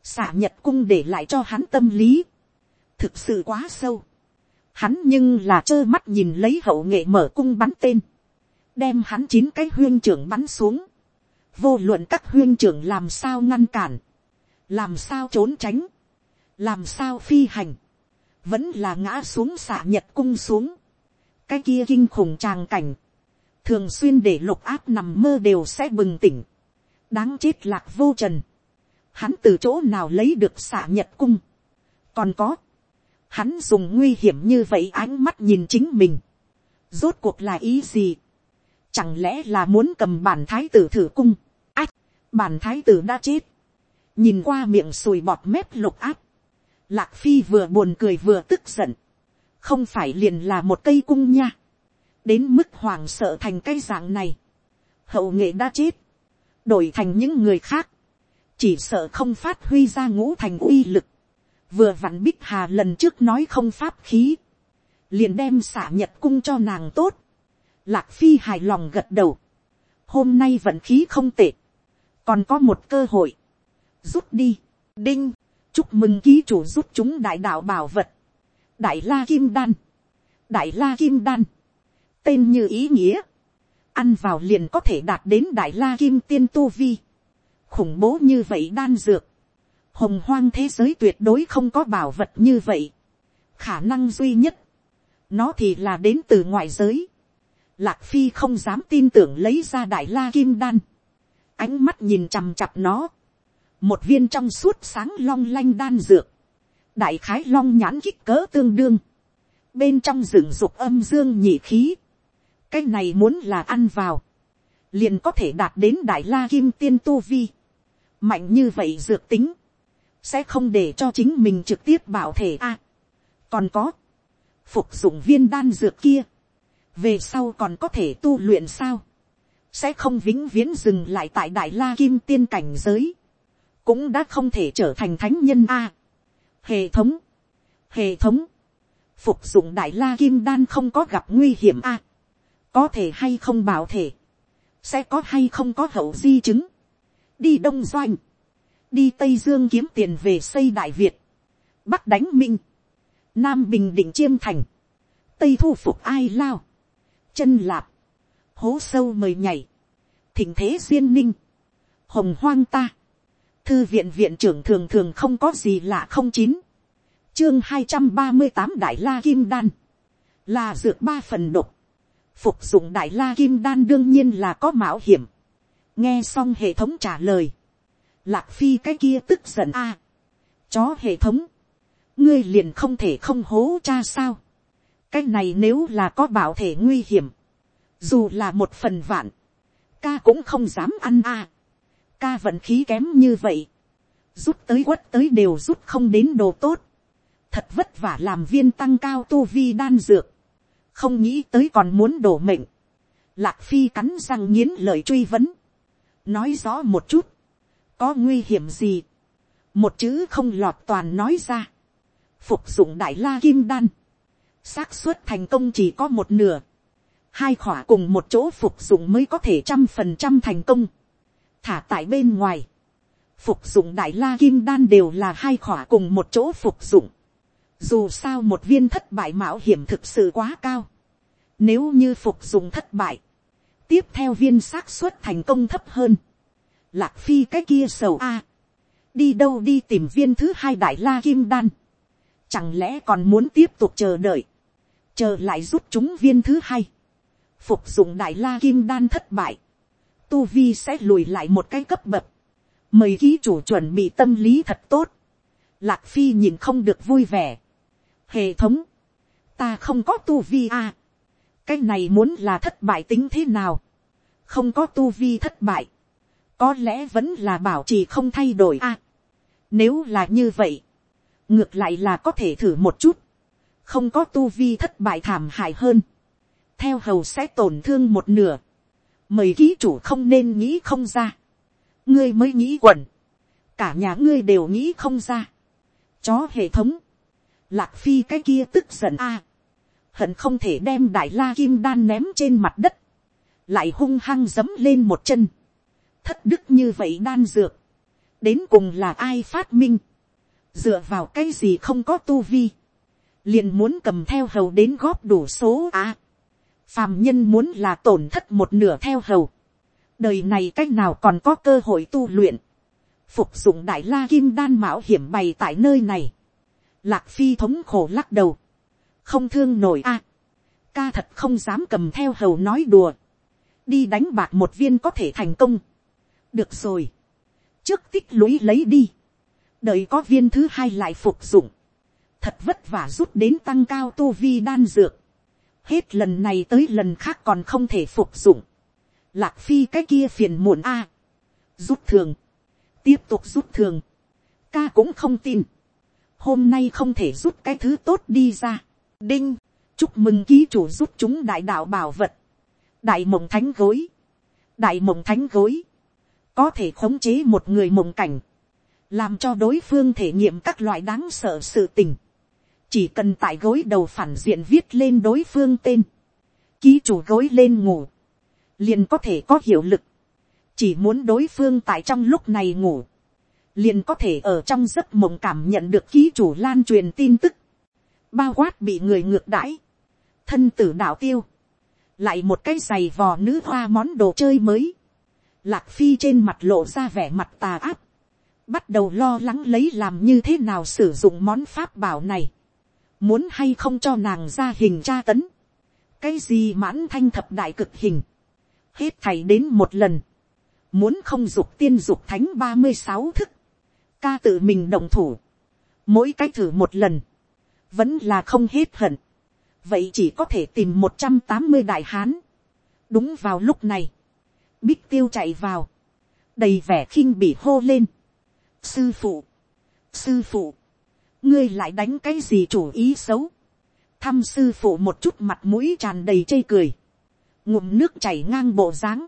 S1: xả nhật cung để lại cho hắn tâm lý, thực sự quá sâu, hắn nhưng là trơ mắt nhìn lấy hậu nghệ mở cung bắn tên, đem hắn chín cái huyên trưởng bắn xuống, vô luận các huyên trưởng làm sao ngăn cản, làm sao trốn tránh, làm sao phi hành, vẫn là ngã xuống xạ nhật cung xuống, cái kia kinh khủng tràng cảnh, thường xuyên để lục áp nằm mơ đều sẽ bừng tỉnh, đáng chết lạc vô trần, hắn từ chỗ nào lấy được xạ nhật cung, còn có, hắn dùng nguy hiểm như vậy ánh mắt nhìn chính mình, rốt cuộc là ý gì, chẳng lẽ là muốn cầm bản thái tử thử cung, ách, bản thái tử đã chết, nhìn qua miệng sùi bọt mép lục áp, lạc phi vừa buồn cười vừa tức giận, không phải liền là một cây cung nha, đến mức hoàng sợ thành cây dạng này, hậu nghệ đã chết, đổi thành những người khác, chỉ sợ không phát huy ra ngũ thành uy lực, vừa vặn bích hà lần trước nói không pháp khí, liền đem xả nhật cung cho nàng tốt, lạc phi hài lòng gật đầu, hôm nay vận khí không tệ, còn có một cơ hội, rút đi, đinh, chúc mừng ký chủ rút chúng đại đạo bảo vật, đại la kim đan, đại la kim đan, tên như ý nghĩa, ăn vào liền có thể đạt đến đại la kim tiên tu vi, khủng bố như vậy đan dược, hồng hoang thế giới tuyệt đối không có bảo vật như vậy, khả năng duy nhất, nó thì là đến từ ngoại giới, lạc phi không dám tin tưởng lấy ra đại la kim đan, ánh mắt nhìn chằm chặp nó, một viên trong suốt sáng long lanh đan dược, đại khái long nhãn kích cỡ tương đương, bên trong rừng dục âm dương nhị khí, cái này muốn là ăn vào, liền có thể đạt đến đại la kim tiên tu vi, mạnh như vậy dược tính, sẽ không để cho chính mình trực tiếp bảo thể a. còn có, phục dụng viên đan dược kia, về sau còn có thể tu luyện sao, sẽ không vĩnh viễn dừng lại tại đại la kim tiên cảnh giới, cũng đã không thể trở thành thánh nhân a. hệ thống, hệ thống, phục dụng đại la kim đan không có gặp nguy hiểm a. có thể hay không bảo thể, sẽ có hay không có hậu di chứng, đi đông doanh, đi tây dương kiếm tiền về xây đại việt, bắc đánh minh, nam bình định chiêm thành, tây thu phục ai lao, chân lạp, hố sâu mời nhảy, thỉnh thế duyên ninh, hồng hoang ta, thư viện viện trưởng thường thường không có gì lạ không chín, chương hai trăm ba mươi tám đại la kim đan, là dược ba phần độc, phục dụng đại la kim đan đương nhiên là có mạo hiểm, nghe xong hệ thống trả lời, lạc phi cái kia tức giận a, chó hệ thống, ngươi liền không thể không hố cha sao, cái này nếu là có bảo thể nguy hiểm, dù là một phần vạn, ca cũng không dám ăn a, ca vận khí kém như vậy, rút tới quất tới đều rút không đến đồ tốt, thật vất vả làm viên tăng cao tu vi đan dược, không nghĩ tới còn muốn đổ mệnh, lạc phi cắn răng nghiến lời truy vấn, nói rõ một chút, có nguy hiểm gì, một chữ không lọt toàn nói ra, phục dụng đại la kim đan, xác suất thành công chỉ có một nửa, hai khỏa cùng một chỗ phục dụng mới có thể trăm phần trăm thành công, thả tại bên ngoài, phục dụng đại la kim đan đều là hai khỏa cùng một chỗ phục dụng, dù sao một viên thất bại mạo hiểm thực sự quá cao, nếu như phục dụng thất bại, tiếp theo viên xác suất thành công thấp hơn, lạc phi cái kia sầu a, đi đâu đi tìm viên thứ hai đại la kim đan, chẳng lẽ còn muốn tiếp tục chờ đợi, chờ lại giúp chúng viên thứ hai, phục dụng đại la kim đan thất bại, tu vi sẽ lùi lại một cái cấp bậc, mời ký chủ chuẩn bị tâm lý thật tốt, lạc phi nhìn không được vui vẻ, hệ thống, ta không có tu vi à, cái này muốn là thất bại tính thế nào, không có tu vi thất bại, có lẽ vẫn là bảo trì không thay đổi a. nếu là như vậy, ngược lại là có thể thử một chút, không có tu vi thất bại thảm hại hơn, theo hầu sẽ tổn thương một nửa, mời ký chủ không nên nghĩ không ra, ngươi mới nghĩ quẩn, cả nhà ngươi đều nghĩ không ra, chó hệ thống, lạc phi cái kia tức giận a, hận không thể đem đại la kim đan ném trên mặt đất, lại hung hăng dấm lên một chân, thất đức như vậy đan dược, đến cùng là ai phát minh, dựa vào cái gì không có tu vi, liền muốn cầm theo hầu đến góp đủ số à. phàm nhân muốn là tổn thất một nửa theo hầu, đời này c á c h nào còn có cơ hội tu luyện, phục dụng đại la kim đan mạo hiểm bày tại nơi này, lạc phi thống khổ lắc đầu, không thương nổi a, ca thật không dám cầm theo hầu nói đùa, đi đánh bạc một viên có thể thành công, được rồi, trước tích lũy lấy đi, đợi có viên thứ hai lại phục dụng, thật vất vả rút đến tăng cao tu vi đan dược. Hết lần này tới lần khác còn không thể phục dụng. Lạc phi cái kia phiền muộn a. Rút thường. Tiếp tục rút thường. Ca cũng không tin. Hôm nay không thể rút cái thứ tốt đi ra. Đinh. Chúc mừng ký chủ rút chúng đại đạo bảo vật. Đại mộng thánh gối. Đại mộng thánh gối. Có thể khống chế một người mộng cảnh làm cho đối phương thể nghiệm các loại đáng sợ sự tình. Chỉ cần tại gối đầu phản diện viết lên đối phương tên, ký chủ gối lên ngủ, liền có thể có hiệu lực, chỉ muốn đối phương tại trong lúc này ngủ, liền có thể ở trong giấc mộng cảm nhận được ký chủ lan truyền tin tức, bao quát bị người ngược đãi, thân tử đạo tiêu, lại một cái giày vò nữ hoa món đồ chơi mới, lạc phi trên mặt lộ ra vẻ mặt tà áp, bắt đầu lo lắng lấy làm như thế nào sử dụng món pháp bảo này. Muốn hay không cho nàng ra hình tra tấn, cái gì mãn thanh thập đại cực hình, hết thầy đến một lần, muốn không dục tiên dục thánh ba mươi sáu thức, ca tự mình động thủ, mỗi cái thử một lần, vẫn là không hết hận, vậy chỉ có thể tìm một trăm tám mươi đại hán, đúng vào lúc này, bích tiêu chạy vào, đầy vẻ khinh bị hô lên, sư phụ, sư phụ, ngươi lại đánh cái gì chủ ý xấu, thăm sư phụ một chút mặt mũi tràn đầy chê cười, ngụm nước chảy ngang bộ dáng,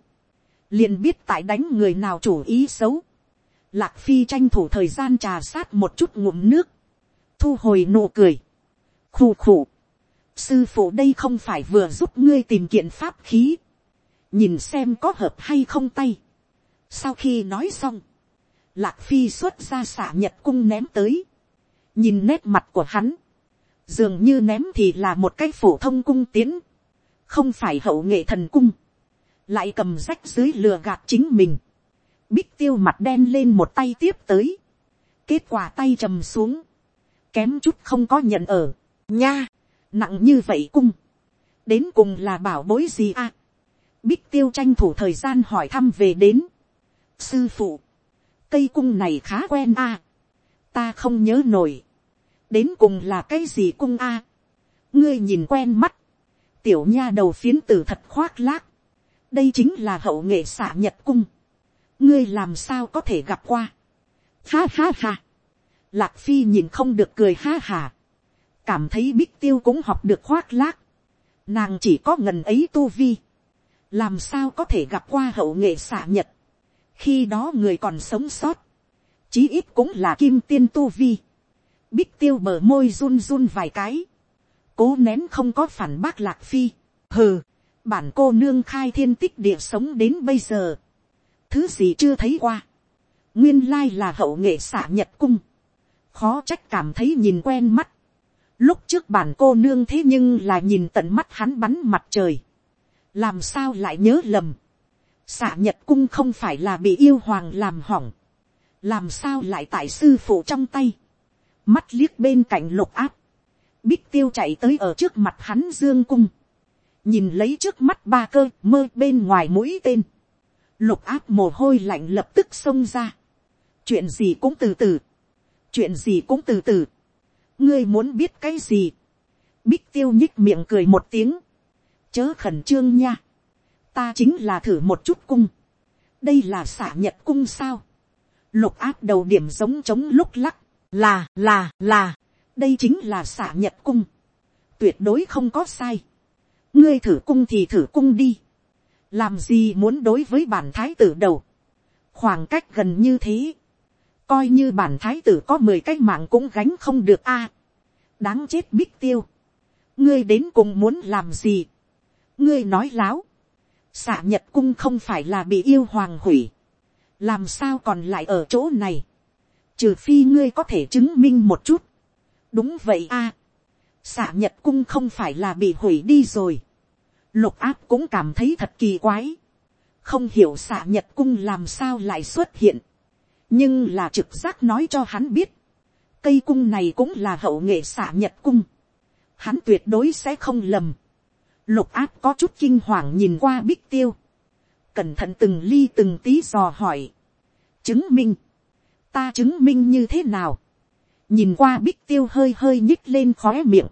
S1: liền biết tại đánh người nào chủ ý xấu, lạc phi tranh thủ thời gian trà sát một chút ngụm nước, thu hồi nụ cười, khù khù, sư phụ đây không phải vừa giúp ngươi tìm kiện pháp khí, nhìn xem có hợp hay không tay. sau khi nói xong, lạc phi xuất ra xả nhật cung ném tới, nhìn nét mặt của hắn, dường như ném thì là một cái phổ thông cung tiến, không phải hậu nghệ thần cung, lại cầm rách dưới lừa gạt chính mình, bích tiêu mặt đen lên một tay tiếp tới, kết quả tay trầm xuống, kém chút không có nhận ở, nha, nặng như vậy cung, đến cùng là bảo bối gì à, bích tiêu tranh thủ thời gian hỏi thăm về đến, sư phụ, cây cung này khá quen à, ta không nhớ nổi, đến cùng là cái gì cung a, ngươi nhìn quen mắt, tiểu nha đầu phiến tử thật khoác lác, đây chính là hậu nghệ xạ nhật cung, ngươi làm sao có thể gặp qua, ha ha ha, lạc phi nhìn không được cười ha hà, cảm thấy bích tiêu cũng học được khoác lác, nàng chỉ có ngần ấy tu vi, làm sao có thể gặp qua hậu nghệ xạ nhật, khi đó người còn sống sót, chí ít cũng là kim tiên tu vi, Bích tiêu bờ môi run run vài cái. Cố nén không có phản bác lạc phi. Hừ, bản cô nương khai thiên tích địa sống đến bây giờ. Thứ gì chưa thấy qua. Nguyên lai là hậu nghệ xả nhật cung. Khó trách cảm thấy nhìn quen mắt. Lúc trước bản cô nương thế nhưng là nhìn tận mắt hắn bắn mặt trời. Làm sao lại nhớ lầm. Xả nhật cung không phải là bị yêu hoàng làm hỏng. Làm sao lại tại sư phụ trong tay, mắt liếc bên cạnh lục áp, bích tiêu chạy tới ở trước mặt hắn dương cung, nhìn lấy trước mắt ba cơ mơ bên ngoài mũi tên, lục áp mồ hôi lạnh lập tức xông ra, chuyện gì cũng từ từ, chuyện gì cũng từ từ, ngươi muốn biết cái gì, bích tiêu nhích miệng cười một tiếng, chớ khẩn trương nha, ta chính là thử một chút cung, đây là xả nhật cung sao, lục áp đầu điểm giống trống lúc lắc, là là là, đây chính là xả nhật cung, tuyệt đối không có sai, ngươi thử cung thì thử cung đi, làm gì muốn đối với bản thái tử đầu, khoảng cách gần như thế, coi như bản thái tử có mười cái mạng cũng gánh không được a, đáng chết bích tiêu, ngươi đến cùng muốn làm gì, ngươi nói láo, xạ nhật cung không phải là bị yêu hoàng hủy, làm sao còn lại ở chỗ này, trừ phi ngươi có thể chứng minh một chút, đúng vậy a, xạ nhật cung không phải là bị hủy đi rồi, lục áp cũng cảm thấy thật kỳ quái, không hiểu xạ nhật cung làm sao lại xuất hiện, nhưng là trực giác nói cho hắn biết, cây cung này cũng là hậu nghệ xạ nhật cung, hắn tuyệt đối sẽ không lầm, lục áp có chút kinh hoàng nhìn qua bích tiêu, cẩn thận từng ly từng tí dò hỏi, chứng minh, ta chứng minh như thế nào, nhìn qua bích tiêu hơi hơi nhích lên khóe miệng,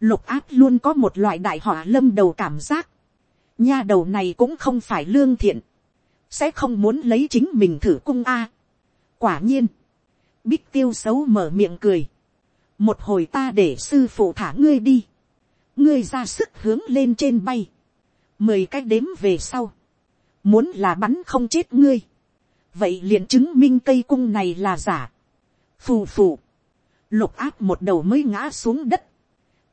S1: lục áp luôn có một loại đại họa lâm đầu cảm giác, nha đầu này cũng không phải lương thiện, sẽ không muốn lấy chính mình thử cung a. quả nhiên, bích tiêu xấu mở miệng cười, một hồi ta để sư phụ thả ngươi đi, ngươi ra sức hướng lên trên bay, mười cái đếm về sau, muốn là bắn không chết ngươi, vậy liền chứng minh cây cung này là giả, phù phù, lục áp một đầu mới ngã xuống đất,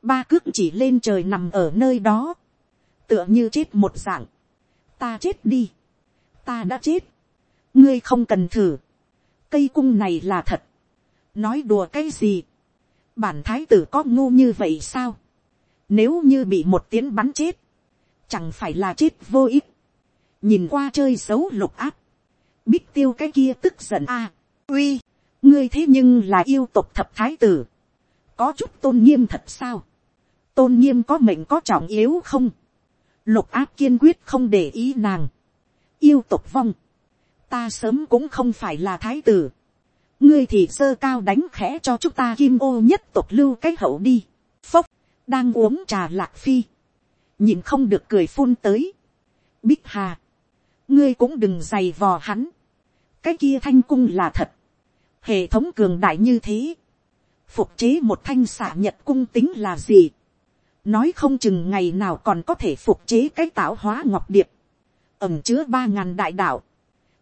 S1: ba cước chỉ lên trời nằm ở nơi đó, tựa như chết một dạng, ta chết đi, ta đã chết, ngươi không cần thử, cây cung này là thật, nói đùa cái gì, bản thái tử có ngu như vậy sao, nếu như bị một tiếng bắn chết, chẳng phải là chết vô ích, nhìn qua chơi xấu lục áp, bích tiêu cái kia tức giận a, uy, ngươi thế nhưng là yêu tục thập thái tử, có chút tôn nghiêm thật sao, tôn nghiêm có mệnh có trọng yếu không, lục áp kiên quyết không để ý nàng, yêu tục vong, ta sớm cũng không phải là thái tử, ngươi thì sơ cao đánh khẽ cho chúng ta kim ô nhất tục lưu cái hậu đi, phốc, đang uống trà lạc phi, nhìn không được cười phun tới, bích hà, ngươi cũng đừng giày vò hắn, cái kia thanh cung là thật, hệ thống cường đại như thế, phục chế một thanh xạ nhật cung tính là gì, nói không chừng ngày nào còn có thể phục chế cái tạo hóa ngọc điệp, ẩm chứa ba ngàn đại đạo,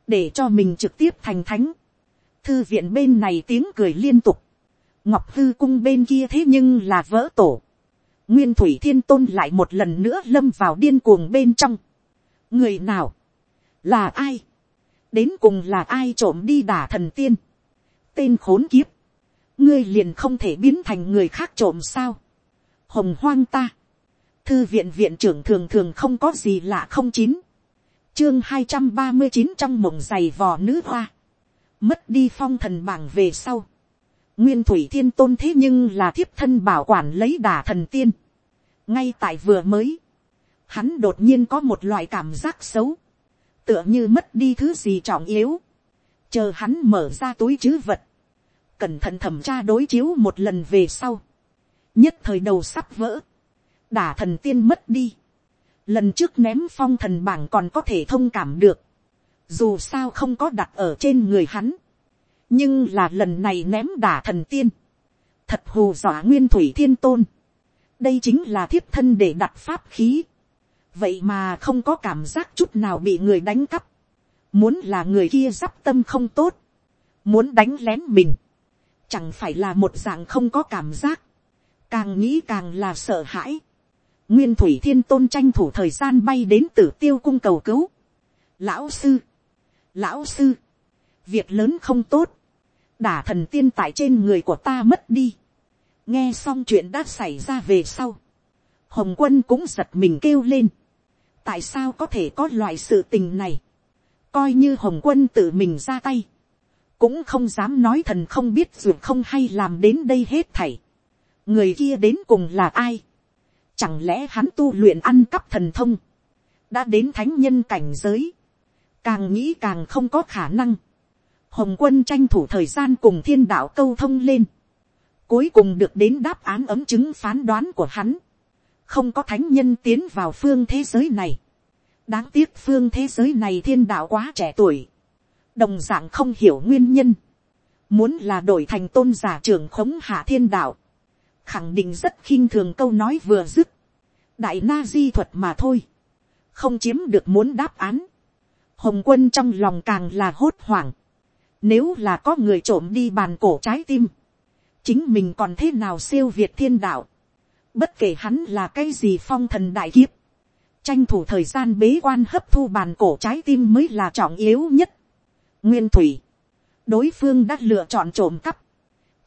S1: để cho mình trực tiếp thành thánh. Thư viện bên này tiếng cười liên tục, ngọc hư cung bên kia thế nhưng là vỡ tổ. Nguyên thủy thiên tôn lại một lần nữa lâm vào điên cuồng bên trong. người nào, là ai, đến cùng là ai trộm đi đả thần tiên, tên khốn kiếp, ngươi liền không thể biến thành người khác trộm sao, hồng hoang ta, thư viện viện trưởng thường thường không có gì lạ không chín, chương hai trăm ba mươi chín trong mộng giày vò nữ hoa, mất đi phong thần bảng về sau, nguyên thủy thiên tôn thế nhưng là thiếp thân bảo quản lấy đà thần tiên, ngay tại vừa mới, hắn đột nhiên có một loại cảm giác xấu, tựa như mất đi thứ gì trọng yếu, chờ hắn mở ra túi chứ vật, cẩn thận thẩm tra đối chiếu một lần về sau, nhất thời đầu sắp vỡ, đả thần tiên mất đi, lần trước ném phong thần bảng còn có thể thông cảm được, dù sao không có đặt ở trên người hắn, nhưng là lần này ném đả thần tiên, thật hù dọa nguyên thủy thiên tôn, đây chính là thiếp thân để đặt pháp khí, vậy mà không có cảm giác chút nào bị người đánh cắp, muốn là người kia d i p tâm không tốt, muốn đánh lén mình, chẳng phải là một dạng không có cảm giác, càng nghĩ càng là sợ hãi. nguyên thủy thiên tôn tranh thủ thời gian bay đến tử tiêu cung cầu cứu. lão sư, lão sư, việc lớn không tốt, đả thần tiên tại trên người của ta mất đi. nghe xong chuyện đã xảy ra về sau, hồng quân cũng giật mình kêu lên. tại sao có thể có loại sự tình này, coi như hồng quân tự mình ra tay, cũng không dám nói thần không biết dù không hay làm đến đây hết thảy. người kia đến cùng là ai. chẳng lẽ hắn tu luyện ăn cắp thần thông, đã đến thánh nhân cảnh giới, càng nghĩ càng không có khả năng hồng quân tranh thủ thời gian cùng thiên đạo câu thông lên, cuối cùng được đến đáp án ấm chứng phán đoán của hắn, không có thánh nhân tiến vào phương thế giới này, đáng tiếc phương thế giới này thiên đạo quá trẻ tuổi, đồng d ạ n g không hiểu nguyên nhân, muốn là đổi thành tôn giả trưởng khống hạ thiên đạo, khẳng định rất khinh thường câu nói vừa dứt, đại na di thuật mà thôi, không chiếm được muốn đáp án, hồng quân trong lòng càng là hốt hoảng, nếu là có người trộm đi bàn cổ trái tim, chính mình còn thế nào siêu việt thiên đạo, bất kể hắn là cái gì phong thần đại kiếp, tranh thủ thời gian bế quan hấp thu bàn cổ trái tim mới là trọng yếu nhất. nguyên thủy, đối phương đã lựa chọn trộm cắp,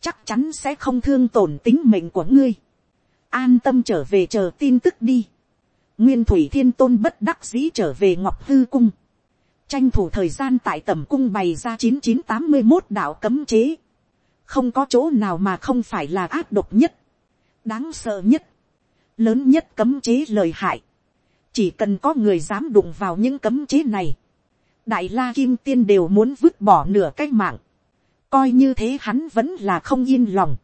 S1: chắc chắn sẽ không thương tổn tính mệnh của ngươi. an tâm trở về chờ tin tức đi. nguyên thủy thiên tôn bất đắc dĩ trở về ngọc hư cung tranh thủ thời gian tại tầm cung bày ra chín chín tám mươi một đạo cấm chế. không có chỗ nào mà không phải là áp độc nhất, đáng sợ nhất, lớn nhất cấm chế lời hại. Chỉ cần có người dám đụng vào những cấm chế này, đại la kim tiên đều muốn vứt bỏ nửa cái mạng, coi như thế hắn vẫn là không yên lòng,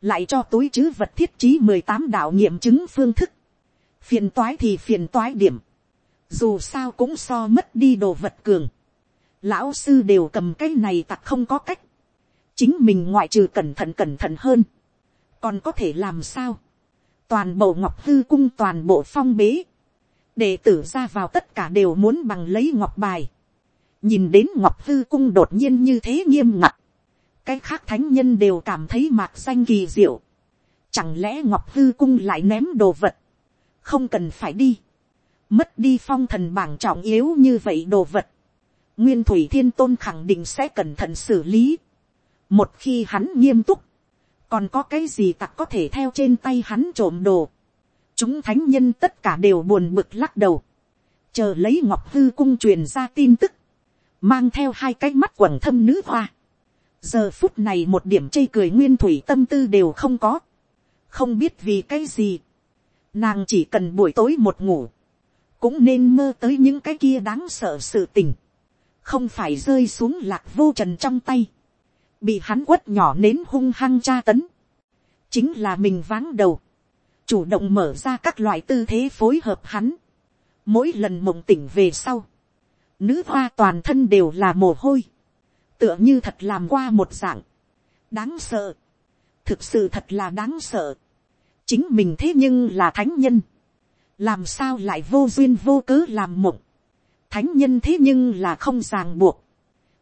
S1: lại cho túi chứ vật thiết trí mười tám đạo nghiệm chứng phương thức, phiền toái thì phiền toái điểm, dù sao cũng so mất đi đồ vật cường, lão sư đều cầm cái này tặc không có cách, chính mình ngoại trừ cẩn thận cẩn thận hơn, còn có thể làm sao, toàn bộ ngọc hư cung toàn bộ phong bế, đệ tử ra vào tất cả đều muốn bằng lấy ngọc bài. nhìn đến ngọc hư cung đột nhiên như thế nghiêm ngặt. cái khác thánh nhân đều cảm thấy mạc xanh kỳ diệu. chẳng lẽ ngọc hư cung lại ném đồ vật. không cần phải đi mất đi phong thần bảng trọng yếu như vậy đồ vật. nguyên thủy thiên tôn khẳng định sẽ cẩn thận xử lý. một khi hắn nghiêm túc, còn có cái gì tặc có thể theo trên tay hắn trộm đồ chúng thánh nhân tất cả đều buồn bực lắc đầu, chờ lấy ngọc hư cung truyền ra tin tức, mang theo hai cái mắt quần thâm nữ hoa. giờ phút này một điểm chây cười nguyên thủy tâm tư đều không có, không biết vì cái gì, nàng chỉ cần buổi tối một ngủ, cũng nên mơ tới những cái kia đáng sợ sự tình, không phải rơi xuống lạc vô trần trong tay, bị hắn quất nhỏ nến hung hăng tra tấn, chính là mình váng đầu, chủ động mở ra các loại tư thế phối hợp hắn. Mỗi lần mộng tỉnh về sau, nữ hoa toàn thân đều là mồ hôi, tựa như thật làm qua một dạng, đáng sợ, thực sự thật là đáng sợ, chính mình thế nhưng là thánh nhân, làm sao lại vô duyên vô cớ làm mộng, thánh nhân thế nhưng là không ràng buộc,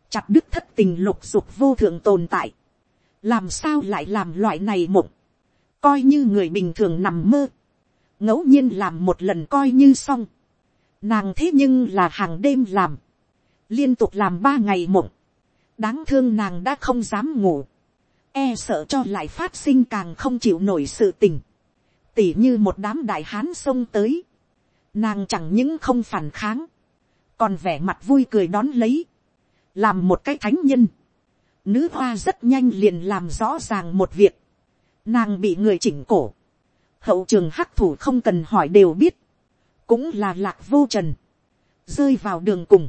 S1: chặt đứt thất tình lục dục vô thượng tồn tại, làm sao lại làm loại này mộng, coi như người bình thường nằm mơ, ngẫu nhiên làm một lần coi như xong, nàng thế nhưng là hàng đêm làm, liên tục làm ba ngày mộng, đáng thương nàng đã không dám ngủ, e sợ cho lại phát sinh càng không chịu nổi sự tình, tỉ như một đám đại hán xông tới, nàng chẳng những không phản kháng, còn vẻ mặt vui cười đón lấy, làm một cái thánh nhân, nữ hoa rất nhanh liền làm rõ ràng một việc, nàng bị người chỉnh cổ, hậu trường hắc thủ không cần hỏi đều biết, cũng là lạc vô trần, rơi vào đường cùng,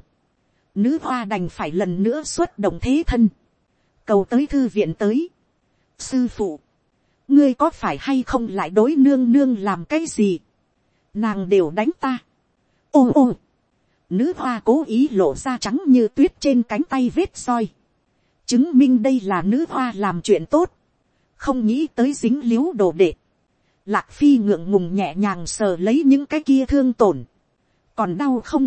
S1: nữ hoa đành phải lần nữa xuất động thế thân, cầu tới thư viện tới, sư phụ, ngươi có phải hay không lại đối nương nương làm cái gì, nàng đều đánh ta, ô ô, nữ hoa cố ý lộ ra trắng như tuyết trên cánh tay vết soi, chứng minh đây là nữ hoa làm chuyện tốt, không nghĩ tới dính l i ế u đồ đệ, lạc phi ngượng ngùng nhẹ nhàng sờ lấy những cái kia thương tổn, còn đau không,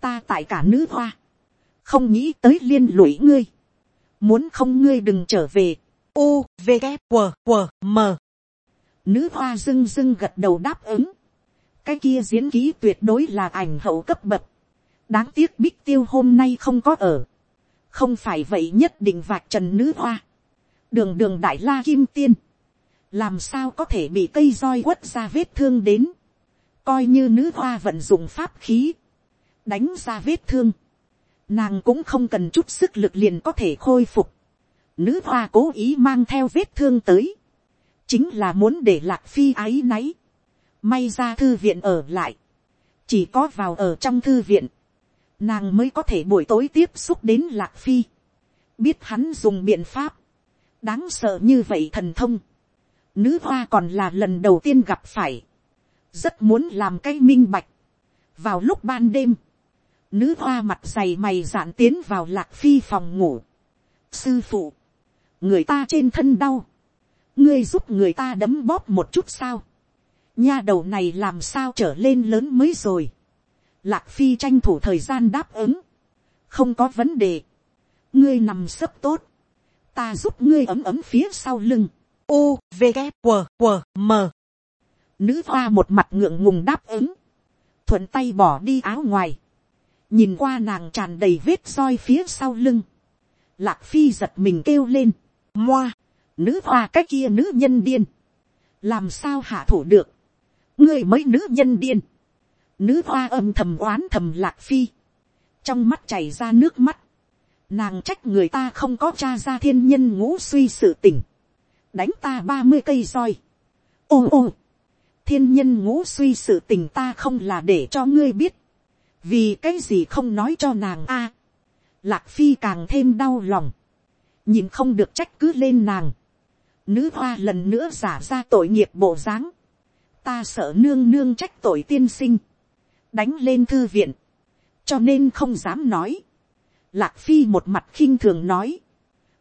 S1: ta tại cả nữ hoa, không nghĩ tới liên lụy ngươi, muốn không ngươi đừng trở về, u v g q q m. Nữ hoa dưng dưng gật đầu đáp ứng, cái kia diễn ký tuyệt đối là ảnh hậu cấp bậc, đáng tiếc bích tiêu hôm nay không có ở, không phải vậy nhất định vạch trần nữ hoa, đường đường đại la kim tiên, làm sao có thể bị cây roi quất ra vết thương đến, coi như nữ hoa vận dụng pháp khí, đánh ra vết thương, nàng cũng không cần chút sức lực liền có thể khôi phục. Nữ hoa cố ý mang theo vết thương tới, chính là muốn để lạc phi áy náy. May ra thư viện ở lại, chỉ có vào ở trong thư viện, nàng mới có thể buổi tối tiếp xúc đến lạc phi, biết hắn dùng biện pháp, đáng sợ như vậy thần thông, nữ hoa còn là lần đầu tiên gặp phải, rất muốn làm cái minh bạch. vào lúc ban đêm, nữ hoa mặt dày mày dạn tiến vào lạc phi phòng ngủ. sư phụ, người ta trên thân đau, ngươi giúp người ta đấm bóp một chút sao, nha đầu này làm sao trở lên lớn mới rồi. lạc phi tranh thủ thời gian đáp ứng, không có vấn đề, ngươi nằm sấp tốt, ta giúp ngươi ấm ấm phía sau lưng, u v g q q m. Nữ hoa một mặt ngượng ngùng đáp ứng, thuận tay bỏ đi áo ngoài, nhìn qua nàng tràn đầy vết roi phía sau lưng, lạc phi giật mình kêu lên, moa, nữ hoa cái kia nữ nhân điên, làm sao hạ thủ được, ngươi mới nữ nhân điên, nữ hoa âm thầm oán thầm lạc phi, trong mắt chảy ra nước mắt, nàng trách người ta không có cha ra thiên nhân ngũ suy sự tỉnh, đánh ta ba mươi cây roi, ô ô, thiên nhân ngũ suy sự tình ta không là để cho ngươi biết, vì cái gì không nói cho nàng a, lạc phi càng thêm đau lòng, nhìn không được trách cứ lên nàng, nữ hoa lần nữa giả ra tội nghiệp bộ dáng, ta sợ nương nương trách tội tiên sinh, đánh lên thư viện, cho nên không dám nói, lạc phi một mặt khinh thường nói,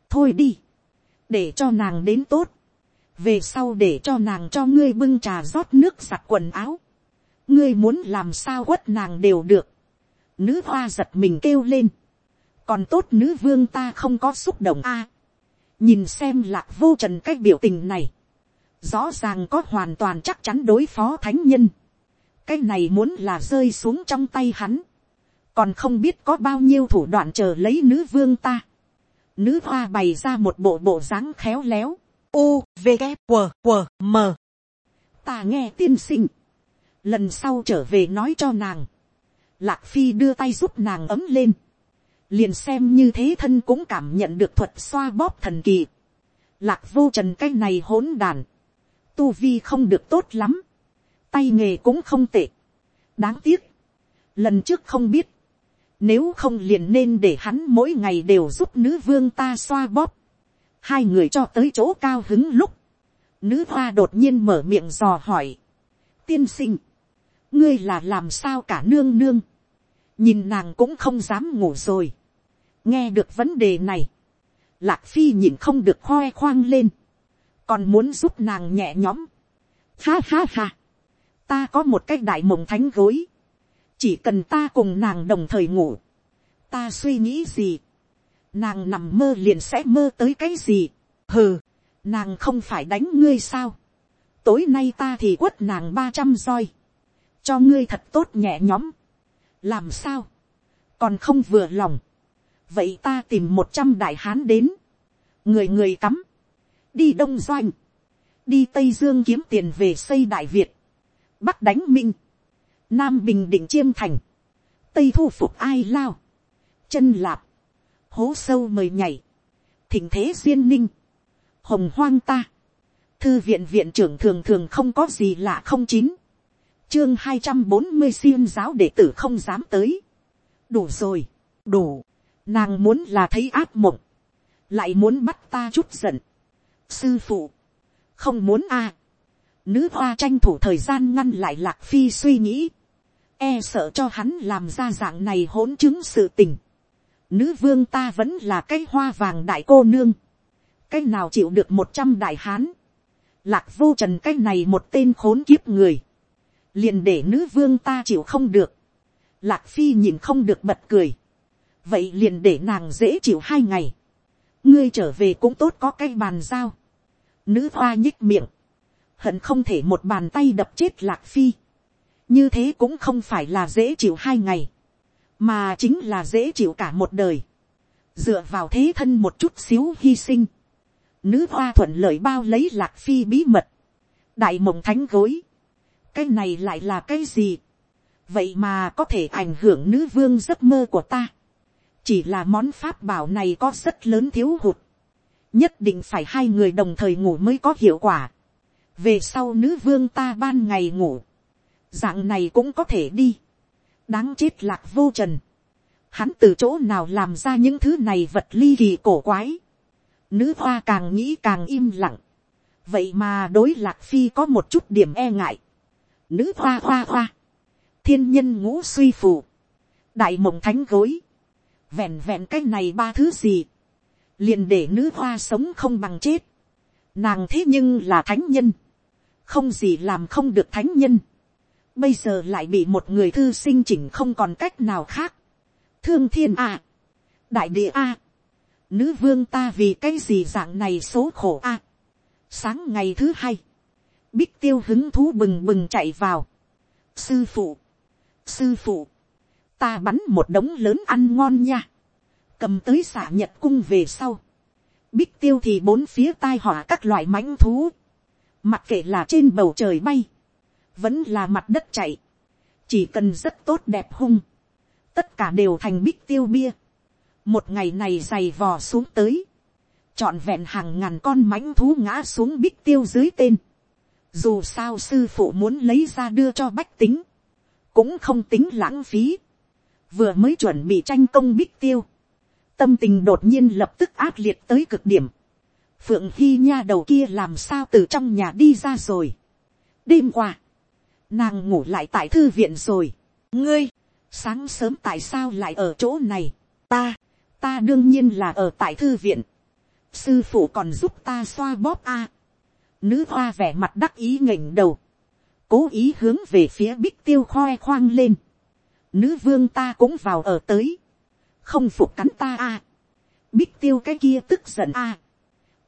S1: thôi đi, để cho nàng đến tốt, về sau để cho nàng cho ngươi bưng trà rót nước giặt quần áo, ngươi muốn làm sao quất nàng đều được, nữ hoa giật mình kêu lên, còn tốt nữ vương ta không có xúc động a, nhìn xem lạc vô trần cái biểu tình này, rõ ràng có hoàn toàn chắc chắn đối phó thánh nhân, cái này muốn là rơi xuống trong tay hắn, còn không biết có bao nhiêu thủ đoạn chờ lấy nữ vương ta. Nữ hoa bày ra một bộ bộ dáng khéo léo, u v g q q m. Ta nghe tiên sinh. Lần sau trở về nói cho nàng. Lạc phi đưa tay giúp nàng ấm lên liền xem như thế thân cũng cảm nhận được thuật xoa bóp thần kỳ. Lạc vô trần cái này hỗn đàn tu vi không được tốt lắm tay nghề cũng không tệ. Đáng tiếc lần trước không biết nếu không liền nên để hắn mỗi ngày đều giúp nữ vương ta xoa bóp. Hai người cho tới chỗ cao hứng lúc, nữ hoa đột nhiên mở miệng dò hỏi, tiên sinh, ngươi là làm sao cả nương nương, nhìn nàng cũng không dám ngủ rồi, nghe được vấn đề này, lạc phi nhìn không được khoe khoang lên, còn muốn giúp nàng nhẹ nhõm, ha ha ha, ta có một cái đại mộng thánh gối, chỉ cần ta cùng nàng đồng thời ngủ, ta suy nghĩ gì, nàng nằm mơ liền sẽ mơ tới cái gì, hừ, nàng không phải đánh ngươi sao, tối nay ta thì quất nàng ba trăm roi, cho ngươi thật tốt nhẹ nhõm, làm sao, còn không vừa lòng, vậy ta tìm một trăm đại hán đến, người người cắm, đi đông doanh, đi tây dương kiếm tiền về xây đại việt, bắc đánh minh, nam bình định chiêm thành, tây thu phục ai lao, chân lạp, hố sâu mời nhảy, thỉnh thế duyên ninh, hồng hoang ta, thư viện viện trưởng thường thường không có gì lạ không chín, chương hai trăm bốn mươi xiêm giáo đệ tử không dám tới, đủ rồi, đủ, nàng muốn là thấy áp mộng, lại muốn bắt ta chút giận, sư phụ, không muốn a, nữ hoa tranh thủ thời gian ngăn lại lạc phi suy nghĩ, e sợ cho hắn làm ra dạng này hỗn chứng sự tình, nữ vương ta vẫn là cái hoa vàng đại cô nương, cái nào chịu được một trăm đại hán, lạc vô trần cái này một tên khốn kiếp người, liền để nữ vương ta chịu không được, lạc phi nhìn không được bật cười, vậy liền để nàng dễ chịu hai ngày, ngươi trở về cũng tốt có cái bàn giao, nữ hoa nhích miệng, hận không thể một bàn tay đập chết lạc phi, như thế cũng không phải là dễ chịu hai ngày, mà chính là dễ chịu cả một đời, dựa vào thế thân một chút xíu hy sinh, nữ hoa thuận lợi bao lấy lạc phi bí mật, đại mộng thánh gối, cái này lại là cái gì, vậy mà có thể ảnh hưởng nữ vương giấc mơ của ta, chỉ là món pháp bảo này có rất lớn thiếu hụt, nhất định phải hai người đồng thời ngủ mới có hiệu quả. về sau nữ vương ta ban ngày ngủ, dạng này cũng có thể đi, đáng chết lạc vô trần, hắn từ chỗ nào làm ra những thứ này vật ly kỳ cổ quái, nữ hoa càng nghĩ càng im lặng, vậy mà đối lạc phi có một chút điểm e ngại, nữ hoa hoa hoa, thiên nhân ngũ suy phù, đại mộng thánh gối, vẹn vẹn cái này ba thứ gì, liền để nữ hoa sống không bằng chết, nàng thế nhưng là thánh nhân, không gì làm không được thánh nhân, bây giờ lại bị một người thư sinh chỉnh không còn cách nào khác, thương thiên a, đại địa a, nữ vương ta vì cái gì dạng này số khổ a, sáng ngày thứ hai, bích tiêu hứng thú bừng bừng chạy vào, sư phụ, sư phụ, ta bắn một đống lớn ăn ngon nha, cầm tới xả nhật cung về sau, bích tiêu thì bốn phía tai họa các loại mãnh thú, mặc kệ là trên bầu trời bay, vẫn là mặt đất chạy, chỉ cần rất tốt đẹp hung, tất cả đều thành bích tiêu bia, một ngày này dày vò xuống tới, trọn vẹn hàng ngàn con mãnh thú ngã xuống bích tiêu dưới tên, dù sao sư phụ muốn lấy ra đưa cho bách tính, cũng không tính lãng phí, vừa mới chuẩn bị tranh công bích tiêu, tâm tình đột nhiên lập tức ác liệt tới cực điểm, phượng hy nha đầu kia làm sao từ trong nhà đi ra rồi. đêm qua, nàng ngủ lại tại thư viện rồi, ngươi, sáng sớm tại sao lại ở chỗ này, ta, ta đương nhiên là ở tại thư viện, sư phụ còn giúp ta xoa bóp a, nữ hoa vẻ mặt đắc ý nghềnh đầu, cố ý hướng về phía bích tiêu khoe khoang lên, nữ vương ta cũng vào ở tới, không phục cắn ta a, bích tiêu cái kia tức giận a,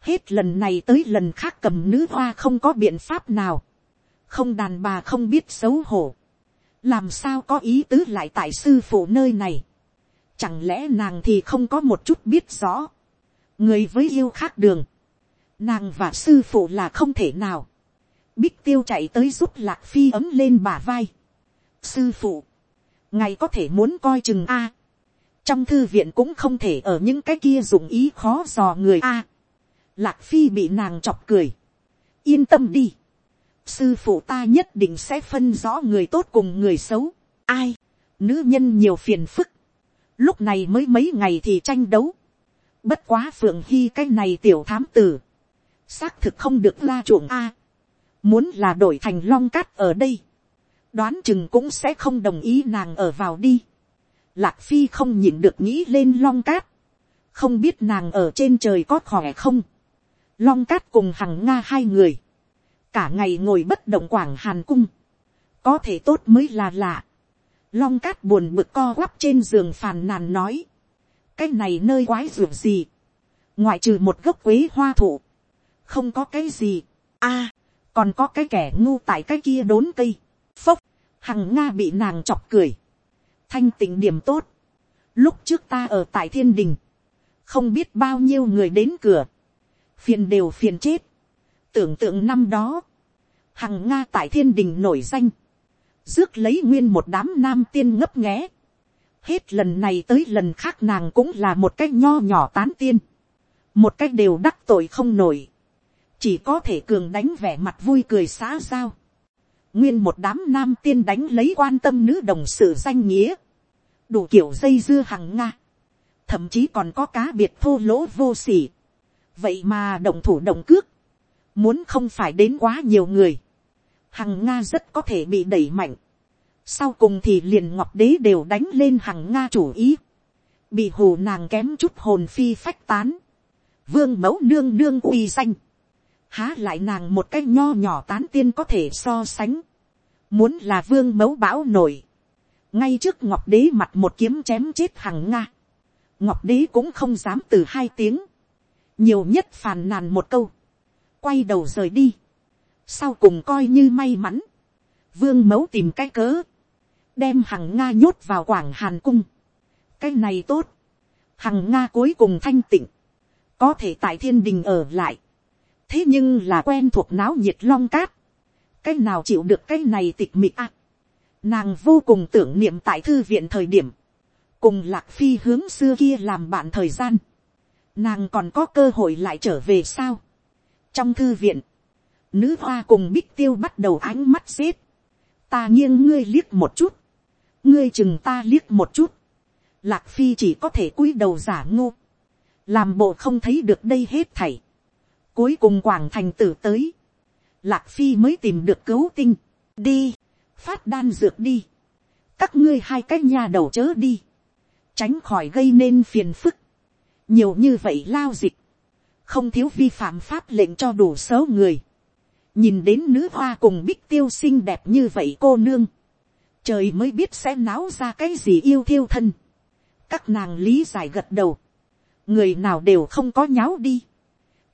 S1: hết lần này tới lần khác cầm nữ hoa không có biện pháp nào, không đàn bà không biết xấu hổ, làm sao có ý tứ lại tại sư phụ nơi này, chẳng lẽ nàng thì không có một chút biết rõ, người với yêu khác đường, nàng và sư phụ là không thể nào, bích tiêu chạy tới giúp lạc phi ấm lên bả vai, sư phụ, ngài có thể muốn coi chừng a, trong thư viện cũng không thể ở những cái kia dùng ý khó dò người a, lạc phi bị nàng chọc cười, yên tâm đi, sư phụ ta nhất định sẽ phân rõ người tốt cùng người xấu, ai, nữ nhân nhiều phiền phức, lúc này mới mấy ngày thì tranh đấu, bất quá phượng hy cái này tiểu thám tử, xác thực không được la chuộng a, muốn là đổi thành long cát ở đây, đoán chừng cũng sẽ không đồng ý nàng ở vào đi. Lạc phi không nhịn được nghĩ lên long cát, không biết nàng ở trên trời có khỏe không. Long cát cùng hằng nga hai người, cả ngày ngồi bất động quảng hàn cung, có thể tốt mới là lạ. Long cát buồn bực co quắp trên giường phàn nàn nói, cái này nơi quái ruột gì, ngoại trừ một gốc quế hoa thụ, không có cái gì, a, còn có cái kẻ ngu tại cái kia đốn cây, phốc, hằng nga bị nàng chọc cười, thanh tình điểm tốt, lúc trước ta ở tại thiên đình, không biết bao nhiêu người đến cửa, phiền đều phiền chết, tưởng tượng năm đó, hằng nga tại thiên đình nổi danh, rước lấy nguyên một đám nam tiên ngấp nghé, hết lần này tới lần khác nàng cũng là một cái nho nhỏ tán tiên, một cách đều đắc tội không nổi, chỉ có thể cường đánh vẻ mặt vui cười xã giao, nguyên một đám nam tiên đánh lấy quan tâm nữ đồng sự danh nghĩa, đủ kiểu dây dưa hằng nga, thậm chí còn có cá biệt thô lỗ vô sỉ, vậy mà động thủ động cước, muốn không phải đến quá nhiều người, hằng nga rất có thể bị đẩy mạnh, sau cùng thì liền ngọc đế đều đánh lên hằng nga chủ ý, bị hồ nàng kém chút hồn phi phách tán, vương mẫu nương nương uy danh, há lại nàng một cái nho nhỏ tán tiên có thể so sánh, muốn là vương mẫu bão nổi, ngay trước ngọc đế mặt một kiếm chém chết hằng nga, ngọc đế cũng không dám từ hai tiếng, nhiều nhất phàn nàn một câu, quay đầu rời đi, sau cùng coi như may mắn, vương mẫu tìm cái cớ, đem hằng nga nhốt vào quảng hàn cung, cái này tốt, hằng nga cuối cùng thanh tịnh, có thể tại thiên đình ở lại, thế nhưng là quen thuộc náo nhiệt long cát, cái nào chịu được cái này tịch mịch ạ. nàng vô cùng tưởng niệm tại thư viện thời điểm, cùng lạc phi hướng xưa kia làm bạn thời gian, nàng còn có cơ hội lại trở về sao. trong thư viện, nữ hoa cùng bích tiêu bắt đầu ánh mắt xếp, ta nghiêng ngươi liếc một chút, ngươi chừng ta liếc một chút, lạc phi chỉ có thể cúi đầu giả ngô, làm bộ không thấy được đây hết thảy cuối cùng quảng thành tử tới, lạc phi mới tìm được cứu tinh, đi, phát đan dược đi, các ngươi hai cái nhà đầu chớ đi, tránh khỏi gây nên phiền phức, nhiều như vậy lao dịch, không thiếu vi phạm pháp lệnh cho đủ số người, nhìn đến nữ hoa cùng bích tiêu xinh đẹp như vậy cô nương, trời mới biết sẽ náo ra cái gì yêu thiêu thân, các nàng lý giải gật đầu, người nào đều không có nháo đi,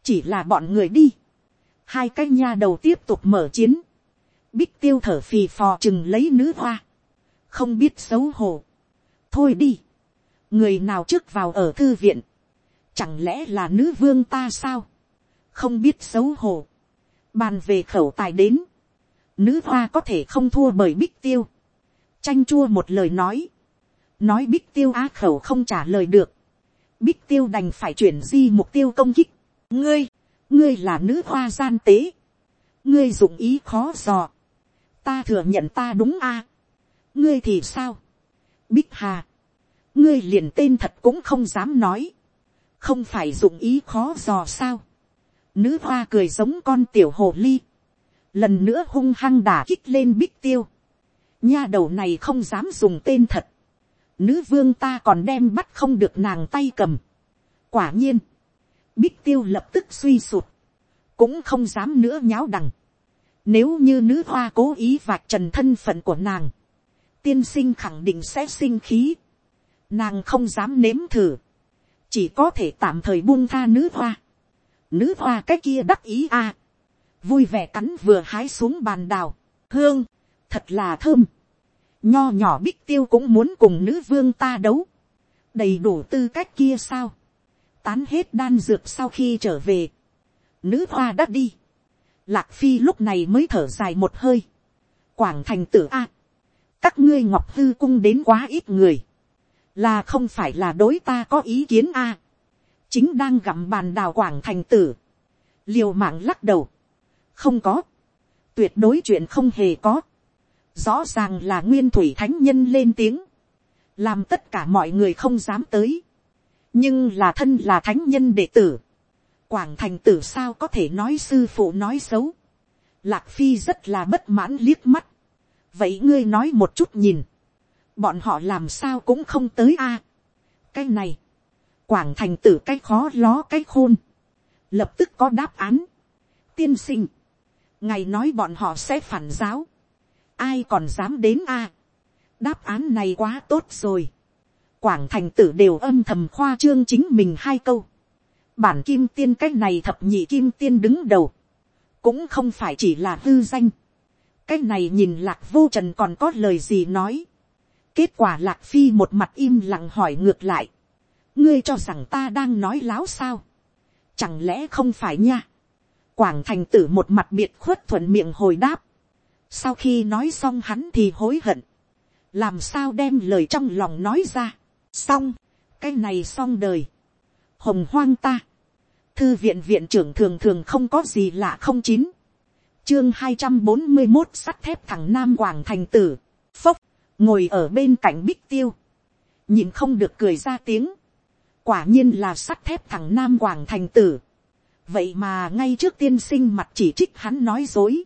S1: chỉ là bọn người đi, hai cái nha đầu tiếp tục mở chiến, bích tiêu thở phì phò chừng lấy nữ hoa, không biết xấu hổ, thôi đi, người nào trước vào ở thư viện, chẳng lẽ là nữ vương ta sao, không biết xấu hổ, bàn về khẩu tài đến, nữ hoa có thể không thua bởi bích tiêu, tranh chua một lời nói, nói bích tiêu á khẩu không trả lời được, bích tiêu đành phải chuyển di mục tiêu công kích, ngươi, ngươi là nữ hoa gian tế, ngươi dụng ý khó dò, ta thừa nhận ta đúng a, ngươi thì sao, bích hà, ngươi liền tên thật cũng không dám nói, không phải dụng ý khó dò sao, nữ hoa cười giống con tiểu hồ ly, lần nữa hung hăng đả kích lên bích tiêu, nha đầu này không dám dùng tên thật, nữ vương ta còn đem bắt không được nàng tay cầm. quả nhiên, bích tiêu lập tức suy sụt, cũng không dám nữa nháo đằng. nếu như nữ hoa cố ý vạch trần thân phận của nàng, tiên sinh khẳng định sẽ sinh khí. nàng không dám nếm thử, chỉ có thể tạm thời buông tha nữ hoa. nữ hoa cái kia đắc ý a, vui vẻ cắn vừa hái xuống bàn đào, hương, thật là thơm. Nho nhỏ bích tiêu cũng muốn cùng nữ vương ta đấu, đầy đủ tư cách kia sao, tán hết đan dược sau khi trở về, nữ hoa đã đi, lạc phi lúc này mới thở dài một hơi, quảng thành tử a, các ngươi ngọc hư cung đến quá ít người, là không phải là đối ta có ý kiến a, chính đang gặm bàn đào quảng thành tử, liều mạng lắc đầu, không có, tuyệt đối chuyện không hề có, rõ ràng là nguyên thủy thánh nhân lên tiếng, làm tất cả mọi người không dám tới, nhưng là thân là thánh nhân đệ tử, quảng thành tử sao có thể nói sư phụ nói xấu, lạc phi rất là bất mãn liếc mắt, vậy ngươi nói một chút nhìn, bọn họ làm sao cũng không tới a, cái này, quảng thành tử cái khó ló cái khôn, lập tức có đáp án, tiên sinh, ngày nói bọn họ sẽ phản giáo, ai còn dám đến a. đáp án này quá tốt rồi quảng thành tử đều âm thầm khoa trương chính mình hai câu. bản kim tiên cái này thập nhị kim tiên đứng đầu. cũng không phải chỉ là hư danh. cái này nhìn lạc vô trần còn có lời gì nói. kết quả lạc phi một mặt im lặng hỏi ngược lại. ngươi cho rằng ta đang nói láo sao. chẳng lẽ không phải nha. quảng thành tử một mặt biệt khuất thuận miệng hồi đáp sau khi nói xong hắn thì hối hận. Làm sao đem lời trong lòng nói ra. Xong. Cái này xong đời. Hồng hoang ta. Thư viện viện trưởng thường thường không có gì lạ không chín. Chương hai trăm bốn mươi một sắt thép thằng Nam Quảng Thành Tử. Phốc. Ngồi ở bên cạnh bích tiêu. Nhìn không được cười ra tiếng. Quả nhiên là sắt thép thằng Nam Quảng Thành Tử. Vậy mà ngay trước tiên sinh mặt chỉ trích hắn nói dối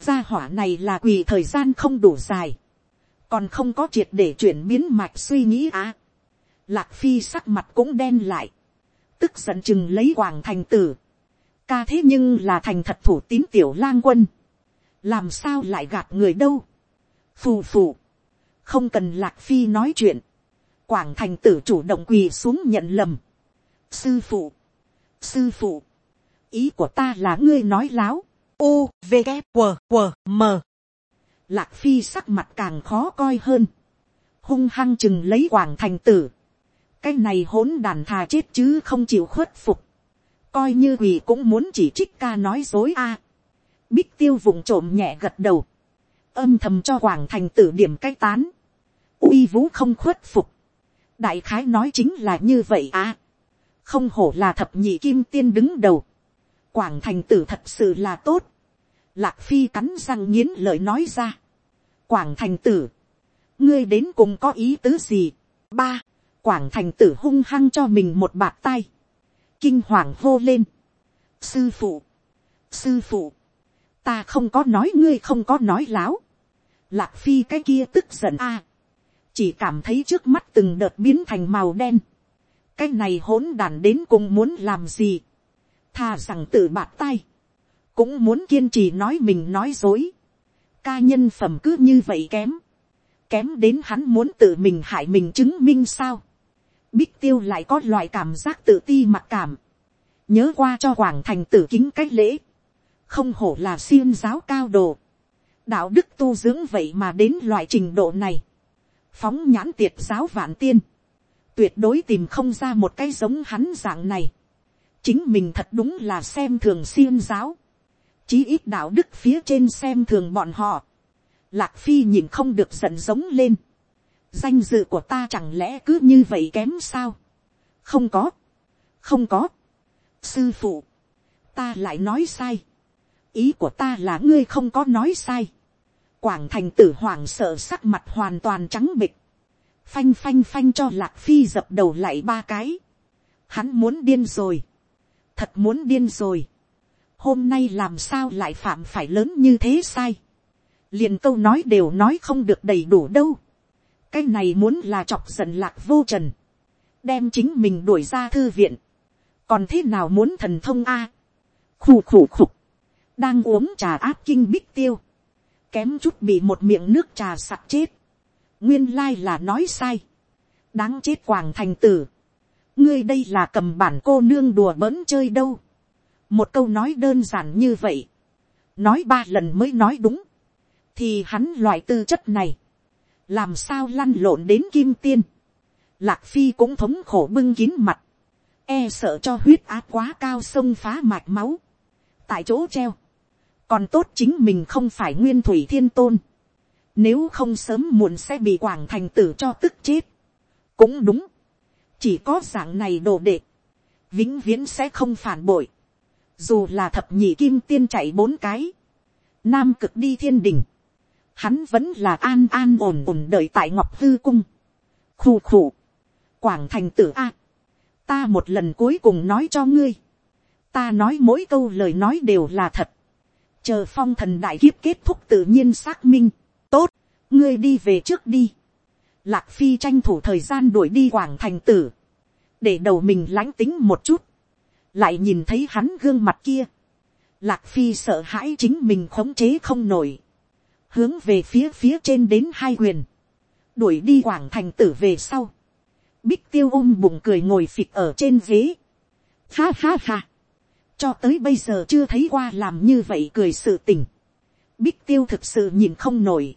S1: gia hỏa này là quỳ thời gian không đủ dài, còn không có triệt để chuyển biến mạch suy nghĩ á lạc phi sắc mặt cũng đen lại, tức giận chừng lấy hoàng thành tử, ca thế nhưng là thành thật thủ tín tiểu lang quân, làm sao lại gạt người đâu, phù phù, không cần lạc phi nói chuyện, quảng thành tử chủ động quỳ xuống nhận lầm, sư phụ, sư phụ, ý của ta là ngươi nói láo, u v g w w m. Lạc phi sắc mặt càng khó coi hơn. Hung hăng chừng lấy quảng thành tử cái này hỗn đàn thà chết chứ không chịu khuất phục coi như quỳ cũng muốn chỉ trích ca nói dối a bích tiêu vùng trộm nhẹ gật đầu âm thầm cho quảng thành tử điểm cái tán uy vũ không khuất phục đại khái nói chính là như vậy à. không hổ là thập nhị kim tiên đứng đầu. quảng thành tử thật sự là tốt. lạc phi cắn răng nghiến lời nói ra. quảng thành tử, ngươi đến cùng có ý tứ gì. ba, quảng thành tử hung hăng cho mình một bạt tay. kinh hoàng hô lên. sư phụ, sư phụ, ta không có nói ngươi không có nói láo. lạc phi cái kia tức giận a. chỉ cảm thấy trước mắt từng đợt biến thành màu đen. cái này hỗn đàn đến cùng muốn làm gì. thà rằng tự bạt tay. cũng muốn kiên trì nói mình nói dối. ca nhân phẩm cứ như vậy kém. kém đến hắn muốn tự mình hại mình chứng minh sao. Bích tiêu lại có loại cảm giác tự ti mặc cảm. Nhớ qua cho Quảng Thành tử kính cách lễ. Không hổ là xiêm giáo cao đồ, đạo đức tu dưỡng vậy mà đến loại trình độ này, phóng nhãn tiệt giáo vạn tiên, tuyệt đối tìm không ra một cái giống hắn dạng này, chính mình thật đúng là xem thường xiêm giáo, chí ít đạo đức phía trên xem thường bọn họ, lạc phi nhìn không được giận giống lên, danh dự của ta chẳng lẽ cứ như vậy kém sao, không có, không có, sư phụ, ta lại nói sai, ý của ta là ngươi không có nói sai. quảng thành tử hoàng sợ sắc mặt hoàn toàn trắng bịch. phanh phanh phanh cho lạc phi dập đầu lại ba cái. hắn muốn điên rồi. thật muốn điên rồi. hôm nay làm sao lại phạm phải lớn như thế sai. liền câu nói đều nói không được đầy đủ đâu cái này muốn là chọc giận lạc vô trần. đem chính mình đuổi ra thư viện. còn thế nào muốn thần thông a. À? khù khù khục đang uống trà áp kinh bích tiêu, kém chút bị một miệng nước trà sặc chết, nguyên lai là nói sai, đáng chết quảng thành tử, ngươi đây là cầm bản cô nương đùa bỡn chơi đâu, một câu nói đơn giản như vậy, nói ba lần mới nói đúng, thì hắn loại tư chất này, làm sao lăn lộn đến kim tiên, lạc phi cũng thống khổ bưng kín mặt, e sợ cho huyết áp quá cao sông phá mạch máu, tại chỗ treo, còn tốt chính mình không phải nguyên thủy thiên tôn, nếu không sớm muộn sẽ bị quảng thành tử cho tức chết. cũng đúng, chỉ có dạng này đồ đệ, vĩnh viễn sẽ không phản bội, dù là thập nhị kim tiên chạy bốn cái, nam cực đi thiên đình, hắn vẫn là an an ổn ổn đợi tại ngọc hư cung, khù khù, quảng thành tử a, ta một lần cuối cùng nói cho ngươi, ta nói mỗi câu lời nói đều là thật, chờ phong thần đại kiếp kết thúc tự nhiên xác minh, tốt, ngươi đi về trước đi. Lạc phi tranh thủ thời gian đuổi đi quảng thành tử, để đầu mình lánh tính một chút, lại nhìn thấy hắn gương mặt kia. Lạc phi sợ hãi chính mình khống chế không nổi, hướng về phía phía trên đến hai quyền, đuổi đi quảng thành tử về sau. Bích tiêu ôm bụng cười ngồi phịch ở trên ghế. Ha ha ha cho tới bây giờ chưa thấy qua làm như vậy cười sự tình. Bích tiêu thực sự nhìn không nổi.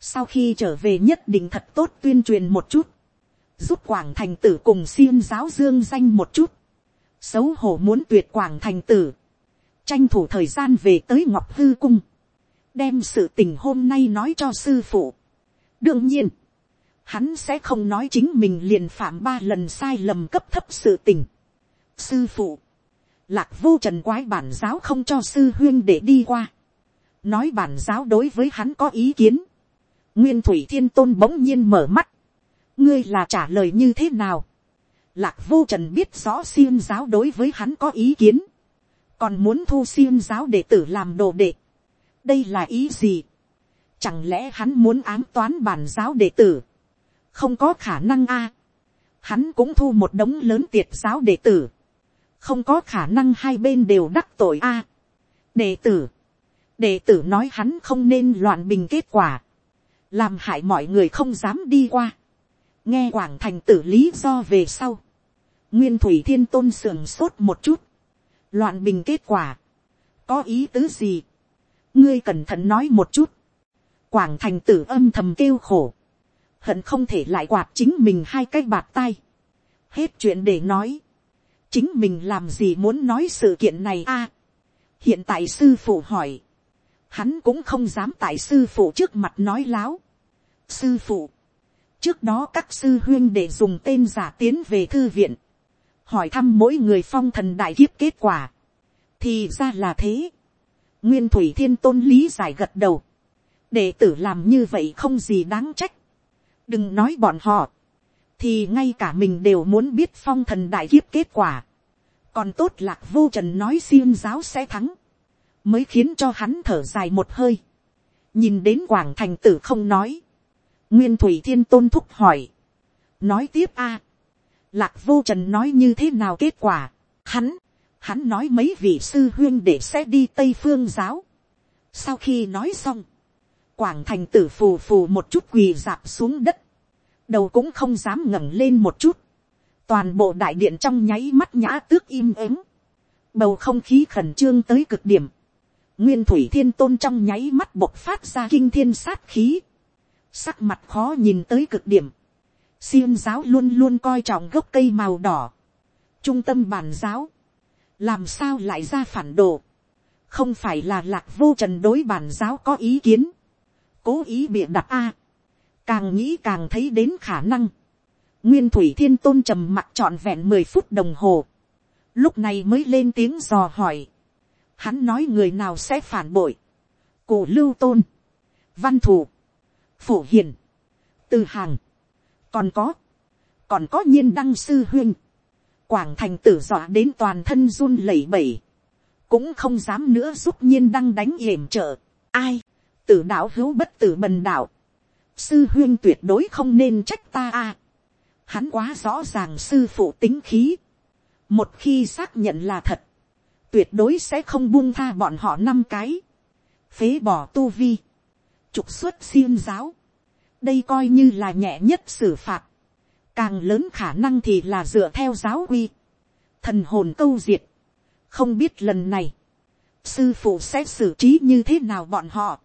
S1: Sau khi trở về nhất định thật tốt tuyên truyền một chút. Giúp Quảng Thành Tử cùng xiêm giáo dương danh một chút. Xấu hổ muốn tuyệt Quảng Thành Tử. Tranh thủ thời gian về tới Ngọc Hư Cung. Đem sự tình hôm nay nói cho sư phụ. Đương nhiên. Hắn sẽ không nói chính mình liền phạm ba lần sai lầm cấp thấp sự tình. Sư phụ lạc vô trần quái bản giáo không cho sư huyên để đi qua, nói bản giáo đối với hắn có ý kiến, nguyên thủy thiên tôn bỗng nhiên mở mắt, ngươi là trả lời như thế nào, lạc vô trần biết rõ xiêm giáo đối với hắn có ý kiến, còn muốn thu xiêm giáo đệ tử làm đồ đệ, đây là ý gì, chẳng lẽ hắn muốn ám toán bản giáo đệ tử, không có khả năng a, hắn cũng thu một đống lớn tiệt giáo đệ tử, không có khả năng hai bên đều đắc tội a. đệ tử, đệ tử nói hắn không nên loạn bình kết quả, làm hại mọi người không dám đi qua, nghe quảng thành tử lý do về sau, nguyên thủy thiên tôn sườn sốt một chút, loạn bình kết quả, có ý tứ gì, ngươi cẩn thận nói một chút, quảng thành tử âm thầm kêu khổ, hận không thể lại quạt chính mình hai cái bạt tay, hết chuyện để nói, chính mình làm gì muốn nói sự kiện này a. hiện tại sư phụ hỏi, hắn cũng không dám tại sư phụ trước mặt nói láo. sư phụ, trước đó các sư huyên để dùng tên giả tiến về thư viện, hỏi thăm mỗi người phong thần đại kiếp kết quả, thì ra là thế nguyên thủy thiên tôn lý giải gật đầu, đệ tử làm như vậy không gì đáng trách, đừng nói bọn họ, thì ngay cả mình đều muốn biết phong thần đại kiếp kết quả, còn tốt lạc vô trần nói xiêm giáo sẽ thắng, mới khiến cho hắn thở dài một hơi, nhìn đến quảng thành tử không nói, nguyên thủy thiên tôn thúc hỏi, nói tiếp a, lạc vô trần nói như thế nào kết quả, hắn, hắn nói mấy vị sư huyên để sẽ đi tây phương giáo, sau khi nói xong, quảng thành tử phù phù một chút quỳ dạp xuống đất, đầu cũng không dám ngẩng lên một chút, toàn bộ đại điện trong nháy mắt nhã tước im ắng, bầu không khí khẩn trương tới cực điểm, nguyên thủy thiên tôn trong nháy mắt bộc phát ra kinh thiên sát khí, sắc mặt khó nhìn tới cực điểm, xiêm giáo luôn luôn coi trọng gốc cây màu đỏ, trung tâm bàn giáo, làm sao lại ra phản đồ, không phải là lạc vô trần đối bản giáo có ý kiến, cố ý bịa đặt a, càng nghĩ càng thấy đến khả năng, nguyên thủy thiên tôn trầm mặt trọn vẹn mười phút đồng hồ, lúc này mới lên tiếng dò hỏi, hắn nói người nào sẽ phản bội, cổ lưu tôn, văn thù, phổ hiền, từ hàng, còn có, còn có nhiên đăng sư huyên, quảng thành tử dọa đến toàn thân run lẩy bẩy, cũng không dám nữa giúp nhiên đăng đánh yểm trợ, ai, tử đạo hữu bất tử bần đạo, sư huyên tuyệt đối không nên trách ta a, hắn quá rõ ràng sư phụ tính khí, một khi xác nhận là thật, tuyệt đối sẽ không buông tha bọn họ năm cái, phế bỏ tu vi, trục xuất xiêm giáo, đây coi như là nhẹ nhất xử phạt, càng lớn khả năng thì là dựa theo giáo quy, thần hồn câu diệt, không biết lần này, sư phụ sẽ xử trí như thế nào bọn họ.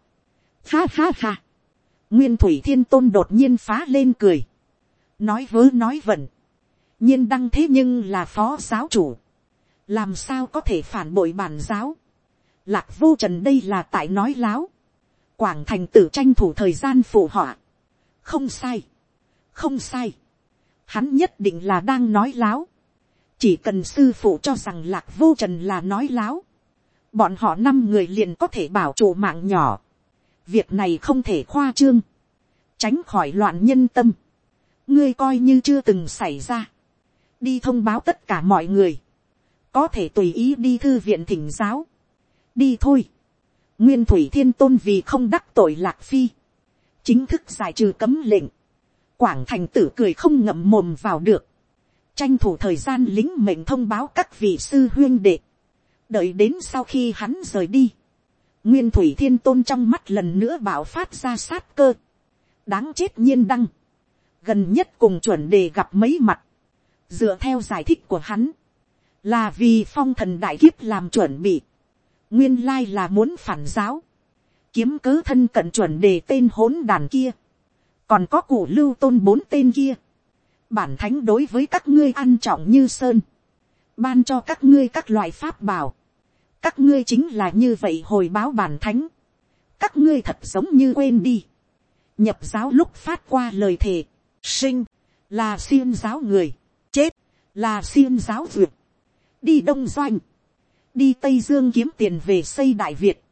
S1: Ha ha ha, nguyên thủy thiên tôn đột nhiên phá lên cười, nói vớ nói vẩn, nhiên đăng thế nhưng là phó giáo chủ, làm sao có thể phản bội bản giáo, lạc vô trần đây là tại nói láo, quảng thành tử tranh thủ thời gian phụ họa, không sai, không sai, hắn nhất định là đang nói láo, chỉ cần sư phụ cho rằng lạc vô trần là nói láo, bọn họ năm người liền có thể bảo chủ mạng nhỏ, việc này không thể khoa trương, tránh khỏi loạn nhân tâm, ngươi coi như chưa từng xảy ra, đi thông báo tất cả mọi người, có thể tùy ý đi thư viện thỉnh giáo, đi thôi, nguyên thủy thiên tôn vì không đắc tội lạc phi, chính thức giải trừ cấm lệnh, quảng thành tử cười không ngậm mồm vào được, tranh thủ thời gian lính mệnh thông báo các vị sư huyên đệ, đợi đến sau khi hắn rời đi, nguyên thủy thiên tôn trong mắt lần nữa bảo phát ra sát cơ, đáng chết nhiên đăng, gần nhất cùng chuẩn đề gặp mấy mặt, dựa theo giải thích của hắn, là vì phong thần đại kiếp làm chuẩn bị, nguyên lai là muốn phản giáo, kiếm cớ thân cận chuẩn đề tên hỗn đàn kia, còn có cụ lưu tôn bốn tên kia, bản thánh đối với các ngươi ăn trọng như sơn, ban cho các ngươi các loại pháp bảo, các ngươi chính là như vậy hồi báo bản thánh, các ngươi thật giống như quên đi, nhập giáo lúc phát qua lời thề, sinh, là xiêm giáo người, chết, là xiêm giáo duyệt, đi đông doanh, đi tây dương kiếm tiền về xây đại việt,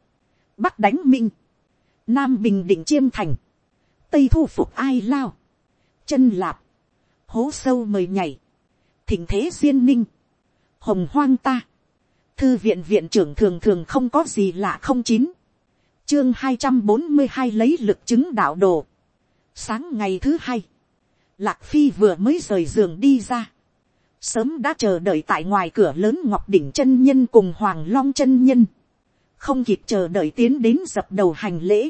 S1: bắc đánh minh, nam bình định chiêm thành, tây thu phục ai lao, chân lạp, hố sâu mời nhảy, thỉnh thế duyên ninh, hồng hoang ta, thư viện viện trưởng thường thường không có gì lạ không chín, chương hai trăm bốn mươi hai lấy lực chứng đạo đồ, sáng ngày thứ hai, lạc phi vừa mới rời giường đi ra, sớm đã chờ đợi tại ngoài cửa lớn ngọc đỉnh chân nhân cùng hoàng long chân nhân, không kịp chờ đợi tiến đến dập đầu hành lễ.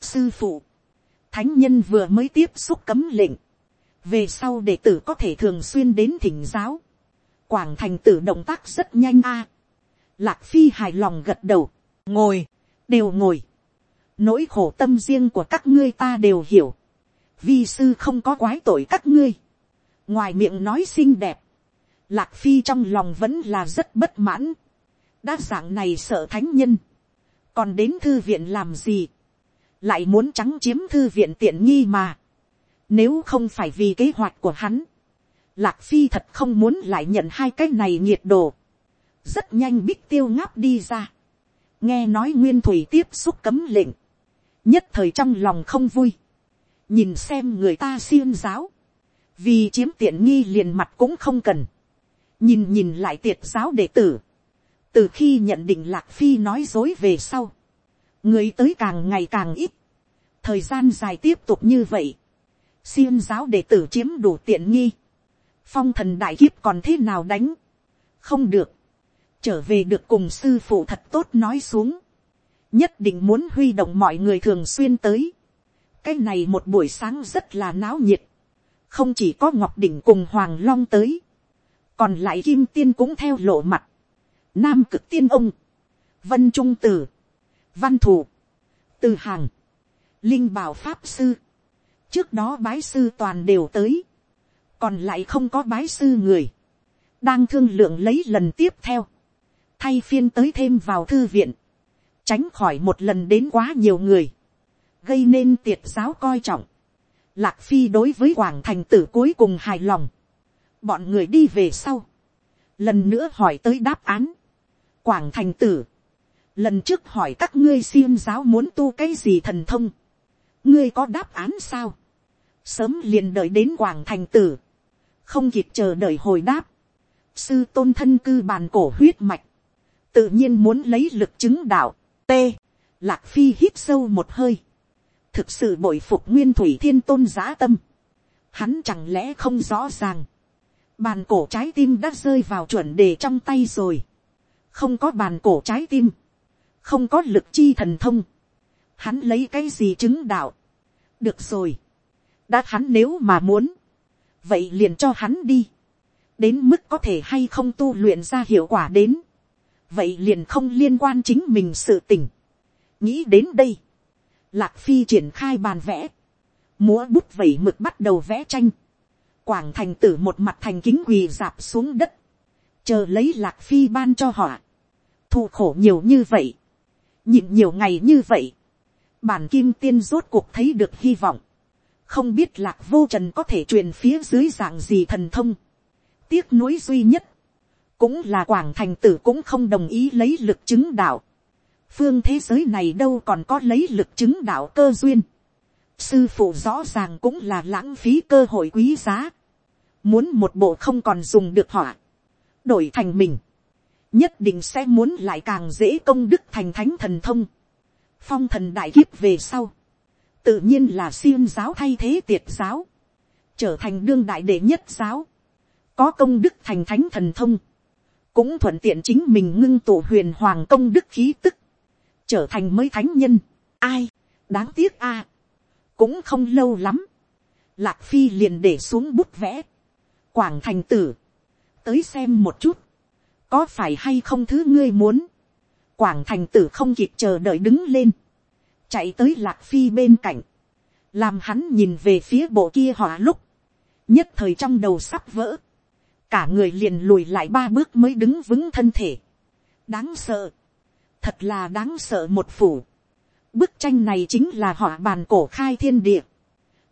S1: sư phụ, thánh nhân vừa mới tiếp xúc cấm lệnh, về sau đệ tử có thể thường xuyên đến thỉnh giáo, quảng thành tử động tác rất nhanh a, lạc phi hài lòng gật đầu, ngồi, đều ngồi, nỗi khổ tâm riêng của các ngươi ta đều hiểu, vi sư không có quái tội các ngươi, ngoài miệng nói xinh đẹp, lạc phi trong lòng vẫn là rất bất mãn, đã dạng này sợ thánh nhân, còn đến thư viện làm gì, lại muốn trắng chiếm thư viện tiện nghi mà, Nếu không phải vì kế hoạch của hắn, Lạc Phi thật không muốn lại nhận hai cái này nhiệt độ. Rất nhanh bích tiêu ngáp đi ra. Nghe nói nguyên thủy tiếp xúc cấm lệnh. Nhất thời trong lòng không vui. Nhìn xem người ta xiêm giáo. Vì chiếm tiện nghi liền mặt cũng không cần. Nhìn nhìn lại tiệt giáo đệ tử. Từ khi nhận định Lạc Phi nói dối về sau. Người tới càng ngày càng ít. Thời gian dài tiếp tục như vậy. Xiêm giáo đệ tử chiếm đủ tiện nghi. Phong thần đại kiếp còn thế nào đánh, không được, trở về được cùng sư phụ thật tốt nói xuống, nhất định muốn huy động mọi người thường xuyên tới, cái này một buổi sáng rất là náo nhiệt, không chỉ có ngọc đỉnh cùng hoàng long tới, còn lại kim tiên cũng theo lộ mặt, nam cực tiên ông, vân trung tử, văn thủ, từ hàng, linh bảo pháp sư, trước đó bái sư toàn đều tới, còn lại không có bái sư người, đang thương lượng lấy lần tiếp theo, thay phiên tới thêm vào thư viện, tránh khỏi một lần đến quá nhiều người, gây nên tiệt giáo coi trọng. Lạc phi đối với quảng thành tử cuối cùng hài lòng, bọn người đi về sau, lần nữa hỏi tới đáp án, quảng thành tử, lần trước hỏi các ngươi xiêm giáo muốn tu cái gì thần thông, ngươi có đáp án sao, sớm liền đợi đến quảng thành tử, không kịp chờ đợi hồi đáp, sư tôn thân cư bàn cổ huyết mạch, tự nhiên muốn lấy lực chứng đạo, t, lạc phi hít sâu một hơi, thực sự bội phục nguyên thủy thiên tôn giã tâm, hắn chẳng lẽ không rõ ràng, bàn cổ trái tim đã rơi vào chuẩn đề trong tay rồi, không có bàn cổ trái tim, không có lực chi thần thông, hắn lấy cái gì chứng đạo, được rồi, đã hắn nếu mà muốn, vậy liền cho hắn đi, đến mức có thể hay không tu luyện ra hiệu quả đến, vậy liền không liên quan chính mình sự tỉnh. nghĩ đến đây, lạc phi triển khai bàn vẽ, múa bút vẩy mực bắt đầu vẽ tranh, quảng thành tử một mặt thành kính quỳ dạp xuống đất, chờ lấy lạc phi ban cho họ, thụ khổ nhiều như vậy, nhịn nhiều ngày như vậy, bản kim tiên rốt cuộc thấy được hy vọng, không biết lạc vô trần có thể truyền phía dưới dạng gì thần thông. tiếc nuối duy nhất, cũng là quảng thành tử cũng không đồng ý lấy lực chứng đạo. phương thế giới này đâu còn có lấy lực chứng đạo cơ duyên. sư phụ rõ ràng cũng là lãng phí cơ hội quý giá. muốn một bộ không còn dùng được họa, đổi thành mình, nhất định sẽ muốn lại càng dễ công đức thành thánh thần thông. phong thần đại kiếp về sau, tự nhiên là xiêm giáo thay thế tiệt giáo, trở thành đương đại đệ nhất giáo, có công đức thành thánh thần thông, cũng thuận tiện chính mình ngưng tụ huyền hoàng công đức khí tức, trở thành mới thánh nhân. Ai, đáng tiếc a, cũng không lâu lắm, lạc phi liền để xuống bút vẽ, quảng thành tử, tới xem một chút, có phải hay không thứ ngươi muốn, quảng thành tử không kịp chờ đợi đứng lên, chạy tới lạc phi bên cạnh, làm hắn nhìn về phía bộ kia họ lúc, nhất thời trong đầu sắp vỡ, cả người liền lùi lại ba bước mới đứng vững thân thể, đáng sợ, thật là đáng sợ một phủ, bức tranh này chính là họ bàn cổ khai thiên địa,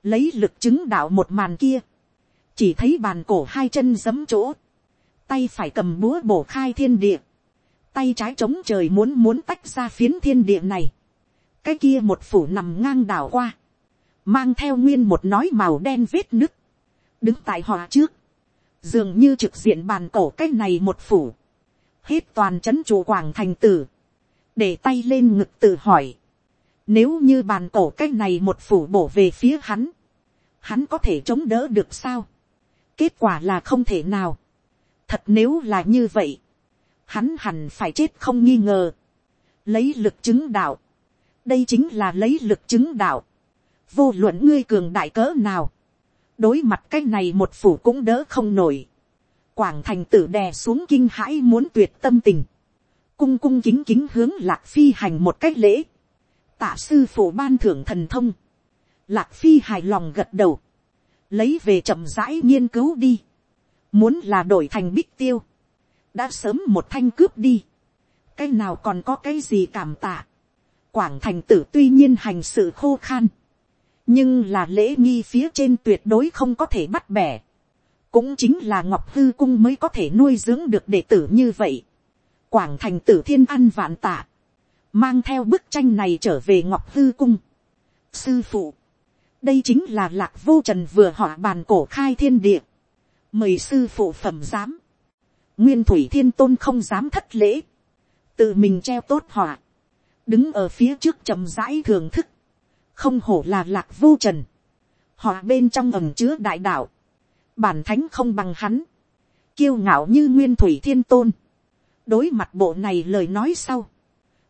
S1: lấy lực chứng đạo một màn kia, chỉ thấy bàn cổ hai chân giấm chỗ, tay phải cầm búa bổ khai thiên địa, tay trái trống trời muốn muốn tách ra phiến thiên địa này, cái kia một phủ nằm ngang đảo qua, mang theo nguyên một nói màu đen vết nứt, đứng tại họ trước, dường như trực diện bàn cổ cái này một phủ, hết toàn c h ấ n chủ quảng thành tử, để tay lên ngực tự hỏi, nếu như bàn cổ cái này một phủ bổ về phía hắn, hắn có thể chống đỡ được sao, kết quả là không thể nào, thật nếu là như vậy, hắn hẳn phải chết không nghi ngờ, lấy lực chứng đạo, đây chính là lấy lực chứng đạo, vô luận ngươi cường đại cỡ nào, đối mặt cái này một phủ cũng đỡ không nổi, quảng thành tử đè xuống kinh hãi muốn tuyệt tâm tình, cung cung kính kính hướng lạc phi hành một cách lễ, tạ sư phủ ban thưởng thần thông, lạc phi hài lòng gật đầu, lấy về chậm rãi nghiên cứu đi, muốn là đổi thành bích tiêu, đã sớm một thanh cướp đi, cái nào còn có cái gì cảm tạ, quảng thành tử tuy nhiên hành sự khô khan, nhưng là lễ nghi phía trên tuyệt đối không có thể bắt bẻ. cũng chính là ngọc hư cung mới có thể nuôi dưỡng được đệ tử như vậy. quảng thành tử thiên ăn vạn tạ, mang theo bức tranh này trở về ngọc hư cung. sư phụ, đây chính là lạc vô trần vừa họ bàn cổ khai thiên địa, mời sư phụ phẩm giám, nguyên thủy thiên tôn không dám thất lễ, tự mình treo tốt họa, đứng ở phía trước trầm rãi thưởng thức, không hổ là lạc vô trần, họ bên trong ẩm chứa đại đạo, bản thánh không bằng hắn, kiêu ngạo như nguyên thủy thiên tôn, đối mặt bộ này lời nói sau,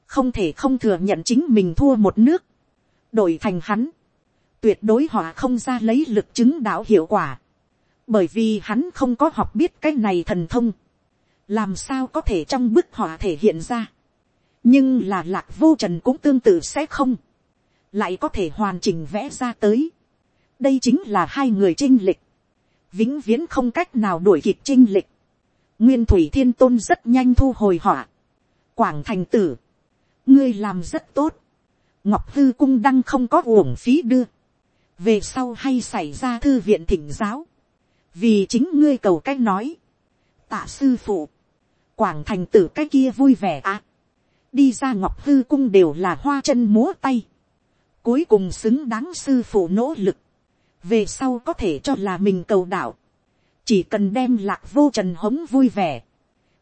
S1: không thể không thừa nhận chính mình thua một nước, đổi thành hắn, tuyệt đối họ không ra lấy lực chứng đạo hiệu quả, bởi vì hắn không có học biết cái này thần thông, làm sao có thể trong bức họa thể hiện ra, nhưng là lạc vô trần cũng tương tự sẽ không, lại có thể hoàn chỉnh vẽ ra tới. đây chính là hai người trinh lịch, vĩnh viễn không cách nào đuổi kịp trinh lịch. nguyên thủy thiên tôn rất nhanh thu hồi họa. quảng thành tử, ngươi làm rất tốt, ngọc thư cung đăng không có uổng phí đưa, về sau hay xảy ra thư viện thỉnh giáo, vì chính ngươi cầu cách nói, tạ sư phụ, quảng thành tử cái kia vui vẻ à, đi ra ngọc hư cung đều là hoa chân múa tay, cuối cùng xứng đáng sư phụ nỗ lực, về sau có thể cho là mình cầu đạo, chỉ cần đem lạc vô trần hống vui vẻ,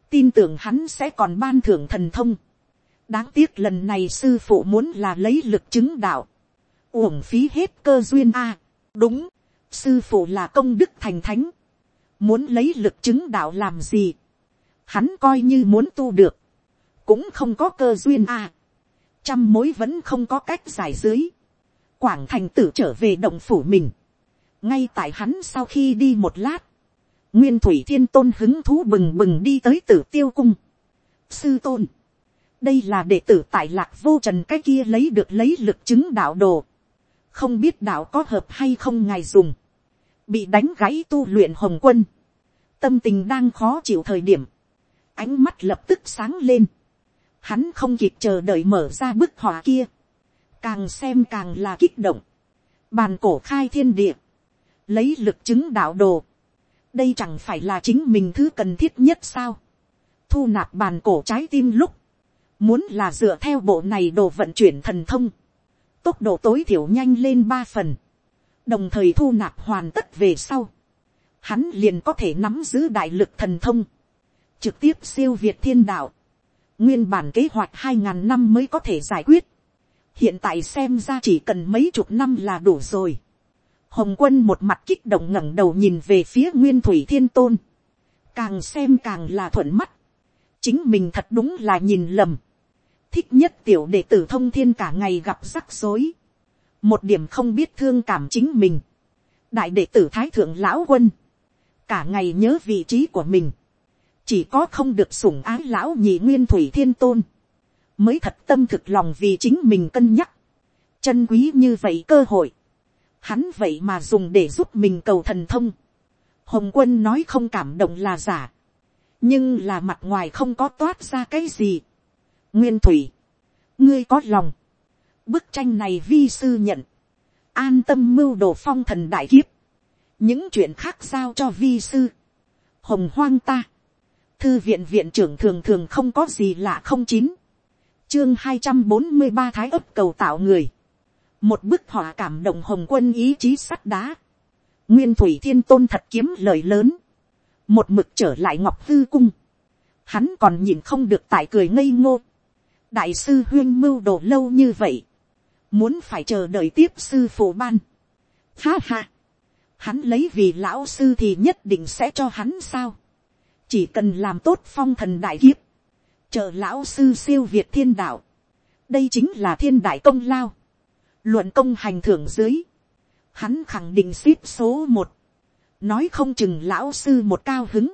S1: tin tưởng hắn sẽ còn ban thưởng thần thông. đáng tiếc lần này sư phụ muốn là lấy lực chứng đạo, uổng phí hết cơ duyên a. đúng, sư phụ là công đức thành thánh, muốn lấy lực chứng đạo làm gì, hắn coi như muốn tu được, cũng không có cơ duyên à? trăm mối vẫn không có cách giải dưới. quảng thành tử trở về động phủ mình. ngay tại hắn sau khi đi một lát, nguyên thủy thiên tôn hứng thú bừng bừng đi tới tử tiêu cung. sư tôn, đây là đệ tử tại lạc vô trần cái kia lấy được lấy lực chứng đạo đồ. không biết đạo có hợp hay không ngài dùng bị đánh gãy tu luyện hồng quân. tâm tình đang khó chịu thời điểm. ánh mắt lập tức sáng lên. Hắn không kịp chờ đợi mở ra bức họa kia, càng xem càng là kích động, bàn cổ khai thiên địa, lấy lực chứng đạo đồ, đây chẳng phải là chính mình thứ cần thiết nhất sao, thu nạp bàn cổ trái tim lúc, muốn là dựa theo bộ này đồ vận chuyển thần thông, tốc độ tối thiểu nhanh lên ba phần, đồng thời thu nạp hoàn tất về sau, hắn liền có thể nắm giữ đại lực thần thông, trực tiếp siêu việt thiên đạo, Nguyên bản kế hoạch hai ngàn năm mới có thể giải quyết. Hiện tại xem ra chỉ cần mấy chục năm là đủ rồi. Hồng quân một mặt kích động ngẩng đầu nhìn về phía Nguyên Thủy Thiên Tôn. Càng xem càng là thuận mắt. Chính mình thật đúng là nhìn lầm. Thích nhất tiểu đệ tử thông thiên cả ngày gặp rắc rối. Một điểm không biết thương cảm chính mình. Đại đệ tử Thái Thượng Lão Quân. Cả ngày nhớ vị trí của mình. Chỉ có không được sủng ái lão nhị nguyên thủy thiên tôn, mới thật tâm thực lòng vì chính mình cân nhắc, chân quý như vậy cơ hội, hắn vậy mà dùng để giúp mình cầu thần thông, hồng quân nói không cảm động là giả, nhưng là mặt ngoài không có toát ra cái gì. nguyên thủy, ngươi có lòng, bức tranh này vi sư nhận, an tâm mưu đồ phong thần đại kiếp, những chuyện khác giao cho vi sư, hồng hoang ta, thư viện viện trưởng thường thường không có gì lạ không chín. chương hai trăm bốn mươi ba thái ấp cầu tạo người. một bức họa cảm động hồng quân ý chí sắt đá. nguyên thủy thiên tôn thật kiếm lời lớn. một mực trở lại ngọc hư cung. hắn còn nhìn không được tại cười ngây ngô. đại sư huyên mưu đồ lâu như vậy muốn phải chờ đợi tiếp sư phụ ban. ha ha. hắn lấy vì lão sư thì nhất định sẽ cho hắn sao? Chỉ cần làm tốt phong thần đại kiếp, chờ lão sư siêu việt thiên đạo, đây chính là thiên đại công lao, luận công hành thưởng dưới, hắn khẳng định ship số một, nói không chừng lão sư một cao hứng,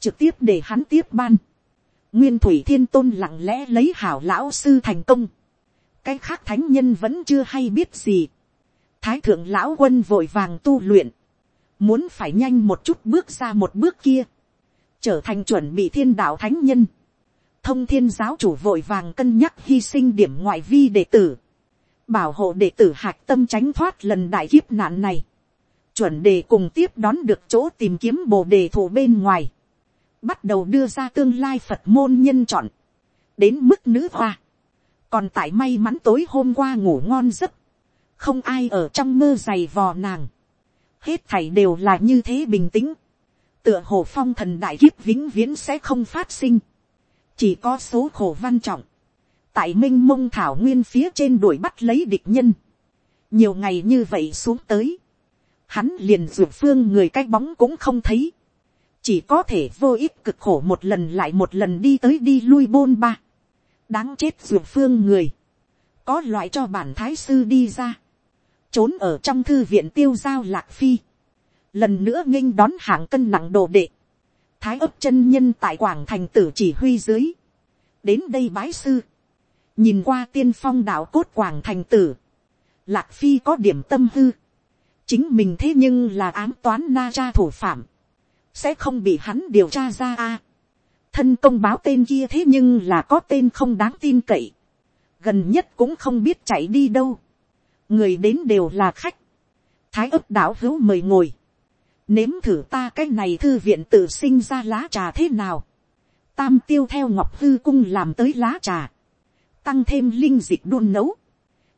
S1: trực tiếp để hắn tiếp ban, nguyên thủy thiên tôn lặng lẽ lấy hảo lão sư thành công, cái khác thánh nhân vẫn chưa hay biết gì, thái thượng lão quân vội vàng tu luyện, muốn phải nhanh một chút bước ra một bước kia, trở thành chuẩn bị thiên đạo thánh nhân. Thông thiên giáo chủ vội vàng cân nhắc hy sinh điểm ngoại vi đệ tử. bảo hộ đệ tử hạc tâm tránh thoát lần đại kiếp nạn này, chuẩn đề cùng tiếp đón được chỗ tìm kiếm bồ đề thủ bên ngoài, bắt đầu đưa ra tương lai phật môn nhân chọn, đến mức nữ hoa, còn tại may mắn tối hôm qua ngủ ngon giấc, không ai ở trong mơ giày vò nàng, hết thảy đều là như thế bình tĩnh, tựa hồ phong thần đại kiếp vĩnh viễn sẽ không phát sinh, chỉ có số khổ văn trọng, tại m i n h mông thảo nguyên phía trên đuổi bắt lấy địch nhân, nhiều ngày như vậy xuống tới, hắn liền ruột phương người cái bóng cũng không thấy, chỉ có thể vô ích cực khổ một lần lại một lần đi tới đi lui bôn ba, đáng chết ruột phương người, có loại cho bản thái sư đi ra, trốn ở trong thư viện tiêu giao lạc phi, lần nữa nghinh đón hạng cân nặng đồ đệ, thái ấp chân nhân tại quảng thành tử chỉ huy dưới, đến đây bái sư, nhìn qua tiên phong đạo cốt quảng thành tử, lạc phi có điểm tâm hư, chính mình thế nhưng là ám toán na cha thủ phạm, sẽ không bị hắn điều tra ra a thân công báo tên kia thế nhưng là có tên không đáng tin cậy, gần nhất cũng không biết chạy đi đâu, người đến đều là khách, thái ấp đảo hữu mời ngồi, nếm thử ta cái này thư viện tự sinh ra lá trà thế nào, tam tiêu theo ngọc hư cung làm tới lá trà, tăng thêm linh dịch đun nấu,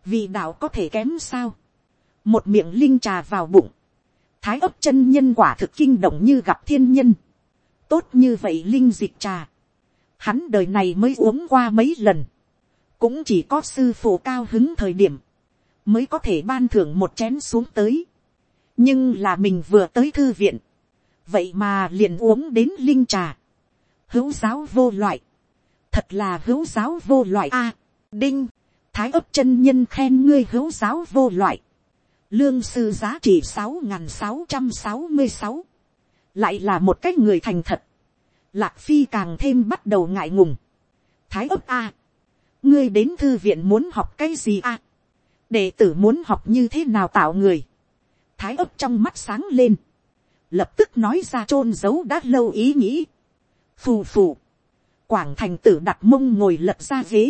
S1: vì đạo có thể kém sao, một miệng linh trà vào bụng, thái ấp chân nhân quả thực kinh động như gặp thiên nhân, tốt như vậy linh dịch trà, hắn đời này mới uống qua mấy lần, cũng chỉ có sư phụ cao hứng thời điểm, mới có thể ban thưởng một chén xuống tới, nhưng là mình vừa tới thư viện, vậy mà liền uống đến linh trà, hữu giáo vô loại, thật là hữu giáo vô loại a, đinh, thái ấp chân nhân khen ngươi hữu giáo vô loại, lương sư giá trị sáu n g h n sáu trăm sáu mươi sáu, lại là một cái người thành thật, lạc phi càng thêm bắt đầu ngại ngùng, thái ấp a, ngươi đến thư viện muốn học cái gì a, đệ tử muốn học như thế nào tạo người, thái ấp trong mắt sáng lên, lập tức nói ra t r ô n giấu đã lâu ý nghĩ, phù phù, quảng thành tử đặt mông ngồi lật ra ghế,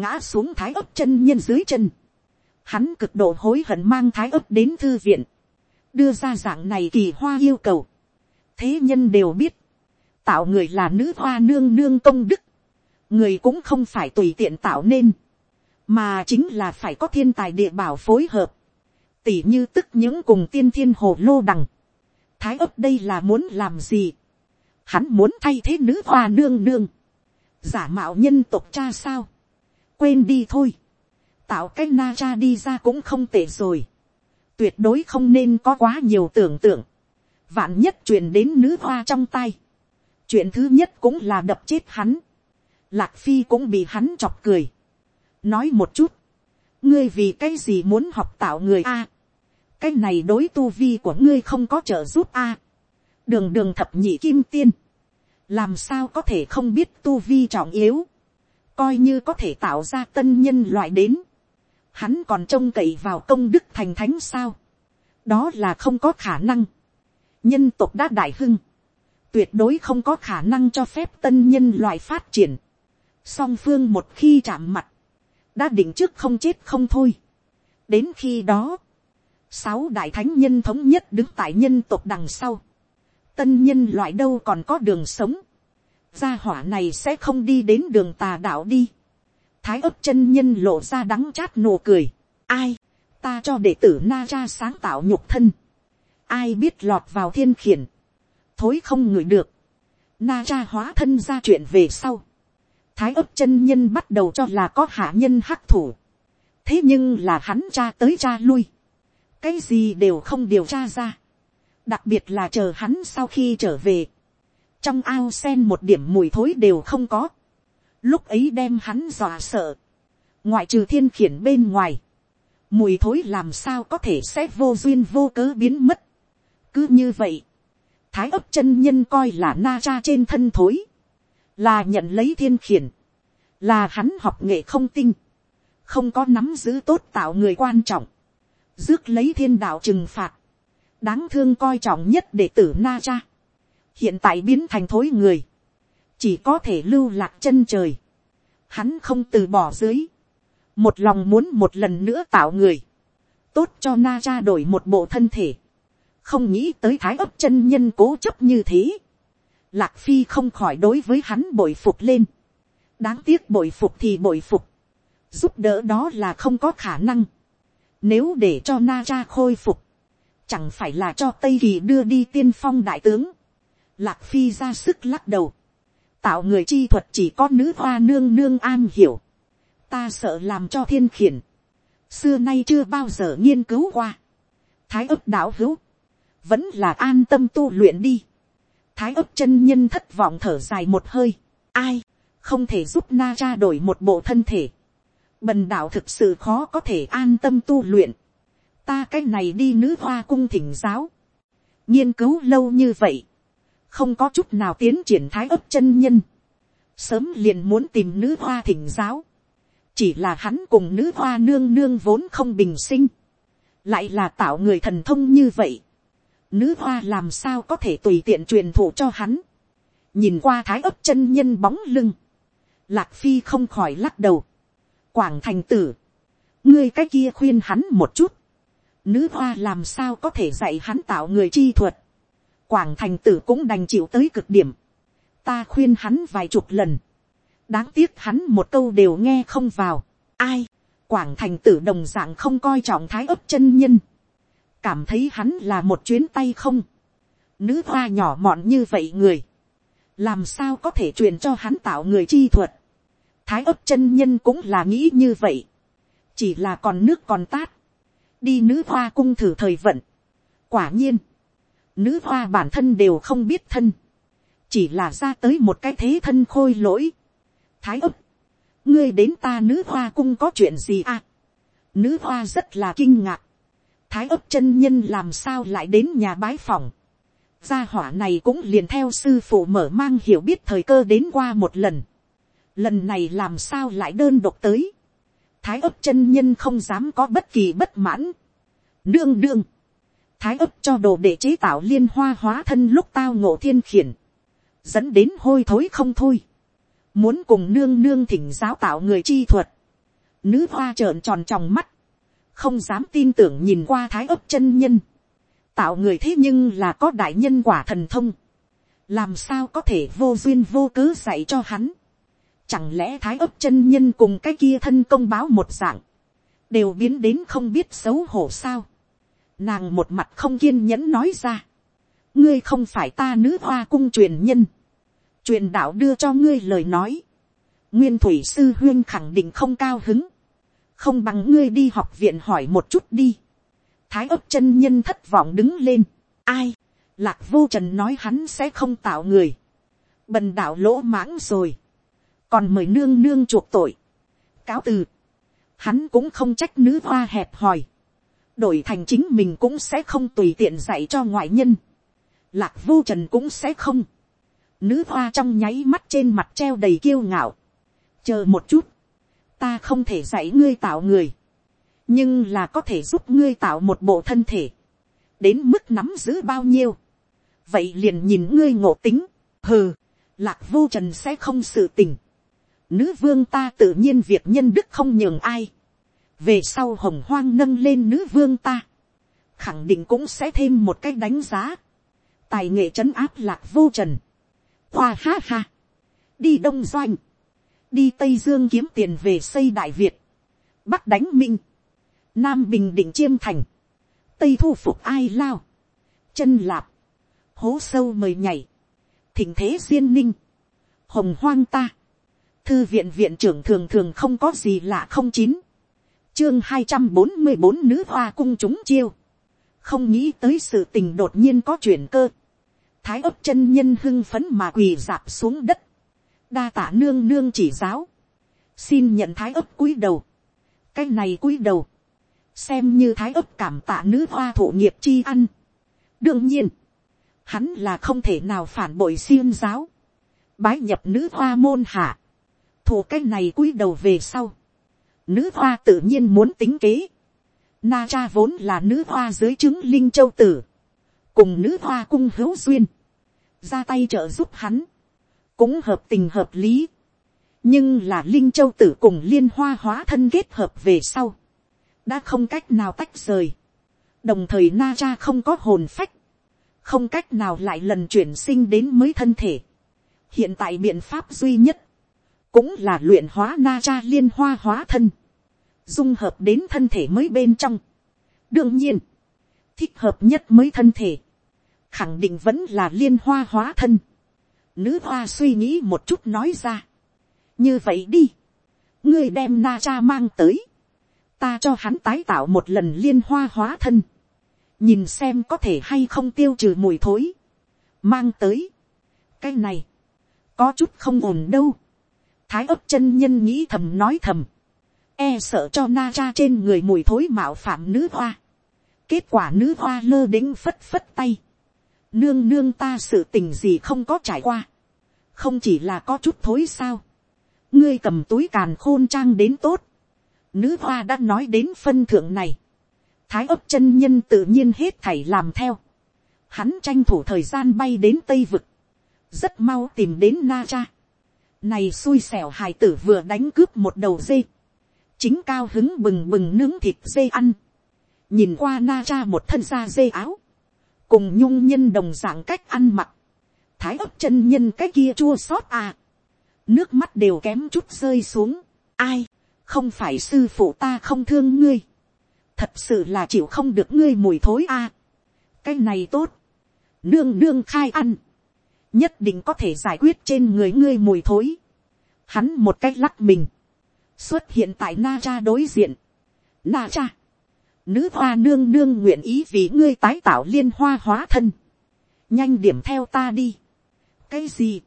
S1: ngã xuống thái ấp chân nhân dưới chân. Hắn cực độ hối hận mang thái ấp đến thư viện, đưa ra dạng này kỳ hoa yêu cầu thế nhân đều biết, tạo người là nữ hoa nương nương công đức, người cũng không phải tùy tiện tạo nên, mà chính là phải có thiên tài địa bảo phối hợp, tỉ như tức những cùng tiên thiên hồ lô đằng. thái ấp đây là muốn làm gì, hắn muốn thay thế nữ hoa nương nương, giả mạo nhân tộc cha sao, quên đi thôi. Tạo cái na cha đi ra cũng không tệ rồi. Tuyệt đối không nên có quá nhiều tưởng tượng. Vạn nhất truyền đến nữ hoa trong tay. Chuyện thứ nhất cũng là đập chết hắn. Lạc Phi cũng bị hắn chọc cười. Nói một chút. Ngươi vì cái gì muốn học tạo người A. cái này đối tu vi của ngươi không có trợ giúp A. đường đường thập nhị kim tiên. Làm sao có thể không biết tu vi trọng yếu coi như có thể tạo ra tân nhân loại đến, hắn còn trông cậy vào công đức thành thánh sao, đó là không có khả năng, nhân tộc đã đại hưng, tuyệt đối không có khả năng cho phép tân nhân loại phát triển, song phương một khi chạm mặt, đã định trước không chết không thôi. đến khi đó, sáu đại thánh nhân thống nhất đứng tại nhân tộc đằng sau, tân nhân loại đâu còn có đường sống, gia hỏa này sẽ không đi đến đường tà đạo đi. thái ấp chân nhân lộ ra đắng chát nụ cười. ai, ta cho đệ tử na cha sáng tạo nhục thân ai biết lọt vào thiên khiển. thối không ngửi được. na cha hóa thân ra chuyện về sau. thái ấp chân nhân bắt đầu cho là có hạ nhân hắc thủ. thế nhưng là hắn cha tới cha lui. cái gì đều không điều tra ra. đặc biệt là chờ hắn sau khi trở về trong ao sen một điểm mùi thối đều không có, lúc ấy đem hắn dọa sợ, ngoại trừ thiên khiển bên ngoài, mùi thối làm sao có thể sẽ vô duyên vô cớ biến mất cứ như vậy, thái ấp chân nhân coi là na cha trên thân thối, là nhận lấy thiên khiển, là hắn học nghệ không tinh, không có nắm giữ tốt tạo người quan trọng, rước lấy thiên đạo trừng phạt, đáng thương coi trọng nhất để tử na cha. Hiện tại biến thành thối người, chỉ có thể lưu lạc chân trời, hắn không từ bỏ dưới, một lòng muốn một lần nữa tạo người, tốt cho na cha đổi một bộ thân thể, không nghĩ tới thái ấp chân nhân cố chấp như thế, lạc phi không khỏi đối với hắn bội phục lên, đáng tiếc bội phục thì bội phục, giúp đỡ đó là không có khả năng, nếu để cho na cha khôi phục, chẳng phải là cho tây kỳ đưa đi tiên phong đại tướng, lạc phi ra sức lắc đầu, tạo người chi thuật chỉ có nữ hoa nương nương an hiểu, ta sợ làm cho thiên khiển, xưa nay chưa bao giờ nghiên cứu qua, thái ấp đạo hữu, vẫn là an tâm tu luyện đi, thái ấp chân nhân thất vọng thở dài một hơi, ai, không thể giúp na cha đổi một bộ thân thể, bần đạo thực sự khó có thể an tâm tu luyện, ta cái này đi nữ hoa cung thỉnh giáo, nghiên cứu lâu như vậy, không có chút nào tiến triển thái ấp chân nhân, sớm liền muốn tìm nữ hoa thỉnh giáo, chỉ là hắn cùng nữ hoa nương nương vốn không bình sinh, lại là tạo người thần thông như vậy, nữ hoa làm sao có thể tùy tiện truyền thụ cho hắn, nhìn qua thái ấp chân nhân bóng lưng, lạc phi không khỏi lắc đầu, quảng thành tử, ngươi cái kia khuyên hắn một chút, nữ hoa làm sao có thể dạy hắn tạo người chi thuật, quảng thành tử cũng đành chịu tới cực điểm, ta khuyên hắn vài chục lần, đáng tiếc hắn một câu đều nghe không vào, ai, quảng thành tử đồng d ạ n g không coi trọng thái ấp chân nhân, cảm thấy hắn là một chuyến tay không, nữ hoa nhỏ mọn như vậy người, làm sao có thể truyền cho hắn tạo người chi thuật, thái ấp chân nhân cũng là nghĩ như vậy, chỉ là còn nước còn tát, đi nữ hoa cung thử thời vận, quả nhiên, nữ hoa bản thân đều không biết thân, chỉ là ra tới một cái thế thân khôi lỗi, thái ấp, ngươi đến ta nữ hoa cung có chuyện gì à. nữ hoa rất là kinh ngạc thái ấp chân nhân làm sao lại đến nhà bái phòng. gia hỏa này cũng liền theo sư phụ mở mang hiểu biết thời cơ đến qua một lần. lần này làm sao lại đơn độc tới. thái ấp chân nhân không dám có bất kỳ bất mãn. đương đương. thái ấp cho đồ để chế tạo liên hoa hóa thân lúc tao ngộ thiên khiển. dẫn đến hôi thối không thôi muốn cùng nương nương thỉnh giáo tạo người chi thuật, nữ hoa trợn tròn tròng mắt, không dám tin tưởng nhìn qua thái ấp chân nhân, tạo người thế nhưng là có đại nhân quả thần thông, làm sao có thể vô duyên vô cớ dạy cho hắn, chẳng lẽ thái ấp chân nhân cùng cái kia thân công báo một dạng, đều biến đến không biết xấu hổ sao, nàng một mặt không kiên nhẫn nói ra, ngươi không phải ta nữ hoa cung truyền nhân, truyền đạo đưa cho ngươi lời nói, nguyên thủy sư huyên khẳng định không cao hứng, không bằng ngươi đi học viện hỏi một chút đi. thái ấp chân nhân thất vọng đứng lên, ai, lạc vô trần nói hắn sẽ không tạo người, bần đạo lỗ mãng rồi, còn mời nương nương chuộc tội, cáo từ, hắn cũng không trách nữ hoa hẹp hòi, đổi thành chính mình cũng sẽ không tùy tiện dạy cho ngoại nhân, lạc vô trần cũng sẽ không, Nữ hoa trong nháy mắt trên mặt treo đầy kiêu ngạo. Chờ một chút. Ta không thể dạy ngươi tạo người. Nhưng là có thể giúp ngươi tạo một bộ thân thể. Đến mức nắm giữ bao nhiêu. Vậy liền nhìn ngươi ngộ tính. Hừ. Lạc vô trần sẽ không sự tình. Nữ vương ta tự nhiên việc nhân đức không nhường ai. Về sau hồng hoang nâng lên nữ vương ta. Khẳng định cũng sẽ thêm một cách đánh giá. Tài nghệ trấn áp lạc vô trần Hoa ha ha. Đi Đông Doanh. Đi Tây Dương kiếm tiền về xây Đại Việt. Bắc đánh Minh. Nam Bình Định Chiêm Thành. Tây thu phục ai lao. Chân lạp. Hố sâu mời nhảy. Thỉnh thế duyên ninh. Hồng hoang ta. Thư viện viện trưởng thường thường không có gì lạ không chín. Chương hai trăm bốn mươi bốn nữ hoa cung chúng chiêu. Không nghĩ tới sự tình đột nhiên có chuyển cơ thái ấp chân nhân hưng phấn mà quỳ dạp xuống đất, đa tả nương nương chỉ giáo, xin nhận thái ấp cúi đầu, cái này cúi đầu, xem như thái ấp cảm tạ nữ hoa thụ nghiệp chi ăn. đương nhiên, hắn là không thể nào phản bội xiêm giáo, bái nhập nữ hoa môn hạ, thủ cái này cúi đầu về sau, nữ hoa tự nhiên muốn tính kế, na cha vốn là nữ hoa dưới chứng linh châu tử, cùng nữ hoa cung hữu duyên, ra tay trợ giúp hắn, cũng hợp tình hợp lý. nhưng là linh châu tử cùng liên hoa hóa thân kết hợp về sau, đã không cách nào tách rời, đồng thời na cha không có hồn phách, không cách nào lại lần chuyển sinh đến mới thân thể. hiện tại biện pháp duy nhất, cũng là luyện hóa na cha liên hoa hóa thân, dung hợp đến thân thể mới bên trong. đương nhiên, thích hợp nhất mới thân thể, khẳng định vẫn là liên hoa hóa thân. Nữ hoa suy nghĩ một chút nói ra. như vậy đi, ngươi đem na cha mang tới, ta cho hắn tái tạo một lần liên hoa hóa thân, nhìn xem có thể hay không tiêu trừ mùi thối, mang tới. cái này, có chút không ổn đâu. thái ấp chân nhân nghĩ thầm nói thầm, e sợ cho na cha trên người mùi thối mạo phạm nữ hoa. kết quả nữ hoa lơ đĩnh phất phất tay nương nương ta sự tình gì không có trải qua. không chỉ là có chút thối sao. ngươi cầm túi càn khôn trang đến tốt. nữ hoa đã nói đến phân thượng này thái ấp chân nhân tự nhiên hết thảy làm theo. Hắn tranh thủ thời gian bay đến tây vực. Rất mau tìm đến na cha. Này xui xẻo hài tử vừa đánh cướp một đầu dê. Chính cao hứng bừng bừng nướng thịt dê ăn. Nhìn qua na cha một thân da dê áo. Cùng nhung nhân đồng dạng cách ăn mặc. Thái ấp chân nhân cái kia chua xót à. Nước mắt đều kém chút rơi xuống. Ai, không phải sư phụ ta không thương ngươi thật sự là chịu không được ngươi mùi thối a. cái này tốt, nương nương khai ăn, nhất định có thể giải quyết trên người ngươi mùi thối. Hắn một cách lắc mình, xuất hiện tại na cha đối diện. Na cha, nữ hoa nương nương nguyện ý vì ngươi tái tạo liên hoa hóa thân. nhanh điểm theo ta đi. cái gì,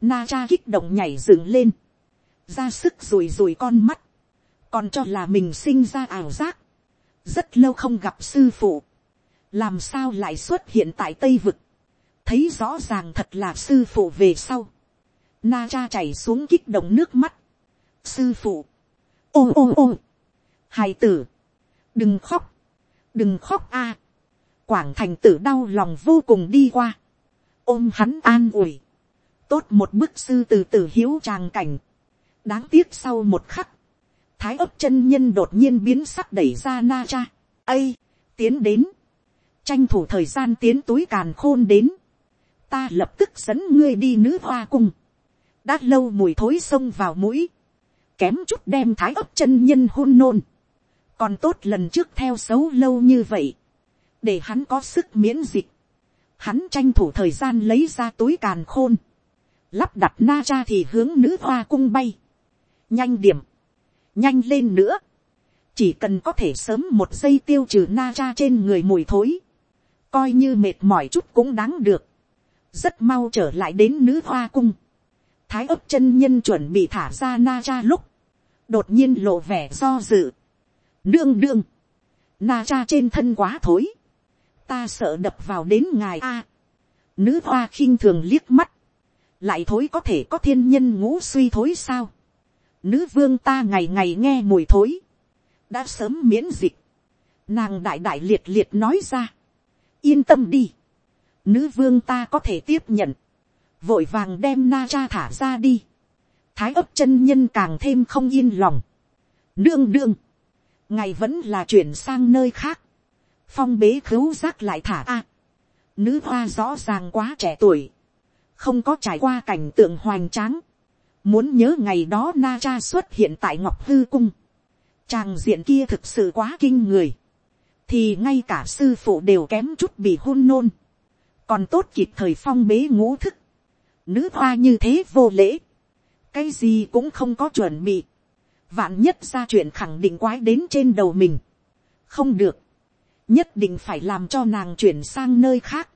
S1: na cha kích động nhảy dựng lên, ra sức rùi rùi con mắt, còn cho là mình sinh ra ảo giác. Rất lâu không gặp sư phụ, làm sao lại xuất hiện tại tây vực, thấy rõ ràng thật là sư phụ về sau, na cha chảy xuống kích động nước mắt, sư phụ, ôm ôm ôm hài tử, đừng khóc, đừng khóc a, quảng thành tử đau lòng vô cùng đi qua, ôm hắn an ủi, tốt một bức sư từ từ hiếu tràng cảnh, đáng tiếc sau một khắc, thái ấp chân nhân đột nhiên biến sắc đẩy ra na cha. ây, tiến đến, tranh thủ thời gian tiến túi càn khôn đến, ta lập tức dẫn ngươi đi nữ hoa cung, đã lâu mùi thối xông vào mũi, kém chút đem thái ấp chân nhân hôn nôn, còn tốt lần trước theo xấu lâu như vậy, để hắn có sức miễn dịch, hắn tranh thủ thời gian lấy ra túi càn khôn, lắp đặt na cha thì hướng nữ hoa cung bay, nhanh điểm, nhanh lên nữa, chỉ cần có thể sớm một giây tiêu trừ na cha trên người mùi thối, coi như mệt mỏi chút cũng đáng được, rất mau trở lại đến nữ hoa cung, thái ấp chân nhân chuẩn bị thả ra na cha lúc, đột nhiên lộ vẻ do dự, đương đương, na cha trên thân quá thối, ta sợ đập vào đến ngài a, nữ hoa khinh thường liếc mắt, lại thối có thể có thiên nhân ngũ suy thối sao, nữ vương ta ngày ngày nghe mùi thối, đã sớm miễn dịch, nàng đại đại liệt liệt nói ra, yên tâm đi, nữ vương ta có thể tiếp nhận, vội vàng đem na cha thả ra đi, thái ấp chân nhân càng thêm không yên lòng, đương đương, ngày vẫn là chuyển sang nơi khác, phong bế khứu giác lại thả a, nữ hoa rõ ràng quá trẻ tuổi, không có trải qua cảnh tượng hoành tráng, Muốn nhớ ngày đó Na Cha xuất hiện tại Ngọc Hư Cung. Tràng diện kia thực sự quá kinh người. Thì ngay cả sư phụ đều kém chút bị hôn nôn. Còn tốt kịp thời phong bế ngũ thức. Nữ hoa như thế vô lễ. Cái gì cũng không có chuẩn bị. Vạn nhất ra chuyện khẳng định quái đến trên đầu mình. Không được. Nhất định phải làm cho nàng chuyển sang nơi khác.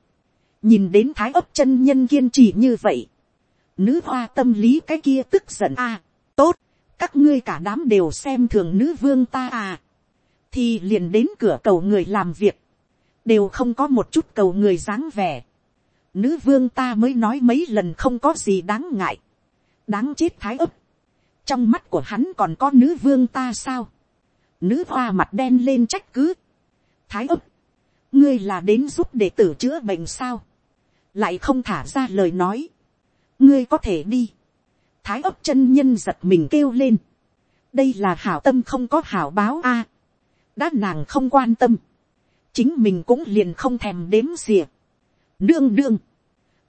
S1: Nhìn đến thái ấp chân nhân kiên trì như vậy Nữ hoa tâm lý cái kia tức giận a tốt, các ngươi cả đám đều xem thường nữ vương ta à. Thì liền đến cửa cầu người làm việc. Đều không có một chút cầu người dáng vẻ. Nữ vương ta mới nói mấy lần không có gì đáng ngại. Đáng chết thái ấp. Trong mắt của hắn còn có nữ vương ta sao? Nữ hoa mặt đen lên trách cứ. Thái ấp. Ngươi là đến giúp đệ tử chữa bệnh sao? Lại không thả ra lời nói ngươi có thể đi. thái ấp chân nhân giật mình kêu lên, đây là hảo tâm không có hảo báo a, đã nàng không quan tâm, chính mình cũng liền không thèm đếm xỉa, đương đương,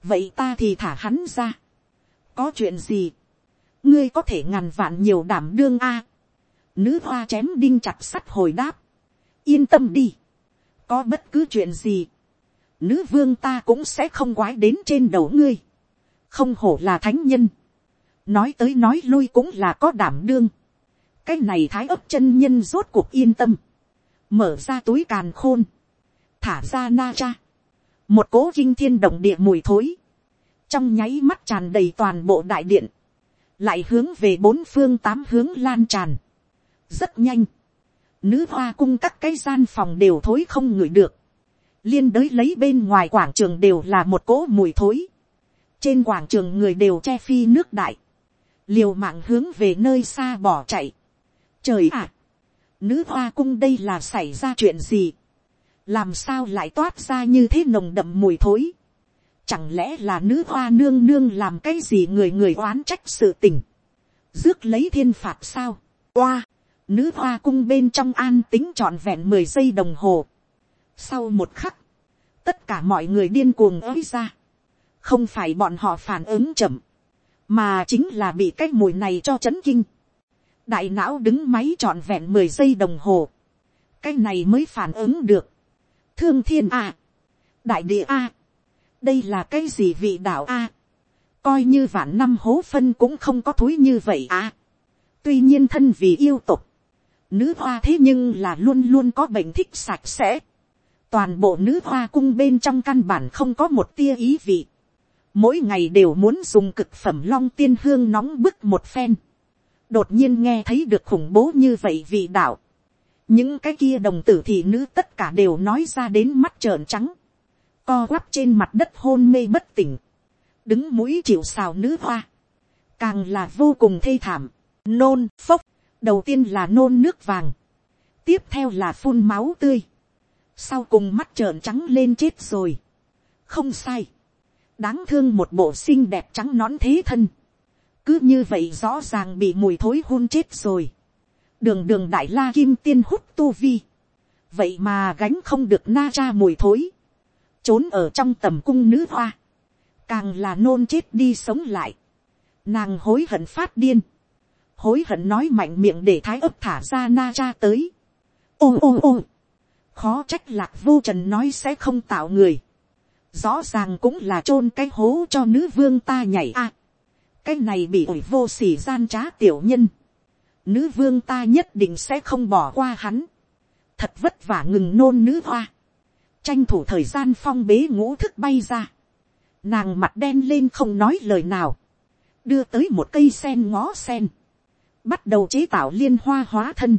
S1: vậy ta thì thả hắn ra, có chuyện gì, ngươi có thể ngàn vạn nhiều đảm đương a, nữ hoa chém đinh chặt sắt hồi đáp, yên tâm đi, có bất cứ chuyện gì, nữ vương ta cũng sẽ không quái đến trên đầu ngươi, không hổ là thánh nhân, nói tới nói lui cũng là có đảm đương, cái này thái ấp chân nhân rốt cuộc yên tâm, mở ra túi càn khôn, thả ra na cha, một cố kinh thiên động địa mùi thối, trong nháy mắt tràn đầy toàn bộ đại điện, lại hướng về bốn phương tám hướng lan tràn, rất nhanh, nữ hoa cung các cái gian phòng đều thối không ngửi được, liên đới lấy bên ngoài quảng trường đều là một cỗ mùi thối, trên quảng trường người đều che phi nước đại, liều mạng hướng về nơi xa bỏ chạy. Trời ạ! nữ hoa cung đây là xảy ra chuyện gì? làm sao lại toát ra như thế nồng đậm mùi thối? Chẳng lẽ là nữ hoa nương nương làm cái gì người người oán trách sự tình? rước lấy thiên phạt sao? oa! nữ hoa cung bên trong an tính trọn vẹn mười giây đồng hồ. sau một khắc, tất cả mọi người điên cuồng ới ra. không phải bọn họ phản ứng chậm, mà chính là bị cái mùi này cho chấn kinh. đại não đứng máy trọn vẹn mười giây đồng hồ. cái này mới phản ứng được. thương thiên a, đại địa a, đây là cái gì vị đạo a, coi như vạn năm hố phân cũng không có thúi như vậy a. tuy nhiên thân vì yêu tục, nữ hoa thế nhưng là luôn luôn có bệnh thích sạch sẽ. toàn bộ nữ hoa cung bên trong căn bản không có một tia ý vị. Mỗi ngày đều muốn dùng cực phẩm long tiên hương nóng bức một phen, đột nhiên nghe thấy được khủng bố như vậy vị đạo, những cái kia đồng tử thị nữ tất cả đều nói ra đến mắt trợn trắng, co quắp trên mặt đất hôn mê bất tỉnh, đứng mũi chịu xào nữ hoa, càng là vô cùng thê thảm, nôn phốc, đầu tiên là nôn nước vàng, tiếp theo là phun máu tươi, sau cùng mắt trợn trắng lên chết rồi, không sai, đáng thương một bộ xinh đẹp trắng nón thế thân, cứ như vậy rõ ràng bị mùi thối hôn chết rồi, đường đường đại la kim tiên hút tu vi, vậy mà gánh không được na ra mùi thối, trốn ở trong tầm cung nữ hoa, càng là nôn chết đi sống lại, nàng hối hận phát điên, hối hận nói mạnh miệng để thái ấp thả ra na cha tới, ô ô ô, khó trách lạc vô trần nói sẽ không tạo người, rõ ràng cũng là chôn cái hố cho nữ vương ta nhảy a. cái này bị ổi vô s ỉ gian trá tiểu nhân. nữ vương ta nhất định sẽ không bỏ qua hắn. thật vất vả ngừng nôn nữ hoa tranh thủ thời gian phong bế ngũ thức bay ra. nàng mặt đen lên không nói lời nào. đưa tới một cây sen ngó sen. bắt đầu chế tạo liên hoa hóa thân.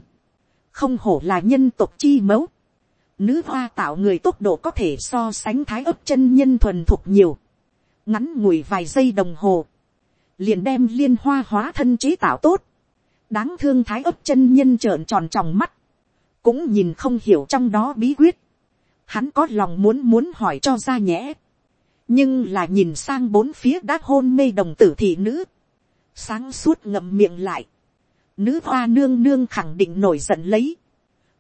S1: không hổ là nhân tộc chi mẫu Nữ hoa tạo người tốc độ có thể so sánh thái ấp chân nhân thuần thục nhiều. Ngắn ngủi vài giây đồng hồ. Liền đem liên hoa hóa thân chế tạo tốt. Đáng thương thái ấp chân nhân trợn tròn tròng mắt. Cũng nhìn không hiểu trong đó bí quyết. Hắn có lòng muốn muốn hỏi cho ra nhẽ. Nhưng là nhìn sang bốn phía đã hôn mê đồng tử thị nữ. Sáng suốt ngậm miệng lại. Nữ hoa nương nương khẳng định nổi giận lấy.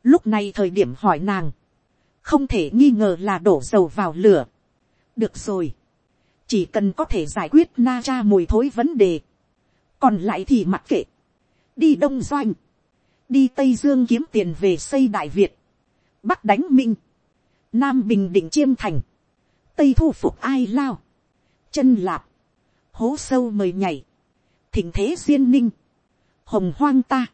S1: Lúc này thời điểm hỏi nàng không thể nghi ngờ là đổ dầu vào lửa. được rồi, chỉ cần có thể giải quyết na cha mùi thối vấn đề, còn lại thì mặc kệ, đi đông doanh, đi tây dương kiếm tiền về xây đại việt, bắc đánh minh, nam bình định chiêm thành, tây thu phục ai lao, chân lạp, hố sâu mời nhảy, thỉnh thế duyên ninh, hồng hoang ta,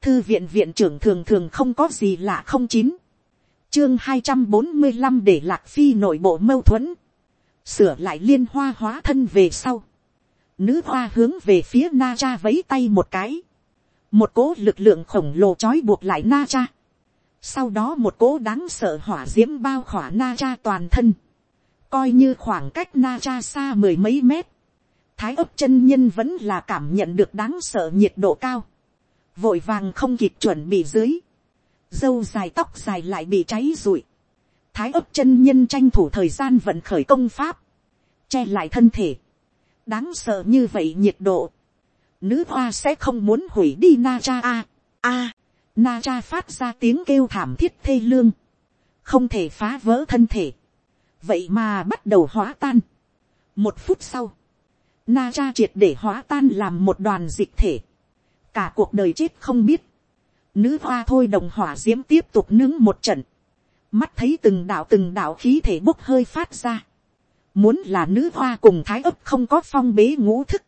S1: thư viện viện trưởng thường thường không có gì lạ không chín, chương hai trăm bốn mươi năm để lạc phi nội bộ mâu thuẫn, sửa lại liên hoa hóa thân về sau, nữ hoa hướng về phía na cha vấy tay một cái, một cố lực lượng khổng lồ trói buộc lại na cha, sau đó một cố đáng sợ hỏa d i ễ m bao khỏa na cha toàn thân, coi như khoảng cách na cha xa mười mấy mét, thái ấp chân nhân vẫn là cảm nhận được đáng sợ nhiệt độ cao, vội vàng không kịp chuẩn bị dưới, dâu dài tóc dài lại bị cháy rụi. Thái ấp chân nhân tranh thủ thời gian vận khởi công pháp. Che lại thân thể. Đáng sợ như vậy nhiệt độ. nữ hoa sẽ không muốn hủy đi na cha a a na cha phát ra tiếng kêu thảm thiết thê lương. Không thể phá vỡ thân thể. Vậy mà bắt đầu hóa tan. Một phút sau na cha triệt để hóa tan làm một đoàn dịch thể. Cả cuộc đời chết không biết. Nữ hoa thôi đồng hỏa diễm tiếp tục nướng một trận. Mắt thấy từng đạo từng đạo khí thể bốc hơi phát ra. Muốn là nữ hoa cùng thái ấp không có phong bế ngũ thức.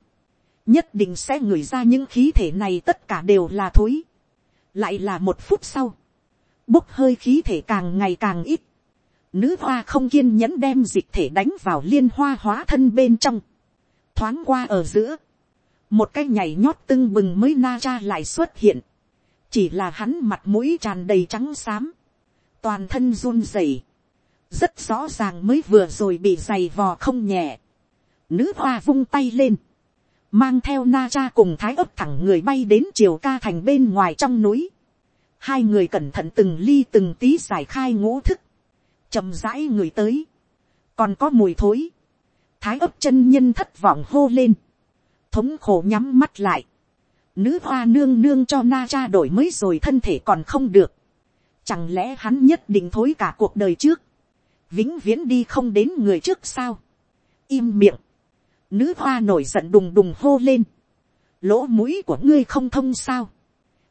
S1: Nhất định sẽ ngửi ra những khí thể này tất cả đều là thối lại là một phút sau. Bốc hơi khí thể càng ngày càng ít. Nữ hoa không kiên nhẫn đem dịch thể đánh vào liên hoa hóa thân bên trong. Thoáng qua ở giữa. Một cái nhảy nhót tưng bừng mới na cha lại xuất hiện. Chỉ là hắn mặt mũi tràn đầy trắng xám, toàn thân run rẩy, rất rõ ràng mới vừa rồi bị giày vò không nhẹ, nữ hoa vung tay lên, mang theo na cha cùng thái ấp thẳng người bay đến triều ca thành bên ngoài trong núi, hai người cẩn thận từng ly từng tí giải khai ngũ thức, chậm rãi người tới, còn có mùi thối, thái ấp chân nhân thất vọng hô lên, thống khổ nhắm mắt lại, nữ hoa nương nương cho na cha đổi mới rồi thân thể còn không được. Chẳng lẽ hắn nhất định thối cả cuộc đời trước. Vĩnh viễn đi không đến người trước sao. Im miệng. Nữ hoa nổi giận đùng đùng hô lên. Lỗ mũi của ngươi không thông sao.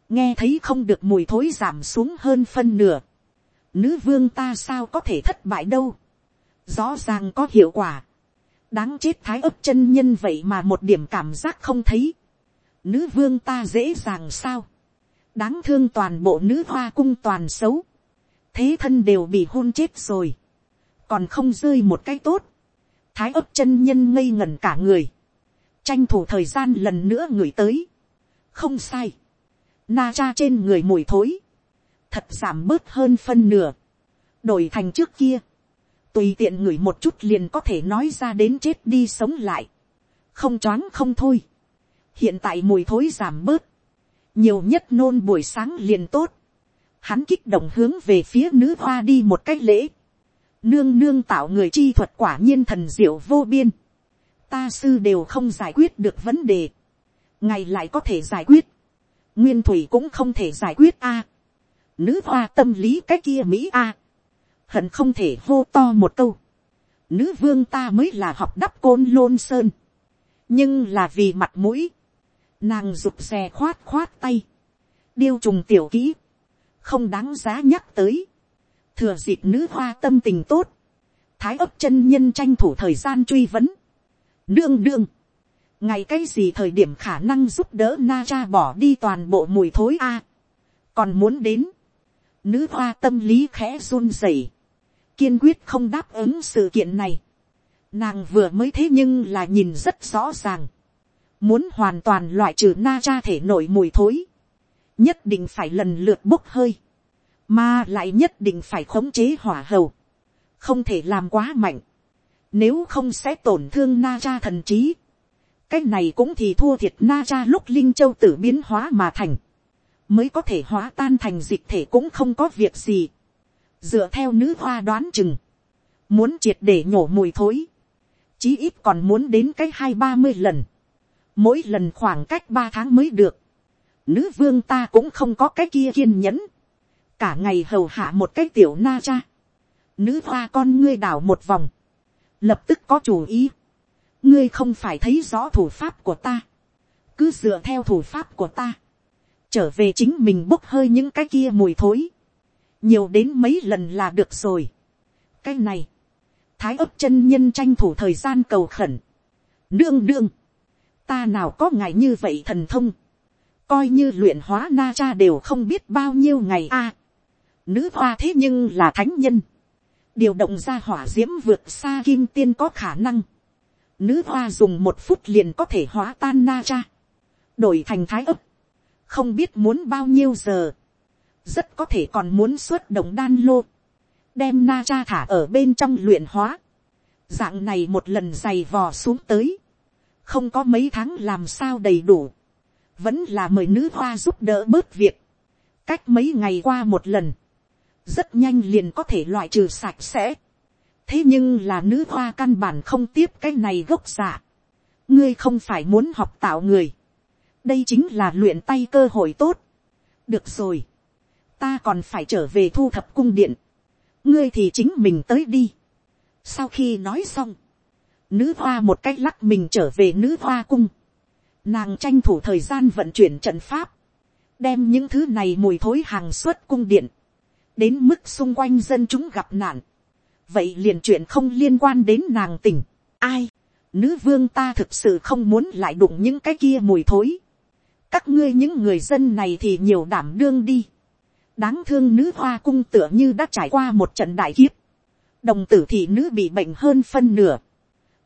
S1: Nghe thấy không được mùi thối giảm xuống hơn phân nửa. Nữ vương ta sao có thể thất bại đâu. Rõ ràng có hiệu quả. Đáng chết thái ấp chân nhân vậy mà một điểm cảm giác không thấy nữ vương ta dễ dàng sao, đáng thương toàn bộ nữ hoa cung toàn xấu, thế thân đều bị hôn chết rồi, còn không rơi một cái tốt, thái ấp chân nhân ngây ngẩn cả người, tranh thủ thời gian lần nữa ngửi tới, không sai, na cha trên người mùi thối, thật giảm bớt hơn phân nửa, đổi thành trước kia, tùy tiện ngửi một chút liền có thể nói ra đến chết đi sống lại, không choáng không thôi, hiện tại mùi thối giảm bớt, nhiều nhất nôn buổi sáng liền tốt, hắn kích động hướng về phía nữ hoa đi một cách lễ, nương nương tạo người chi thuật quả nhiên thần diệu vô biên, ta sư đều không giải quyết được vấn đề, ngày lại có thể giải quyết, nguyên thủy cũng không thể giải quyết a, nữ hoa tâm lý cái kia mỹ a, hận không thể hô to một câu, nữ vương ta mới là học đắp côn lôn sơn, nhưng là vì mặt mũi, Nàng rụt xe khoát khoát tay. Điêu trùng tiểu kỹ. Không đáng giá nhắc tới. Thừa dịp nữ hoa tâm tình tốt. Thái ấp chân nhân tranh thủ thời gian truy vấn. Đương đương. Ngày cái gì thời điểm khả năng giúp đỡ na cha bỏ đi toàn bộ mùi thối a Còn muốn đến. Nữ hoa tâm lý khẽ run rẩy, Kiên quyết không đáp ứng sự kiện này. Nàng vừa mới thế nhưng là nhìn rất rõ ràng, Muốn hoàn toàn loại trừ na cha thể nội mùi thối. Nhất định phải lần lượt bốc hơi. Mà lại nhất định phải khống chế hỏa hầu. Không thể làm quá mạnh. Nếu không sẽ tổn thương na cha thần trí. Cái này cũng thì thua thiệt na cha lúc Linh Châu tử biến hóa mà thành. Mới có thể hóa tan thành dịch thể cũng không có việc gì. Dựa theo nữ hoa đoán chừng. Muốn triệt để nhổ mùi thối chí ít còn muốn đến cái hai ba mươi lần mỗi lần khoảng cách ba tháng mới được, nữ vương ta cũng không có cái kia kiên nhẫn, cả ngày hầu hạ một cái tiểu na cha, nữ hoa con ngươi đảo một vòng, lập tức có chủ ý, ngươi không phải thấy rõ thủ pháp của ta, cứ dựa theo thủ pháp của ta, trở về chính mình bốc hơi những cái kia mùi thối, nhiều đến mấy lần là được rồi. cái này, thái ấp chân nhân tranh thủ thời gian cầu khẩn, đương đương, ta nào có ngày như vậy thần thông, coi như luyện hóa na cha đều không biết bao nhiêu ngày a nữ hoa thế nhưng là thánh nhân, điều động ra hỏa d i ễ m vượt xa kim tiên có khả năng, nữ hoa dùng một phút liền có thể hóa tan na cha, đổi thành thái ấp, không biết muốn bao nhiêu giờ, rất có thể còn muốn xuất động đan lô, đem na cha thả ở bên trong luyện hóa, dạng này một lần giày vò xuống tới, không có mấy tháng làm sao đầy đủ, vẫn là mời nữ hoa giúp đỡ bớt việc, cách mấy ngày qua một lần, rất nhanh liền có thể loại trừ sạch sẽ. thế nhưng là nữ hoa căn bản không tiếp cái này gốc giả. ngươi không phải muốn học tạo người, đây chính là luyện tay cơ hội tốt. được rồi, ta còn phải trở về thu thập cung điện, ngươi thì chính mình tới đi. sau khi nói xong, nữ hoa một cách lắc mình trở về nữ hoa cung, nàng tranh thủ thời gian vận chuyển trận pháp, đem những thứ này mùi thối hàng suất cung điện, đến mức xung quanh dân chúng gặp nạn, vậy liền chuyện không liên quan đến nàng tình, ai, nữ vương ta thực sự không muốn lại đụng những cái kia mùi thối, các ngươi những người dân này thì nhiều đảm đương đi, đáng thương nữ hoa cung tựa như đã trải qua một trận đại kiếp, đồng tử thị nữ bị bệnh hơn phân nửa,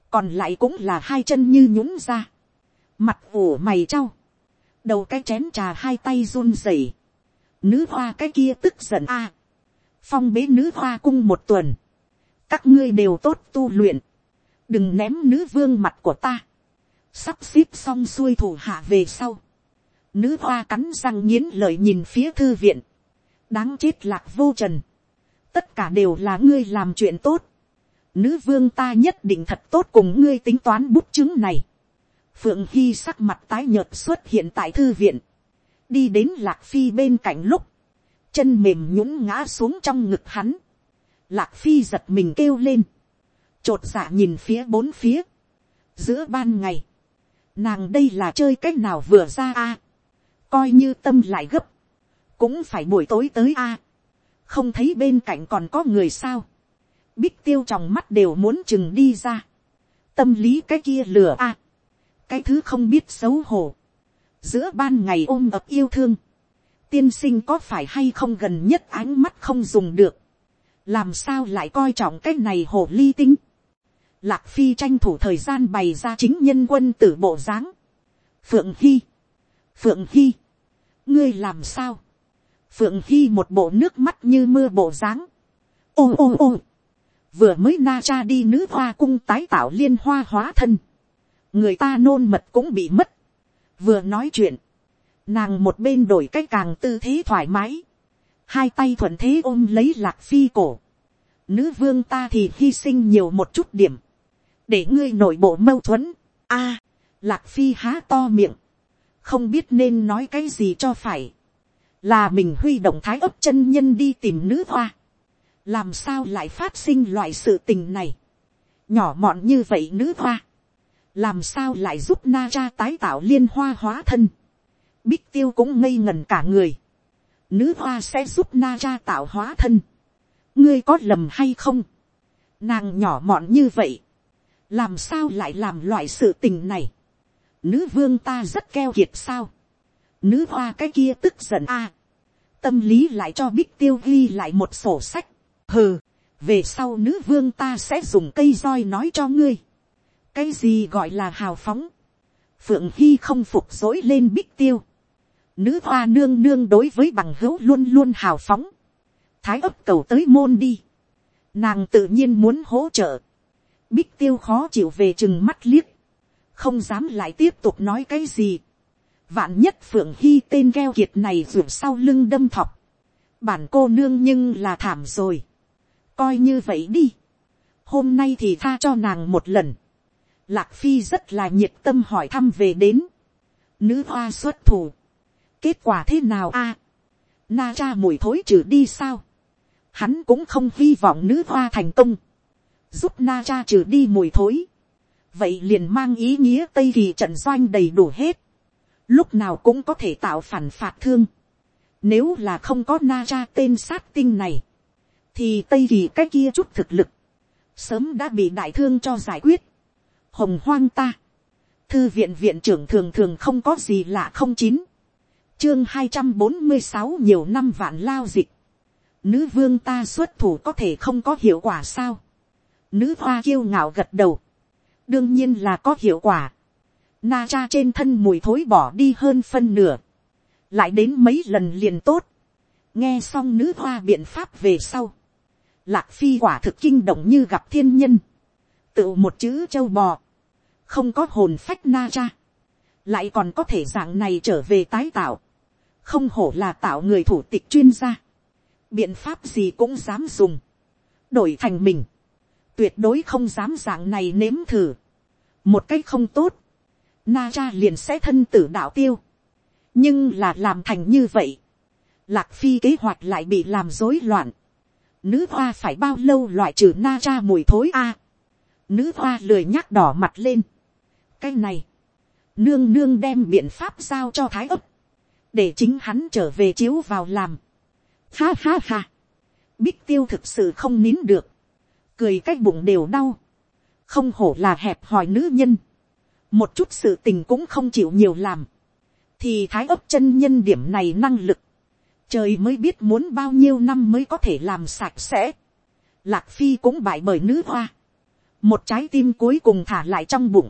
S1: còn lại cũng là hai chân như nhũng ra, mặt ủ mày trao, đầu cái chén trà hai tay run rẩy, nữ hoa cái kia tức giận a, phong bế nữ hoa cung một tuần, các ngươi đều tốt tu luyện, đừng ném nữ vương mặt của ta, sắp xếp xong xuôi thủ hạ về sau, nữ hoa cắn răng nghiến lợi nhìn phía thư viện, đáng chết lạc vô trần, tất cả đều là ngươi làm chuyện tốt, nữ vương ta nhất định thật tốt cùng ngươi tính toán bút chứng này, phượng hy sắc mặt tái nhợt xuất hiện tại thư viện, đi đến lạc phi bên cạnh lúc, chân mềm nhũng ngã xuống trong ngực hắn, lạc phi giật mình kêu lên, t r ộ t dạ nhìn phía bốn phía, giữa ban ngày, nàng đây là chơi c á c h nào vừa ra a, coi như tâm lại gấp, cũng phải buổi tối tới a, không thấy bên cạnh còn có người sao, bích tiêu trong mắt đều muốn chừng đi ra, tâm lý cái kia lừa a, cái thứ không biết xấu hổ, giữa ban ngày ôm ập yêu thương, tiên sinh có phải hay không gần nhất ánh mắt không dùng được, làm sao lại coi trọng cái này hồ ly tinh. Lạc phi tranh thủ thời gian bày ra chính nhân quân tử bộ dáng. phượng hy, phượng hy, ngươi làm sao, phượng hy một bộ nước mắt như mưa bộ dáng. ô ô ô, vừa mới na cha đi nữ hoa cung tái tạo liên hoa hóa thân, người ta nôn mật cũng bị mất, vừa nói chuyện, Nàng một bên đổi cách càng tư thế thoải mái. Hai tay thuận thế ôm lấy lạc phi cổ. Nữ vương ta thì hy sinh nhiều một chút điểm. Để ngươi nội bộ mâu thuẫn. a, lạc phi há to miệng. Không biết nên nói cái gì cho phải. Là mình huy động thái ấp chân nhân đi tìm nữ hoa. Làm sao lại phát sinh loại sự tình này. Nhỏ mọn như vậy nữ hoa làm sao lại giúp na cha tái tạo liên hoa hóa thân. Bích tiêu cũng ngây ngần cả người. Nữ hoa sẽ giúp na cha tạo hóa thân. Ngươi có lầm hay không? Nàng nhỏ mọn như vậy. Làm sao lại làm loại sự tình này? Nữ vương ta rất keo kiệt sao? Nữ hoa cái kia tức giận a Tâm lý lại cho bích tiêu ghi lại một sổ sách. Hừ, về sau nữ vương ta sẽ dùng cây roi nói cho ngươi. Cái gì gọi là hào phóng? Phượng Hy không phục dối lên bích tiêu nữ hoa nương nương đối với bằng hữu luôn luôn hào phóng, thái ấp cầu tới môn đi, nàng tự nhiên muốn hỗ trợ, bích tiêu khó chịu về chừng mắt liếc, không dám lại tiếp tục nói cái gì, vạn nhất phượng hy tên gheo kiệt này ruột sau lưng đâm thọc, bản cô nương nhưng là thảm rồi, coi như vậy đi, hôm nay thì tha cho nàng một lần, lạc phi rất là nhiệt tâm hỏi thăm về đến, nữ hoa xuất thủ, kết quả thế nào a, na cha mùi thối trừ đi sao, hắn cũng không hy vọng nữ hoa thành công, giúp na cha trừ đi mùi thối, vậy liền mang ý nghĩa tây kỳ trận doanh đầy đủ hết, lúc nào cũng có thể tạo phản phạt thương, nếu là không có na cha tên sát tinh này, thì tây kỳ cái kia chút thực lực, sớm đã bị đại thương cho giải quyết, hồng hoang ta, thư viện viện trưởng thường thường không có gì lạ không chín, chương hai trăm bốn mươi sáu nhiều năm vạn lao dịch. Nữ vương ta xuất thủ có thể không có hiệu quả sao. Nữ hoa kiêu ngạo gật đầu. Đương nhiên là có hiệu quả. Na cha trên thân mùi thối bỏ đi hơn phân nửa. Lại đến mấy lần liền tốt. Nghe xong nữ hoa biện pháp về sau. Lạc phi quả thực kinh động như gặp thiên nhân. Tự một chữ châu bò. Không có hồn phách na cha. Lại còn có thể dạng này trở về tái tạo không hổ là tạo người thủ tịch chuyên gia, biện pháp gì cũng dám dùng, đổi thành mình, tuyệt đối không dám dạng này nếm thử, một cách không tốt, na cha liền sẽ thân tử đạo tiêu, nhưng là làm thành như vậy, lạc phi kế hoạch lại bị làm rối loạn, nữ hoa phải bao lâu loại trừ na ra mùi thối a, nữ hoa lười nhắc đỏ mặt lên, cái này, nương nương đem biện pháp giao cho thái ấp, để chính hắn trở về chiếu vào làm. Ha ha ha, bích tiêu thực sự không nín được, cười cái bụng đều đau, không hổ là hẹp hòi nữ nhân, một chút sự tình cũng không chịu nhiều làm, thì thái ấp chân nhân điểm này năng lực, trời mới biết muốn bao nhiêu năm mới có thể làm sạch sẽ. Lạc phi cũng bại bởi nữ hoa, một trái tim cuối cùng thả lại trong bụng,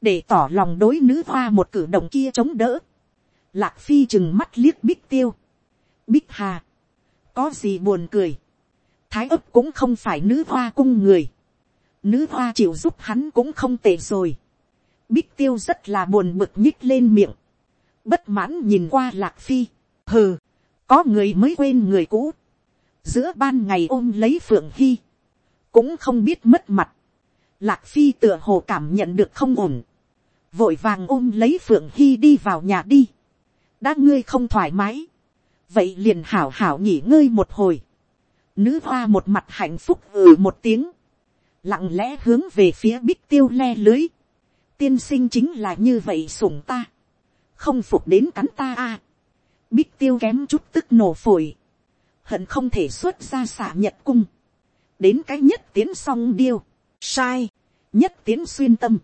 S1: để tỏ lòng đối nữ hoa một cử động kia chống đỡ. Lạc phi chừng mắt liếc bích tiêu, bích hà, có gì buồn cười, thái ấp cũng không phải nữ hoa cung người, nữ hoa chịu giúp hắn cũng không tệ rồi. Bích tiêu rất là buồn bực nhích lên miệng, bất mãn nhìn qua lạc phi, hừ, có người mới quên người cũ, giữa ban ngày ôm lấy phượng hy, cũng không biết mất mặt, lạc phi tựa hồ cảm nhận được không ổn, vội vàng ôm lấy phượng hy đi vào nhà đi, đã ngươi không thoải mái, vậy liền hảo hảo nghỉ ngơi một hồi, nữ hoa một mặt hạnh phúc ừ một tiếng, lặng lẽ hướng về phía bích tiêu le lưới, tiên sinh chính là như vậy sủng ta, không phục đến cắn ta a, bích tiêu kém chút tức nổ phổi, hận không thể xuất ra xả nhật cung, đến cái nhất tiến song điêu, sai, nhất tiến xuyên tâm,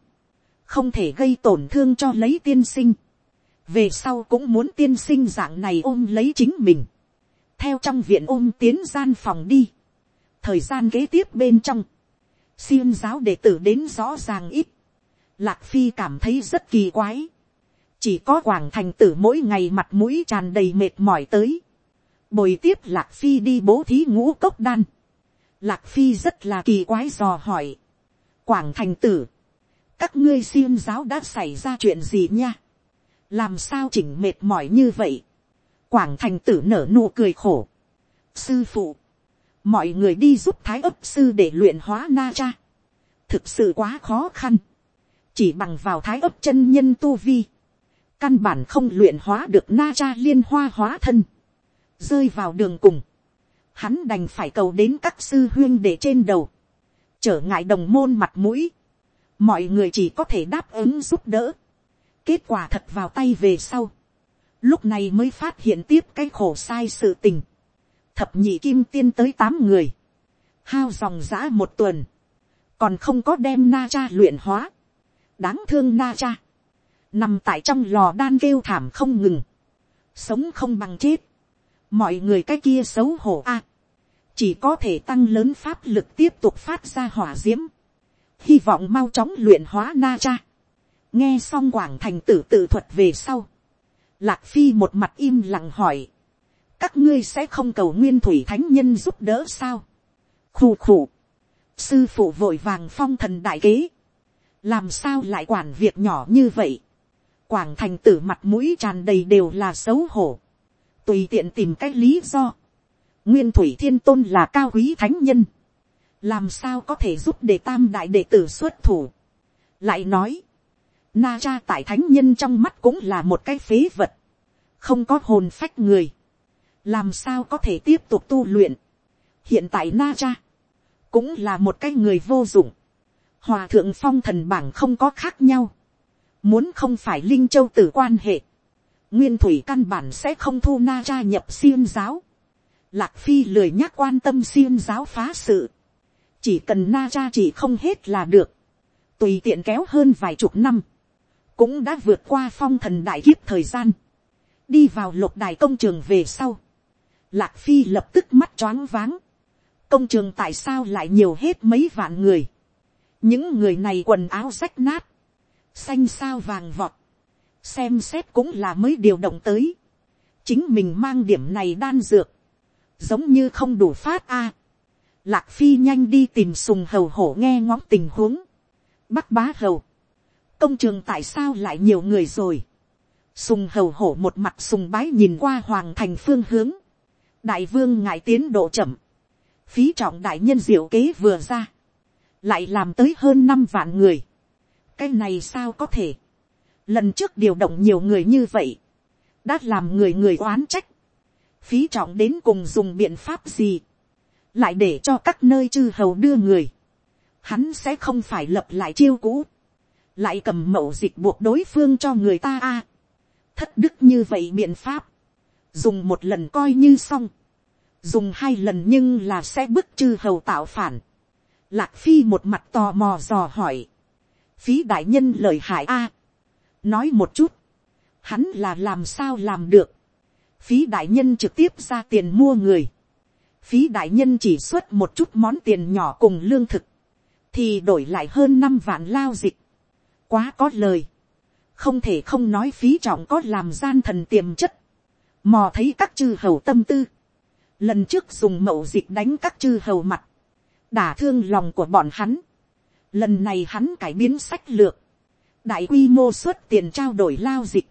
S1: không thể gây tổn thương cho lấy tiên sinh, về sau cũng muốn tiên sinh dạng này ôm lấy chính mình, theo trong viện ôm tiến gian phòng đi, thời gian kế tiếp bên trong, xiêm giáo đệ tử đến rõ ràng ít, lạc phi cảm thấy rất kỳ quái, chỉ có quảng thành tử mỗi ngày mặt mũi tràn đầy mệt mỏi tới, bồi tiếp lạc phi đi bố thí ngũ cốc đan, lạc phi rất là kỳ quái dò hỏi, quảng thành tử, các ngươi xiêm giáo đã xảy ra chuyện gì nha, làm sao chỉnh mệt mỏi như vậy, quảng thành tử nở nụ cười khổ, sư phụ, mọi người đi giúp thái ấp sư để luyện hóa na cha, thực sự quá khó khăn, chỉ bằng vào thái ấp chân nhân tu vi, căn bản không luyện hóa được na cha liên hoa hóa thân, rơi vào đường cùng, hắn đành phải cầu đến các sư huyên để trên đầu, trở ngại đồng môn mặt mũi, mọi người chỉ có thể đáp ứng giúp đỡ, kết quả thật vào tay về sau, lúc này mới phát hiện tiếp cái khổ sai sự tình, thập nhị kim tiên tới tám người, hao dòng giã một tuần, còn không có đem na cha luyện hóa, đáng thương na cha, nằm tại trong lò đan kêu thảm không ngừng, sống không bằng chết, mọi người cái kia xấu hổ a, chỉ có thể tăng lớn pháp lực tiếp tục phát ra hỏa diễm, hy vọng mau chóng luyện hóa na cha, nghe xong quảng thành tử tự thuật về sau, lạc phi một mặt im lặng hỏi, các ngươi sẽ không cầu nguyên thủy thánh nhân giúp đỡ sao, khù khù, sư phụ vội vàng phong thần đại kế, làm sao lại quản việc nhỏ như vậy, quảng thành tử mặt mũi tràn đầy đều là xấu hổ, tùy tiện tìm cách lý do, nguyên thủy thiên tôn là cao quý thánh nhân, làm sao có thể giúp để tam đại đệ tử xuất thủ, lại nói, na cha tại thánh nhân trong mắt cũng là một cái phế vật, không có hồn phách người, làm sao có thể tiếp tục tu luyện, hiện tại na cha, cũng là một cái người vô dụng, hòa thượng phong thần bảng không có khác nhau, Muốn không phải Linh Châu tử quan hệ. Nguyên thủy căn bản sẽ không thu na cha nhập xiêm giáo. Lạc Phi lười nhắc quan tâm xiêm giáo phá sự. Chỉ cần na cha chỉ không hết là được. Tùy tiện kéo hơn vài chục năm. Cũng đã vượt qua phong thần đại kiếp thời gian. Đi vào lục đài công trường về sau. Lạc Phi lập tức mắt choáng váng. Công trường tại sao lại nhiều hết mấy vạn người. Những người này quần áo rách nát xanh sao vàng vọt, xem xét cũng là mới điều động tới, chính mình mang điểm này đan dược, giống như không đủ phát a. Lạc phi nhanh đi tìm sùng hầu hổ nghe ngóng tình huống, bắc bá hầu, công trường tại sao lại nhiều người rồi, sùng hầu hổ một mặt sùng bái nhìn qua hoàng thành phương hướng, đại vương ngại tiến độ chậm, phí trọng đại nhân diệu kế vừa ra, lại làm tới hơn năm vạn người, cái này sao có thể. lần trước điều động nhiều người như vậy, đã làm người người oán trách, phí trọng đến cùng dùng biện pháp gì, lại để cho các nơi chư hầu đưa người, hắn sẽ không phải lập lại chiêu cũ, lại cầm mậu dịch buộc đối phương cho người ta a, thất đức như vậy biện pháp, dùng một lần coi như xong, dùng hai lần nhưng là sẽ bức chư hầu tạo phản, lạc phi một mặt tò mò dò hỏi, phí đại nhân lời hại a, nói một chút, hắn là làm sao làm được, phí đại nhân trực tiếp ra tiền mua người, phí đại nhân chỉ xuất một chút món tiền nhỏ cùng lương thực, thì đổi lại hơn năm vạn lao dịch, quá có lời, không thể không nói phí trọng có làm gian thần tiềm chất, mò thấy các chư hầu tâm tư, lần trước dùng mậu dịch đánh các chư hầu mặt, đả thương lòng của bọn hắn, lần này hắn cải biến sách lược, đại quy mô xuất tiền trao đổi lao dịch,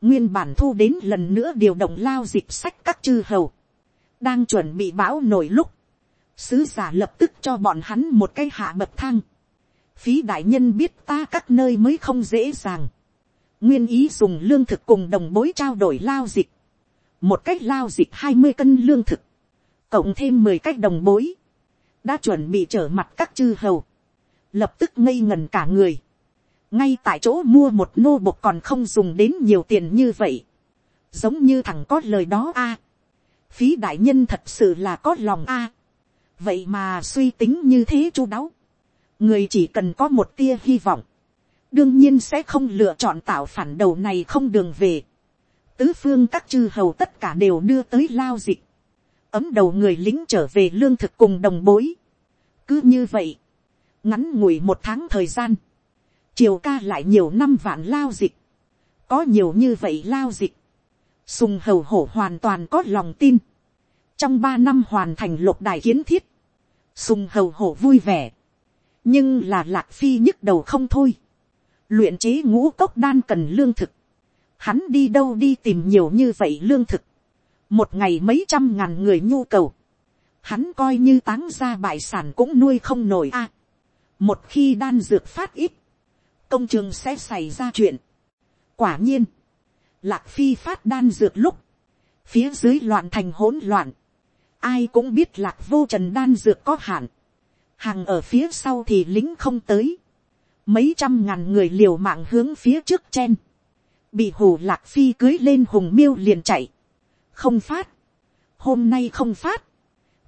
S1: nguyên bản thu đến lần nữa điều động lao dịch sách các chư hầu, đang chuẩn bị bão nổi lúc, sứ giả lập tức cho bọn hắn một cái hạ bậc thang, phí đại nhân biết ta các nơi mới không dễ dàng, nguyên ý dùng lương thực cùng đồng bối trao đổi lao dịch, một cách lao dịch hai mươi cân lương thực, cộng thêm mười cách đồng bối, đã chuẩn bị trở mặt các chư hầu, lập tức ngây ngần cả người, ngay tại chỗ mua một nô bộc còn không dùng đến nhiều tiền như vậy, giống như thằng có lời đó a, phí đại nhân thật sự là có lòng a, vậy mà suy tính như thế chu đáo, người chỉ cần có một tia hy vọng, đương nhiên sẽ không lựa chọn tạo phản đầu này không đường về, tứ phương các chư hầu tất cả đều đưa tới lao dịch, ấm đầu người lính trở về lương thực cùng đồng bối. cứ như vậy, ngắn ngủi một tháng thời gian, triều ca lại nhiều năm vạn lao dịch, có nhiều như vậy lao dịch, sùng hầu hổ hoàn toàn có lòng tin, trong ba năm hoàn thành lục đài kiến thiết, sùng hầu hổ vui vẻ, nhưng là lạc phi nhức đầu không thôi, luyện chế ngũ cốc đan cần lương thực, hắn đi đâu đi tìm nhiều như vậy lương thực, một ngày mấy trăm ngàn người nhu cầu, hắn coi như táng ra bại sản cũng nuôi không nổi a. một khi đan dược phát ít, công trường sẽ xảy ra chuyện. quả nhiên, lạc phi phát đan dược lúc, phía dưới loạn thành hỗn loạn, ai cũng biết lạc vô trần đan dược có hạn, hàng ở phía sau thì lính không tới, mấy trăm ngàn người liều mạng hướng phía trước chen, bị hù lạc phi cưới lên hùng miêu liền chạy, không phát, hôm nay không phát,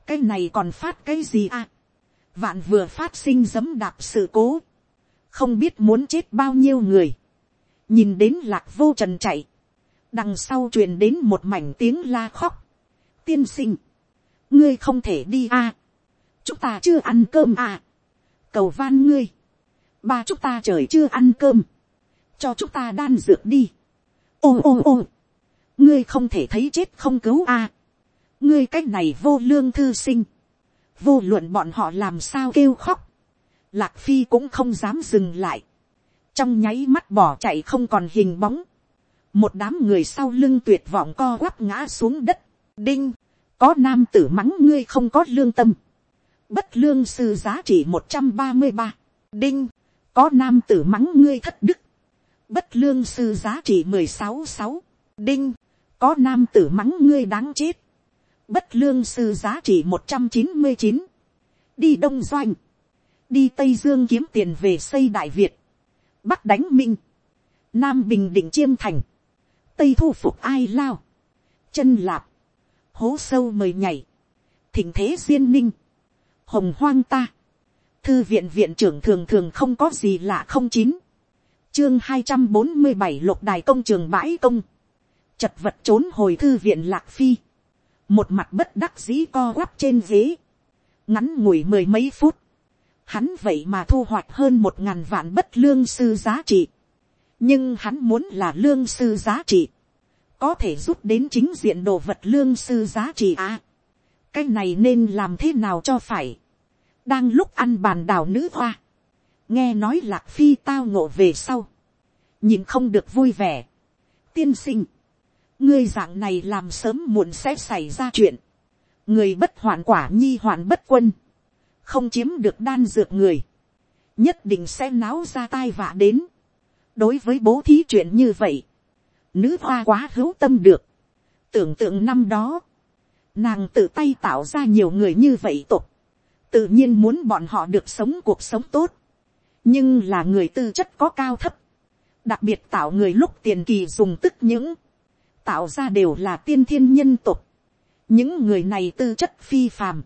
S1: cái này còn phát cái gì à, vạn vừa phát sinh dấm đạp sự cố, không biết muốn chết bao nhiêu người, nhìn đến lạc vô trần chạy, đằng sau truyền đến một mảnh tiếng la khóc, tiên sinh, ngươi không thể đi à, chúng ta chưa ăn cơm à, cầu van ngươi, ba chúng ta trời chưa ăn cơm, cho chúng ta đan dược đi, ô ô ô, ngươi không thể thấy chết không cứu a, ngươi c á c h này vô lương thư sinh, vô luận bọn họ làm sao kêu khóc, lạc phi cũng không dám dừng lại, trong nháy mắt bỏ chạy không còn hình bóng, một đám người sau lưng tuyệt vọng co quắp ngã xuống đất, đinh, có nam tử mắng ngươi không có lương tâm, bất lương sư giá trị một trăm ba mươi ba, đinh, có nam tử mắng ngươi thất đức, bất lương sư giá trị mười sáu sáu, đinh, có nam tử mắng ngươi đáng chết, bất lương sư giá trị một trăm chín mươi chín, đi đông doanh, đi tây dương kiếm tiền về xây đại việt, bắc đánh minh, nam bình định chiêm thành, tây thu phục ai lao, chân lạp, hố sâu mời nhảy, thỉnh thế duyên ninh, hồng hoang ta, thư viện viện trưởng thường thường không có gì lạ không chín, chương hai trăm bốn mươi bảy lục đài công trường bãi công, chật vật trốn hồi thư viện lạc phi, một mặt bất đắc dĩ co quắp trên ghế, ngắn ngủi mười mấy phút, hắn vậy mà thu hoạch hơn một ngàn vạn bất lương sư giá trị, nhưng hắn muốn là lương sư giá trị, có thể rút đến chính diện đồ vật lương sư giá trị à. cái này nên làm thế nào cho phải, đang lúc ăn bàn đào nữ hoa, nghe nói lạc phi tao ngộ về sau, nhìn không được vui vẻ, tiên sinh, ngươi dạng này làm sớm muộn sẽ xảy ra chuyện. người bất hoạn quả nhi hoạn bất quân. không chiếm được đan dược người. nhất định sẽ náo ra tai vạ đến. đối với bố thí chuyện như vậy, nữ hoa quá hữu tâm được, tưởng tượng năm đó, nàng tự tay tạo ra nhiều người như vậy tục, tự nhiên muốn bọn họ được sống cuộc sống tốt, nhưng là người tư chất có cao thấp, đặc biệt tạo người lúc tiền kỳ dùng tức những, tạo ra đều là tiên thiên nhân tục, những người này tư chất phi phàm,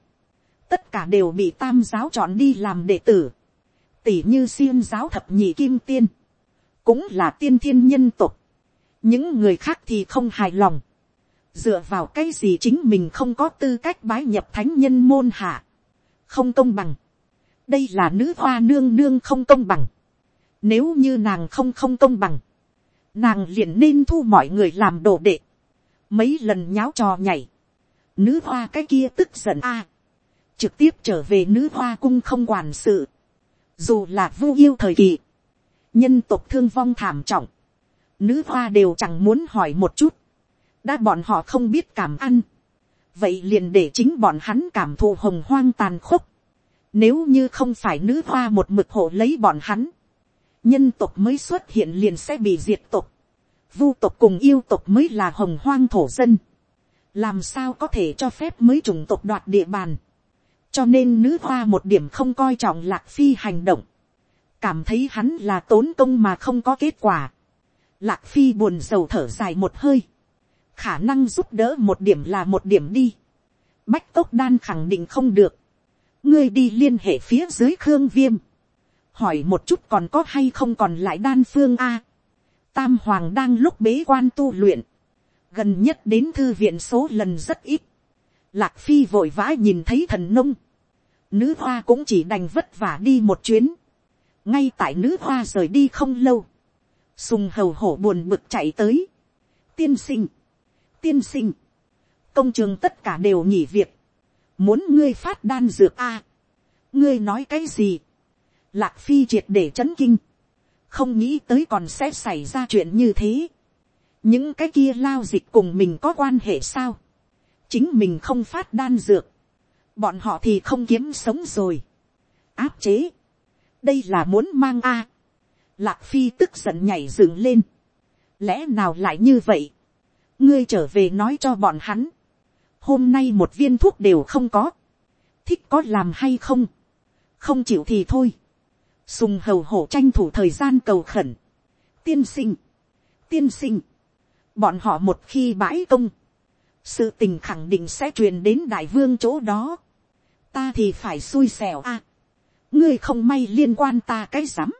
S1: tất cả đều bị tam giáo chọn đi làm đệ tử, tỷ như xiêm giáo thập nhị kim tiên, cũng là tiên thiên nhân tục, những người khác thì không hài lòng, dựa vào cái gì chính mình không có tư cách bái nhập thánh nhân môn hạ, không công bằng, đây là nữ hoa nương nương không công bằng, nếu như nàng không không công bằng, nàng liền nên thu mọi người làm đồ đệ, mấy lần nháo trò nhảy, nữ hoa cái kia tức giận a, trực tiếp trở về nữ hoa cung không quản sự, dù là vu yêu thời kỳ, nhân tộc thương vong thảm trọng, nữ hoa đều chẳng muốn hỏi một chút, đã bọn họ không biết cảm ăn, vậy liền để chính bọn hắn cảm thụ hồng hoang tàn khốc, nếu như không phải nữ hoa một mực hộ lấy bọn hắn, nhân tộc mới xuất hiện liền sẽ bị diệt tộc, vu tộc cùng yêu tộc mới là hồng hoang thổ dân, làm sao có thể cho phép mới chủng tộc đoạt địa bàn, cho nên nữ hoa một điểm không coi trọng lạc phi hành động, cảm thấy hắn là tốn công mà không có kết quả. Lạc phi buồn rầu thở dài một hơi, khả năng giúp đỡ một điểm là một điểm đi. bách tốc đan khẳng định không được, ngươi đi liên hệ phía dưới khương viêm, hỏi một chút còn có hay không còn lại đan phương a. tam hoàng đang lúc bế quan tu luyện, gần nhất đến thư viện số lần rất ít, lạc phi vội vã nhìn thấy thần nông, nữ hoa cũng chỉ đành vất vả đi một chuyến, ngay tại nữ hoa rời đi không lâu, sùng hầu hổ buồn bực chạy tới, tiên sinh, tiên sinh, công trường tất cả đều nghỉ việc, muốn ngươi phát đan dược a, ngươi nói cái gì, lạc phi triệt để c h ấ n kinh, không nghĩ tới còn sẽ xảy ra chuyện như thế, những cái kia lao dịch cùng mình có quan hệ sao, chính mình không phát đan dược, bọn họ thì không kiếm sống rồi, áp chế, đây là muốn mang a, lạc phi tức giận nhảy dựng lên, lẽ nào lại như vậy, ngươi trở về nói cho bọn hắn, hôm nay một viên thuốc đều không có, thích có làm hay không, không chịu thì thôi, sùng hầu hổ tranh thủ thời gian cầu khẩn, tiên sinh, tiên sinh, bọn họ một khi bãi công, sự tình khẳng định sẽ truyền đến đại vương chỗ đó, ta thì phải xui xẻo a, ngươi không may liên quan ta cái rắm,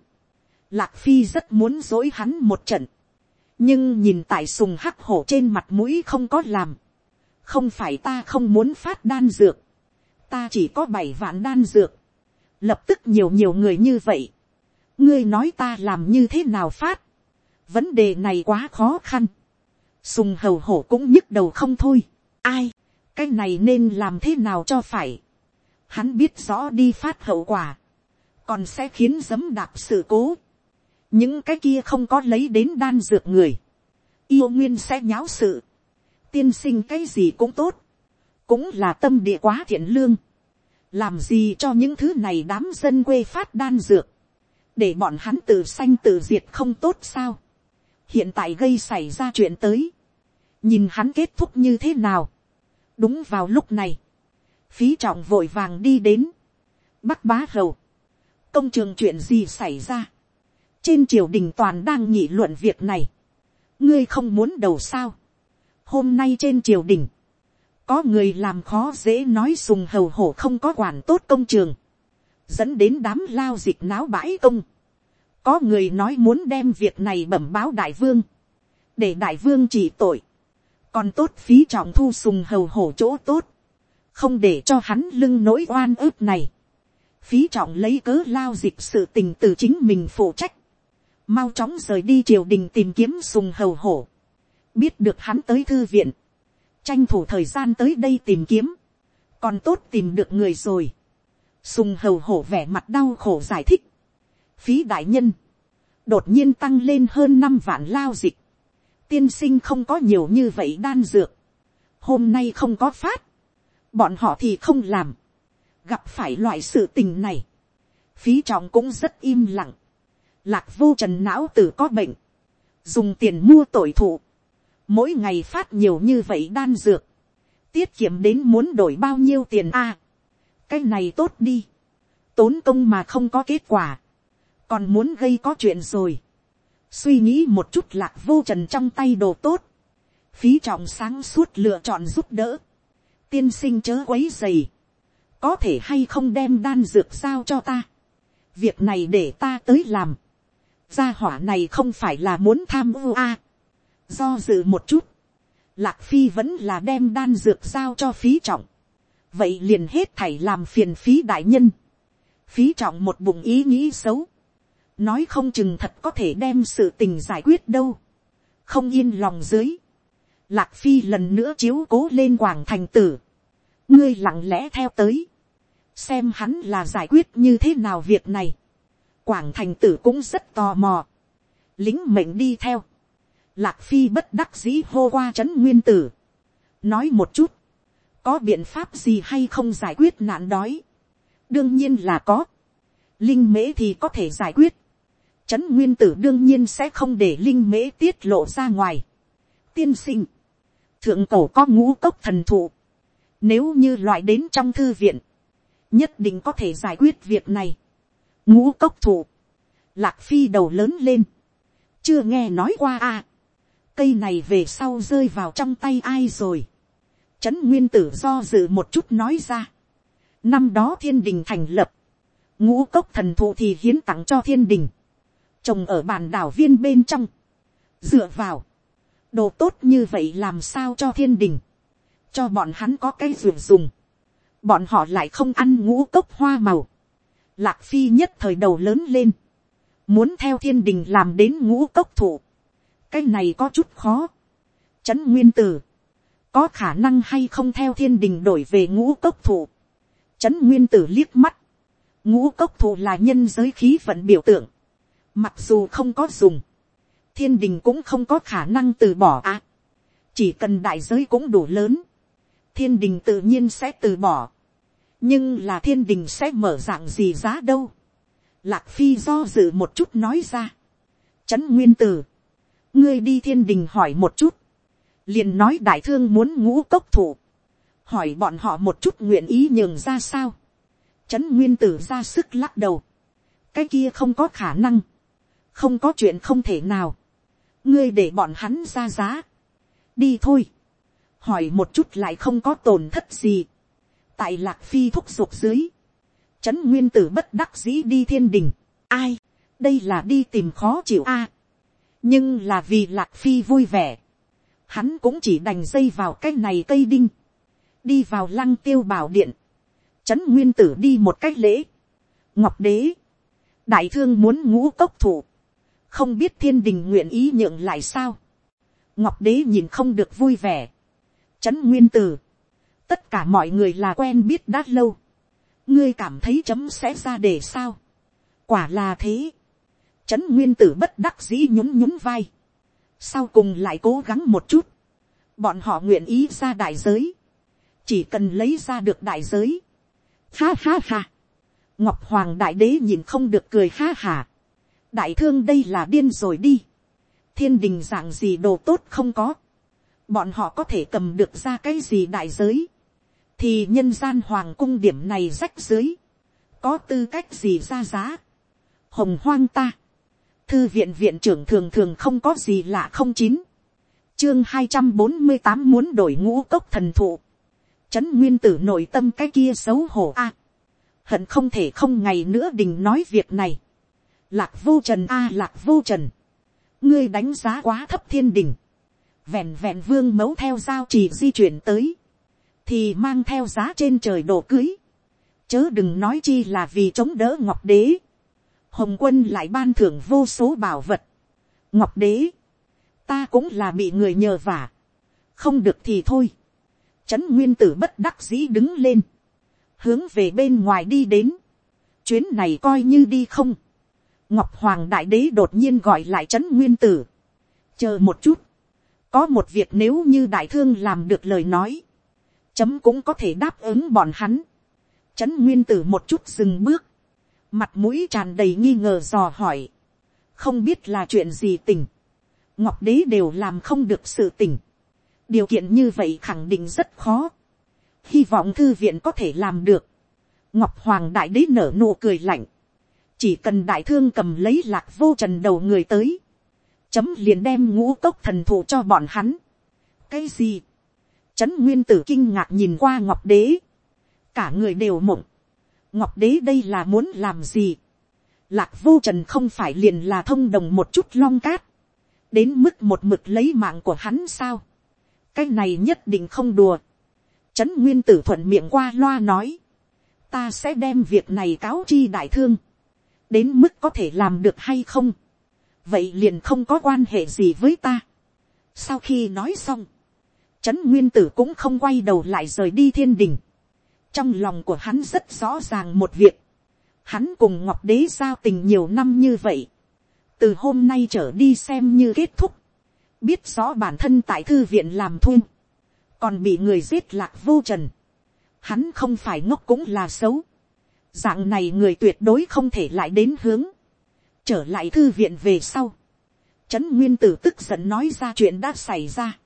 S1: lạc phi rất muốn dối hắn một trận, nhưng nhìn tại sùng hắc hổ trên mặt mũi không có làm, không phải ta không muốn phát đan dược, ta chỉ có bảy vạn đan dược, lập tức nhiều nhiều người như vậy, ngươi nói ta làm như thế nào phát, vấn đề này quá khó khăn, sùng hầu hổ cũng nhức đầu không thôi, ai, cái này nên làm thế nào cho phải, hắn biết rõ đi phát hậu quả, còn sẽ khiến giấm đạp sự cố, những cái kia không có lấy đến đan dược người, yêu nguyên sẽ nháo sự, tiên sinh cái gì cũng tốt, cũng là tâm địa quá thiện lương, làm gì cho những thứ này đám dân quê phát đan dược, để bọn hắn tự sanh tự diệt không tốt sao, hiện tại gây xảy ra chuyện tới, nhìn hắn kết thúc như thế nào, đúng vào lúc này, phí trọng vội vàng đi đến, bắc bá hầu, công trường chuyện gì xảy ra, trên triều đình toàn đang nghị luận việc này, ngươi không muốn đầu sao, hôm nay trên triều đình, có người làm khó dễ nói sùng hầu hổ không có quản tốt công trường, dẫn đến đám lao dịch náo bãi công. có người nói muốn đem việc này bẩm báo đại vương, để đại vương chỉ tội, còn tốt phí trọng thu sùng hầu hổ chỗ tốt, không để cho hắn lưng nỗi oan ức này, phí trọng lấy cớ lao dịch sự tình từ chính mình phụ trách, mau chóng rời đi triều đình tìm kiếm sùng hầu hổ, biết được hắn tới thư viện, tranh thủ thời gian tới đây tìm kiếm, còn tốt tìm được người rồi, sùng hầu hổ vẻ mặt đau khổ giải thích, phí đại nhân, đột nhiên tăng lên hơn năm vạn lao dịch, tiên sinh không có nhiều như vậy đan dược, hôm nay không có phát, bọn họ thì không làm, gặp phải loại sự tình này, phí trọng cũng rất im lặng, lạc vô trần não tử có bệnh, dùng tiền mua tội thụ, mỗi ngày phát nhiều như vậy đan dược, tiết kiệm đến muốn đổi bao nhiêu tiền a. cái này tốt đi, tốn công mà không có kết quả, còn muốn gây có chuyện rồi, suy nghĩ một chút lạc vô trần trong tay đồ tốt, phí trọng sáng suốt lựa chọn giúp đỡ, tiên sinh chớ quấy dày, có thể hay không đem đan dược sao cho ta, việc này để ta tới làm, gia hỏa này không phải là muốn tham ưu a, do dự một chút, lạc phi vẫn là đem đan dược giao cho phí trọng, vậy liền hết thảy làm phiền phí đại nhân, phí trọng một bụng ý nghĩ xấu, nói không chừng thật có thể đem sự tình giải quyết đâu, không yên lòng dưới, lạc phi lần nữa chiếu cố lên quảng thành tử, ngươi lặng lẽ theo tới, xem hắn là giải quyết như thế nào việc này, quảng thành tử cũng rất tò mò, lính mệnh đi theo, lạc phi bất đắc dĩ hô qua c h ấ n nguyên tử, nói một chút, có biện pháp gì hay không giải quyết nạn đói, đương nhiên là có, linh mễ thì có thể giải quyết, Trấn Nguyên Tử đương nhiên sẽ không để linh mễ tiết lộ ra ngoài. Tiên sinh. Thượng cổ có ngũ cốc thần thụ. Nếu như loại đến trong thư viện. Nhất định có thể giải quyết việc này. Ngũ cốc thụ. Lạc phi đầu lớn lên. Chưa nghe nói qua à. Cây này về sau rơi vào trong tay ai rồi. Trấn Nguyên Tử do dự một chút nói ra. Năm đó thiên đình thành lập. Ngũ cốc thần thụ thì hiến tặng cho thiên đình trồng ở bàn đảo viên bên trong, dựa vào, đồ tốt như vậy làm sao cho thiên đình, cho bọn hắn có cái ruộng dùng, bọn họ lại không ăn ngũ cốc hoa màu, lạc phi nhất thời đầu lớn lên, muốn theo thiên đình làm đến ngũ cốc thụ, cái này có chút khó, trấn nguyên tử, có khả năng hay không theo thiên đình đổi về ngũ cốc thụ, trấn nguyên tử liếc mắt, ngũ cốc thụ là nhân giới khí vận biểu tượng, Mặc dù không có dùng. Thiên đình cũng không có khả năng từ bỏ à. Chỉ cần đại giới cũng đủ lớn. Thiên đình tự nhiên sẽ từ bỏ. Nhưng là thiên đình sẽ mở dạng gì giá đâu. Lạc Phi do dự một chút nói ra. Trấn Nguyên Tử. Ngươi đi thiên đình hỏi một chút. Liền nói đại thương muốn ngũ cốc thủ. Hỏi bọn họ một chút nguyện ý nhường ra sao. Trấn Nguyên Tử ra sức lắc đầu. Cái kia không có khả năng không có chuyện không thể nào, ngươi để bọn hắn ra giá, đi thôi, hỏi một chút lại không có tổn thất gì, tại lạc phi thúc giục dưới, trấn nguyên tử bất đắc dĩ đi thiên đình, ai, đây là đi tìm khó chịu a, nhưng là vì lạc phi vui vẻ, hắn cũng chỉ đành dây vào cái này cây đinh, đi vào lăng tiêu bảo điện, trấn nguyên tử đi một cách lễ, ngọc đế, đại thương muốn ngũ cốc thủ, không biết thiên đình nguyện ý nhượng lại sao. ngọc đế nhìn không được vui vẻ. trấn nguyên tử tất cả mọi người là quen biết đã lâu. ngươi cảm thấy chấm sẽ ra để sao. quả là thế. trấn nguyên tử bất đắc dĩ nhún nhún vai. sau cùng lại cố gắng một chút. bọn họ nguyện ý ra đại giới. chỉ cần lấy ra được đại giới. ha ha ha. ngọc hoàng đại đế nhìn không được cười ha hà đại thương đây là điên rồi đi. thiên đình dạng gì đồ tốt không có. bọn họ có thể cầm được ra cái gì đại giới thì nhân gian hoàng cung điểm này rách dưới. có tư cách gì ra giá. hồng hoang ta. thư viện viện trưởng thường thường không có gì lạ không chín. chương hai trăm bốn mươi tám muốn đổi ngũ cốc thần thụ. trấn nguyên tử nội tâm cái kia xấu hổ a. hận không thể không ngày nữa đình nói việc này Lạc vô trần a, lạc vô trần. Ngươi đánh giá quá thấp thiên đình. Vẹn vẹn vương mấu theo giao chỉ di chuyển tới. Thì mang theo giá trên trời đổ cưới. Chớ đừng nói chi là vì chống đỡ ngọc đế. Hồng quân lại ban thưởng vô số bảo vật. Ngọc đế. Ta cũng là bị người nhờ vả. Không được thì thôi. Trấn nguyên tử bất đắc dĩ đứng lên. Hướng về bên ngoài đi đến. Chuyến này coi như đi không ngọc hoàng đại đế đột nhiên gọi lại trấn nguyên tử. chờ một chút, có một việc nếu như đại thương làm được lời nói, chấm cũng có thể đáp ứng bọn hắn. trấn nguyên tử một chút dừng bước, mặt mũi tràn đầy nghi ngờ dò hỏi, không biết là chuyện gì tình. ngọc đế đều làm không được sự tình, điều kiện như vậy khẳng định rất khó, hy vọng thư viện có thể làm được, ngọc hoàng đại đế nở nụ cười lạnh, chỉ cần đại thương cầm lấy lạc vô trần đầu người tới, chấm liền đem ngũ cốc thần thụ cho bọn hắn. cái gì, trấn nguyên tử kinh ngạc nhìn qua ngọc đế, cả người đều mộng, ngọc đế đây là muốn làm gì, lạc vô trần không phải liền là thông đồng một chút long cát, đến mức một mực lấy mạng của hắn sao, cái này nhất định không đùa, trấn nguyên tử thuận miệng qua loa nói, ta sẽ đem việc này cáo chi đại thương, đến mức có thể làm được hay không, vậy liền không có quan hệ gì với ta. sau khi nói xong, trấn nguyên tử cũng không quay đầu lại rời đi thiên đình. trong lòng của hắn rất rõ ràng một việc, hắn cùng ngọc đế giao tình nhiều năm như vậy, từ hôm nay trở đi xem như kết thúc, biết rõ bản thân tại thư viện làm thun. Còn bị người giết lạc vô trần, hắn không phải ngốc cũng là xấu, dạng này người tuyệt đối không thể lại đến hướng, trở lại thư viện về sau, trấn nguyên tử tức giận nói ra chuyện đã xảy ra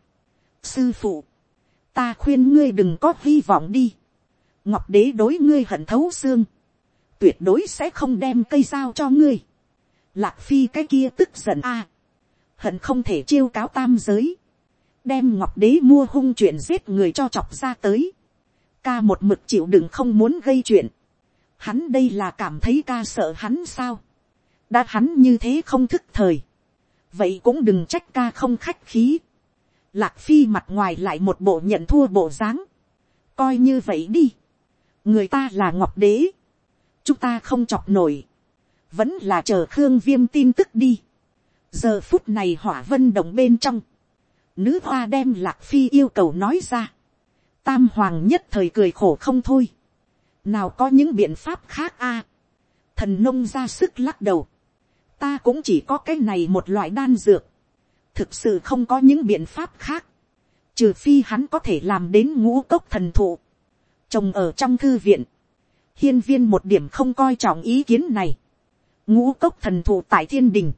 S1: sư phụ, ta khuyên ngươi đừng có hy vọng đi, ngọc đế đối ngươi hận thấu xương, tuyệt đối sẽ không đem cây dao cho ngươi. Lạc phi cái kia tức giận a, hận không thể chiêu cáo tam giới, đem ngọc đế mua hung chuyện giết người cho chọc ra tới, ca một mực chịu đựng không muốn gây chuyện, hắn đây là cảm thấy ca sợ hắn sao, đã hắn như thế không thức thời, vậy cũng đừng trách ca không khách khí, lạc phi mặt ngoài lại một bộ nhận thua bộ dáng, coi như vậy đi, người ta là ngọc đế, chúng ta không chọc nổi, vẫn là chờ khương viêm tin tức đi. giờ phút này hỏa vân động bên trong, nữ hoa đem lạc phi yêu cầu nói ra, tam hoàng nhất thời cười khổ không thôi, nào có những biện pháp khác a, thần nông ra sức lắc đầu, ta cũng chỉ có cái này một loại đan dược, thực sự không có những biện pháp khác, trừ phi hắn có thể làm đến ngũ cốc thần thụ, trồng ở trong thư viện, hiên viên một điểm không coi trọng ý kiến này, ngũ cốc thần thụ tại thiên đình,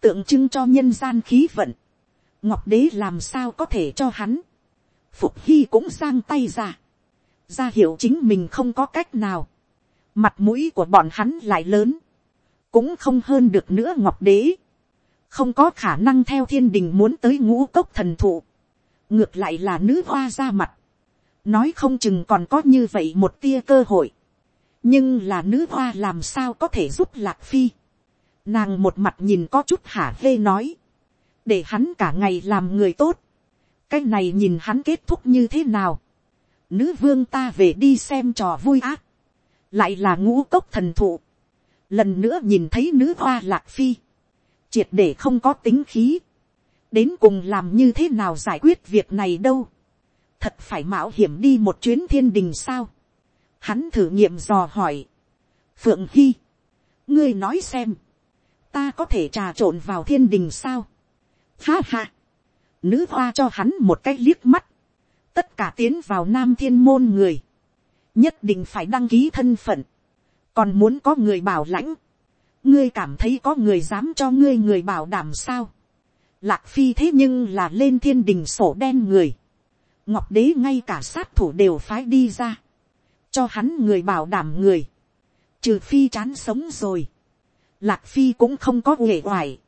S1: tượng trưng cho nhân gian khí vận, ngọc đế làm sao có thể cho hắn, phục hy cũng giang tay ra, ra hiểu chính mình không có cách nào, mặt mũi của bọn hắn lại lớn, cũng không hơn được nữa ngọc đế, không có khả năng theo thiên đình muốn tới ngũ cốc thần thụ, ngược lại là nữ hoa ra mặt, nói không chừng còn có như vậy một tia cơ hội, nhưng là nữ hoa làm sao có thể giúp lạc phi, nàng một mặt nhìn có chút hả hê nói, để hắn cả ngày làm người tốt, cái này nhìn hắn kết thúc như thế nào, nữ vương ta về đi xem trò vui ác, lại là ngũ cốc thần thụ, lần nữa nhìn thấy nữ hoa lạc phi, triệt để không có tính khí, đến cùng làm như thế nào giải quyết việc này đâu, thật phải mạo hiểm đi một chuyến thiên đình sao, hắn thử nghiệm dò hỏi, phượng hy, ngươi nói xem, ta có thể trà trộn vào thiên đình sao, ha ha, nữ hoa cho hắn một cái liếc mắt, tất cả tiến vào nam thiên môn người, nhất định phải đăng ký thân phận, còn muốn có người bảo lãnh, ngươi cảm thấy có người dám cho ngươi người bảo đảm sao, lạc phi thế nhưng là lên thiên đình sổ đen người, ngọc đế ngay cả sát thủ đều phái đi ra, cho hắn người bảo đảm người, trừ phi chán sống rồi, lạc phi cũng không có uể oải,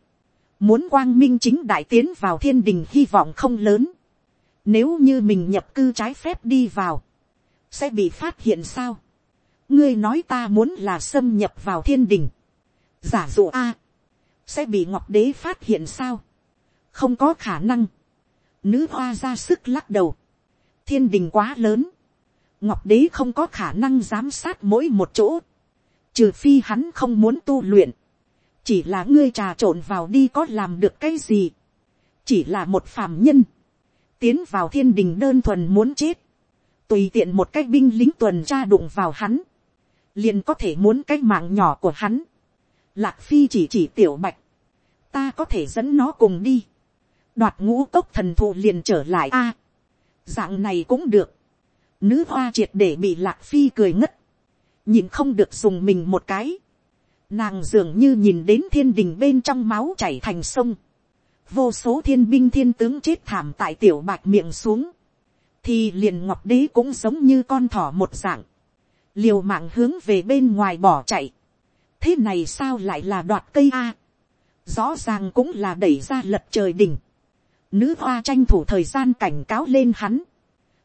S1: muốn quang minh chính đại tiến vào thiên đình hy vọng không lớn, nếu như mình nhập cư trái phép đi vào, sẽ bị phát hiện sao, ngươi nói ta muốn là xâm nhập vào thiên đình, giả dụ a, sẽ bị ngọc đế phát hiện sao, không có khả năng, nữ hoa ra sức lắc đầu, thiên đình quá lớn, ngọc đế không có khả năng giám sát mỗi một chỗ, trừ phi hắn không muốn tu luyện, chỉ là ngươi trà trộn vào đi có làm được cái gì, chỉ là một phàm nhân, tiến vào thiên đình đơn thuần muốn chết, tùy tiện một cái binh lính tuần tra đụng vào hắn, liền có thể muốn cái mạng nhỏ của hắn. Lạc phi chỉ chỉ tiểu bạch, ta có thể dẫn nó cùng đi, đoạt ngũ cốc thần thụ liền trở lại a, dạng này cũng được, nữ hoa triệt để bị lạc phi cười ngất, nhìn không được dùng mình một cái, nàng dường như nhìn đến thiên đình bên trong máu chảy thành sông, vô số thiên binh thiên tướng chết thảm tại tiểu bạch miệng xuống, thì liền ngọc đế cũng giống như con thỏ một dạng, liều mạng hướng về bên ngoài bỏ chạy, thế này sao lại là đoạt cây a, rõ ràng cũng là đẩy ra lật trời đỉnh, nữ hoa tranh thủ thời gian cảnh cáo lên hắn,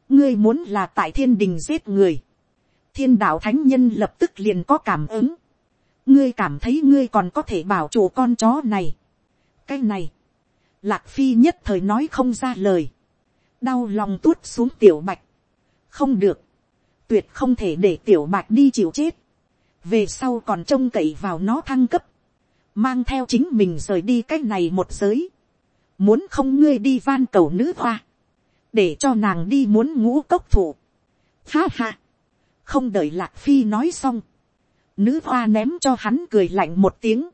S1: ngươi muốn là tại thiên đình giết người, thiên đạo thánh nhân lập tức liền có cảm ứng, ngươi cảm thấy ngươi còn có thể bảo chủ con chó này, cái này, lạc phi nhất thời nói không ra lời, đau lòng tuốt xuống tiểu bạch, không được, tuyệt không thể để tiểu bạch đi chịu chết, về sau còn trông cậy vào nó thăng cấp, mang theo chính mình rời đi cái này một giới, muốn không ngươi đi van cầu nữ hoa, để cho nàng đi muốn ngũ cốc thủ. Ha ha, không đợi lạc phi nói xong, nữ hoa ném cho hắn cười lạnh một tiếng,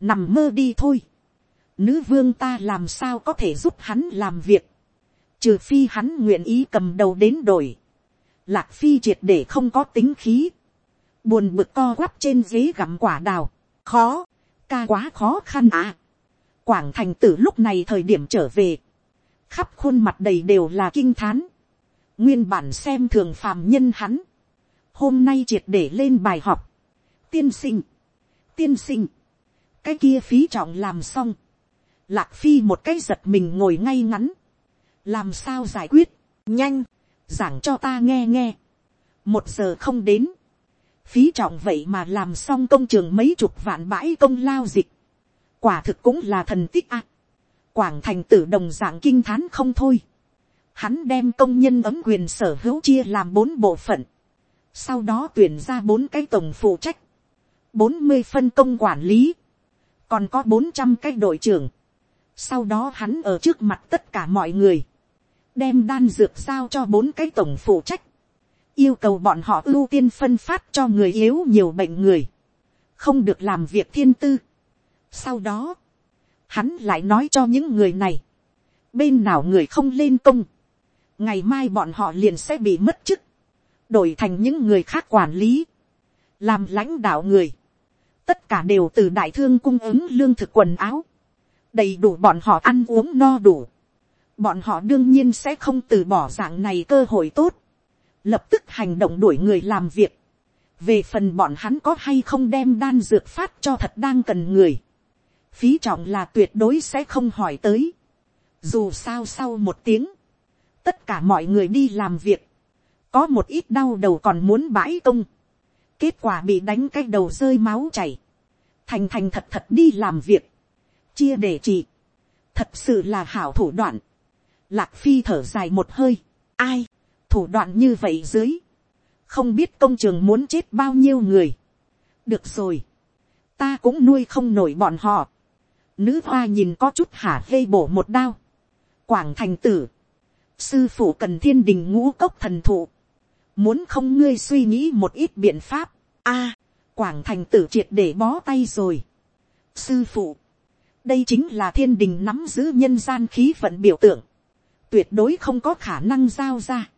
S1: nằm mơ đi thôi, nữ vương ta làm sao có thể giúp hắn làm việc, trừ phi hắn nguyện ý cầm đầu đến đổi, lạc phi triệt để không có tính khí, buồn bực co quắp trên ghế gặm quả đào, khó, ca quá khó khăn à. quảng thành tử lúc này thời điểm trở về, khắp khuôn mặt đầy đều là kinh thán, nguyên bản xem thường phàm nhân hắn, hôm nay triệt để lên bài học, tiên sinh, tiên sinh, cái kia phí trọng làm xong, lạc phi một cái giật mình ngồi ngay ngắn, làm sao giải quyết, nhanh, giảng cho ta nghe nghe, một giờ không đến, phí trọng vậy mà làm xong công trường mấy chục vạn bãi công lao dịch, quả thực cũng là thần tích ạ. Quảng thành tử đồng dạng kinh thán không thôi, hắn đem công nhân ấm quyền sở hữu chia làm bốn bộ phận, sau đó tuyển ra bốn cái tổng phụ trách, bốn mươi phân công quản lý, còn có bốn trăm cái đội trưởng, sau đó hắn ở trước mặt tất cả mọi người, đem đan dược giao cho bốn cái tổng phụ trách, yêu cầu bọn họ ưu tiên phân phát cho người yếu nhiều bệnh người, không được làm việc thiên tư. Sau đó, hắn lại nói cho những người này, bên nào người không lên công, ngày mai bọn họ liền sẽ bị mất chức, đổi thành những người khác quản lý, làm lãnh đạo người, tất cả đều từ đại thương cung ứng lương thực quần áo, đầy đủ bọn họ ăn uống no đủ, bọn họ đương nhiên sẽ không từ bỏ dạng này cơ hội tốt, lập tức hành động đuổi người làm việc, về phần bọn hắn có hay không đem đan dược phát cho thật đang cần người, phí trọng là tuyệt đối sẽ không hỏi tới, dù sao sau một tiếng, tất cả mọi người đi làm việc, có một ít đau đầu còn muốn bãi công, kết quả bị đánh cái đầu rơi máu chảy, thành thành thật thật đi làm việc, chia để trị, thật sự là hảo thủ đoạn, lạc phi thở dài một hơi, ai, thủ đoạn như vậy dưới, không biết công trường muốn chết bao nhiêu người. được rồi, ta cũng nuôi không nổi bọn họ. nữ hoa nhìn có chút hả hê bổ một đao. quảng thành tử, sư phụ cần thiên đình ngũ cốc thần thụ, muốn không ngươi suy nghĩ một ít biện pháp. a, quảng thành tử triệt để bó tay rồi. sư phụ, đây chính là thiên đình nắm giữ nhân gian khí vận biểu tượng, tuyệt đối không có khả năng giao ra